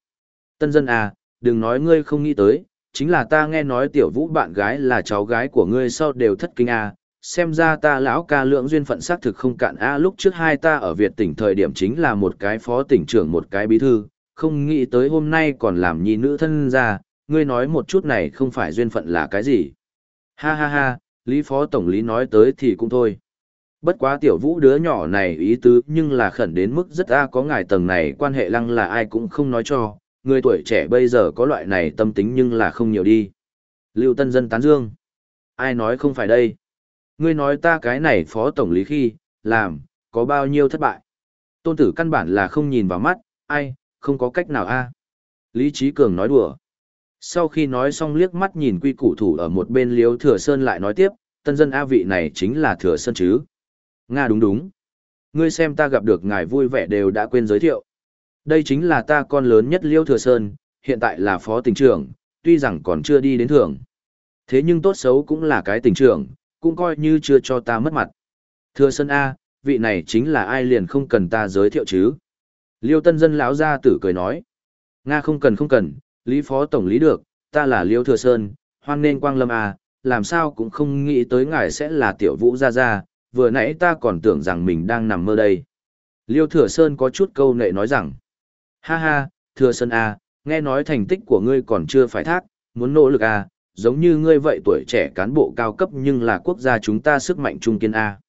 Tân dân à, đừng nói ngươi không nghĩ tới, chính là ta nghe nói tiểu vũ bạn gái là cháu gái của ngươi sau đều thất kinh a. Xem ra ta lão ca lượng duyên phận xác thực không cạn a lúc trước hai ta ở Việt tỉnh thời điểm chính là một cái phó tỉnh trưởng một cái bí thư, không nghĩ tới hôm nay còn làm nhi nữ thân ra, ngươi nói một chút này không phải duyên phận là cái gì. Ha ha ha, Lý Phó Tổng lý nói tới thì cũng thôi. Bất quá tiểu vũ đứa nhỏ này ý tứ nhưng là khẩn đến mức rất a có ngài tầng này quan hệ lăng là ai cũng không nói cho, người tuổi trẻ bây giờ có loại này tâm tính nhưng là không nhiều đi. Lưu Tân Dân tán dương. Ai nói không phải đây? Ngươi nói ta cái này phó tổng lý khi, làm, có bao nhiêu thất bại? Tôn tử căn bản là không nhìn vào mắt, ai, không có cách nào a Lý Trí Cường nói đùa. Sau khi nói xong liếc mắt nhìn quy củ thủ ở một bên liếu thừa sơn lại nói tiếp, tân dân A vị này chính là thừa sơn chứ. Nga đúng đúng. Ngươi xem ta gặp được ngài vui vẻ đều đã quên giới thiệu. Đây chính là ta con lớn nhất liêu thừa sơn, hiện tại là phó tỉnh trưởng, tuy rằng còn chưa đi đến thưởng. Thế nhưng tốt xấu cũng là cái tỉnh trưởng, cũng coi như chưa cho ta mất mặt. Thừa sơn A, vị này chính là ai liền không cần ta giới thiệu chứ. Liêu tân dân lão gia tử cười nói. Nga không cần không cần, Lý Phó Tổng lý được, ta là Liêu Thừa Sơn, hoan nên Quang Lâm a làm sao cũng không nghĩ tới ngài sẽ là tiểu vũ gia gia, vừa nãy ta còn tưởng rằng mình đang nằm mơ đây. Liêu Thừa Sơn có chút câu nệ nói rằng, ha ha, thưa Sơn à, nghe nói thành tích của ngươi còn chưa phải thác, muốn nỗ lực à, giống như ngươi vậy tuổi trẻ cán bộ cao cấp nhưng là quốc gia chúng ta sức mạnh trung kiên à.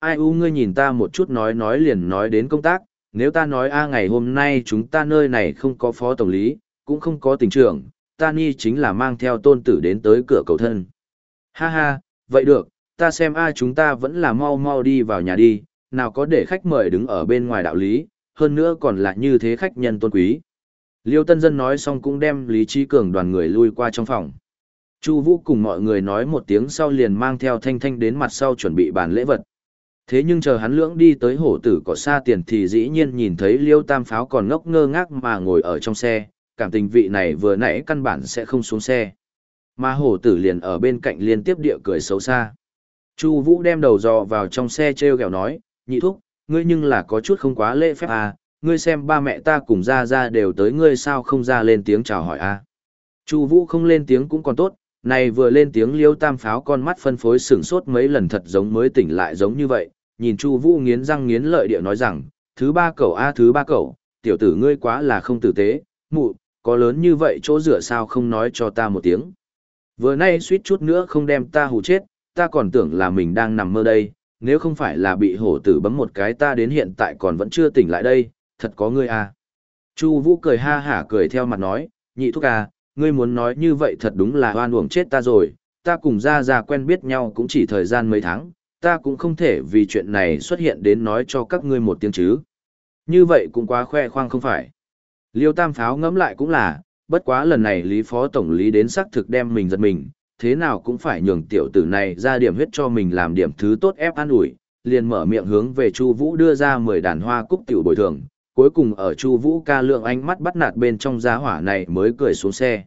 Ai u ngươi nhìn ta một chút nói nói liền nói đến công tác, nếu ta nói a ngày hôm nay chúng ta nơi này không có phó tổng lý, cũng không có tình trưởng, ta ni chính là mang theo tôn tử đến tới cửa cầu thân. Ha ha, vậy được, ta xem a chúng ta vẫn là mau mau đi vào nhà đi, nào có để khách mời đứng ở bên ngoài đạo lý, hơn nữa còn là như thế khách nhân tôn quý. Liêu Tân Dân nói xong cũng đem Lý Trí Cường đoàn người lui qua trong phòng. Chu Vũ cùng mọi người nói một tiếng sau liền mang theo Thanh Thanh đến mặt sau chuẩn bị bàn lễ vật. Thế nhưng chờ hắn lưỡng đi tới hổ tử có xa tiền thì dĩ nhiên nhìn thấy Liêu Tam Pháo còn ngốc ngơ ngác mà ngồi ở trong xe, cảm tình vị này vừa nãy căn bản sẽ không xuống xe. Mà hổ tử liền ở bên cạnh liên tiếp địa cười xấu xa. Chu Vũ đem đầu dò vào trong xe treo ghẹo nói, nhị thúc, ngươi nhưng là có chút không quá lễ phép à, ngươi xem ba mẹ ta cùng ra ra đều tới ngươi sao không ra lên tiếng chào hỏi à. Chu Vũ không lên tiếng cũng còn tốt, này vừa lên tiếng liêu tam pháo con mắt phân phối sửng sốt mấy lần thật giống mới tỉnh lại giống như vậy, nhìn Chu Vũ nghiến răng nghiến lợi địa nói rằng, thứ ba cậu a thứ ba cậu, tiểu tử ngươi quá là không tử tế, mụ, có lớn như vậy chỗ rửa sao không nói cho ta một tiếng. Vừa nay suýt chút nữa không đem ta hù chết, ta còn tưởng là mình đang nằm mơ đây, nếu không phải là bị hổ tử bấm một cái ta đến hiện tại còn vẫn chưa tỉnh lại đây, thật có ngươi à. Chu Vũ cười ha hả cười theo mặt nói, nhị thúc à, ngươi muốn nói như vậy thật đúng là oan uổng chết ta rồi, ta cùng ra ra quen biết nhau cũng chỉ thời gian mấy tháng, ta cũng không thể vì chuyện này xuất hiện đến nói cho các ngươi một tiếng chứ. Như vậy cũng quá khoe khoang không phải. Liêu Tam Pháo ngẫm lại cũng là, bất quá lần này Lý Phó Tổng Lý đến xác thực đem mình giật mình, thế nào cũng phải nhường tiểu tử này ra điểm huyết cho mình làm điểm thứ tốt ép an ủi, liền mở miệng hướng về Chu Vũ đưa ra 10 đàn hoa cúc tiểu bồi thường, cuối cùng ở Chu Vũ ca lượng ánh mắt bắt nạt bên trong giá hỏa này mới cười xuống xe.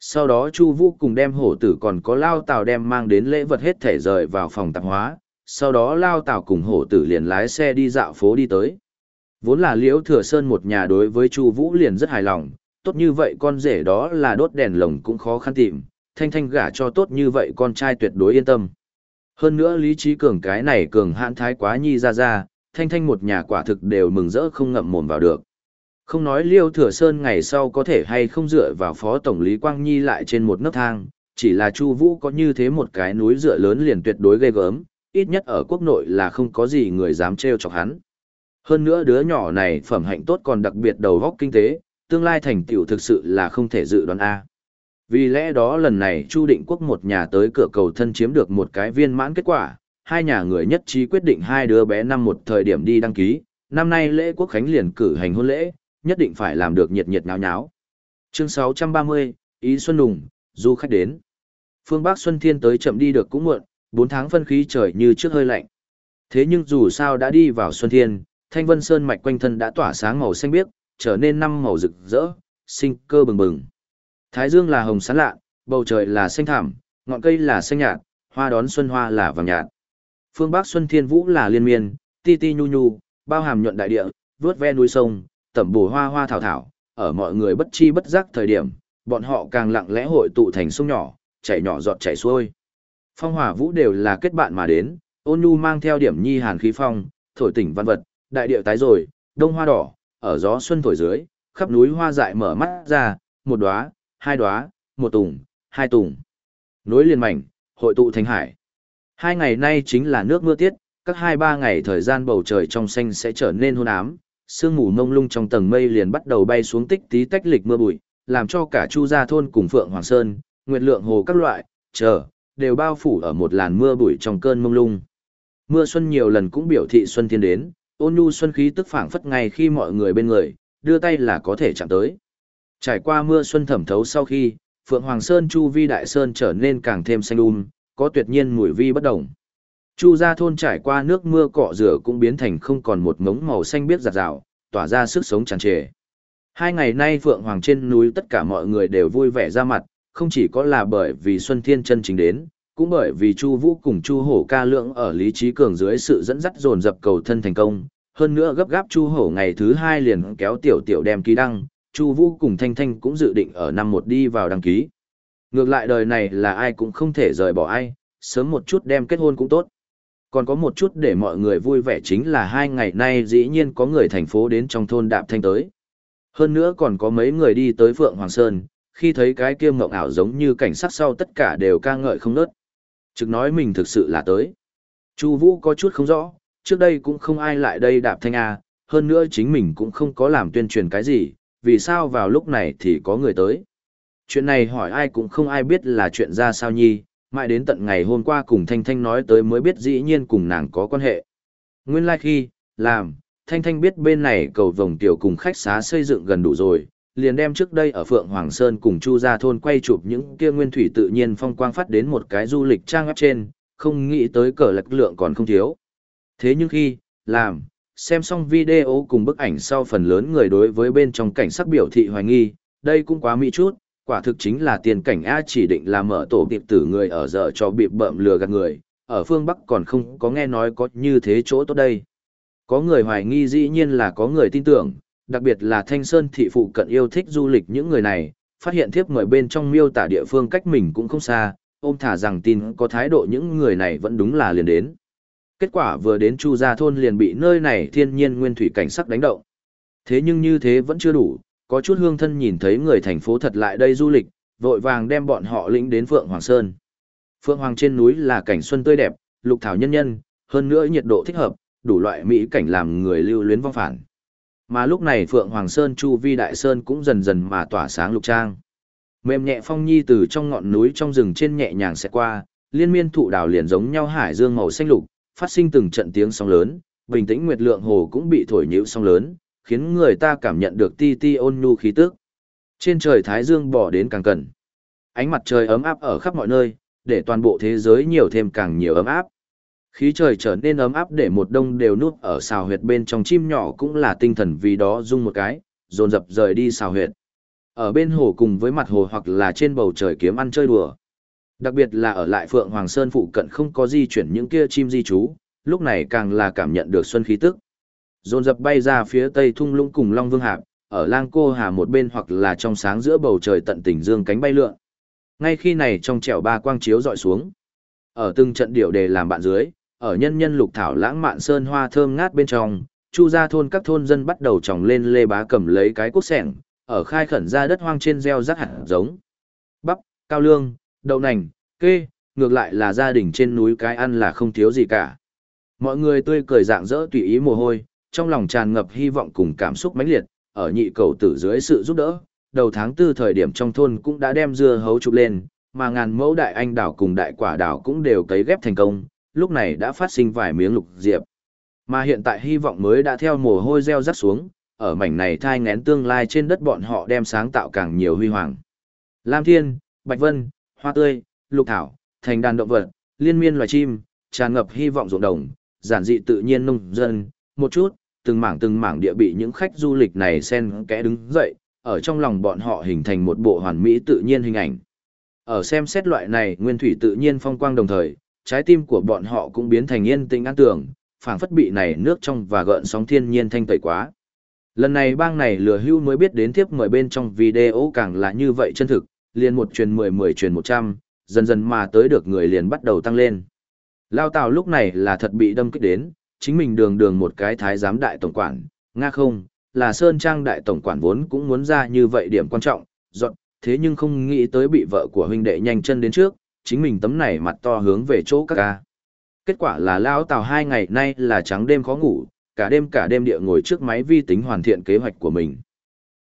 Sau đó Chu Vũ cùng đem hổ tử còn có Lao Tào đem mang đến lễ vật hết thể rời vào phòng tạp hóa, sau đó Lao Tào cùng hổ tử liền lái xe đi dạo phố đi tới. Vốn là Liễu Thừa Sơn một nhà đối với Chu Vũ liền rất hài lòng, tốt như vậy con rể đó là đốt đèn lồng cũng khó khăn tìm, thanh thanh gả cho tốt như vậy con trai tuyệt đối yên tâm. Hơn nữa lý trí cường cái này cường hãn thái quá nhi ra ra, thanh thanh một nhà quả thực đều mừng rỡ không ngậm mồm vào được. Không nói Liêu Thừa Sơn ngày sau có thể hay không dựa vào phó tổng lý Quang Nhi lại trên một nấc thang, chỉ là Chu Vũ có như thế một cái núi dựa lớn liền tuyệt đối ghê gớm, ít nhất ở quốc nội là không có gì người dám trêu chọc hắn. Hơn nữa đứa nhỏ này phẩm hạnh tốt còn đặc biệt đầu góc kinh tế, tương lai thành tựu thực sự là không thể dự đoán A. Vì lẽ đó lần này Chu Định Quốc một nhà tới cửa cầu thân chiếm được một cái viên mãn kết quả, hai nhà người nhất trí quyết định hai đứa bé năm một thời điểm đi đăng ký, năm nay lễ quốc khánh liền cử hành hôn lễ, nhất định phải làm được nhiệt nhiệt náo nháo. Chương 630, Ý Xuân Nùng, du khách đến. Phương Bắc Xuân Thiên tới chậm đi được cũng muộn, 4 tháng phân khí trời như trước hơi lạnh. Thế nhưng dù sao đã đi vào Xuân Thiên, Thanh Vân Sơn mạch quanh thân đã tỏa sáng màu xanh biếc, trở nên năm màu rực rỡ, sinh cơ bừng bừng. Thái dương là hồng sáng lạ, bầu trời là xanh thảm, ngọn cây là xanh nhạt, hoa đón xuân hoa là vàng nhạt. Phương Bắc Xuân Thiên Vũ là liên miên, ti ti nhu nhu, bao hàm nhuận đại địa, vướt ve núi sông, tẩm bổ hoa hoa thảo thảo, ở mọi người bất chi bất giác thời điểm, bọn họ càng lặng lẽ hội tụ thành sông nhỏ, chảy nhỏ giọt chảy xuôi. Phong hỏa vũ đều là kết bạn mà đến, ôn nhu mang theo điểm nhi hàn khí phong, thổi tỉnh văn vật, đại địa tái rồi, đông hoa đỏ, ở gió xuân thổi dưới, khắp núi hoa dại mở mắt ra, một đóa, hai đóa, một tùng, hai tùng. Núi liền mảnh, hội tụ thành hải. Hai ngày nay chính là nước mưa tiết, các hai ba ngày thời gian bầu trời trong xanh sẽ trở nên hôn ám, sương mù mông lung trong tầng mây liền bắt đầu bay xuống tích tí tách lịch mưa bụi, làm cho cả Chu Gia thôn cùng Phượng Hoàng Sơn, Nguyệt Lượng Hồ các loại, chờ, đều bao phủ ở một làn mưa bụi trong cơn mông lung. Mưa xuân nhiều lần cũng biểu thị xuân thiên đến, ôn nhu xuân khí tức phảng phất ngay khi mọi người bên người, đưa tay là có thể chạm tới. Trải qua mưa xuân thẩm thấu sau khi, Phượng Hoàng Sơn Chu Vi Đại Sơn trở nên càng thêm xanh um, có tuyệt nhiên mùi vi bất đồng. Chu gia thôn trải qua nước mưa cọ rửa cũng biến thành không còn một ngống màu xanh biếc giạt rào, tỏa ra sức sống tràn trề. Hai ngày nay Phượng Hoàng trên núi tất cả mọi người đều vui vẻ ra mặt, không chỉ có là bởi vì Xuân Thiên chân chính đến, cũng bởi vì Chu Vũ cùng Chu Hổ ca lượng ở lý trí cường dưới sự dẫn dắt dồn dập cầu thân thành công, hơn nữa gấp gáp Chu Hổ ngày thứ hai liền kéo tiểu tiểu đem ký đăng, Chu Vũ cùng Thanh Thanh cũng dự định ở năm một đi vào đăng ký. Ngược lại đời này là ai cũng không thể rời bỏ ai, sớm một chút đem kết hôn cũng tốt. Còn có một chút để mọi người vui vẻ chính là hai ngày nay dĩ nhiên có người thành phố đến trong thôn Đạp Thanh tới. Hơn nữa còn có mấy người đi tới Phượng Hoàng Sơn, khi thấy cái kia mộng ảo giống như cảnh sắc sau tất cả đều ca ngợi không nớt. Trực nói mình thực sự là tới. Chu Vũ có chút không rõ, trước đây cũng không ai lại đây Đạp Thanh A, hơn nữa chính mình cũng không có làm tuyên truyền cái gì, vì sao vào lúc này thì có người tới. Chuyện này hỏi ai cũng không ai biết là chuyện ra sao nhi, mãi đến tận ngày hôm qua cùng Thanh Thanh nói tới mới biết dĩ nhiên cùng nàng có quan hệ. Nguyên lai like khi, làm, Thanh Thanh biết bên này cầu vòng tiểu cùng khách xá xây dựng gần đủ rồi, liền đem trước đây ở Phượng Hoàng Sơn cùng Chu Gia Thôn quay chụp những kia nguyên thủy tự nhiên phong quang phát đến một cái du lịch trang áp trên, không nghĩ tới cờ lực lượng còn không thiếu. Thế nhưng khi, làm, xem xong video cùng bức ảnh sau phần lớn người đối với bên trong cảnh sắc biểu thị hoài nghi, đây cũng quá mỹ chút, quả thực chính là tiền cảnh A chỉ định là mở tổ tiệp tử người ở giờ cho bịp bợm lừa gạt người, ở phương Bắc còn không có nghe nói có như thế chỗ tốt đây. Có người hoài nghi dĩ nhiên là có người tin tưởng, đặc biệt là Thanh Sơn thị phụ cận yêu thích du lịch những người này, phát hiện thiếp người bên trong miêu tả địa phương cách mình cũng không xa, ôm thả rằng tin có thái độ những người này vẫn đúng là liền đến. Kết quả vừa đến Chu Gia Thôn liền bị nơi này thiên nhiên nguyên thủy cảnh sắc đánh động. Thế nhưng như thế vẫn chưa đủ, có chút hương thân nhìn thấy người thành phố thật lại đây du lịch, vội vàng đem bọn họ lĩnh đến Phượng Hoàng Sơn. Phượng Hoàng trên núi là cảnh xuân tươi đẹp, lục thảo nhân nhân, hơn nữa nhiệt độ thích hợp, đủ loại mỹ cảnh làm người lưu luyến vong phản. Mà lúc này Phượng Hoàng Sơn Chu Vi Đại Sơn cũng dần dần mà tỏa sáng lục trang. Mềm nhẹ phong nhi từ trong ngọn núi trong rừng trên nhẹ nhàng sẽ qua, liên miên thụ đào liền giống nhau hải dương màu xanh lục, phát sinh từng trận tiếng sóng lớn, bình tĩnh nguyệt lượng hồ cũng bị thổi nhiễu sóng lớn, khiến người ta cảm nhận được ti ti ôn nhu khí tức. Trên trời thái dương bỏ đến càng cần. Ánh mặt trời ấm áp ở khắp mọi nơi, để toàn bộ thế giới nhiều thêm càng nhiều ấm áp. Khí trời trở nên ấm áp để một đông đều núp ở xào huyệt bên trong chim nhỏ cũng là tinh thần vì đó rung một cái, dồn dập rời đi xào huyệt. Ở bên hồ cùng với mặt hồ hoặc là trên bầu trời kiếm ăn chơi đùa. Đặc biệt là ở lại Phượng Hoàng Sơn phụ cận không có di chuyển những kia chim di trú, lúc này càng là cảm nhận được xuân khí tức. Dồn dập bay ra phía tây thung lũng cùng Long Vương Hạp, ở lang cô hà một bên hoặc là trong sáng giữa bầu trời tận tỉnh dương cánh bay lượn. Ngay khi này trong trẻo ba quang chiếu dọi xuống. Ở từng trận điệu đề làm bạn dưới, ở nhân nhân lục thảo lãng mạn sơn hoa thơm ngát bên trong, chu ra thôn các thôn dân bắt đầu trồng lên lê bá cầm lấy cái cốt sẻng, ở khai khẩn ra đất hoang trên gieo rắc hạt giống. Bắp, cao lương, đậu nành, kê, ngược lại là gia đình trên núi cái ăn là không thiếu gì cả. Mọi người tươi cười dạng dỡ tùy ý mồ hôi, trong lòng tràn ngập hy vọng cùng cảm xúc mãnh liệt, ở nhị cầu tử dưới sự giúp đỡ, đầu tháng tư thời điểm trong thôn cũng đã đem dưa hấu chụp lên, mà ngàn mẫu đại anh đảo cùng đại quả đảo cũng đều cấy ghép thành công, lúc này đã phát sinh vài miếng lục diệp. Mà hiện tại hy vọng mới đã theo mồ hôi gieo rắc xuống, ở mảnh này thai ngén tương lai trên đất bọn họ đem sáng tạo càng nhiều huy hoàng. Lam Thiên, Bạch Vân, Hoa Tươi, Lục Thảo, thành đàn động vật, liên miên loài chim, tràn ngập hy vọng ruộng đồng, giản dị tự nhiên nông dân, một chút, từng mảng từng mảng địa bị những khách du lịch này xen kẽ đứng dậy, ở trong lòng bọn họ hình thành một bộ hoàn mỹ tự nhiên hình ảnh. Ở xem xét loại này nguyên thủy tự nhiên phong quang đồng thời, trái tim của bọn họ cũng biến thành yên tĩnh an tưởng, phảng phất bị này nước trong và gợn sóng thiên nhiên thanh tẩy quá. Lần này bang này lừa hưu mới biết đến tiếp mời bên trong video càng là như vậy chân thực, liền một truyền mười mười truyền một trăm, dần dần mà tới được người liền bắt đầu tăng lên. Lao Tào lúc này là thật bị đâm kích đến, chính mình đường đường một cái thái giám đại tổng quản, nga không, là Sơn Trang đại tổng quản vốn cũng muốn ra như vậy điểm quan trọng, dọn, thế nhưng không nghĩ tới bị vợ của huynh đệ nhanh chân đến trước, chính mình tấm này mặt to hướng về chỗ các ca. Kết quả là Lao Tào hai ngày nay là trắng đêm khó ngủ, cả đêm cả đêm địa ngồi trước máy vi tính hoàn thiện kế hoạch của mình.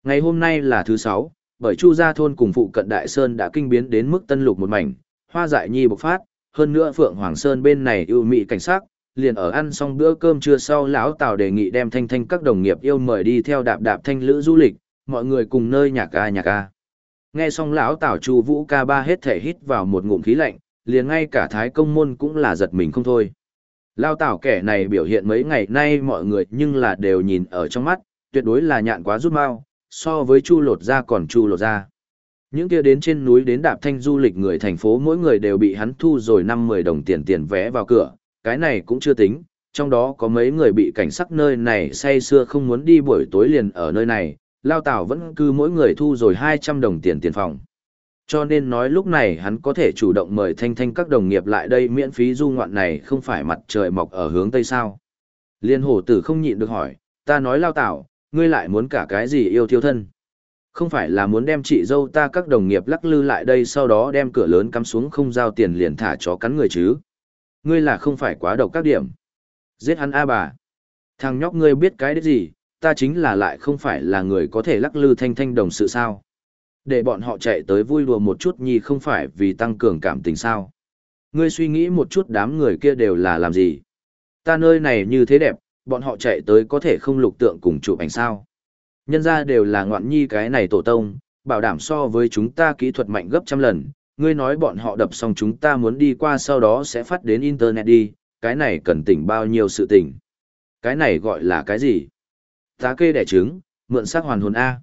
Ngày hôm nay là thứ sáu, bởi Chu Gia Thôn cùng phụ cận Đại Sơn đã kinh biến đến mức tân lục một mảnh, hoa dại nhi bộc phát, hơn nữa Phượng Hoàng Sơn bên này ưu mị cảnh sắc liền ở ăn xong bữa cơm trưa sau lão Tào đề nghị đem Thanh Thanh các đồng nghiệp yêu mời đi theo đạp đạp thanh lữ du lịch, mọi người cùng nơi nhạc ca nhạc ca. Nghe xong lão Tào Chu Vũ ca ba hết thể hít vào một ngụm khí lạnh, liền ngay cả Thái Công môn cũng là giật mình không thôi. Lao Tào kẻ này biểu hiện mấy ngày nay mọi người nhưng là đều nhìn ở trong mắt, tuyệt đối là nhạn quá rút mau, so với Chu lột ra còn Chu lột ra. Những kia đến trên núi đến đạp thanh du lịch người thành phố mỗi người đều bị hắn thu rồi năm mười đồng tiền tiền vé vào cửa, cái này cũng chưa tính, trong đó có mấy người bị cảnh sắc nơi này say xưa không muốn đi buổi tối liền ở nơi này, lao tảo vẫn cứ mỗi người thu rồi 200 đồng tiền tiền phòng. Cho nên nói lúc này hắn có thể chủ động mời thanh thanh các đồng nghiệp lại đây miễn phí du ngoạn này không phải mặt trời mọc ở hướng tây sao. Liên hổ tử không nhịn được hỏi, ta nói lao tảo, ngươi lại muốn cả cái gì yêu thiêu thân. Không phải là muốn đem chị dâu ta các đồng nghiệp lắc lư lại đây sau đó đem cửa lớn cắm xuống không giao tiền liền thả chó cắn người chứ. Ngươi là không phải quá độc các điểm. Giết hắn a bà. Thằng nhóc ngươi biết cái đấy gì, ta chính là lại không phải là người có thể lắc lư thanh thanh đồng sự sao. Để bọn họ chạy tới vui đùa một chút nhi không phải vì tăng cường cảm tình sao. Ngươi suy nghĩ một chút đám người kia đều là làm gì. Ta nơi này như thế đẹp, bọn họ chạy tới có thể không lục tượng cùng chụp ảnh sao. Nhân ra đều là ngoạn nhi cái này tổ tông, bảo đảm so với chúng ta kỹ thuật mạnh gấp trăm lần, ngươi nói bọn họ đập xong chúng ta muốn đi qua sau đó sẽ phát đến internet đi, cái này cần tỉnh bao nhiêu sự tỉnh. Cái này gọi là cái gì? Tá kê đẻ trứng, mượn xác hoàn hồn A.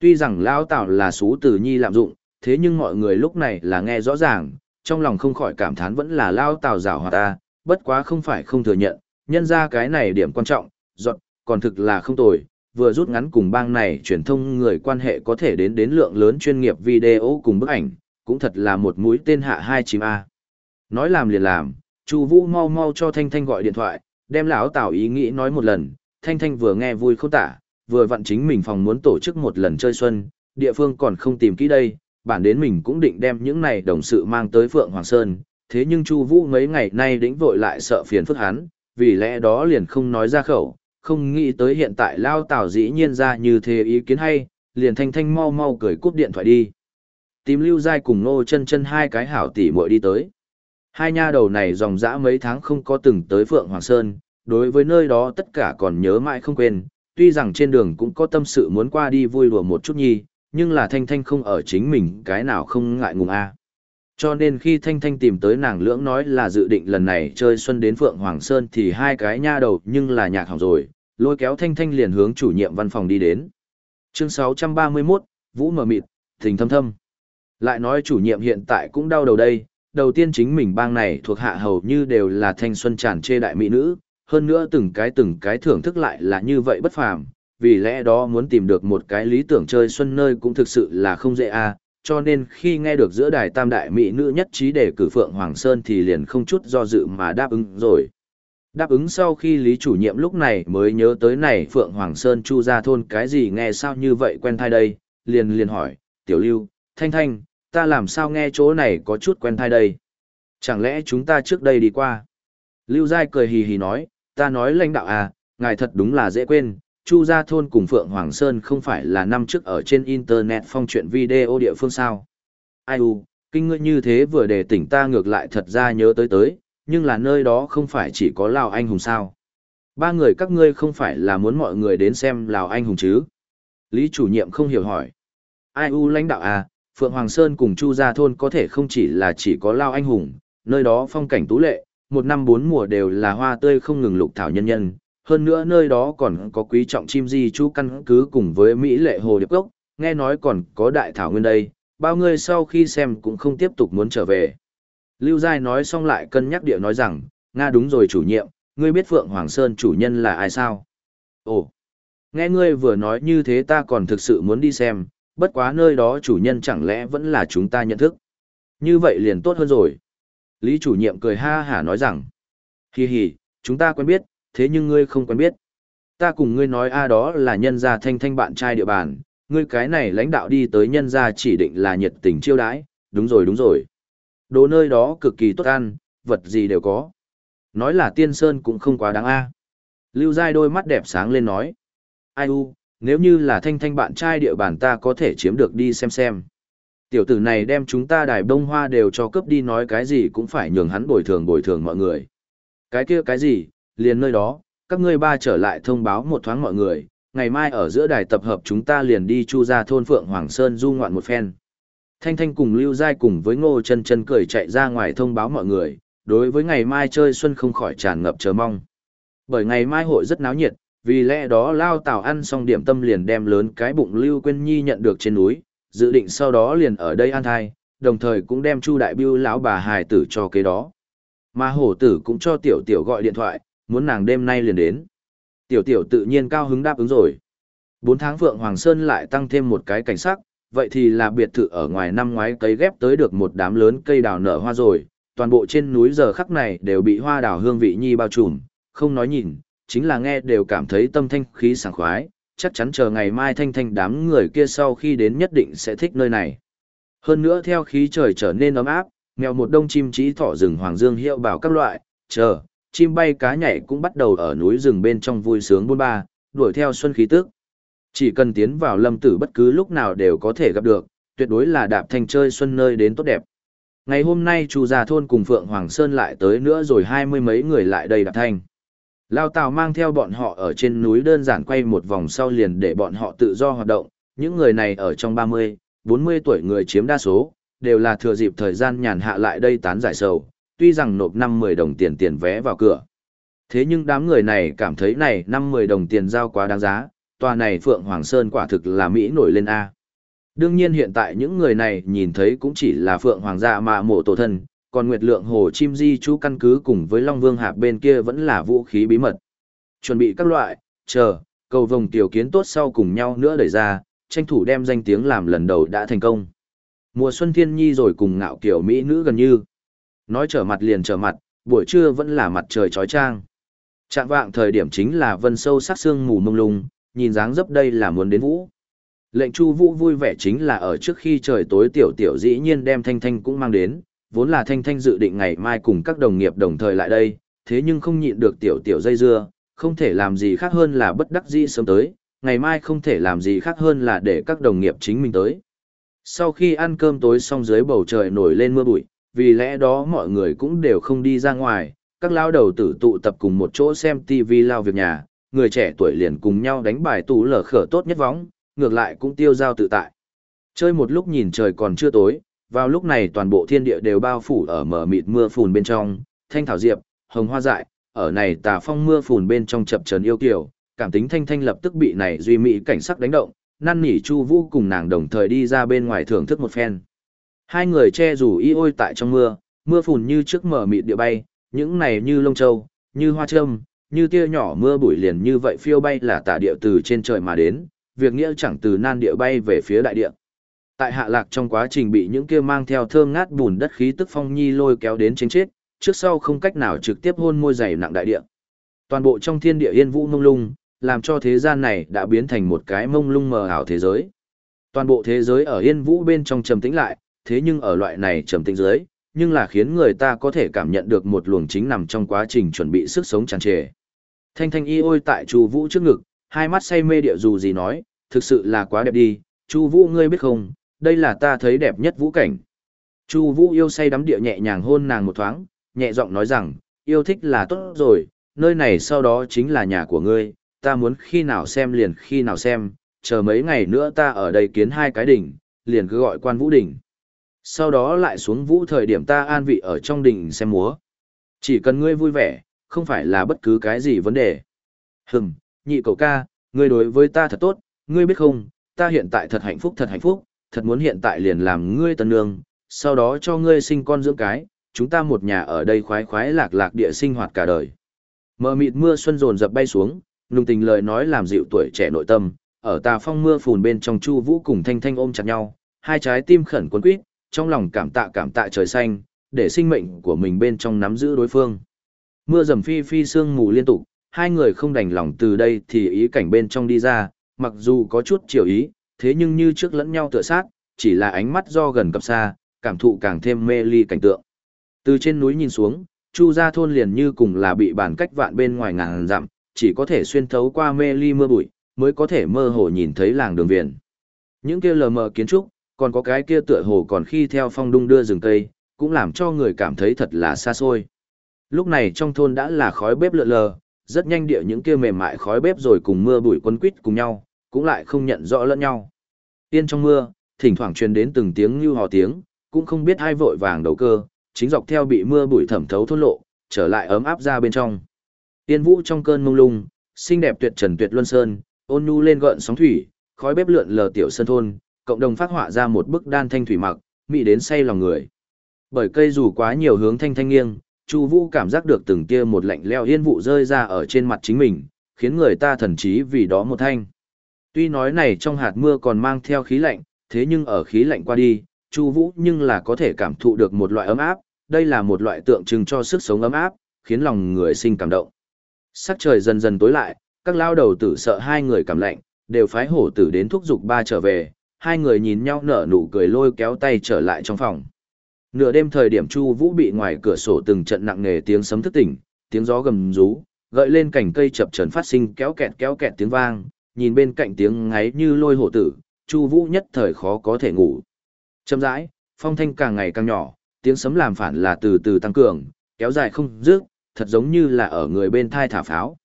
Tuy rằng Lão Tào là xú tử nhi lạm dụng, thế nhưng mọi người lúc này là nghe rõ ràng, trong lòng không khỏi cảm thán vẫn là Lão Tào rào hoạt a. bất quá không phải không thừa nhận, nhân ra cái này điểm quan trọng, dọn, còn thực là không tồi, vừa rút ngắn cùng bang này truyền thông người quan hệ có thể đến đến lượng lớn chuyên nghiệp video cùng bức ảnh, cũng thật là một mũi tên hạ hai chim A. Nói làm liền làm, Chu Vũ mau mau cho Thanh Thanh gọi điện thoại, đem lão Tào ý nghĩ nói một lần, Thanh Thanh vừa nghe vui không tả, vừa vặn chính mình phòng muốn tổ chức một lần chơi xuân, địa phương còn không tìm kỹ đây, bản đến mình cũng định đem những này đồng sự mang tới Phượng Hoàng Sơn, thế nhưng Chu Vũ mấy ngày nay đĩnh vội lại sợ phiền phức hắn, vì lẽ đó liền không nói ra khẩu, không nghĩ tới hiện tại Lao Tào dĩ nhiên ra như thế ý kiến hay, liền Thanh Thanh mau mau cười cúp điện thoại đi. Tìm lưu giai cùng nô chân chân hai cái hảo tỷ muội đi tới. Hai nha đầu này dòng dã mấy tháng không có từng tới phượng hoàng sơn đối với nơi đó tất cả còn nhớ mãi không quên tuy rằng trên đường cũng có tâm sự muốn qua đi vui đùa một chút nhi nhưng là thanh thanh không ở chính mình cái nào không ngại ngùng a cho nên khi thanh thanh tìm tới nàng lưỡng nói là dự định lần này chơi xuân đến phượng hoàng sơn thì hai cái nha đầu nhưng là nhạc hỏng rồi lôi kéo thanh thanh liền hướng chủ nhiệm văn phòng đi đến chương 631, vũ mờ mịt thình thâm thâm lại nói chủ nhiệm hiện tại cũng đau đầu đây, đầu tiên chính mình bang này thuộc hạ hầu như đều là thanh xuân tràn chê đại mỹ nữ, hơn nữa từng cái từng cái thưởng thức lại là như vậy bất phàm, vì lẽ đó muốn tìm được một cái lý tưởng chơi xuân nơi cũng thực sự là không dễ. À cho nên khi nghe được giữa đài tam đại mỹ nữ nhất trí để cử Phượng Hoàng Sơn thì liền không chút do dự mà đáp ứng rồi. Đáp ứng sau khi Lý chủ nhiệm lúc này mới nhớ tới này Phượng Hoàng Sơn chu ra thôn cái gì nghe sao như vậy quen thai đây, liền liền hỏi, tiểu lưu, thanh thanh, ta làm sao nghe chỗ này có chút quen thai đây. Chẳng lẽ chúng ta trước đây đi qua? Lưu Giai cười hì hì nói, ta nói lãnh đạo à, ngài thật đúng là dễ quên, Chu Gia Thôn cùng Phượng Hoàng Sơn không phải là năm trước ở trên Internet phong chuyện video địa phương sao. Ai u, kinh ngươi như thế vừa để tỉnh ta ngược lại thật ra nhớ tới tới, nhưng là nơi đó không phải chỉ có Lào Anh Hùng sao. Ba người các ngươi không phải là muốn mọi người đến xem Lào Anh Hùng chứ. Lý chủ nhiệm không hiểu hỏi. Ai u lãnh đạo à, Phượng Hoàng Sơn cùng Chu Gia Thôn có thể không chỉ là chỉ có lao anh hùng, nơi đó phong cảnh tú lệ, một năm bốn mùa đều là hoa tươi không ngừng lục thảo nhân nhân, hơn nữa nơi đó còn có quý trọng chim di chú căn cứ cùng với Mỹ lệ hồ điệp gốc, nghe nói còn có đại thảo nguyên đây, bao người sau khi xem cũng không tiếp tục muốn trở về. Lưu Giai nói xong lại cân nhắc địa nói rằng, Nga đúng rồi chủ nhiệm, ngươi biết Phượng Hoàng Sơn chủ nhân là ai sao? Ồ, nghe ngươi vừa nói như thế ta còn thực sự muốn đi xem, bất quá nơi đó chủ nhân chẳng lẽ vẫn là chúng ta nhận thức. Như vậy liền tốt hơn rồi. Lý chủ nhiệm cười ha hả nói rằng, hì hì, chúng ta quen biết, thế nhưng ngươi không quen biết. Ta cùng ngươi nói a đó là nhân gia thanh thanh bạn trai địa bàn, ngươi cái này lãnh đạo đi tới nhân gia chỉ định là nhiệt tình chiêu đãi, đúng rồi đúng rồi. Đồ nơi đó cực kỳ tốt ăn, vật gì đều có. Nói là tiên sơn cũng không quá đáng a. Lưu Giai đôi mắt đẹp sáng lên nói. Ai u, nếu như là thanh thanh bạn trai địa bàn ta có thể chiếm được đi xem xem. Tiểu tử này đem chúng ta đài bông hoa đều cho cướp đi nói cái gì cũng phải nhường hắn bồi thường bồi thường mọi người. Cái kia cái gì, liền nơi đó, các ngươi ba trở lại thông báo một thoáng mọi người, ngày mai ở giữa đài tập hợp chúng ta liền đi chu ra thôn Phượng Hoàng Sơn du ngoạn một phen. Thanh Thanh cùng Lưu Giai cùng với Ngô chân chân cười chạy ra ngoài thông báo mọi người, đối với ngày mai chơi xuân không khỏi tràn ngập chờ mong. Bởi ngày mai hội rất náo nhiệt, vì lẽ đó Lao Tào ăn xong điểm tâm liền đem lớn cái bụng Lưu Quyên Nhi nhận được trên núi, dự định sau đó liền ở đây ăn thai, đồng thời cũng đem Chu Đại Bưu lão bà hài tử cho kế đó. Mà hổ tử cũng cho tiểu tiểu gọi điện thoại, muốn nàng đêm nay liền đến. Tiểu tiểu tự nhiên cao hứng đáp ứng rồi. Bốn tháng Phượng Hoàng Sơn lại tăng thêm một cái cảnh sắc, vậy thì là biệt thự ở ngoài năm ngoái cấy ghép tới được một đám lớn cây đào nở hoa rồi, toàn bộ trên núi giờ khắc này đều bị hoa đào hương vị nhi bao trùm, không nói nhìn, chính là nghe đều cảm thấy tâm thanh khí sảng khoái, chắc chắn chờ ngày mai thanh thanh đám người kia sau khi đến nhất định sẽ thích nơi này. Hơn nữa theo khí trời trở nên ấm áp, mèo một đông chim trí thỏ rừng hoàng dương hiệu bảo các loại, chờ, chim bay cá nhảy cũng bắt đầu ở núi rừng bên trong vui sướng buôn ba, đuổi theo xuân khí tức. Chỉ cần tiến vào lâm tử bất cứ lúc nào đều có thể gặp được, tuyệt đối là đạp thanh chơi xuân nơi đến tốt đẹp. Ngày hôm nay chủ Gia Thôn cùng Phượng Hoàng Sơn lại tới nữa rồi hai mươi mấy người lại đây đạp thanh. Lao Tào mang theo bọn họ ở trên núi đơn giản quay một vòng sau liền để bọn họ tự do hoạt động, những người này ở trong 30, 40 tuổi người chiếm đa số, đều là thừa dịp thời gian nhàn hạ lại đây tán giải sầu, tuy rằng nộp 5-10 đồng tiền tiền vé vào cửa. Thế nhưng đám người này cảm thấy này 5-10 đồng tiền giao quá đáng giá, tòa này Phượng Hoàng Sơn quả thực là Mỹ nổi lên A. Đương nhiên hiện tại những người này nhìn thấy cũng chỉ là Phượng Hoàng dạ gia mà mộ tổ thân, còn Nguyệt Lượng Hồ Chim Di chú căn cứ cùng với Long Vương Hạp bên kia vẫn là vũ khí bí mật. Chuẩn bị các loại, chờ, cầu vồng tiểu kiến tốt sau cùng nhau nữa đẩy ra, tranh thủ đem danh tiếng làm lần đầu đã thành công. Mùa xuân thiên nhi rồi cùng ngạo kiểu Mỹ nữ gần như. Nói trở mặt liền trở mặt, buổi trưa vẫn là mặt trời trói trang. Trạng vạng thời điểm chính là vân sâu sắc sương mù mông lung, nhìn dáng dấp đây là muốn đến vũ. Lệnh Chu Vũ vui vẻ chính là ở trước khi trời tối tiểu tiểu dĩ nhiên đem Thanh Thanh cũng mang đến, vốn là Thanh Thanh dự định ngày mai cùng các đồng nghiệp đồng thời lại đây, thế nhưng không nhịn được tiểu tiểu dây dưa, không thể làm gì khác hơn là bất đắc dĩ sớm tới, ngày mai không thể làm gì khác hơn là để các đồng nghiệp chính mình tới. Sau khi ăn cơm tối xong dưới bầu trời nổi lên mưa bụi, vì lẽ đó mọi người cũng đều không đi ra ngoài, các lao đầu tử tụ tập cùng một chỗ xem TV lao việc nhà, người trẻ tuổi liền cùng nhau đánh bài tủ lở khở tốt nhất võng, ngược lại cũng tiêu giao tự tại. Chơi một lúc nhìn trời còn chưa tối, vào lúc này toàn bộ thiên địa đều bao phủ ở mờ mịt mưa phùn bên trong, thanh thảo diệp, hồng hoa dại, ở này tà phong mưa phùn bên trong chập trấn yêu kiều, cảm tính thanh thanh lập tức bị này duy mỹ cảnh sắc đánh động, năn nỉ Chu Vũ cùng nàng đồng thời đi ra bên ngoài thưởng thức một phen. Hai người che dù y ôi tại trong mưa, mưa phùn như trước mở mịt địa bay, những này như lông trâu, như hoa trâm, như tia nhỏ mưa bụi liền như vậy phiêu bay là tả địa từ trên trời mà đến, việc nghĩa chẳng từ nan địa bay về phía đại địa. Tại hạ lạc trong quá trình bị những kia mang theo thơm ngát bùn đất khí tức phong nhi lôi kéo đến chính chết, trước sau không cách nào trực tiếp hôn môi dày nặng đại địa. Toàn bộ trong thiên địa yên vũ mông lung, làm cho thế gian này đã biến thành một cái mông lung mờ ảo thế giới. Toàn bộ thế giới ở yên vũ bên trong trầm tĩnh lại, thế nhưng ở loại này trầm tĩnh dưới, nhưng là khiến người ta có thể cảm nhận được một luồng chính nằm trong quá trình chuẩn bị sức sống tràn trề. Thanh thanh y ôi tại Chu Vũ trước ngực, hai mắt say mê địa dù gì nói, thực sự là quá đẹp đi, Chu Vũ ngươi biết không, đây là ta thấy đẹp nhất vũ cảnh. Chu Vũ yêu say đắm địa nhẹ nhàng hôn nàng một thoáng, nhẹ giọng nói rằng, yêu thích là tốt rồi, nơi này sau đó chính là nhà của ngươi, ta muốn khi nào xem liền khi nào xem, chờ mấy ngày nữa ta ở đây kiến hai cái đỉnh, liền cứ gọi quan vũ đỉnh. Sau đó lại xuống vũ thời điểm ta an vị ở trong đình xem múa. Chỉ cần ngươi vui vẻ, không phải là bất cứ cái gì vấn đề. Hừm, nhị cậu ca, ngươi đối với ta thật tốt, ngươi biết không, ta hiện tại thật hạnh phúc thật hạnh phúc, thật muốn hiện tại liền làm ngươi tân nương, sau đó cho ngươi sinh con dưỡng cái, chúng ta một nhà ở đây khoái khoái lạc lạc địa sinh hoạt cả đời. Mờ mịt mưa xuân rồn dập bay xuống, nung tình lời nói làm dịu tuổi trẻ nội tâm, ở tà phong mưa phùn bên trong Chu Vũ cùng Thanh Thanh ôm chặt nhau, hai trái tim khẩn cuốn quýt, trong lòng cảm tạ cảm tạ trời xanh, để sinh mệnh của mình bên trong nắm giữ đối phương. Mưa rầm phi phi sương mù liên tục, hai người không đành lòng từ đây thì ý cảnh bên trong đi ra, mặc dù có chút chiều ý, thế nhưng như trước lẫn nhau tựa sát, chỉ là ánh mắt do gần cập xa, cảm thụ càng thêm mê ly cảnh tượng. Từ trên núi nhìn xuống, Chu gia thôn liền như cùng là bị bản cách vạn bên ngoài ngàn dặm, chỉ có thể xuyên thấu qua mê ly mưa bụi, mới có thể mơ hồ nhìn thấy làng đường viện Những kia lờ mờ kiến trúc, còn có cái kia tựa hồ còn khi theo phong đung đưa rừng cây, cũng làm cho người cảm thấy thật là xa xôi. Lúc này trong thôn đã là khói bếp lượn lờ, rất nhanh địa những kia mềm mại khói bếp rồi cùng mưa bụi quân quýt cùng nhau, cũng lại không nhận rõ lẫn nhau. Yên trong mưa, thỉnh thoảng truyền đến từng tiếng như hò tiếng, cũng không biết ai vội vàng đầu cơ, chính dọc theo bị mưa bụi thẩm thấu thôn lộ, trở lại ấm áp ra bên trong. Tiên vũ trong cơn mông lung, xinh đẹp tuyệt trần tuyệt luân sơn, ôn nhu lên gợn sóng thủy, khói bếp lượn lờ tiểu sơn thôn, cộng đồng phát họa ra một bức đan thanh thủy mặc, mỹ đến say lòng người. Bởi cây dù quá nhiều hướng thanh thanh nghiêng, Chu Vũ cảm giác được từng tia một lạnh lẽo yên vụ rơi ra ở trên mặt chính mình, khiến người ta thần trí vì đó một thanh. Tuy nói này trong hạt mưa còn mang theo khí lạnh, thế nhưng ở khí lạnh qua đi, Chu Vũ nhưng là có thể cảm thụ được một loại ấm áp, đây là một loại tượng trưng cho sức sống ấm áp, khiến lòng người sinh cảm động. Sắc trời dần dần tối lại, các lao đầu tử sợ hai người cảm lạnh, đều phái hổ tử đến thúc giục ba trở về, hai người nhìn nhau nở nụ cười lôi kéo tay trở lại trong phòng. Nửa đêm thời điểm Chu Vũ bị ngoài cửa sổ từng trận nặng nề tiếng sấm thức tỉnh, tiếng gió gầm rú, gợi lên cành cây chập chờn phát sinh kéo kẹt kéo kẹt tiếng vang, nhìn bên cạnh tiếng ngáy như lôi hổ tử, Chu Vũ nhất thời khó có thể ngủ. Chậm rãi, phong thanh càng ngày càng nhỏ, tiếng sấm làm phản là từ từ tăng cường, kéo dài không dứt, thật giống như là ở người bên thai thả pháo.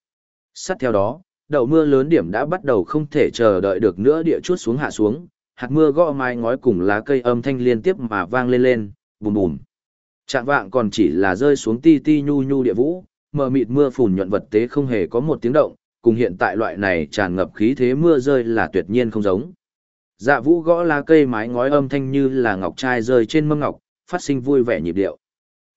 Sát theo đó, đậu mưa lớn điểm đã bắt đầu không thể chờ đợi được nữa địa chuốt xuống hạ xuống, hạt mưa gõ mái ngói cùng lá cây âm thanh liên tiếp mà vang lên lên, bùm bùm. Trạng vạng còn chỉ là rơi xuống ti ti nhu nhu địa vũ, mờ mịt mưa phùn nhuận vật tế không hề có một tiếng động, cùng hiện tại loại này tràn ngập khí thế mưa rơi là tuyệt nhiên không giống. Dạ vũ gõ lá cây mái ngói âm thanh như là ngọc trai rơi trên mâm ngọc, phát sinh vui vẻ nhịp điệu.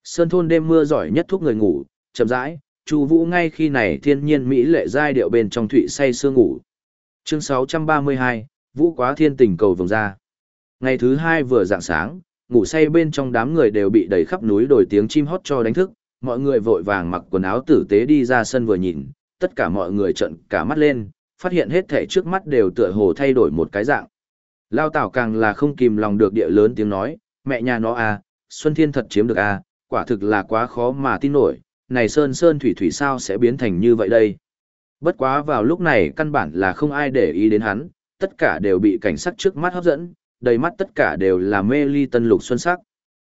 Sơn thôn đêm mưa giỏi nhất thuốc người ngủ, chậm rãi, Chu Vũ ngay khi này thiên nhiên mỹ lệ giai điệu bên trong thụy say sương ngủ. Chương 632, Vũ Quá Thiên tình cầu vồng ra. Ngày thứ hai vừa dạng sáng, ngủ say bên trong đám người đều bị đầy khắp núi đổi tiếng chim hót cho đánh thức, mọi người vội vàng mặc quần áo tử tế đi ra sân vừa nhìn, tất cả mọi người trợn cả mắt lên, phát hiện hết thảy trước mắt đều tựa hồ thay đổi một cái dạng. Lao Tảo càng là không kìm lòng được địa lớn tiếng nói, mẹ nhà nó à, Xuân Thiên thật chiếm được à, quả thực là quá khó mà tin nổi, này Sơn Sơn Thủy Thủy sao sẽ biến thành như vậy đây. Bất quá vào lúc này căn bản là không ai để ý đến hắn, tất cả đều bị cảnh sắc trước mắt hấp dẫn, đầy mắt tất cả đều là mê ly tân lục xuân sắc.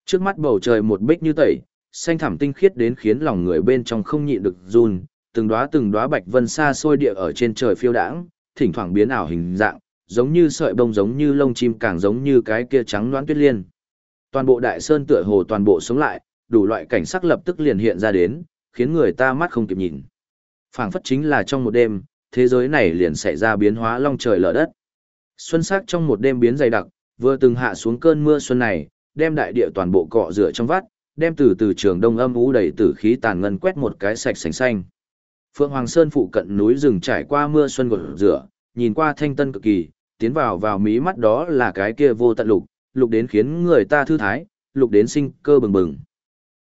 Trước mắt bầu trời một bích như tẩy, xanh thẳm tinh khiết đến khiến lòng người bên trong không nhịn được run, từng đóa từng đóa bạch vân xa xôi địa ở trên trời phiêu đãng, thỉnh thoảng biến ảo hình dạng, giống như sợi bông giống như lông chim càng giống như cái kia trắng loãng tuyết liên. Toàn bộ đại sơn tựa hồ toàn bộ sống lại, đủ loại cảnh sắc lập tức liền hiện ra đến, khiến người ta mắt không kịp nhìn. Phảng phất chính là trong một đêm, thế giới này liền xảy ra biến hóa long trời lở đất. Xuân sắc trong một đêm biến dày đặc, vừa từng hạ xuống cơn mưa xuân này, đem đại địa toàn bộ cọ rửa trong vắt, đem từ từ trường đông âm u đầy tử khí tàn ngân quét một cái sạch sành xanh. Phượng Hoàng Sơn phụ cận núi rừng trải qua mưa xuân gột rửa, nhìn qua thanh tân cực kỳ, tiến vào vào mí mắt đó là cái kia vô tận lục, lục đến khiến người ta thư thái, lục đến sinh cơ bừng bừng.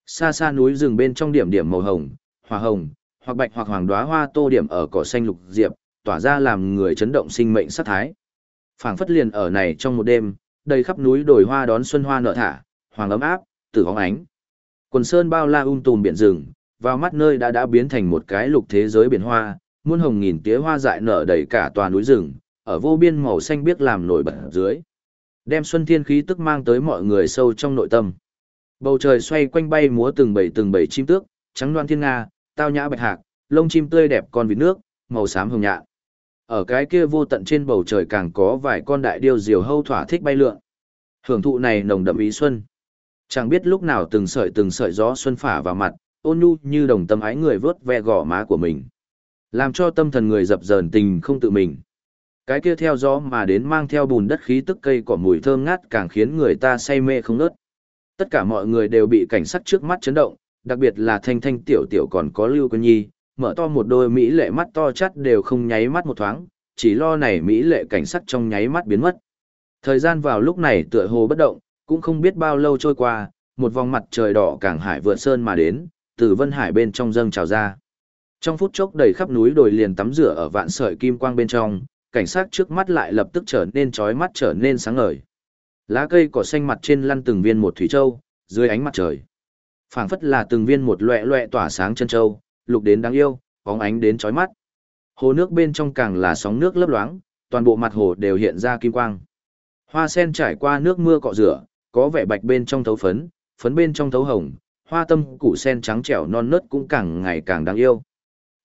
Xa xa núi rừng bên trong điểm điểm màu hồng, hoa hồng, hoặc bạch hoặc hoàng đóa hoa tô điểm ở cỏ xanh lục diệp, tỏa ra làm người chấn động sinh mệnh sát thái. Phảng phất liền ở này trong một đêm, đầy khắp núi đồi hoa đón xuân hoa nở thả, hoàng ấm áp, tử hóng ánh. Quần sơn bao la um tùm biển rừng, vào mắt nơi đã đã biến thành một cái lục thế giới biển hoa, muôn hồng nghìn tía hoa dại nở đầy cả tòa núi rừng, ở vô biên màu xanh biếc làm nổi bật dưới. Đem xuân thiên khí tức mang tới mọi người sâu trong nội tâm. Bầu trời xoay quanh bay múa từng bầy từng bầy chim tước, trắng loan thiên nga, tao nhã bạch hạc, lông chim tươi đẹp con vịt nước, màu xám hồng nhạn. Ở cái kia vô tận trên bầu trời càng có vài con đại điêu diều hâu thỏa thích bay lượn. Hưởng thụ này nồng đậm ý xuân. Chẳng biết lúc nào từng sợi từng sợi gió xuân phả vào mặt, ôn nhu như đồng tâm ái người vớt ve gò má của mình. Làm cho tâm thần người dập dờn tình không tự mình. Cái kia theo gió mà đến mang theo bùn đất khí tức cây cỏ mùi thơm ngát càng khiến người ta say mê không ngớt. Tất cả mọi người đều bị cảnh sắc trước mắt chấn động, đặc biệt là thanh thanh tiểu tiểu còn có Lưu Quân Nhi, mở to một đôi mỹ lệ mắt to chắt đều không nháy mắt một thoáng, chỉ lo này mỹ lệ cảnh sắc trong nháy mắt biến mất. Thời gian vào lúc này tựa hồ bất động, cũng không biết bao lâu trôi qua, một vòng mặt trời đỏ cảng hải vượt sơn mà đến, từ vân hải bên trong dâng trào ra. Trong phút chốc đầy khắp núi đồi liền tắm rửa ở vạn sợi kim quang bên trong, cảnh sát trước mắt lại lập tức trở nên chói mắt trở nên sáng ngời. Lá cây cỏ xanh mặt trên lăn từng viên một thủy châu, dưới ánh mặt trời. Phảng phất là từng viên một loẹ loẹ tỏa sáng chân châu, lục đến đáng yêu, bóng ánh đến trói mắt. Hồ nước bên trong càng là sóng nước lấp loáng, toàn bộ mặt hồ đều hiện ra kim quang. Hoa sen trải qua nước mưa cọ rửa, có vẻ bạch bên trong thấu phấn, phấn bên trong thấu hồng, hoa tâm củ sen trắng trẻo non nớt cũng càng ngày càng đáng yêu.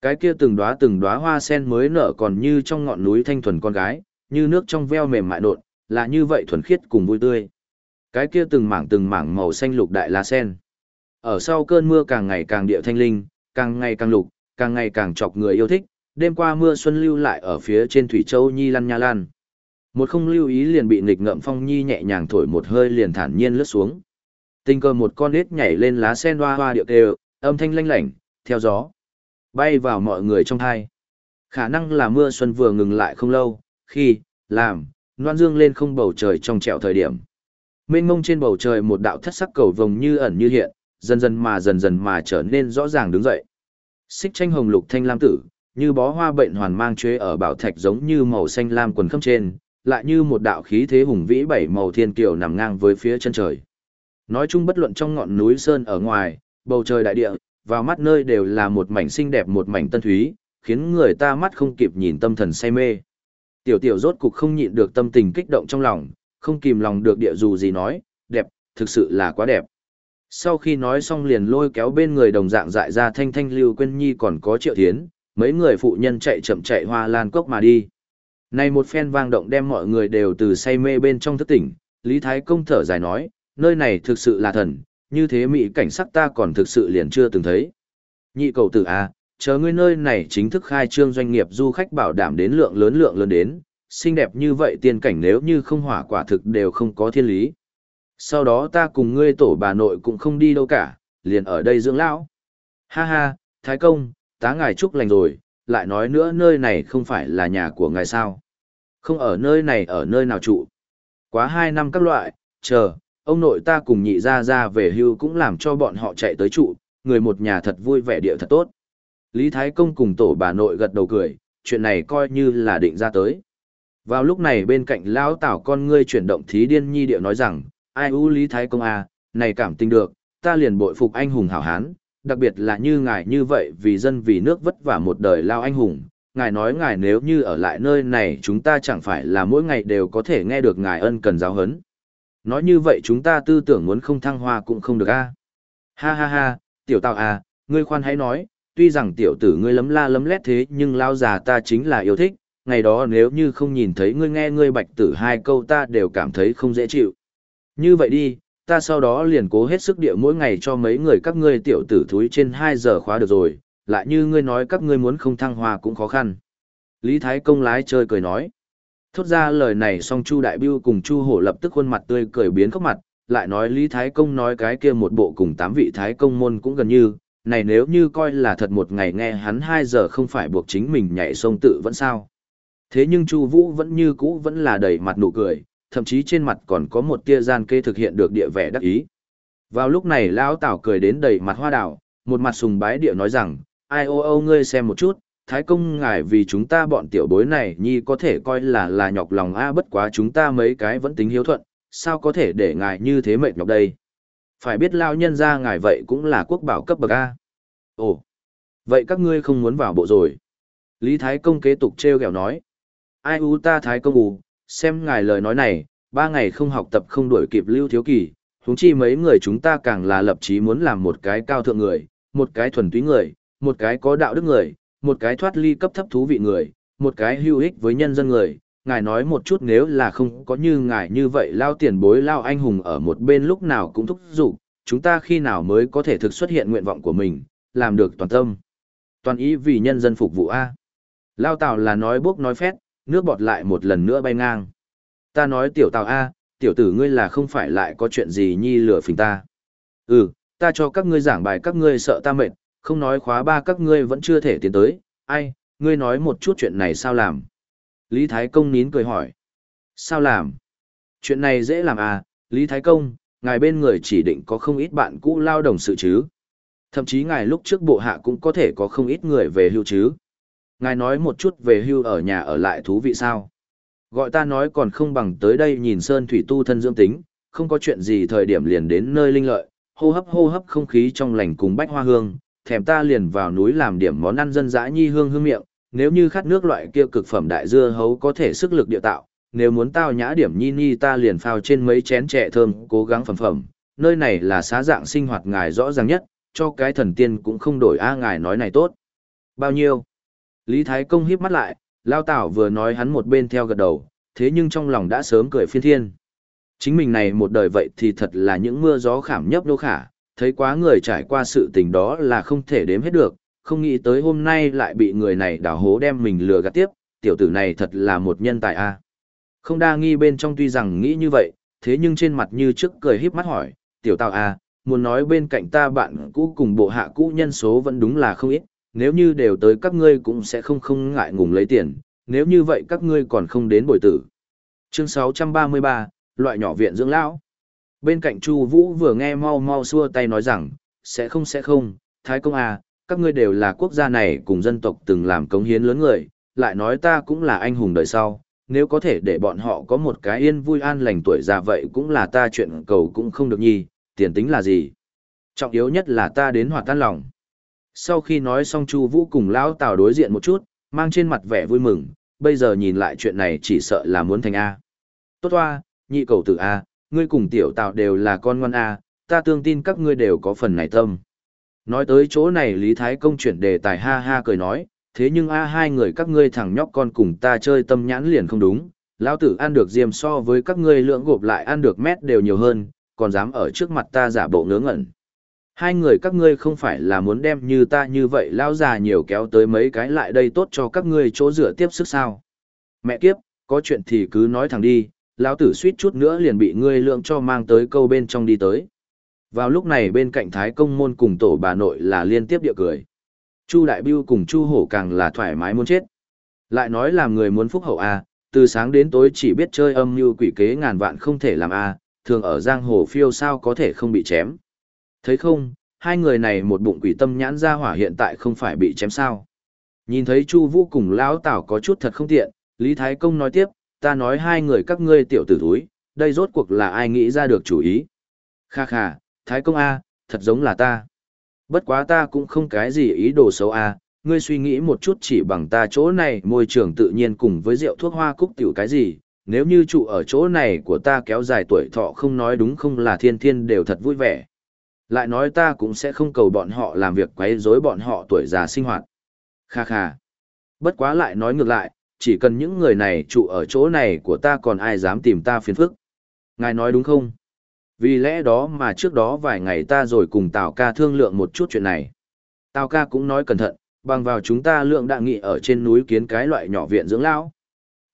Cái kia từng đóa từng đóa hoa sen mới nở còn như trong ngọn núi thanh thuần con gái, như nước trong veo mềm mại nộn, là như vậy thuần khiết cùng vui tươi. Cái kia từng mảng từng mảng màu xanh lục đại lá sen. Ở sau cơn mưa càng ngày càng địa thanh linh, càng ngày càng lục, càng ngày càng chọc người yêu thích, đêm qua mưa xuân lưu lại ở phía trên thủy châu nhi lăn nha lan. Một không lưu ý liền bị nghịch ngợm phong nhi nhẹ nhàng thổi một hơi liền thản nhiên lướt xuống. Tình cờ một con nết nhảy lên lá sen hoa hoa điệu kêu, âm thanh lanh lảnh, theo gió. Bay vào mọi người trong thai. Khả năng là mưa xuân vừa ngừng lại không lâu, khi, làm, noan dương lên không bầu trời trong trẻo thời điểm. Mênh mông trên bầu trời một đạo thất sắc cầu vồng như ẩn như hiện, dần dần mà dần dần mà trở nên rõ ràng đứng dậy. Xích tranh hồng lục thanh lam tử, như bó hoa bệnh hoàn mang chế ở bảo thạch giống như màu xanh lam quần khâm trên, lại như một đạo khí thế hùng vĩ bảy màu thiên kiều nằm ngang với phía chân trời. Nói chung bất luận trong ngọn núi sơn ở ngoài, bầu trời đại địa, vào mắt nơi đều là một mảnh xinh đẹp một mảnh tân thúy, khiến người ta mắt không kịp nhìn tâm thần say mê. Tiểu tiểu rốt cục không nhịn được tâm tình kích động trong lòng, không kìm lòng được địa dù gì nói, đẹp, thực sự là quá đẹp. Sau khi nói xong liền lôi kéo bên người đồng dạng dại ra thanh thanh lưu quên nhi còn có triệu thiến, mấy người phụ nhân chạy chậm chạy hoa lan cốc mà đi. Này một phen vang động đem mọi người đều từ say mê bên trong thức tỉnh, Lý Thái Công thở dài nói, nơi này thực sự là thần, như thế mỹ cảnh sắc ta còn thực sự liền chưa từng thấy. Nhị cầu tử A, à, chờ ngươi nơi này chính thức khai trương doanh nghiệp du khách bảo đảm đến lượng lớn lượng lớn đến, xinh đẹp như vậy tiên cảnh nếu như không hỏa quả thực đều không có thiên lý. Sau đó ta cùng ngươi tổ bà nội cũng không đi đâu cả, liền ở đây dưỡng lão. Ha ha, Thái Công, tá ngài chúc lành rồi, lại nói nữa nơi này không phải là nhà của ngài sao. Không ở nơi này ở nơi nào trụ. Quá hai năm các loại, chờ, ông nội ta cùng nhị ra ra về hưu cũng làm cho bọn họ chạy tới trụ, người một nhà thật vui vẻ địa thật tốt. Lý Thái Công cùng tổ bà nội gật đầu cười, chuyện này coi như là định ra tới. Vào lúc này bên cạnh lão tảo con ngươi chuyển động thí điên nhi điệu nói rằng, ai u Lý Thái Công à, này cảm tình được, ta liền bội phục anh hùng hảo hán, đặc biệt là như ngài như vậy vì dân vì nước vất vả một đời lao anh hùng. Ngài nói ngài nếu như ở lại nơi này chúng ta chẳng phải là mỗi ngày đều có thể nghe được ngài ân cần giáo hấn. Nói như vậy chúng ta tư tưởng muốn không thăng hoa cũng không được a. Ha ha ha, tiểu tào à, ngươi khoan hãy nói, tuy rằng tiểu tử ngươi lấm la lấm lét thế nhưng lao già ta chính là yêu thích, ngày đó nếu như không nhìn thấy ngươi nghe ngươi bạch tử hai câu ta đều cảm thấy không dễ chịu. Như vậy đi, ta sau đó liền cố hết sức địa mỗi ngày cho mấy người các ngươi tiểu tử thúi trên 2 giờ khóa được rồi, lại như ngươi nói các ngươi muốn không thăng hoa cũng khó khăn. Lý Thái Công lái chơi cười nói. Thốt ra lời này xong Chu Đại Biêu cùng Chu Hổ lập tức khuôn mặt tươi cười biến khóc mặt, lại nói Lý Thái Công nói cái kia một bộ cùng tám vị Thái Công môn cũng gần như, này nếu như coi là thật một ngày nghe hắn 2 giờ không phải buộc chính mình nhảy sông tự vẫn sao. Thế nhưng Chu Vũ vẫn như cũ vẫn là đầy mặt nụ cười, thậm chí trên mặt còn có một tia gian kê thực hiện được địa vẻ đắc ý. Vào lúc này lão Tảo cười đến đầy mặt hoa đào, một mặt sùng bái địa nói rằng, ai ô ô ngươi xem một chút, thái công ngài vì chúng ta bọn tiểu bối này nhi có thể coi là là nhọc lòng a bất quá chúng ta mấy cái vẫn tính hiếu thuận, sao có thể để ngài như thế mệt nhọc đây. Phải biết lao nhân ra ngài vậy cũng là quốc bảo cấp bậc A. Ồ, vậy các ngươi không muốn vào bộ rồi. Lý Thái Công kế tục treo gẹo nói. Ai u ta Thái Công ù, xem ngài lời nói này, ba ngày không học tập không đuổi kịp lưu thiếu kỳ, huống chi mấy người chúng ta càng là lập chí muốn làm một cái cao thượng người, một cái thuần túy người, một cái có đạo đức người, một cái thoát ly cấp thấp thú vị người, một cái hữu ích với nhân dân người. Ngài nói một chút nếu là không có như ngài như vậy lao tiền bối lao anh hùng ở một bên lúc nào cũng thúc giục, chúng ta khi nào mới có thể thực xuất hiện nguyện vọng của mình, làm được toàn tâm. Toàn ý vì nhân dân phục vụ A. Lao Tào là nói bốc nói phét, nước bọt lại một lần nữa bay ngang. Ta nói tiểu Tào A, tiểu tử ngươi là không phải lại có chuyện gì nhi lửa phình ta. Ừ, ta cho các ngươi giảng bài các ngươi sợ ta mệt, không nói khóa ba các ngươi vẫn chưa thể tiến tới, ai, ngươi nói một chút chuyện này sao làm? Lý Thái Công nín cười hỏi. Sao làm? Chuyện này dễ làm à, Lý Thái Công, ngài bên người chỉ định có không ít bạn cũ lao đồng sự chứ. Thậm chí ngài lúc trước bộ hạ cũng có thể có không ít người về hưu chứ. Ngài nói một chút về hưu ở nhà ở lại thú vị sao? Gọi ta nói còn không bằng tới đây nhìn Sơn Thủy Tu thân dưỡng tính, không có chuyện gì thời điểm liền đến nơi linh lợi, hô hấp hô hấp không khí trong lành cùng bách hoa hương, thèm ta liền vào núi làm điểm món ăn dân dã nhi hương hương miệng, nếu như khát nước loại kia cực phẩm đại dưa hấu có thể sức lực địa tạo, nếu muốn tao nhã điểm nhi nhi ta liền phao trên mấy chén trẻ thơm, cố gắng phẩm phẩm, nơi này là xá dạng sinh hoạt ngài rõ ràng nhất, cho cái thần tiên cũng không đổi a ngài nói này tốt. Bao nhiêu? Lý Thái Công híp mắt lại, Lao Tảo vừa nói hắn một bên theo gật đầu, thế nhưng trong lòng đã sớm cười phiên thiên. Chính mình này một đời vậy thì thật là những mưa gió khảm nhấp đô khả, thấy quá người trải qua sự tình đó là không thể đếm hết được, không nghĩ tới hôm nay lại bị người này đào hố đem mình lừa gạt tiếp, tiểu tử này thật là một nhân tài a. Không đa nghi bên trong tuy rằng nghĩ như vậy, thế nhưng trên mặt như trước cười híp mắt hỏi, tiểu tào a, à, muốn nói bên cạnh ta bạn cũ cùng bộ hạ cũ nhân số vẫn đúng là không ít, nếu như đều tới các ngươi cũng sẽ không không ngại ngùng lấy tiền, nếu như vậy các ngươi còn không đến bồi tử. Chương 633, loại nhỏ viện dưỡng lão. Bên cạnh Chu Vũ vừa nghe mau mau xua tay nói rằng, sẽ không sẽ không, Thái công à, các ngươi đều là quốc gia này cùng dân tộc từng làm cống hiến lớn người, lại nói ta cũng là anh hùng đời sau, nếu có thể để bọn họ có một cái yên vui an lành tuổi già vậy cũng là ta chuyện cầu cũng không được nhi, tiền tính là gì. Trọng yếu nhất là ta đến hòa tan lòng. Sau khi nói xong Chu Vũ cùng lão Tào đối diện một chút, mang trên mặt vẻ vui mừng, bây giờ nhìn lại chuyện này chỉ sợ là muốn thành A. Tốt toa nhị cầu tử A, ngươi cùng tiểu Tào đều là con ngoan A, ta tương tin các ngươi đều có phần này tâm. Nói tới chỗ này Lý Thái Công chuyển đề tài ha ha cười nói, thế nhưng A hai người các ngươi thằng nhóc con cùng ta chơi tâm nhãn liền không đúng, lão tử ăn được diêm so với các ngươi lượng gộp lại ăn được mét đều nhiều hơn, còn dám ở trước mặt ta giả bộ ngớ ngẩn. Hai người các ngươi không phải là muốn đem như ta như vậy lao già nhiều kéo tới mấy cái lại đây tốt cho các ngươi chỗ dựa tiếp sức sao. Mẹ kiếp, có chuyện thì cứ nói thẳng đi, lão tử suýt chút nữa liền bị ngươi lượng cho mang tới câu bên trong đi tới. Vào lúc này bên cạnh Thái Công Môn cùng tổ bà nội là liên tiếp địa cười. Chu Đại Biêu cùng Chu Hổ càng là thoải mái muốn chết. Lại nói làm người muốn phúc hậu a, à, từ sáng đến tối chỉ biết chơi âm như quỷ kế ngàn vạn không thể làm a, à, thường ở giang hồ phiêu sao có thể không bị chém. Thấy không, hai người này một bụng quỷ tâm nhãn ra hỏa hiện tại không phải bị chém sao. Nhìn thấy Chu Vũ cùng lão Tảo có chút thật không tiện, Lý Thái Công nói tiếp, ta nói hai người các ngươi tiểu tử thúi, đây rốt cuộc là ai nghĩ ra được chủ ý. Kha kha, Thái Công A, thật giống là ta. Bất quá ta cũng không cái gì ý đồ xấu A, ngươi suy nghĩ một chút chỉ bằng ta chỗ này môi trường tự nhiên cùng với rượu thuốc hoa cúc tiểu cái gì, nếu như trụ ở chỗ này của ta kéo dài tuổi thọ không nói đúng không là thiên thiên đều thật vui vẻ. Lại nói ta cũng sẽ không cầu bọn họ làm việc quấy rối bọn họ tuổi già sinh hoạt. Kha kha. Bất quá lại nói ngược lại, chỉ cần những người này trụ ở chỗ này của ta còn ai dám tìm ta phiền phức. Ngài nói đúng không? Vì lẽ đó mà trước đó vài ngày ta rồi cùng Tào ca thương lượng một chút chuyện này. Tào ca cũng nói cẩn thận, bằng vào chúng ta lượng đạ nghị ở trên núi kiến cái loại nhỏ viện dưỡng lão.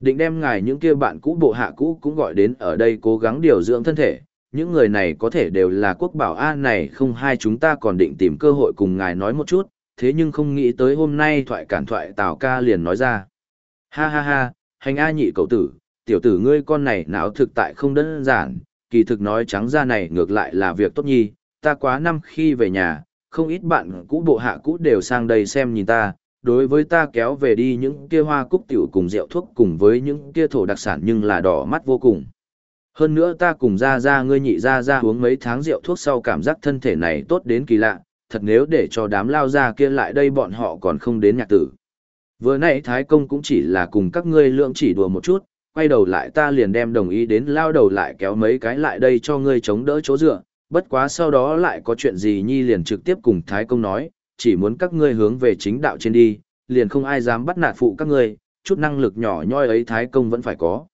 Định đem ngài những kia bạn cũ bộ hạ cũ cũng gọi đến ở đây cố gắng điều dưỡng thân thể, những người này có thể đều là quốc bảo an này không hai chúng ta còn định tìm cơ hội cùng ngài nói một chút, thế nhưng không nghĩ tới hôm nay thoại cản thoại Tào ca liền nói ra. Ha ha ha, hành A nhị cậu tử, tiểu tử ngươi con này não thực tại không đơn giản, kỳ thực nói trắng ra này ngược lại là việc tốt nhi, ta quá năm khi về nhà, không ít bạn cũ bộ hạ cũ đều sang đây xem nhìn ta, đối với ta kéo về đi những kia hoa cúc tiểu cùng rượu thuốc cùng với những kia thổ đặc sản nhưng là đỏ mắt vô cùng. Hơn nữa ta cùng ra ra ngươi nhị ra ra uống mấy tháng rượu thuốc sau cảm giác thân thể này tốt đến kỳ lạ, thật nếu để cho đám lao ra kia lại đây bọn họ còn không đến nhạc tử. Vừa nãy Thái Công cũng chỉ là cùng các ngươi lượng chỉ đùa một chút, quay đầu lại ta liền đem đồng ý đến lao đầu lại kéo mấy cái lại đây cho ngươi chống đỡ chỗ dựa, bất quá sau đó lại có chuyện gì nhi liền trực tiếp cùng Thái Công nói, chỉ muốn các ngươi hướng về chính đạo trên đi, liền không ai dám bắt nạt phụ các ngươi, chút năng lực nhỏ nhoi ấy Thái Công vẫn phải có.